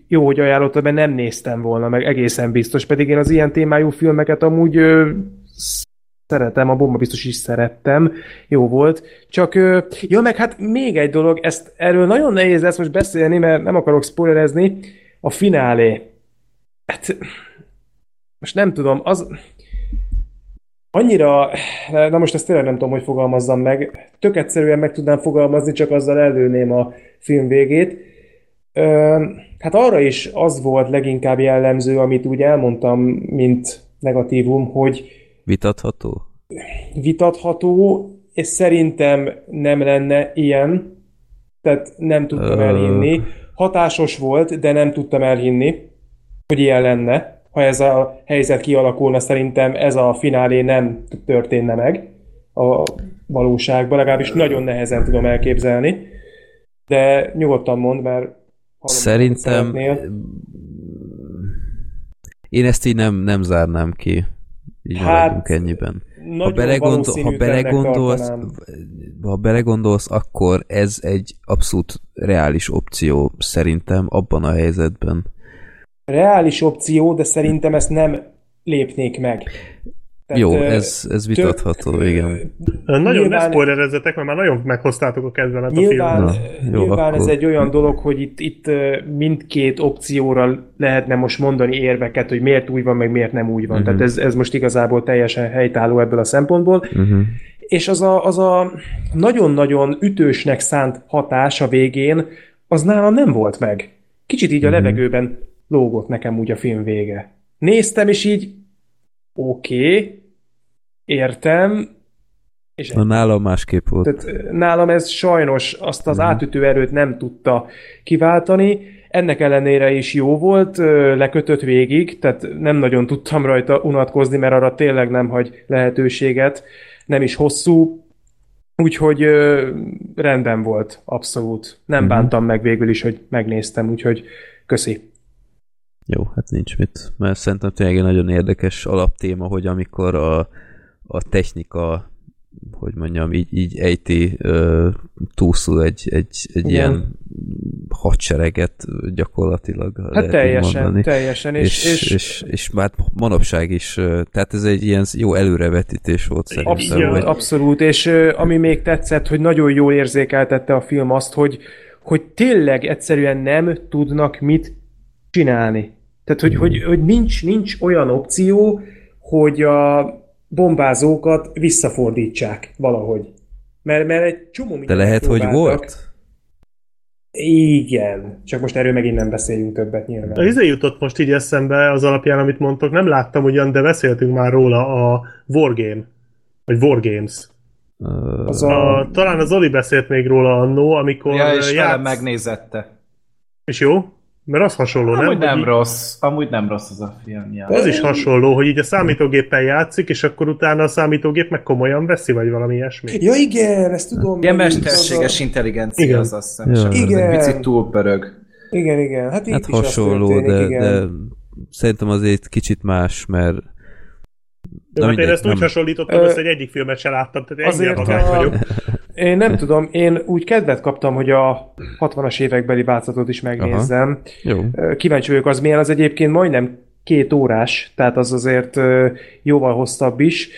jó, hogy ajánlottad, mert nem néztem volna meg egészen biztos, pedig én az ilyen témájú filmeket amúgy ö, szeretem, a bomba biztos is szerettem, jó volt. Csak, ja, meg hát még egy dolog, ezt erről nagyon nehéz lesz most beszélni, mert nem akarok spoilerezni, a finálé. Hát, most nem tudom, az annyira, na most ezt tényleg nem tudom, hogy fogalmazzam meg, tök egyszerűen meg tudnám fogalmazni, csak azzal előném a film végét. hát arra is az volt leginkább jellemző, amit úgy elmondtam, mint negatívum, hogy Vitatható? Vitatható, és szerintem nem lenne ilyen, tehát nem tudtam uh... elhinni. Hatásos volt, de nem tudtam elhinni, hogy ilyen lenne. Ha ez a helyzet kialakulna, szerintem ez a finálé nem történne meg a valóságban, legalábbis nagyon nehezen tudom elképzelni. De nyugodtan mond, mert Szerintem én ezt így nem, nem zárnám ki. Így hát, ennyiben. Ha, belegondol, ha, belegondolsz, ha belegondolsz, akkor ez egy abszolút reális opció szerintem abban a helyzetben. Reális opció, de szerintem ezt nem lépnék meg. Tehát, Jó, ez, ez vitatható, tök, igen. Nagyon nyilván, ne spoilerezetek, mert már nagyon meghoztátok a kedvemet nyilván, a filmben. Nyilván ez egy olyan dolog, hogy itt, itt mindkét opcióra lehetne most mondani érveket, hogy miért úgy van, meg miért nem úgy van. Uh-huh. Tehát ez, ez most igazából teljesen helytálló ebből a szempontból. Uh-huh. És az a, az a nagyon-nagyon ütősnek szánt hatás a végén, az nálam nem volt meg. Kicsit így uh-huh. a levegőben lógott nekem úgy a film vége. Néztem, és így oké, okay, értem, és Na, nálam másképp volt. Tehát nálam ez sajnos azt az mm. átütő erőt nem tudta kiváltani, ennek ellenére is jó volt, lekötött végig, tehát nem nagyon tudtam rajta unatkozni, mert arra tényleg nem hagy lehetőséget, nem is hosszú, úgyhogy rendben volt, abszolút. Nem mm. bántam meg végül is, hogy megnéztem, úgyhogy köszi. Jó, hát nincs mit, mert szerintem tényleg egy nagyon érdekes alaptéma, hogy amikor a, a technika hogy mondjam, így, így ejti túlszul egy, egy, egy ilyen hadsereget gyakorlatilag. Hát lehet teljesen, mondani. teljesen. És, és, és, és, és már manapság is, tehát ez egy ilyen jó előrevetítés volt szerintem. Abszolút, hogy... abszolút, és ami még tetszett, hogy nagyon jól érzékeltette a film azt, hogy, hogy tényleg egyszerűen nem tudnak mit csinálni. Tehát, hogy, hogy, hogy nincs, nincs olyan opció, hogy a bombázókat visszafordítsák valahogy. Mert, mert egy csomó De lehet, hogy volt? Igen, csak most erről megint nem beszéljünk többet nyilván. Ez izé jutott most így eszembe az alapján, amit mondtok. Nem láttam ugyan, de beszéltünk már róla a Wargame, vagy Wargames. Uh, az a... a... Talán az Oli beszélt még róla annó, amikor Ja, és játsz... megnézette. És jó? Mert az hasonló, amúgy nem? Amúgy nem így... rossz. Amúgy nem rossz az a film. Ja. Az is hasonló, hogy így a számítógéppel játszik, és akkor utána a számítógép meg komolyan veszi, vagy valami ilyesmi. Ja igen, ezt tudom. Ilyen mesterséges a... intelligencia igen. az azt hiszem. Ja. Igen. Egy picit túlpörög. Igen, igen. Hát, hát hasonló, történik, de, igen. de szerintem azért kicsit más, mert de hát én ezt nem. úgy hasonlítottam össze, hogy egyik filmet se láttam, tehát azért a... vagyok. Én nem tudom, én úgy kedvet kaptam, hogy a 60-as évekbeli változatot is megnézzem. Aha. Jó. Kíváncsi vagyok, az milyen, az egyébként majdnem két órás, tehát az azért jóval hosszabb is.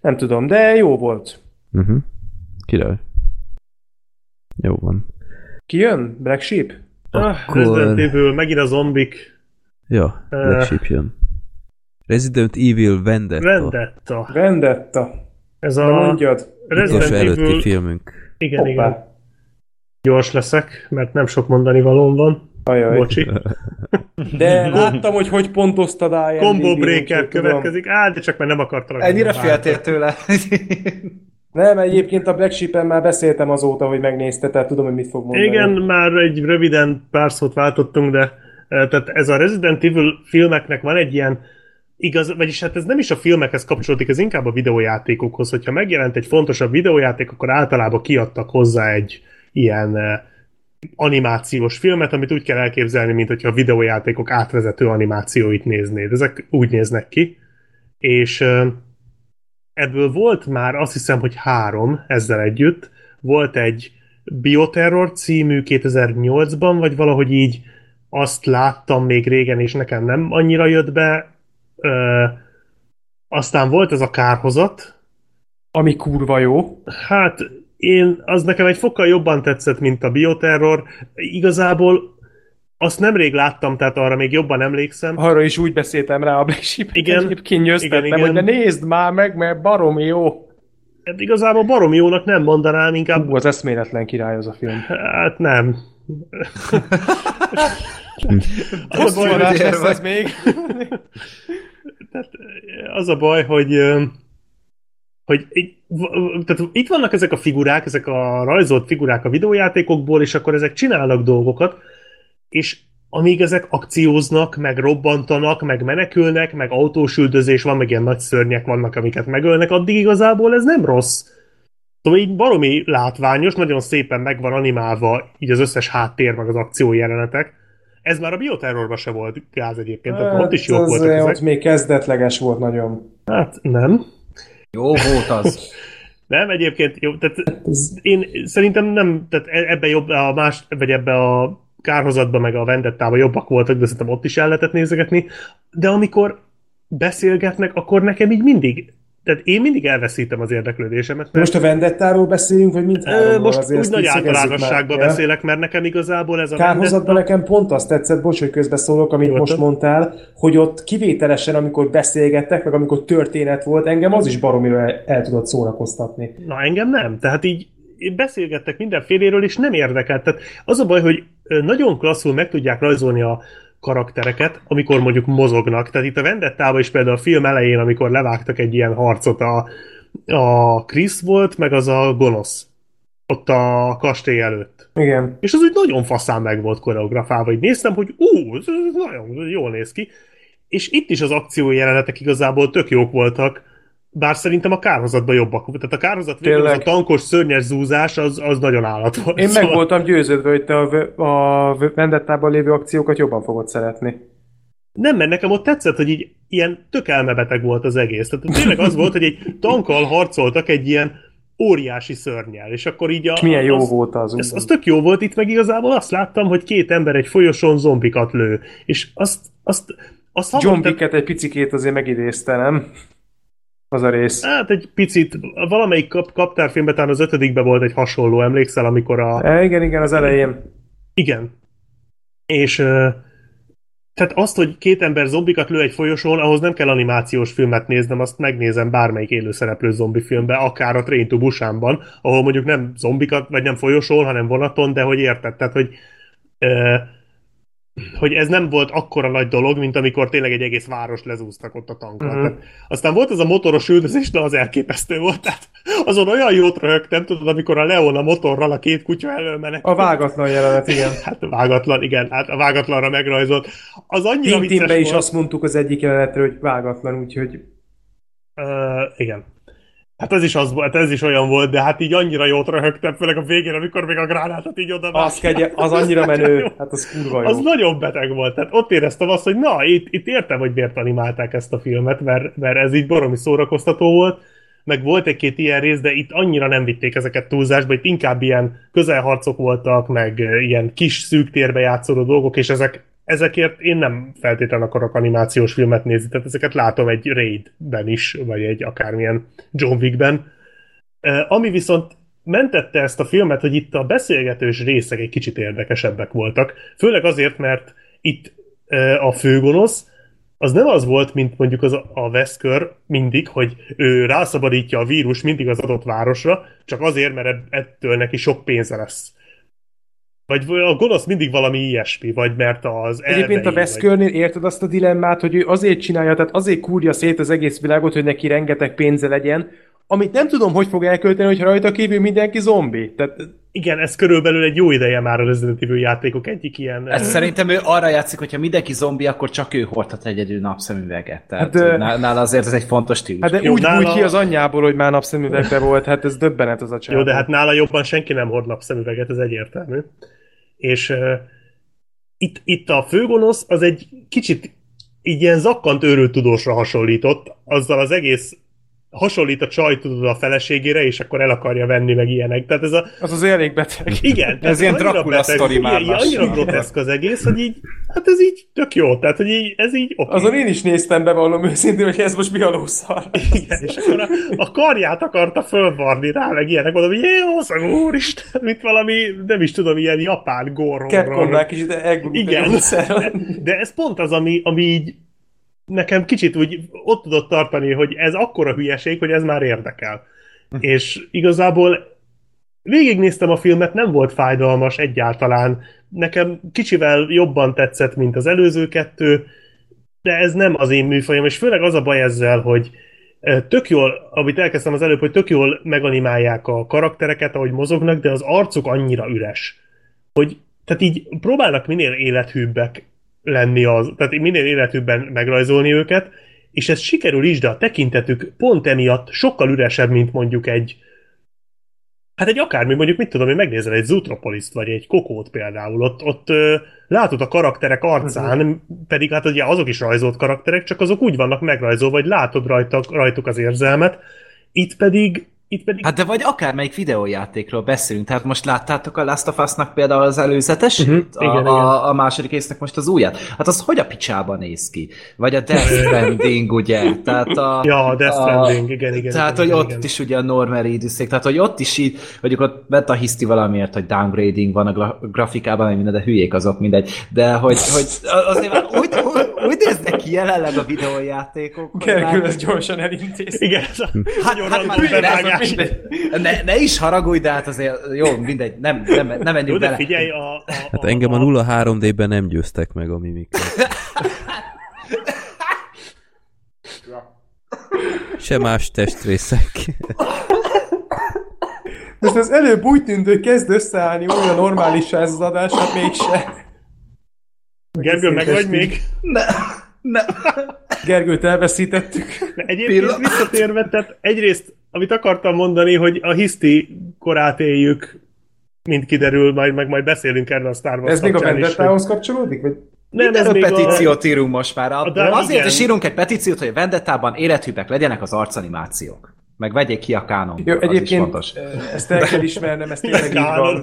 Nem tudom, de jó volt. Uh-huh. király. Jó van. Ki jön? Black Sheep? Ah, Akkor... Resident Evil, megint a zombik. Ja, Black uh... Sheep jön. Resident Evil Vendetta. Vendetta. Vendetta. Ez a... mondjad. Resident előtti Evil... filmünk. Igen, Hoppá. igen. Gyors leszek, mert nem sok mondani valóm van. Ajaj. Bocsi. De láttam, hogy hogy pontoztad IMDb. Combo breaker következik. Á, de csak mert nem akartam. Ennyire féltél tőle. Nem, egyébként a Black Sheep-en már beszéltem azóta, hogy megnézte, tehát tudom, hogy mit fog mondani. Igen, már egy röviden pár szót váltottunk, de e, tehát ez a Resident Evil filmeknek van egy ilyen igaz, vagyis hát ez nem is a filmekhez kapcsolódik, ez inkább a videójátékokhoz. Hogyha megjelent egy fontosabb videójáték, akkor általában kiadtak hozzá egy ilyen e, animációs filmet, amit úgy kell elképzelni, mint hogyha a videójátékok átvezető animációit néznéd. Ezek úgy néznek ki. És e, ebből volt már azt hiszem, hogy három ezzel együtt. Volt egy Bioterror című 2008-ban, vagy valahogy így azt láttam még régen, és nekem nem annyira jött be. Ö, aztán volt ez a kárhozat. Ami kurva jó. Hát én, az nekem egy fokkal jobban tetszett, mint a Bioterror. Igazából azt nemrég láttam, tehát arra még jobban emlékszem. Arra is úgy beszéltem rá a Black Sheep, igen, egyébként igen, igen. hogy de nézd már meg, mert baromi jó. Hát igazából baromi jónak nem mondanám, inkább... Hú, az eszméletlen király az a film. Hát nem. az, a baj, lesz ez még. Tehát az a baj, hogy hogy tehát itt vannak ezek a figurák, ezek a rajzolt figurák a videójátékokból, és akkor ezek csinálnak dolgokat, és amíg ezek akcióznak, meg robbantanak, meg menekülnek, meg autósüldözés van, meg ilyen nagy szörnyek vannak, amiket megölnek, addig igazából ez nem rossz. Szóval így baromi látványos, nagyon szépen meg van animálva így az összes háttér, meg az akció jelenetek. Ez már a bioterrorban se volt gáz egyébként, hát, ott is jók voltak ezek. Ott még kezdetleges volt nagyon. Hát nem. Jó volt az. Nem, egyébként jó, tehát én szerintem nem, tehát e- ebbe jobb a más, vagy ebbe a kárhozatban, meg a vendettában jobbak voltak, de szerintem ott is el lehetett nézegetni. De amikor beszélgetnek, akkor nekem így mindig tehát én mindig elveszítem az érdeklődésemet. Mert... Most a Vendettáról beszélünk, vagy mindháromról? Most azért úgy nagy általánosságban beszélek, mert nekem igazából ez a Kárhozatban Vendetta... nekem pont azt tetszett, bocs, hogy közbeszólok, amit Jó, most mondtál, hogy ott kivételesen, amikor beszélgettek, meg amikor történet volt, engem az is baromira el, el tudott szórakoztatni. Na engem nem. Tehát így beszélgettek mindenféléről, és nem érdekelt. Tehát az a baj, hogy nagyon klasszul meg tudják rajzolni a karaktereket, amikor mondjuk mozognak. Tehát itt a Vendettában is például a film elején, amikor levágtak egy ilyen harcot, a, a Chris volt, meg az a gonosz ott a kastély előtt. Igen. És az úgy nagyon faszán meg volt koreografálva, így néztem, hogy ú, ez nagyon jól néz ki. És itt is az akció jelenetek igazából tök jók voltak, bár szerintem a kárhozatban jobbak. Tehát a kárhozat végül az a tankos szörnyes zúzás, az, az nagyon állat volt. Én szóval... meg voltam győződve, hogy te a, a Vendettában lévő akciókat jobban fogod szeretni. Nem, mert nekem ott tetszett, hogy így ilyen tök elmebeteg volt az egész. Tehát tényleg az volt, hogy egy tankkal harcoltak egy ilyen óriási szörnyel, és akkor így a... Milyen jó az, volt az. Ez, az tök jó volt, itt meg igazából azt láttam, hogy két ember egy folyosón zombikat lő, és azt... azt, azt John Wicket egy picikét azért megidézte, nem? Az a rész. Hát egy picit, valamelyik kap, kaptárfilmben talán az ötödikben volt egy hasonló, emlékszel, amikor a... E, igen, igen, az elején. Igen. És tehát azt, hogy két ember zombikat lő egy folyosón, ahhoz nem kell animációs filmet néznem, azt megnézem bármelyik élőszereplő zombi filmbe, akár a Train to Busanban, ahol mondjuk nem zombikat, vagy nem folyosón, hanem vonaton, de hogy érted, tehát hogy hogy ez nem volt akkora nagy dolog, mint amikor tényleg egy egész város lezúztak ott a tankkal. Uh-huh. Tehát, aztán volt ez a motoros üldözés, de az elképesztő volt. Tehát azon olyan jót röhögtem, tudod, amikor a Leon a motorral a két kutya elől menek. A vágatlan jelenet, igen. hát vágatlan, igen, hát a vágatlanra megrajzolt. Az annyira vicces is azt mondtuk az egyik jelenetről, hogy vágatlan, úgyhogy... Uh, igen. Hát ez is, az, hát ez is olyan volt, de hát így annyira jót röhögtem, főleg a végén, amikor még a gránátot így oda az, kegye, az annyira menő, hát az kurva jó. Az nagyon beteg volt, tehát ott éreztem azt, hogy na, itt, itt értem, hogy miért animálták ezt a filmet, mert, mert ez így baromi szórakoztató volt, meg volt egy-két ilyen rész, de itt annyira nem vitték ezeket túlzásba, itt inkább ilyen közelharcok voltak, meg ilyen kis szűk térbe játszódó dolgok, és ezek ezekért én nem feltétlenül akarok animációs filmet nézni, tehát ezeket látom egy Raid-ben is, vagy egy akármilyen John Wick-ben. Ami viszont mentette ezt a filmet, hogy itt a beszélgetős részek egy kicsit érdekesebbek voltak. Főleg azért, mert itt a főgonosz az nem az volt, mint mondjuk az a Veszkör mindig, hogy ő rászabadítja a vírus mindig az adott városra, csak azért, mert ettől neki sok pénze lesz. Vagy a gonosz mindig valami ilyesmi, vagy mert az Egyébként a Veszkörnél vagy... érted azt a dilemmát, hogy ő azért csinálja, tehát azért kúrja szét az egész világot, hogy neki rengeteg pénze legyen, amit nem tudom, hogy fog elkölteni, hogy rajta kívül mindenki zombi. Tehát igen, ez körülbelül egy jó ideje már a Resident Evil játékok egyik ilyen... Ez szerintem ő arra játszik, hogyha mindenki zombi, akkor csak ő hordhat egyedül napszemüveget. Tehát hát, nála azért ez egy fontos stílus. Hát de jó, úgy nála... ki az anyjából, hogy már napszemüvegbe volt, hát ez döbbenet az a csáv. Jó, de hát nála jobban senki nem hord napszemüveget, ez egyértelmű. És uh, itt, itt a főgonosz az egy kicsit így ilyen zakkant őrült tudósra hasonlított, azzal az egész hasonlít a csaj, tudod, a feleségére, és akkor el akarja venni, meg ilyenek. Tehát ez a... Az az elég beteg. Igen. ez ilyen Dracula sztori már. Igen, annyira groteszk az egész, hogy így, hát ez így tök jó. Tehát, hogy így, ez így okay. Azon én is néztem be valami őszintén, hogy ez most mi a lószar. Igen, és akkor a, a karját akarta fölvarni rá, meg ilyenek, mondom, hogy jó, úristen, mint valami, nem is tudom, ilyen japán gorról. Capcomnál kicsit Igen, de ez pont az, ami, ami így nekem kicsit úgy ott tudott tartani, hogy ez akkora hülyeség, hogy ez már érdekel. Hm. És igazából végignéztem a filmet, nem volt fájdalmas egyáltalán. Nekem kicsivel jobban tetszett, mint az előző kettő, de ez nem az én műfajom, és főleg az a baj ezzel, hogy tök jól, amit elkezdtem az előbb, hogy tök jól meganimálják a karaktereket, ahogy mozognak, de az arcuk annyira üres, hogy tehát így próbálnak minél élethűbbek lenni az, tehát minél életűbben megrajzolni őket, és ez sikerül is, de a tekintetük pont emiatt sokkal üresebb, mint mondjuk egy hát egy akármi, mondjuk mit tudom, hogy megnézel egy Zootropolis vagy egy Kokót például, ott, ott ö, látod a karakterek arcán, uh-huh. pedig hát ugye azok is rajzolt karakterek, csak azok úgy vannak megrajzolva, vagy látod rajta, rajtuk az érzelmet, itt pedig itt pedig... Hát de vagy akármelyik videójátékról beszélünk, tehát most láttátok a Last of Us-nak például az előzetes, uh-huh, a, igen, a, a második résznek most az újat. Hát az hogy a picsában néz ki? Vagy a Death Stranding, ugye? Tehát a, ja, a Death Stranding, a, igen, igen. Tehát, igen, hogy igen, ott is ugye a Norman Reedus tehát hogy ott is így, hogy ott beta hiszti valamiért, hogy downgrading van a grafikában, minden, de hülyék azok, mindegy. De hogy, hogy azért úgy, úgy néznek ki jelenleg a videójátékok. Gergő, ez gyorsan elintéz. Igen, ez a hát, hát, hát, ne, ne is haragudj, de hát azért jó, mindegy, nem, nem, nem menjünk bele. figyelj, a, a, hát engem a 0 3D-ben nem győztek meg a mimiket. Se más testrészek. Most az előbb úgy tűnt, hogy kezd összeállni olyan normális ez az adás, hát mégse. Gergő, meg vagy még? Ne, ne. Gergőt elveszítettük. Egyébként Pillan. visszatérve, tehát egyrészt amit akartam mondani, hogy a hiszti korát éljük, mint kiderül, majd, meg majd beszélünk erről a Star Wars Ez még a Vendettához kapcsolódik? Vagy? Nem, ez a petíciót a... írunk most már. A, de azért igen. is írunk egy petíciót, hogy a Vendettában élethűbbek legyenek az arcanimációk. Meg vegyék ki a kánon. Jó, egyébként ezt el kell ismernem, ezt tényleg így van.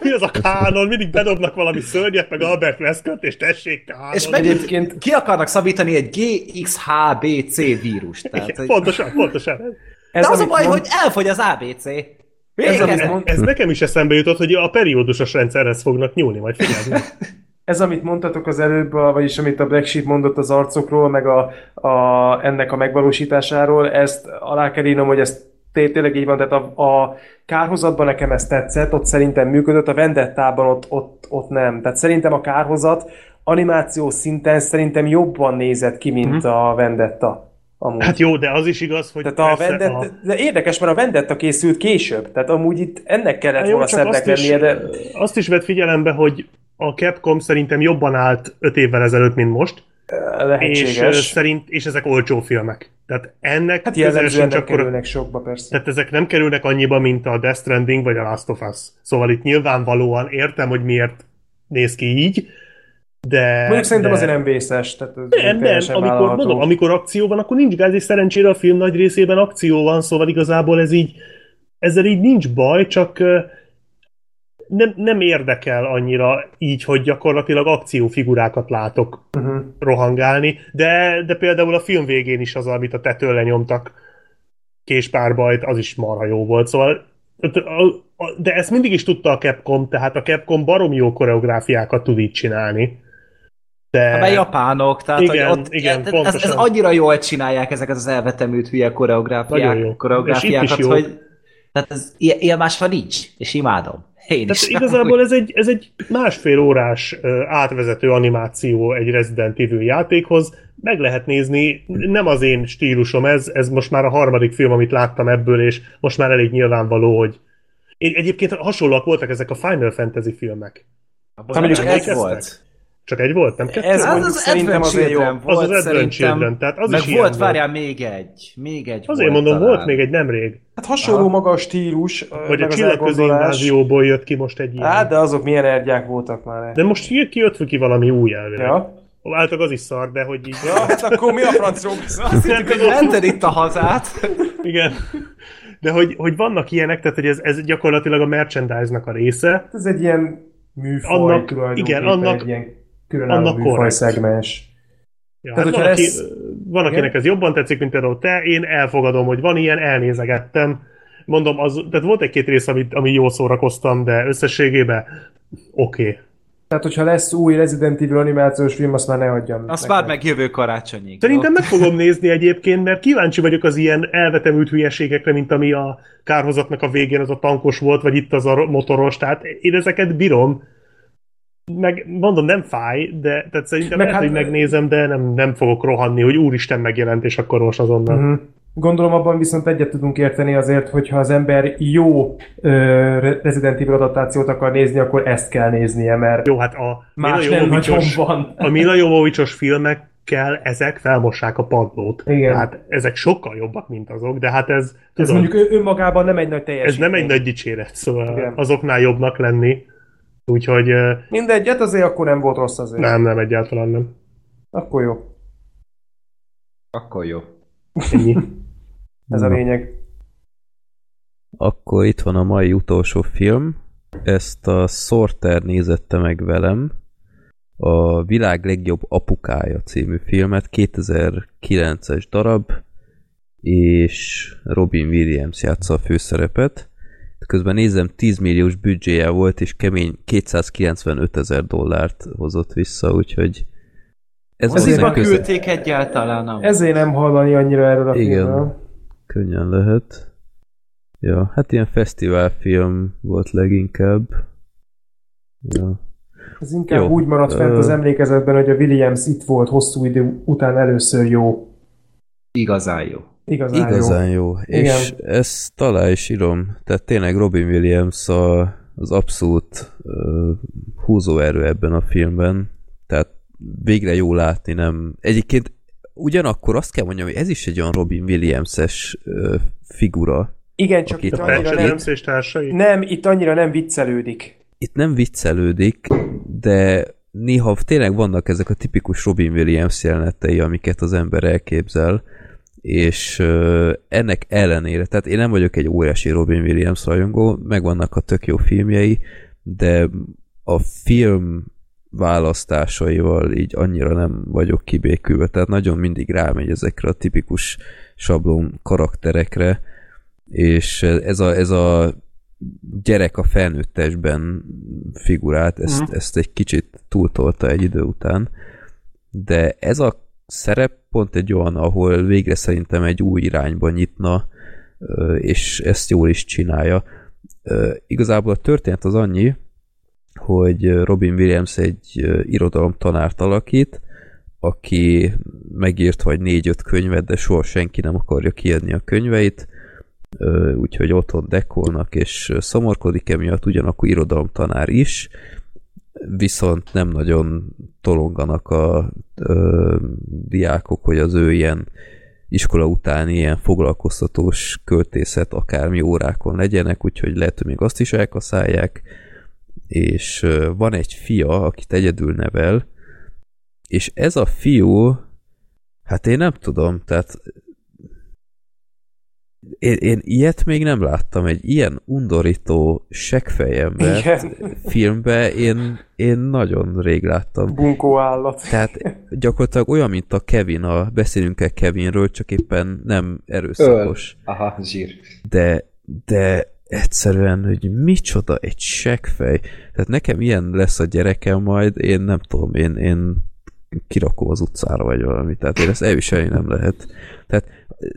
Mi az a kánon? Mindig bedobnak valami szörnyet, meg Albert Weskert, és tessék kánon. És meg egyébként ki akarnak szabítani egy GXHBC vírust. Tehát, Igen, pontosan, pontosan. Ez, De az a baj, mond... hogy elfogy az ABC. Ez, ez, mond... ez nekem is eszembe jutott, hogy a periódusos rendszerhez fognak nyúlni, majd figyelni. ez, amit mondtatok az előbb, vagyis amit a Black Sheep mondott az arcokról, meg a, a, ennek a megvalósításáról, ezt alá kell írnom, hogy ezt tényleg így van, tehát a, a kárhozatban nekem ez tetszett, ott szerintem működött, a Vendettában ott, ott, ott nem. Tehát szerintem a kárhozat animáció szinten szerintem jobban nézett ki, mint mm-hmm. a Vendetta. Amúgy. Hát jó, de az is igaz, hogy tehát a Vendetta, a... De érdekes, mert a Vendetta készült később, tehát amúgy itt ennek kellett hát volna szebbnek lennie, de... Azt is vett figyelembe, hogy a Capcom szerintem jobban állt öt évvel ezelőtt, mint most. Lehetséges. És, szerint, és ezek olcsó filmek. Tehát ennek hát jellemzően nem kerülnek sokba, persze. Tehát ezek nem kerülnek annyiba, mint a Death Stranding vagy a Last of Us. Szóval itt nyilvánvalóan értem, hogy miért néz ki így, de... Mondjuk szerintem de... azért nem vészes. Tehát nem, nem, amikor, mondom, amikor akció van, akkor nincs gáz, és szerencsére a film nagy részében akció van, szóval igazából ez így, ezzel így nincs baj, csak nem, nem érdekel annyira így, hogy gyakorlatilag akciófigurákat látok uh-huh. rohangálni, de, de például a film végén is az, amit a tetőn lenyomtak késpárbajt, az is marha jó volt, szóval de ezt mindig is tudta a Capcom, tehát a Capcom barom jó koreográfiákat tud így csinálni. De... Hát japánok, tehát igen, hogy ott, igen, ez, ez, annyira jól csinálják ezeket az elvetemült hülye koreográfiák, koreográfiákat, hogy tehát ez, ilyen, ilyen másra nincs, és imádom. Én Tehát is. igazából ez egy, ez egy másfél órás átvezető animáció egy Resident Evil játékhoz. Meg lehet nézni, nem az én stílusom ez, ez most már a harmadik film, amit láttam ebből, és most már elég nyilvánvaló, hogy én, egyébként hasonlóak voltak ezek a Final Fantasy filmek. Hát mondjuk ez volt. Csak egy volt, nem kettő? Ez az, az szerintem azért jó. Volt, az az Advent Children, tehát az meg is volt, várjál, még egy. Még egy Azért volt mondom, talán. volt még egy nemrég. Hát hasonló Aha. maga a stílus. Vagy a csillagközi invázióból jött ki most egy ilyen. Hát, de azok milyen ergyák voltak már. De most kijött ki valami új elvileg. Ja. Általában az is szar, de hogy így... Ja, hát akkor mi a francról Mented itt a hazát. Igen. De hogy, hogy vannak ilyenek, tehát hogy ez, ez gyakorlatilag a merchandise-nak a része. Ez egy ilyen műfaj annak, igen, annak, egy ilyen különálló műfaj szegmens. Ja, Tehát, hát van, aki, lesz... van, akinek ez jobban tetszik, mint például te, én elfogadom, hogy van ilyen, elnézegettem. Mondom, az, tehát volt egy-két rész, ami, ami jól szórakoztam, de összességében oké. Okay. Tehát, hogyha lesz új Resident Evil animációs film, azt már ne adjam. Azt már meg jövő karácsonyig. Szerintem meg fogom nézni egyébként, mert kíváncsi vagyok az ilyen elvetemült hülyeségekre, mint ami a kárhozatnak a végén az a tankos volt, vagy itt az a motoros. Tehát én ezeket bírom meg mondom, nem fáj, de tehát szerintem meg lehet, hát, hogy megnézem, de nem, nem fogok rohanni, hogy úristen megjelent, és akkor most azonnal. Uh-huh. Gondolom abban viszont egyet tudunk érteni azért, hogyha az ember jó ö, Resident Evil adaptációt akar nézni, akkor ezt kell néznie, mert jó, hát a más nem van. A Mila Jovovicsos filmek kell, ezek felmossák a padlót. Igen. Hát ezek sokkal jobbak, mint azok, de hát ez... Ez tudom, mondjuk önmagában nem egy nagy teljesítmény. Ez nem egy nagy dicséret, szóval Igen. azoknál jobbnak lenni. Úgyhogy... Mindegy, hát azért akkor nem volt rossz azért. Nem, nem, egyáltalán nem. Akkor jó. Akkor jó. Ennyi. Ez a lényeg. Akkor itt van a mai utolsó film. Ezt a Sorter nézette meg velem. A világ legjobb apukája című filmet, 2009-es darab, és Robin Williams játsza a főszerepet. Közben nézem, 10 milliós büdzséje volt, és kemény 295 ezer dollárt hozott vissza, úgyhogy ez Azért nem küldték egyáltalán. Nem. Ezért nem hallani annyira erről a Igen, filmről. könnyen lehet. Ja, hát ilyen fesztiválfilm volt leginkább. Ja. Ez inkább jó. úgy maradt fent az emlékezetben, hogy a Williams itt volt hosszú idő után először jó. Igazán jó. Igazán, Igazán jó. jó. És ezt talán is írom. Tehát tényleg Robin Williams a, az abszolút uh, húzóerő ebben a filmben. Tehát végre jó látni, nem... Egyébként ugyanakkor azt kell mondjam, hogy ez is egy olyan Robin Williams-es uh, figura. Igen, csak itt annyira nem... társai? Nem, itt annyira nem viccelődik. Itt nem viccelődik, de néha tényleg vannak ezek a tipikus Robin Williams jelenetei, amiket az ember elképzel, és ennek ellenére, tehát én nem vagyok egy óriási Robin Williams rajongó, megvannak a tök jó filmjei, de a film választásaival így annyira nem vagyok kibékülve, tehát nagyon mindig rámegy ezekre a tipikus sablon karakterekre, és ez a, ez a gyerek a felnőttesben figurált, ezt, mm. ezt egy kicsit túltolta egy idő után, de ez a szerep pont egy olyan, ahol végre szerintem egy új irányba nyitna, és ezt jól is csinálja. Igazából a történet az annyi, hogy Robin Williams egy irodalomtanárt alakít, aki megírt vagy négy-öt könyvet, de soha senki nem akarja kiadni a könyveit, úgyhogy otthon dekolnak, és szomorkodik emiatt, ugyanakkor irodalomtanár is, viszont nem nagyon tolonganak a ö, diákok, hogy az ő ilyen iskola utáni ilyen foglalkoztatós költészet akármi órákon legyenek, úgyhogy lehet, hogy még azt is elkaszálják, és ö, van egy fia, akit egyedül nevel, és ez a fiú, hát én nem tudom, tehát én, én ilyet még nem láttam, egy ilyen undorító seggfejember filmbe én, én nagyon rég láttam. Bunkó állat. Tehát gyakorlatilag olyan, mint a Kevin, a beszélünk-e Kevinről, csak éppen nem erőszakos. Öl. Aha, zsír. De, de egyszerűen, hogy micsoda egy seggfej. Tehát nekem ilyen lesz a gyerekem majd, én nem tudom, én, én kirakom az utcára, vagy valami. Tehát én ezt elviselni nem lehet. Tehát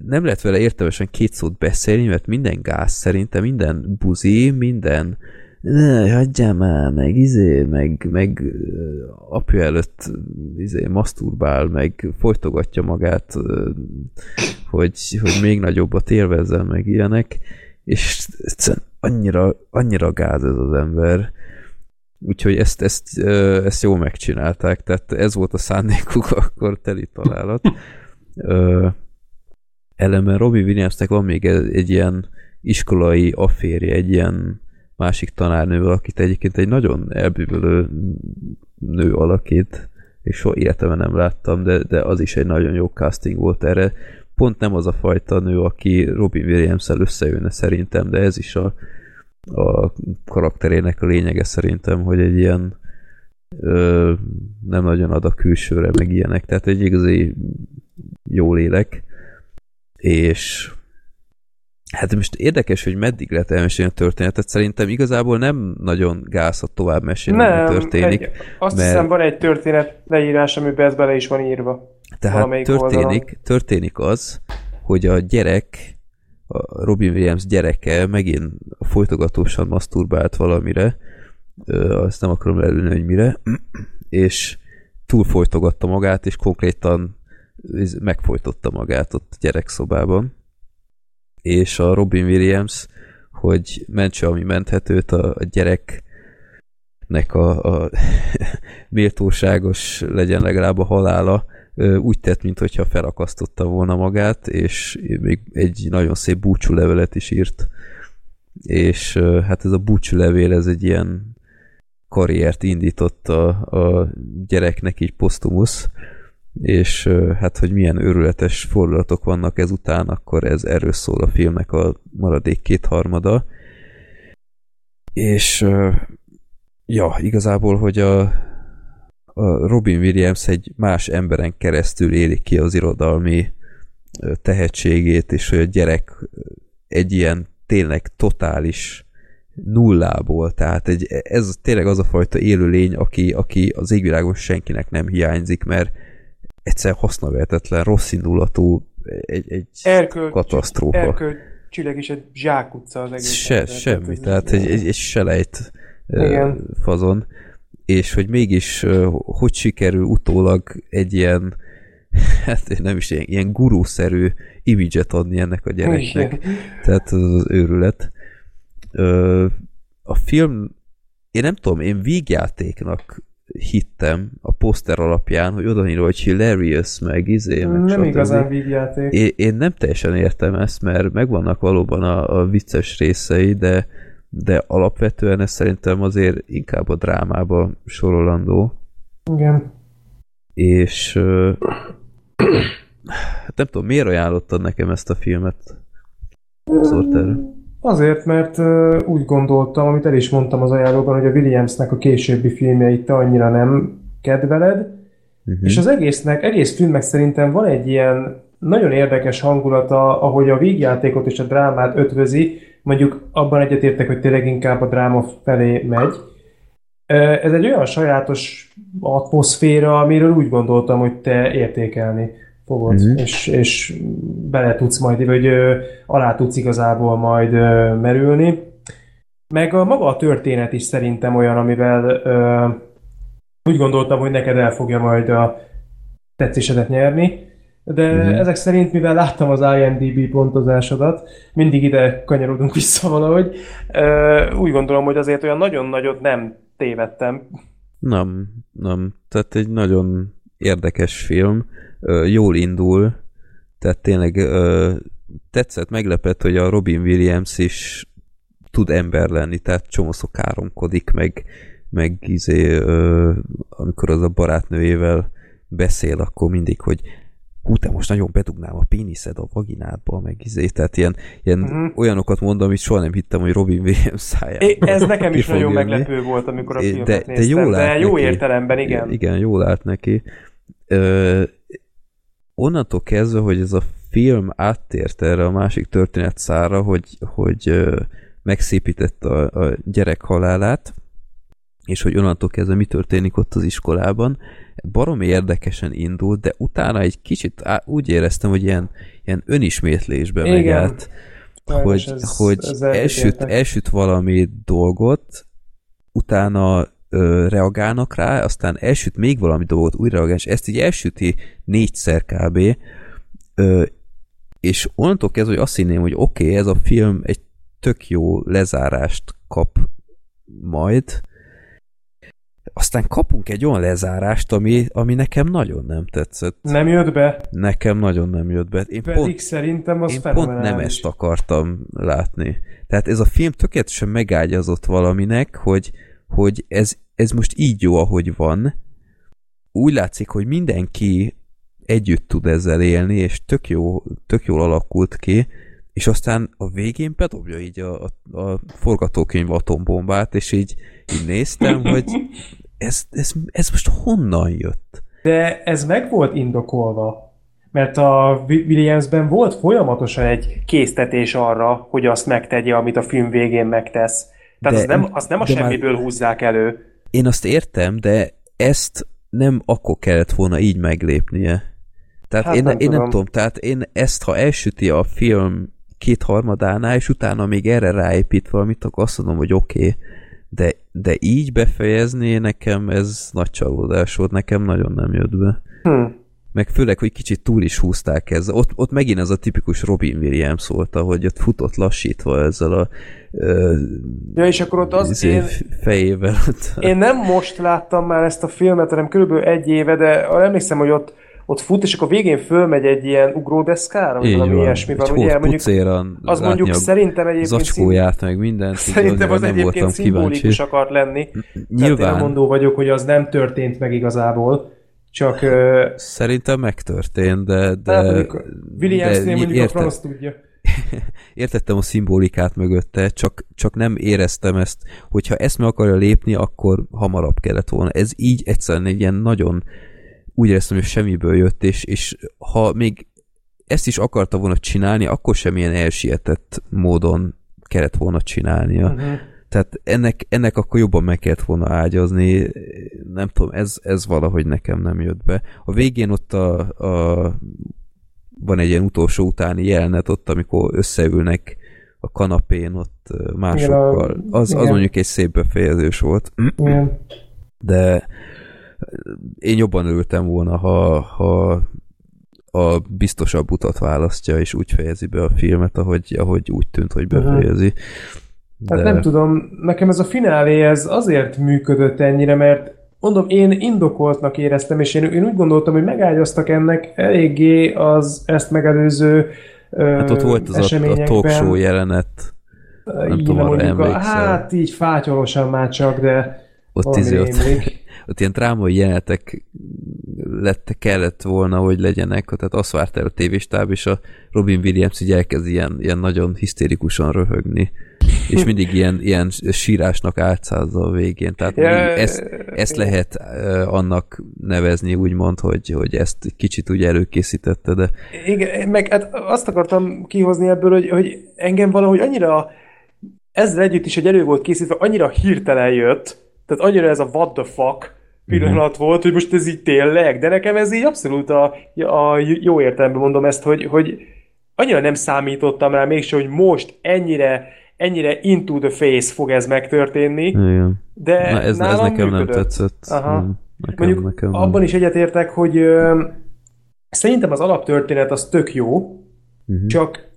nem lehet vele értelmesen két szót beszélni, mert minden gáz szerintem, minden buzi, minden ne, hagyjál már, meg izé, meg, meg apja előtt izé, maszturbál, meg folytogatja magát, hogy, hogy még nagyobbat élvezzen, meg ilyenek, és egyszerűen annyira, annyira gáz ez az ember, úgyhogy ezt, ezt, ezt jól megcsinálták, tehát ez volt a szándékuk akkor teli találat. Ellenben Robbie Williamsnek van még egy, ilyen iskolai afférje, egy ilyen másik tanárnővel, akit egyébként egy nagyon elbűvölő nő alakít, és soha életemben nem láttam, de, de az is egy nagyon jó casting volt erre. Pont nem az a fajta nő, aki Robin Williams-el összejönne szerintem, de ez is a, a karakterének a lényege szerintem, hogy egy ilyen ö, nem nagyon ad a külsőre, meg ilyenek, tehát egy igazi jó lélek, és Hát most érdekes, hogy meddig lehet elmesélni a történetet. Szerintem igazából nem nagyon gázott tovább mesélni, nem, történik. Egy, azt mert... hiszem van egy történet leírás, amiben ez bele is van írva. Tehát történik, történik az, hogy a gyerek, a Robin Williams gyereke megint folytogatósan maszturbált valamire, azt nem akarom lelőni, hogy mire, és túlfolytogatta magát, és konkrétan megfojtotta magát ott gyerekszobában és a Robin Williams, hogy mentse, ami menthetőt a, gyereknek a, a méltóságos legyen legalább a halála, úgy tett, mintha felakasztotta volna magát, és még egy nagyon szép búcsúlevelet is írt. És hát ez a búcsúlevél, ez egy ilyen karriert indított a, a gyereknek így posztumusz, és hát, hogy milyen őrületes fordulatok vannak ezután, akkor ez erről szól a filmnek a maradék kétharmada. És ja, igazából, hogy a, a Robin Williams egy más emberen keresztül éli ki az irodalmi tehetségét, és hogy a gyerek egy ilyen tényleg totális nullából, tehát egy, ez tényleg az a fajta élőlény, aki, aki az égvilágon senkinek nem hiányzik, mert egyszer hasznavehetetlen, rossz indulatú, egy, egy Erköl, katasztrófa. Erkölcsileg is egy zsákutca az egész. Se, ember, semmi, tehát, tehát egy, egy, egy selejt Igen. fazon, és hogy mégis hogy sikerül utólag egy ilyen hát nem is ilyen, ilyen gurúszerű imidzset adni ennek a gyereknek. Igen. Tehát az, az őrület. A film, én nem tudom, én vígjátéknak hittem a poszter alapján, hogy oda hogy hilarious, meg izé, meg Nem stb. igazán vígjáték. Én, én nem teljesen értem ezt, mert megvannak valóban a, a vicces részei, de, de alapvetően ez szerintem azért inkább a drámába sorolandó. Igen. És hát nem tudom, miért ajánlottad nekem ezt a filmet? Sorter? Azért, mert úgy gondoltam, amit el is mondtam az ajánlóban, hogy a Williamsnek a későbbi filmjeit te annyira nem kedveled, uh-huh. és az egésznek, egész filmnek szerintem van egy ilyen nagyon érdekes hangulata, ahogy a vígjátékot és a drámát ötvözi, mondjuk abban egyetértek, hogy tényleg inkább a dráma felé megy. Ez egy olyan sajátos atmoszféra, amiről úgy gondoltam, hogy te értékelni fogod, uh-huh. és, és bele tudsz majd, vagy ö, alá tudsz igazából majd ö, merülni. Meg a maga a történet is szerintem olyan, amivel ö, úgy gondoltam, hogy neked el fogja majd a tetszésedet nyerni, de uh-huh. ezek szerint, mivel láttam az IMDb pontozásodat, mindig ide kanyarodunk vissza valahogy, ö, úgy gondolom, hogy azért olyan nagyon nagyot nem tévedtem. Nem, nem. Tehát egy nagyon érdekes film jól indul, tehát tényleg tetszett, meglepett, hogy a Robin Williams is tud ember lenni, tehát csomószor káromkodik, meg, meg izé, amikor az a barátnőjével beszél, akkor mindig, hogy hú, te most nagyon bedugnám a péniszed a vaginádba, meg izé, tehát ilyen, ilyen uh-huh. olyanokat mondom, amit soha nem hittem, hogy Robin Williams szájában. É, ez nekem is nagyon jönni. meglepő volt, amikor a filmet de, néztem, de, jó de jó neki. értelemben, igen. Igen, jól állt neki. Ö, onnantól kezdve, hogy ez a film áttért erre a másik történet szára, hogy, hogy megszépített a, a gyerek halálát, és hogy onnantól kezdve mi történik ott az iskolában. Baromi érdekesen indult, de utána egy kicsit á, úgy éreztem, hogy ilyen, ilyen önismétlésbe Igen. megállt, hogy, ez, hogy ez elsüt, elsüt valami dolgot, utána ö, reagálnak rá, aztán elsüt még valami dolgot, újra reagál, és ezt így elsüti négyszer kb. Ö, és onnantól kezdve, hogy azt hinném, hogy oké, okay, ez a film egy tök jó lezárást kap majd, aztán kapunk egy olyan lezárást, ami, ami nekem nagyon nem tetszett. Nem jött be? Nekem nagyon nem jött be. Én Pedig pont, szerintem az Én pont nem ezt akartam látni. Tehát ez a film tökéletesen megágyazott valaminek, hogy, hogy ez, ez most így jó, ahogy van. Úgy látszik, hogy mindenki együtt tud ezzel élni, és tök, jó, tök jól alakult ki, és aztán a végén bedobja így a, a, a forgatókönyv atombombát, és így, így néztem, hogy ez, ez, ez most honnan jött? De ez meg volt indokolva, mert a Williamsben volt folyamatosan egy késztetés arra, hogy azt megtegye, amit a film végén megtesz. Tehát de, azt nem, azt nem a semmiből már... húzzák elő. Én azt értem, de ezt nem akkor kellett volna így meglépnie. Tehát hát én, nem, én tudom. nem tudom, tehát én ezt, ha elsüti a film kétharmadánál, és utána még erre ráépít valamit, akkor azt mondom, hogy oké, okay, de, de így befejezni nekem ez nagy csalódás volt, nekem nagyon nem jött be. Hmm. Meg főleg, hogy kicsit túl is húzták ez. Ott, ott megint ez a tipikus Robin Williams volt, hogy ott futott lassítva ezzel a uh, ja, és akkor ott az izé én, fejével. Ott. Én nem most láttam már ezt a filmet, hanem körülbelül egy éve, de emlékszem, hogy ott ott fut, és akkor végén fölmegy egy ilyen ugródeszkára, vagy valami ilyesmi van. Ugye, mondjuk, az mondjuk szerintem egyébként... Zacskóját, meg mindent. Szerintem az egyébként szimbolikus akart lenni. Nyilván. Tehát én vagyok, hogy az nem történt meg igazából. Csak... Szerintem megtörtént, de... de hát Williamsnél mondjuk érte, a tudja. Értettem a szimbolikát mögötte, csak, csak nem éreztem ezt, hogyha ezt meg akarja lépni, akkor hamarabb kellett volna. Ez így egyszerűen egy ilyen nagyon úgy éreztem, hogy semmiből jött, és, és ha még ezt is akarta volna csinálni, akkor semmilyen elsietett módon kellett volna csinálnia. Uh-huh. Tehát ennek, ennek akkor jobban meg kellett volna ágyazni, nem tudom, ez, ez valahogy nekem nem jött be. A végén ott a, a van egy ilyen utolsó utáni jelenet ott, amikor összeülnek a kanapén ott másokkal. Az, az mondjuk egy szép befejezés volt. Igen. De én jobban örültem volna, ha, ha a biztosabb utat választja, és úgy fejezi be a filmet, ahogy, ahogy úgy tűnt, hogy befejezi. De... Hát nem tudom, nekem ez a finálé ez azért működött ennyire, mert mondom, én indokoltnak éreztem, és én, én úgy gondoltam, hogy megágyaztak ennek eléggé az ezt megelőző Hát ott volt az a, a talk show jelenet. Nem tudom, arra emlékszel. Hát így fátyolosan már csak, de ott, izé, ott, ott ilyen drámai jelenetek lett, kellett volna, hogy legyenek, tehát azt várt el a tévéstáb, és a Robin Williams így elkezd ilyen, ilyen nagyon hisztérikusan röhögni, és mindig ilyen, ilyen sírásnak átszázza a végén, tehát ja, ezt, ezt lehet uh, annak nevezni, úgymond, hogy, hogy ezt kicsit úgy előkészítette, de... Igen, meg hát azt akartam kihozni ebből, hogy, hogy engem valahogy annyira ezzel együtt is, hogy elő volt készítve, annyira hirtelen jött, tehát annyira ez a what the fuck, pillanat mm-hmm. volt, hogy most ez így tényleg, de nekem ez így abszolút a, a jó értelemben mondom ezt, hogy, hogy annyira nem számítottam rá mégsem, hogy most ennyire ennyire into the face fog ez megtörténni, Igen. de Na ez, nálam ez nekem működött. nem tetszett. Aha. Nekem, Mondjuk nekem abban nem. is egyetértek, hogy ö, szerintem az alaptörténet az tök jó, uh-huh. csak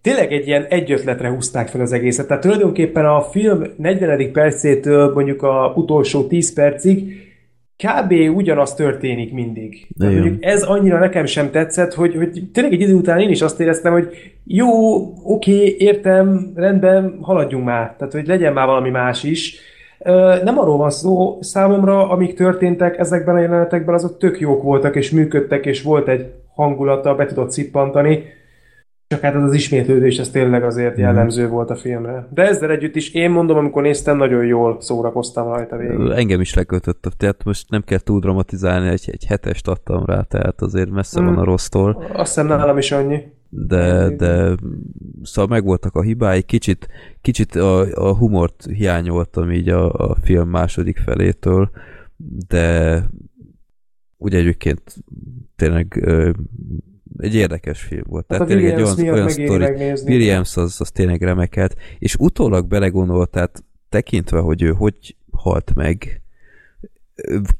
tényleg egy ilyen egy ötletre húzták fel az egészet. Tehát tulajdonképpen a film 40. percétől mondjuk a utolsó 10 percig kb. ugyanaz történik mindig. Tehát mondjuk ez annyira nekem sem tetszett, hogy, hogy tényleg egy idő után én is azt éreztem, hogy jó, oké, értem, rendben, haladjunk már. Tehát, hogy legyen már valami más is. Nem arról van szó számomra, amik történtek ezekben a jelenetekben, azok tök jók voltak, és működtek, és volt egy hangulata, be tudott szippantani csak hát ez az ismétlődés, ez tényleg azért mm. jellemző volt a filmre. De ezzel együtt is én mondom, amikor néztem, nagyon jól szórakoztam rajta végig. Engem is lekötött, tehát most nem kell túl dramatizálni, egy, egy hetest adtam rá, tehát azért messze mm. van a rossztól. Azt hiszem nálam is annyi. de, de szóval megvoltak a hibái, kicsit, kicsit a, a humort hiányoltam így a, a film második felétől, de ugye egyébként tényleg egy érdekes film volt. Hát Tehát tényleg egy olyan, olyan sztori. Williams az, az tényleg remekelt, és utólag belegondolt, tehát tekintve, hogy ő hogy halt meg,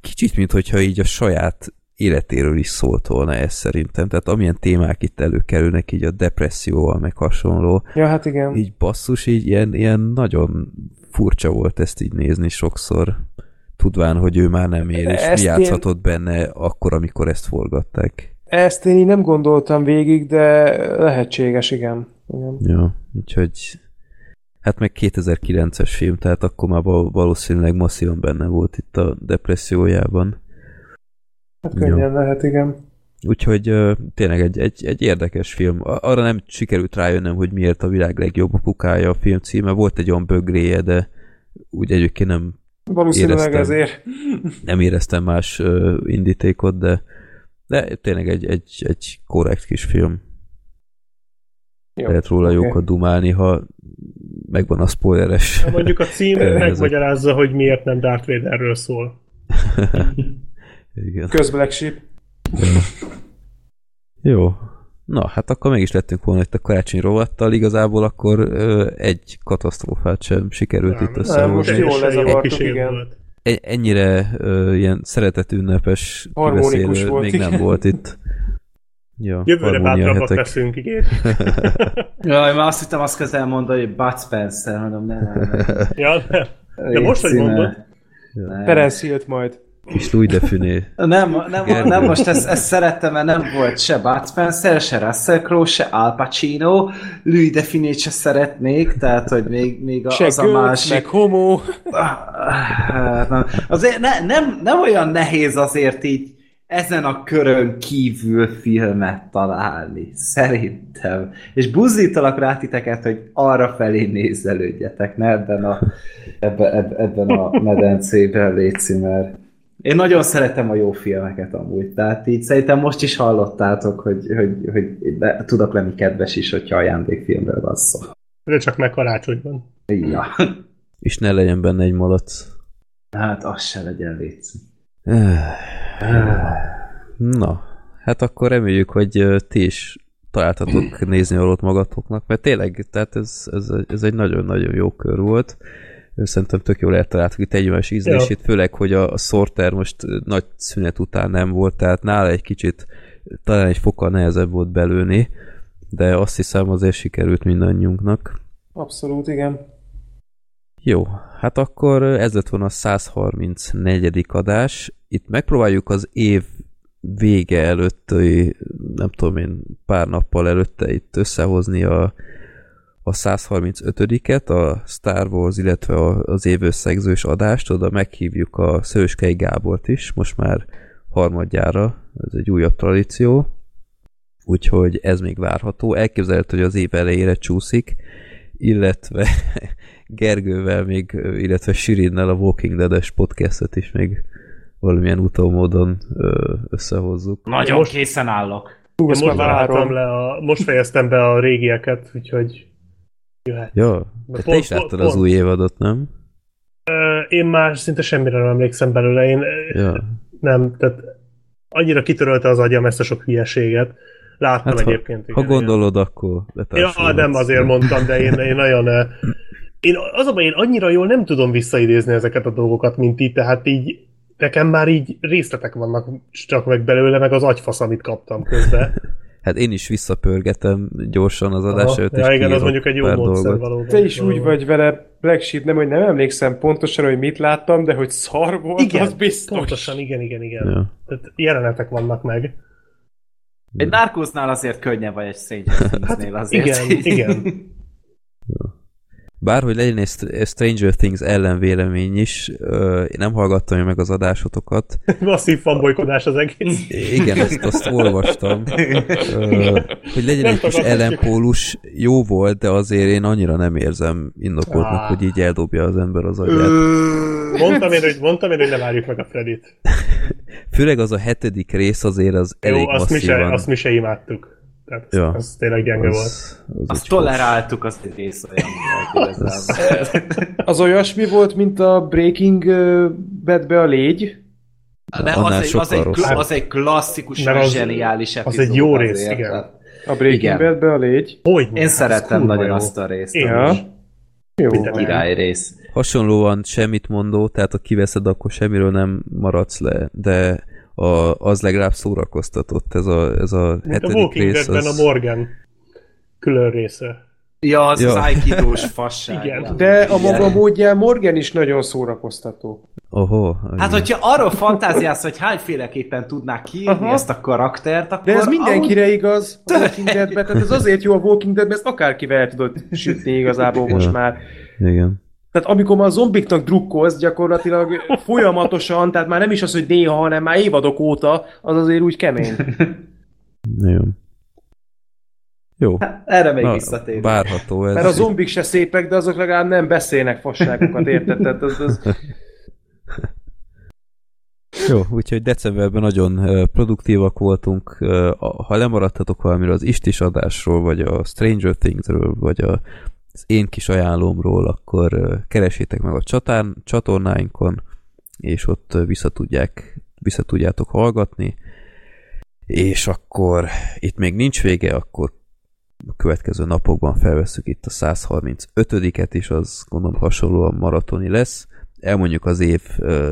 kicsit, mint hogyha így a saját életéről is szólt volna ez szerintem. Tehát amilyen témák itt előkerülnek, így a depresszióval, meg hasonló. Ja, hát igen. Így basszus, így ilyen, ilyen nagyon furcsa volt ezt így nézni sokszor, tudván, hogy ő már nem él, és ezt mi játszhatott én... benne akkor, amikor ezt forgatták. Ezt én így nem gondoltam végig, de lehetséges, igen. igen. Ja, úgyhogy hát meg 2009-es film, tehát akkor már valószínűleg masszívan benne volt itt a depressziójában. Hát könnyen ja. lehet, igen. Úgyhogy uh, tényleg egy, egy, egy érdekes film. Arra nem sikerült rájönnöm, hogy miért a világ legjobb apukája a film címe. Volt egy olyan bögréje, de úgy egyébként nem Valószínűleg éreztem, ezért. Nem éreztem más uh, indítékot, de, de tényleg egy, egy, egy korrekt kis film. Jó, Lehet róla okay. jókat dumálni, ha megvan a spoileres. Ha mondjuk a cím megmagyarázza, hogy miért nem Darth Vaderről szól. Igen. Sheep. Jó. Na, hát akkor meg is lettünk volna itt a karácsony rovattal, igazából akkor ö, egy katasztrófát sem sikerült nem, itt összehozni. Most jól lezavartuk, igen. E- ennyire ö, ilyen szeretetünnepes kibeszélő még igen. nem volt itt. Ja, Jövőre bátrabbak leszünk, igen. Jaj, már azt hittem azt kezdem mondani, hogy Bud Spencer, mondom, nem. nem. ja, nem. De most, hogy mondod. Perez jött majd. Kis Louis de Funé. Nem, nem, nem most ezt, ezt szerettem, mert nem volt se Bud Spencer, se Russell Crowe, se Al Pacino, Louis de Funé se szeretnék, tehát, hogy még, még se az a másik... meg homo. Hát, nem. Azért ne, nem, nem olyan nehéz azért így ezen a körön kívül filmet találni. Szerintem. És buzdítalak rá titeket, hogy arra felé nézelődjetek, ne ebben a, ebben, ebben a medencében létszi, mert én nagyon szeretem a jó filmeket amúgy, tehát így szerintem most is hallottátok, hogy, hogy, hogy de tudok lenni kedves is, hogyha ajándékfilmről van szó. De csak meg karácsonyban. Ja. És ne legyen benne egy malac. Hát az se legyen létszik. Na, hát akkor reméljük, hogy ti is találtatok nézni valót magatoknak, mert tényleg, tehát ez, ez, ez egy nagyon-nagyon jó kör volt szerintem tök jól eltaláltuk itt egymás ízlését, ja. főleg, hogy a, a Sorter most nagy szünet után nem volt, tehát nála egy kicsit talán egy fokkal nehezebb volt belőni, de azt hiszem azért sikerült mindannyiunknak. Abszolút, igen. Jó, hát akkor ez lett volna a 134. adás. Itt megpróbáljuk az év vége előtt, nem tudom én, pár nappal előtte itt összehozni a a 135-et, a Star Wars, illetve az évösszegzős adást, oda meghívjuk a Szőskei Gábort is, most már harmadjára, ez egy újabb tradíció, úgyhogy ez még várható. Elképzelhető, hogy az év elejére csúszik, illetve Gergővel még, illetve Sirinnel a Walking Dead-es podcastet is még valamilyen utómódon összehozzuk. Nagyon most, készen állok. Hú, most, le a, most fejeztem be a régieket, úgyhogy jöhet. Jó, de te is láttad az új évadot, nem? Én már szinte semmire nem emlékszem belőle. Én ja. nem, tehát annyira kitörölte az agyam ezt a sok hülyeséget. Láttam hát, egyébként. Ha, igen, ha gondolod, igen. akkor Ja, nem azért mondtam, de én, én nagyon... Én, az a én annyira jól nem tudom visszaidézni ezeket a dolgokat, mint itt, tehát így nekem már így részletek vannak csak meg belőle, meg az agyfasz, amit kaptam közben. Hát én is visszapörgetem gyorsan az adás előtt, ja, igen, az mondjuk egy jó módszer valóban. Te is úgy vagy vele, Black Sheep, nem, hogy nem emlékszem pontosan, hogy mit láttam, de hogy szar volt, igen, az biztos. pontosan, igen, igen, igen. Ja. Tehát jelenetek vannak meg. Egy Narcosnál azért könnyebb vagy egy Stranger hát, azért. Igen, igen. Bárhogy legyen egy Stranger Things ellenvélemény is, én nem hallgattam meg az adásotokat. Masszív fanbolykodás az egész. Igen, ezt azt olvastam. hogy legyen nem egy kis ellenpólus, jó volt, de azért én annyira nem érzem indokoltnak, ah. hogy így eldobja az ember az agyát. Mondtam én, hogy, mondtam én, hogy ne várjuk meg a Fredit. Főleg az a hetedik rész azért az jó, elég azt masszívan. Mi se, azt mi se imádtuk. Tehát az, ja. az tényleg gyenge az, volt. Az Azt toleráltuk, az egy rész olyan Az olyasmi volt, mint a Breaking Badbe a légy? De az egy, az, egy, az egy klasszikus, az, zseniális epizód. Az egy jó rész, igen. A Breaking Badbe a légy? Hogy? Én szerettem nagyon jó. azt a részt. Ja. Jó. Király rész. Hasonlóan semmit mondó, tehát ha kiveszed, akkor semmiről nem maradsz le, de a, az legalább szórakoztatott ez a, ez a hetedik a Walking rész. Az... a Morgan külön része. Ja, az ja. az Aikidós fasság. Igen. De a maga módján Morgan is nagyon szórakoztató. Oho. Hát, hogyha arról fantáziálsz, hogy hányféleképpen tudnák kiírni Aha. ezt a karaktert, akkor... De ez mindenkire ahogy... igaz a Walking Deadben, tehát ez azért jó a Walking Deadben, ezt akárkivel el tudod sütni igazából most ja. már. Igen. Tehát amikor már a zombiknak drukkolsz gyakorlatilag folyamatosan, tehát már nem is az, hogy néha, hanem már évadok óta, az azért úgy kemény. Jó. Jó. Hát, erre még visszatérünk. Várható ez. Mert a zombik se szépek, de azok legalább nem beszélnek fasságokat, érted? Tehát az, az... Jó, úgyhogy decemberben nagyon produktívak voltunk. Ha lemaradtatok valamiről az Istis adásról, vagy a Stranger Thingsről, vagy a az én kis ajánlómról, akkor keresétek meg a csatán, csatornáinkon, és ott visszatudják, visszatudjátok hallgatni, és akkor itt még nincs vége, akkor a következő napokban felveszük itt a 135-et is, az gondolom hasonlóan maratoni lesz. Elmondjuk az év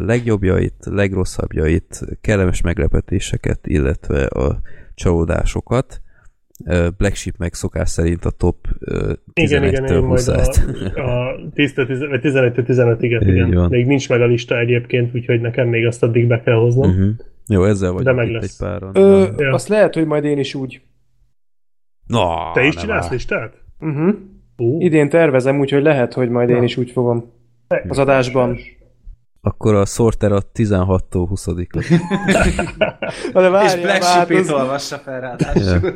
legjobbjait, legrosszabbjait, kellemes meglepetéseket, illetve a csalódásokat Black Sheep meg szokás szerint a top 11 igen, igen, majd a, a 11-15, igen, igen. Van. Még nincs meg a lista egyébként, úgyhogy nekem még azt addig be kell hoznom. Uh-huh. Jó, ezzel vagy De meg lesz. egy páron. Ö, ja. Azt lehet, hogy majd én is úgy. No, Te is csinálsz áll. listát? Uh-huh. Uh. Idén tervezem, úgyhogy lehet, hogy majd Na. én is úgy fogom. Az adásban. Akkor a Sorter a 16-tól 20-ot. És Black Sheep-ét olvassa fel ráadásul.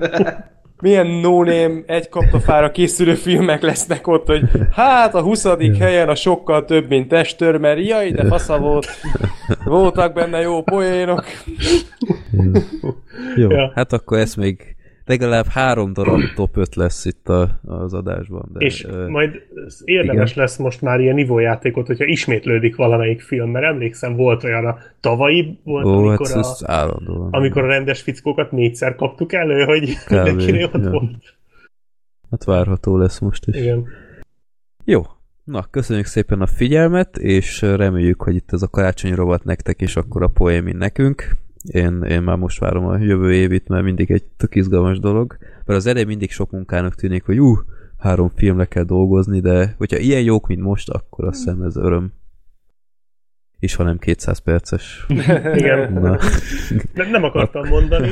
Milyen no egy kaptafára készülő filmek lesznek ott, hogy hát a 20. helyen a sokkal több, mint testőr, mert jaj, de fasza volt. Voltak benne jó poénok. Jó, ja. hát akkor ezt még legalább három darab top 5 lesz itt a, az adásban. De, és uh, majd érdemes igen. lesz most már ilyen nivójátékot, hogyha ismétlődik valamelyik film, mert emlékszem, volt olyan a tavalyi, volt, Ó, amikor, hát a, állandóan, amikor a rendes fickókat négyszer kaptuk elő, hogy mindenkinél ott ja. volt. Hát várható lesz most is. Igen. Jó, Na, köszönjük szépen a figyelmet, és reméljük, hogy itt ez a karácsonyi rovat nektek, és akkor a poémin nekünk. Én, én már most várom a jövő évit, mert mindig egy tök izgalmas dolog. Mert az elej mindig sok munkának tűnik, hogy uh, három filmre kell dolgozni, de hogyha ilyen jók, mint most, akkor azt hiszem ez öröm és ha nem 200 perces. Igen. Na. Nem, nem akartam mondani.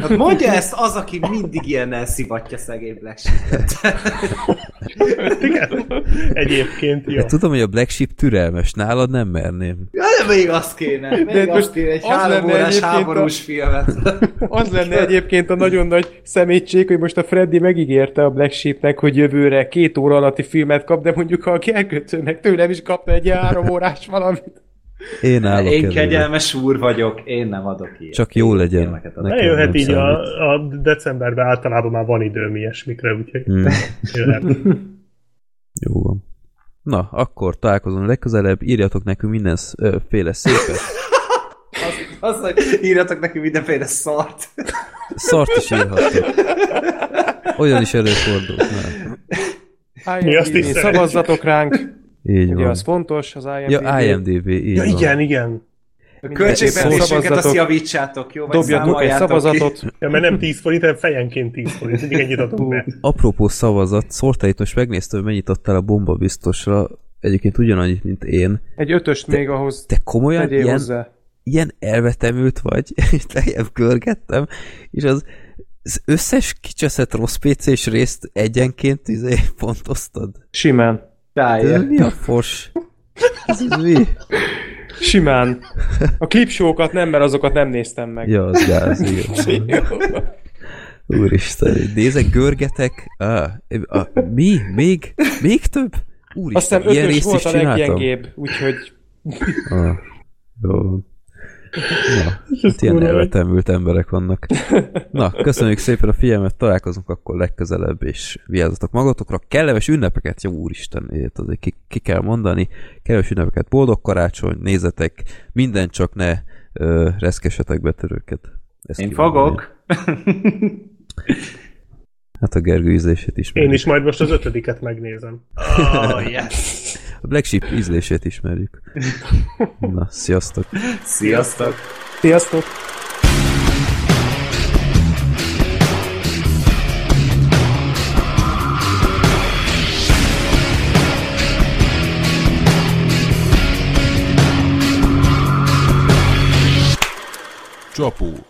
Hát mondja ezt az, aki mindig ilyen elszivatja szegény Black Sheep-et. Igen. Egyébként, jó. Hát tudom, hogy a Black Sheep türelmes, nálad nem merném. Ja, de még azt kéne. Még de azt kéne, egy három órás háborús a... filmet. Az lenne egyébként a nagyon nagy szemétség, hogy most a Freddy megígérte a Black Sheepnek, hogy jövőre két óra alatti filmet kap, de mondjuk ha a elkötőnek tőlem is kapna egy három órás valamit. Én állok Én kegyelmes úr vagyok, én nem adok ilyet. Csak jó legyen. Ne jöhet így a, a, decemberben általában már van időm ilyesmikre, úgyhogy hmm. jöhet. Jó van. Na, akkor találkozunk legközelebb, írjatok nekünk mindenféle szépet. azt, azt, hogy írjatok nekünk mindenféle szart. Szart is írhatok. Olyan is előfordul. Mi azt is Szavazzatok ránk. Így Ugye van. az fontos, az IMDb. Ja, IMDb, így ja, igen, igen. Költségvetésünket azt javítsátok, jó? Dobjatok egy szavazatot. Ja, mert nem 10 forint, hanem fejenként 10 forint. Mindig ennyit adok be. Apropó szavazat, Szortait most megnéztem, hogy mennyit adtál a bomba biztosra. Egyébként ugyanannyit, mint én. Egy ötöst te, még ahhoz Te komolyan ilyen, hozzá. ilyen elvetemült vagy, és lejjebb görgettem, és az, az összes kicseszett rossz PC-s részt egyenként izé pontoztad? Simán. De mi a fos? Ez, mi? Simán. A klipsókat nem, mert azokat nem néztem meg. Ja, az gáz, igen. Úristen, nézek, görgetek. Ah, ah, mi? Még? Még több? Úristen, Azt hiszem ötös volt a leggyengébb, úgyhogy... Ah, jó. Na, hát ilyen elvetemült emberek vannak. Na, köszönjük szépen a figyelmet, találkozunk akkor legközelebb, és vigyázzatok magatokra. Kellemes ünnepeket, jó úristen, azért ki, ki kell mondani. Kellemes ünnepeket, boldog karácsony, nézzetek, minden csak ne ö, reszkesetek betörőket. Ezt Én fogok. Hát a Gergő ízlését is. Én is majd most az ötödiket megnézem. Oh, yes. A Black Sheep ízlését ismerjük. Na, sziasztok! Sziasztok! Sziasztok! Csapó.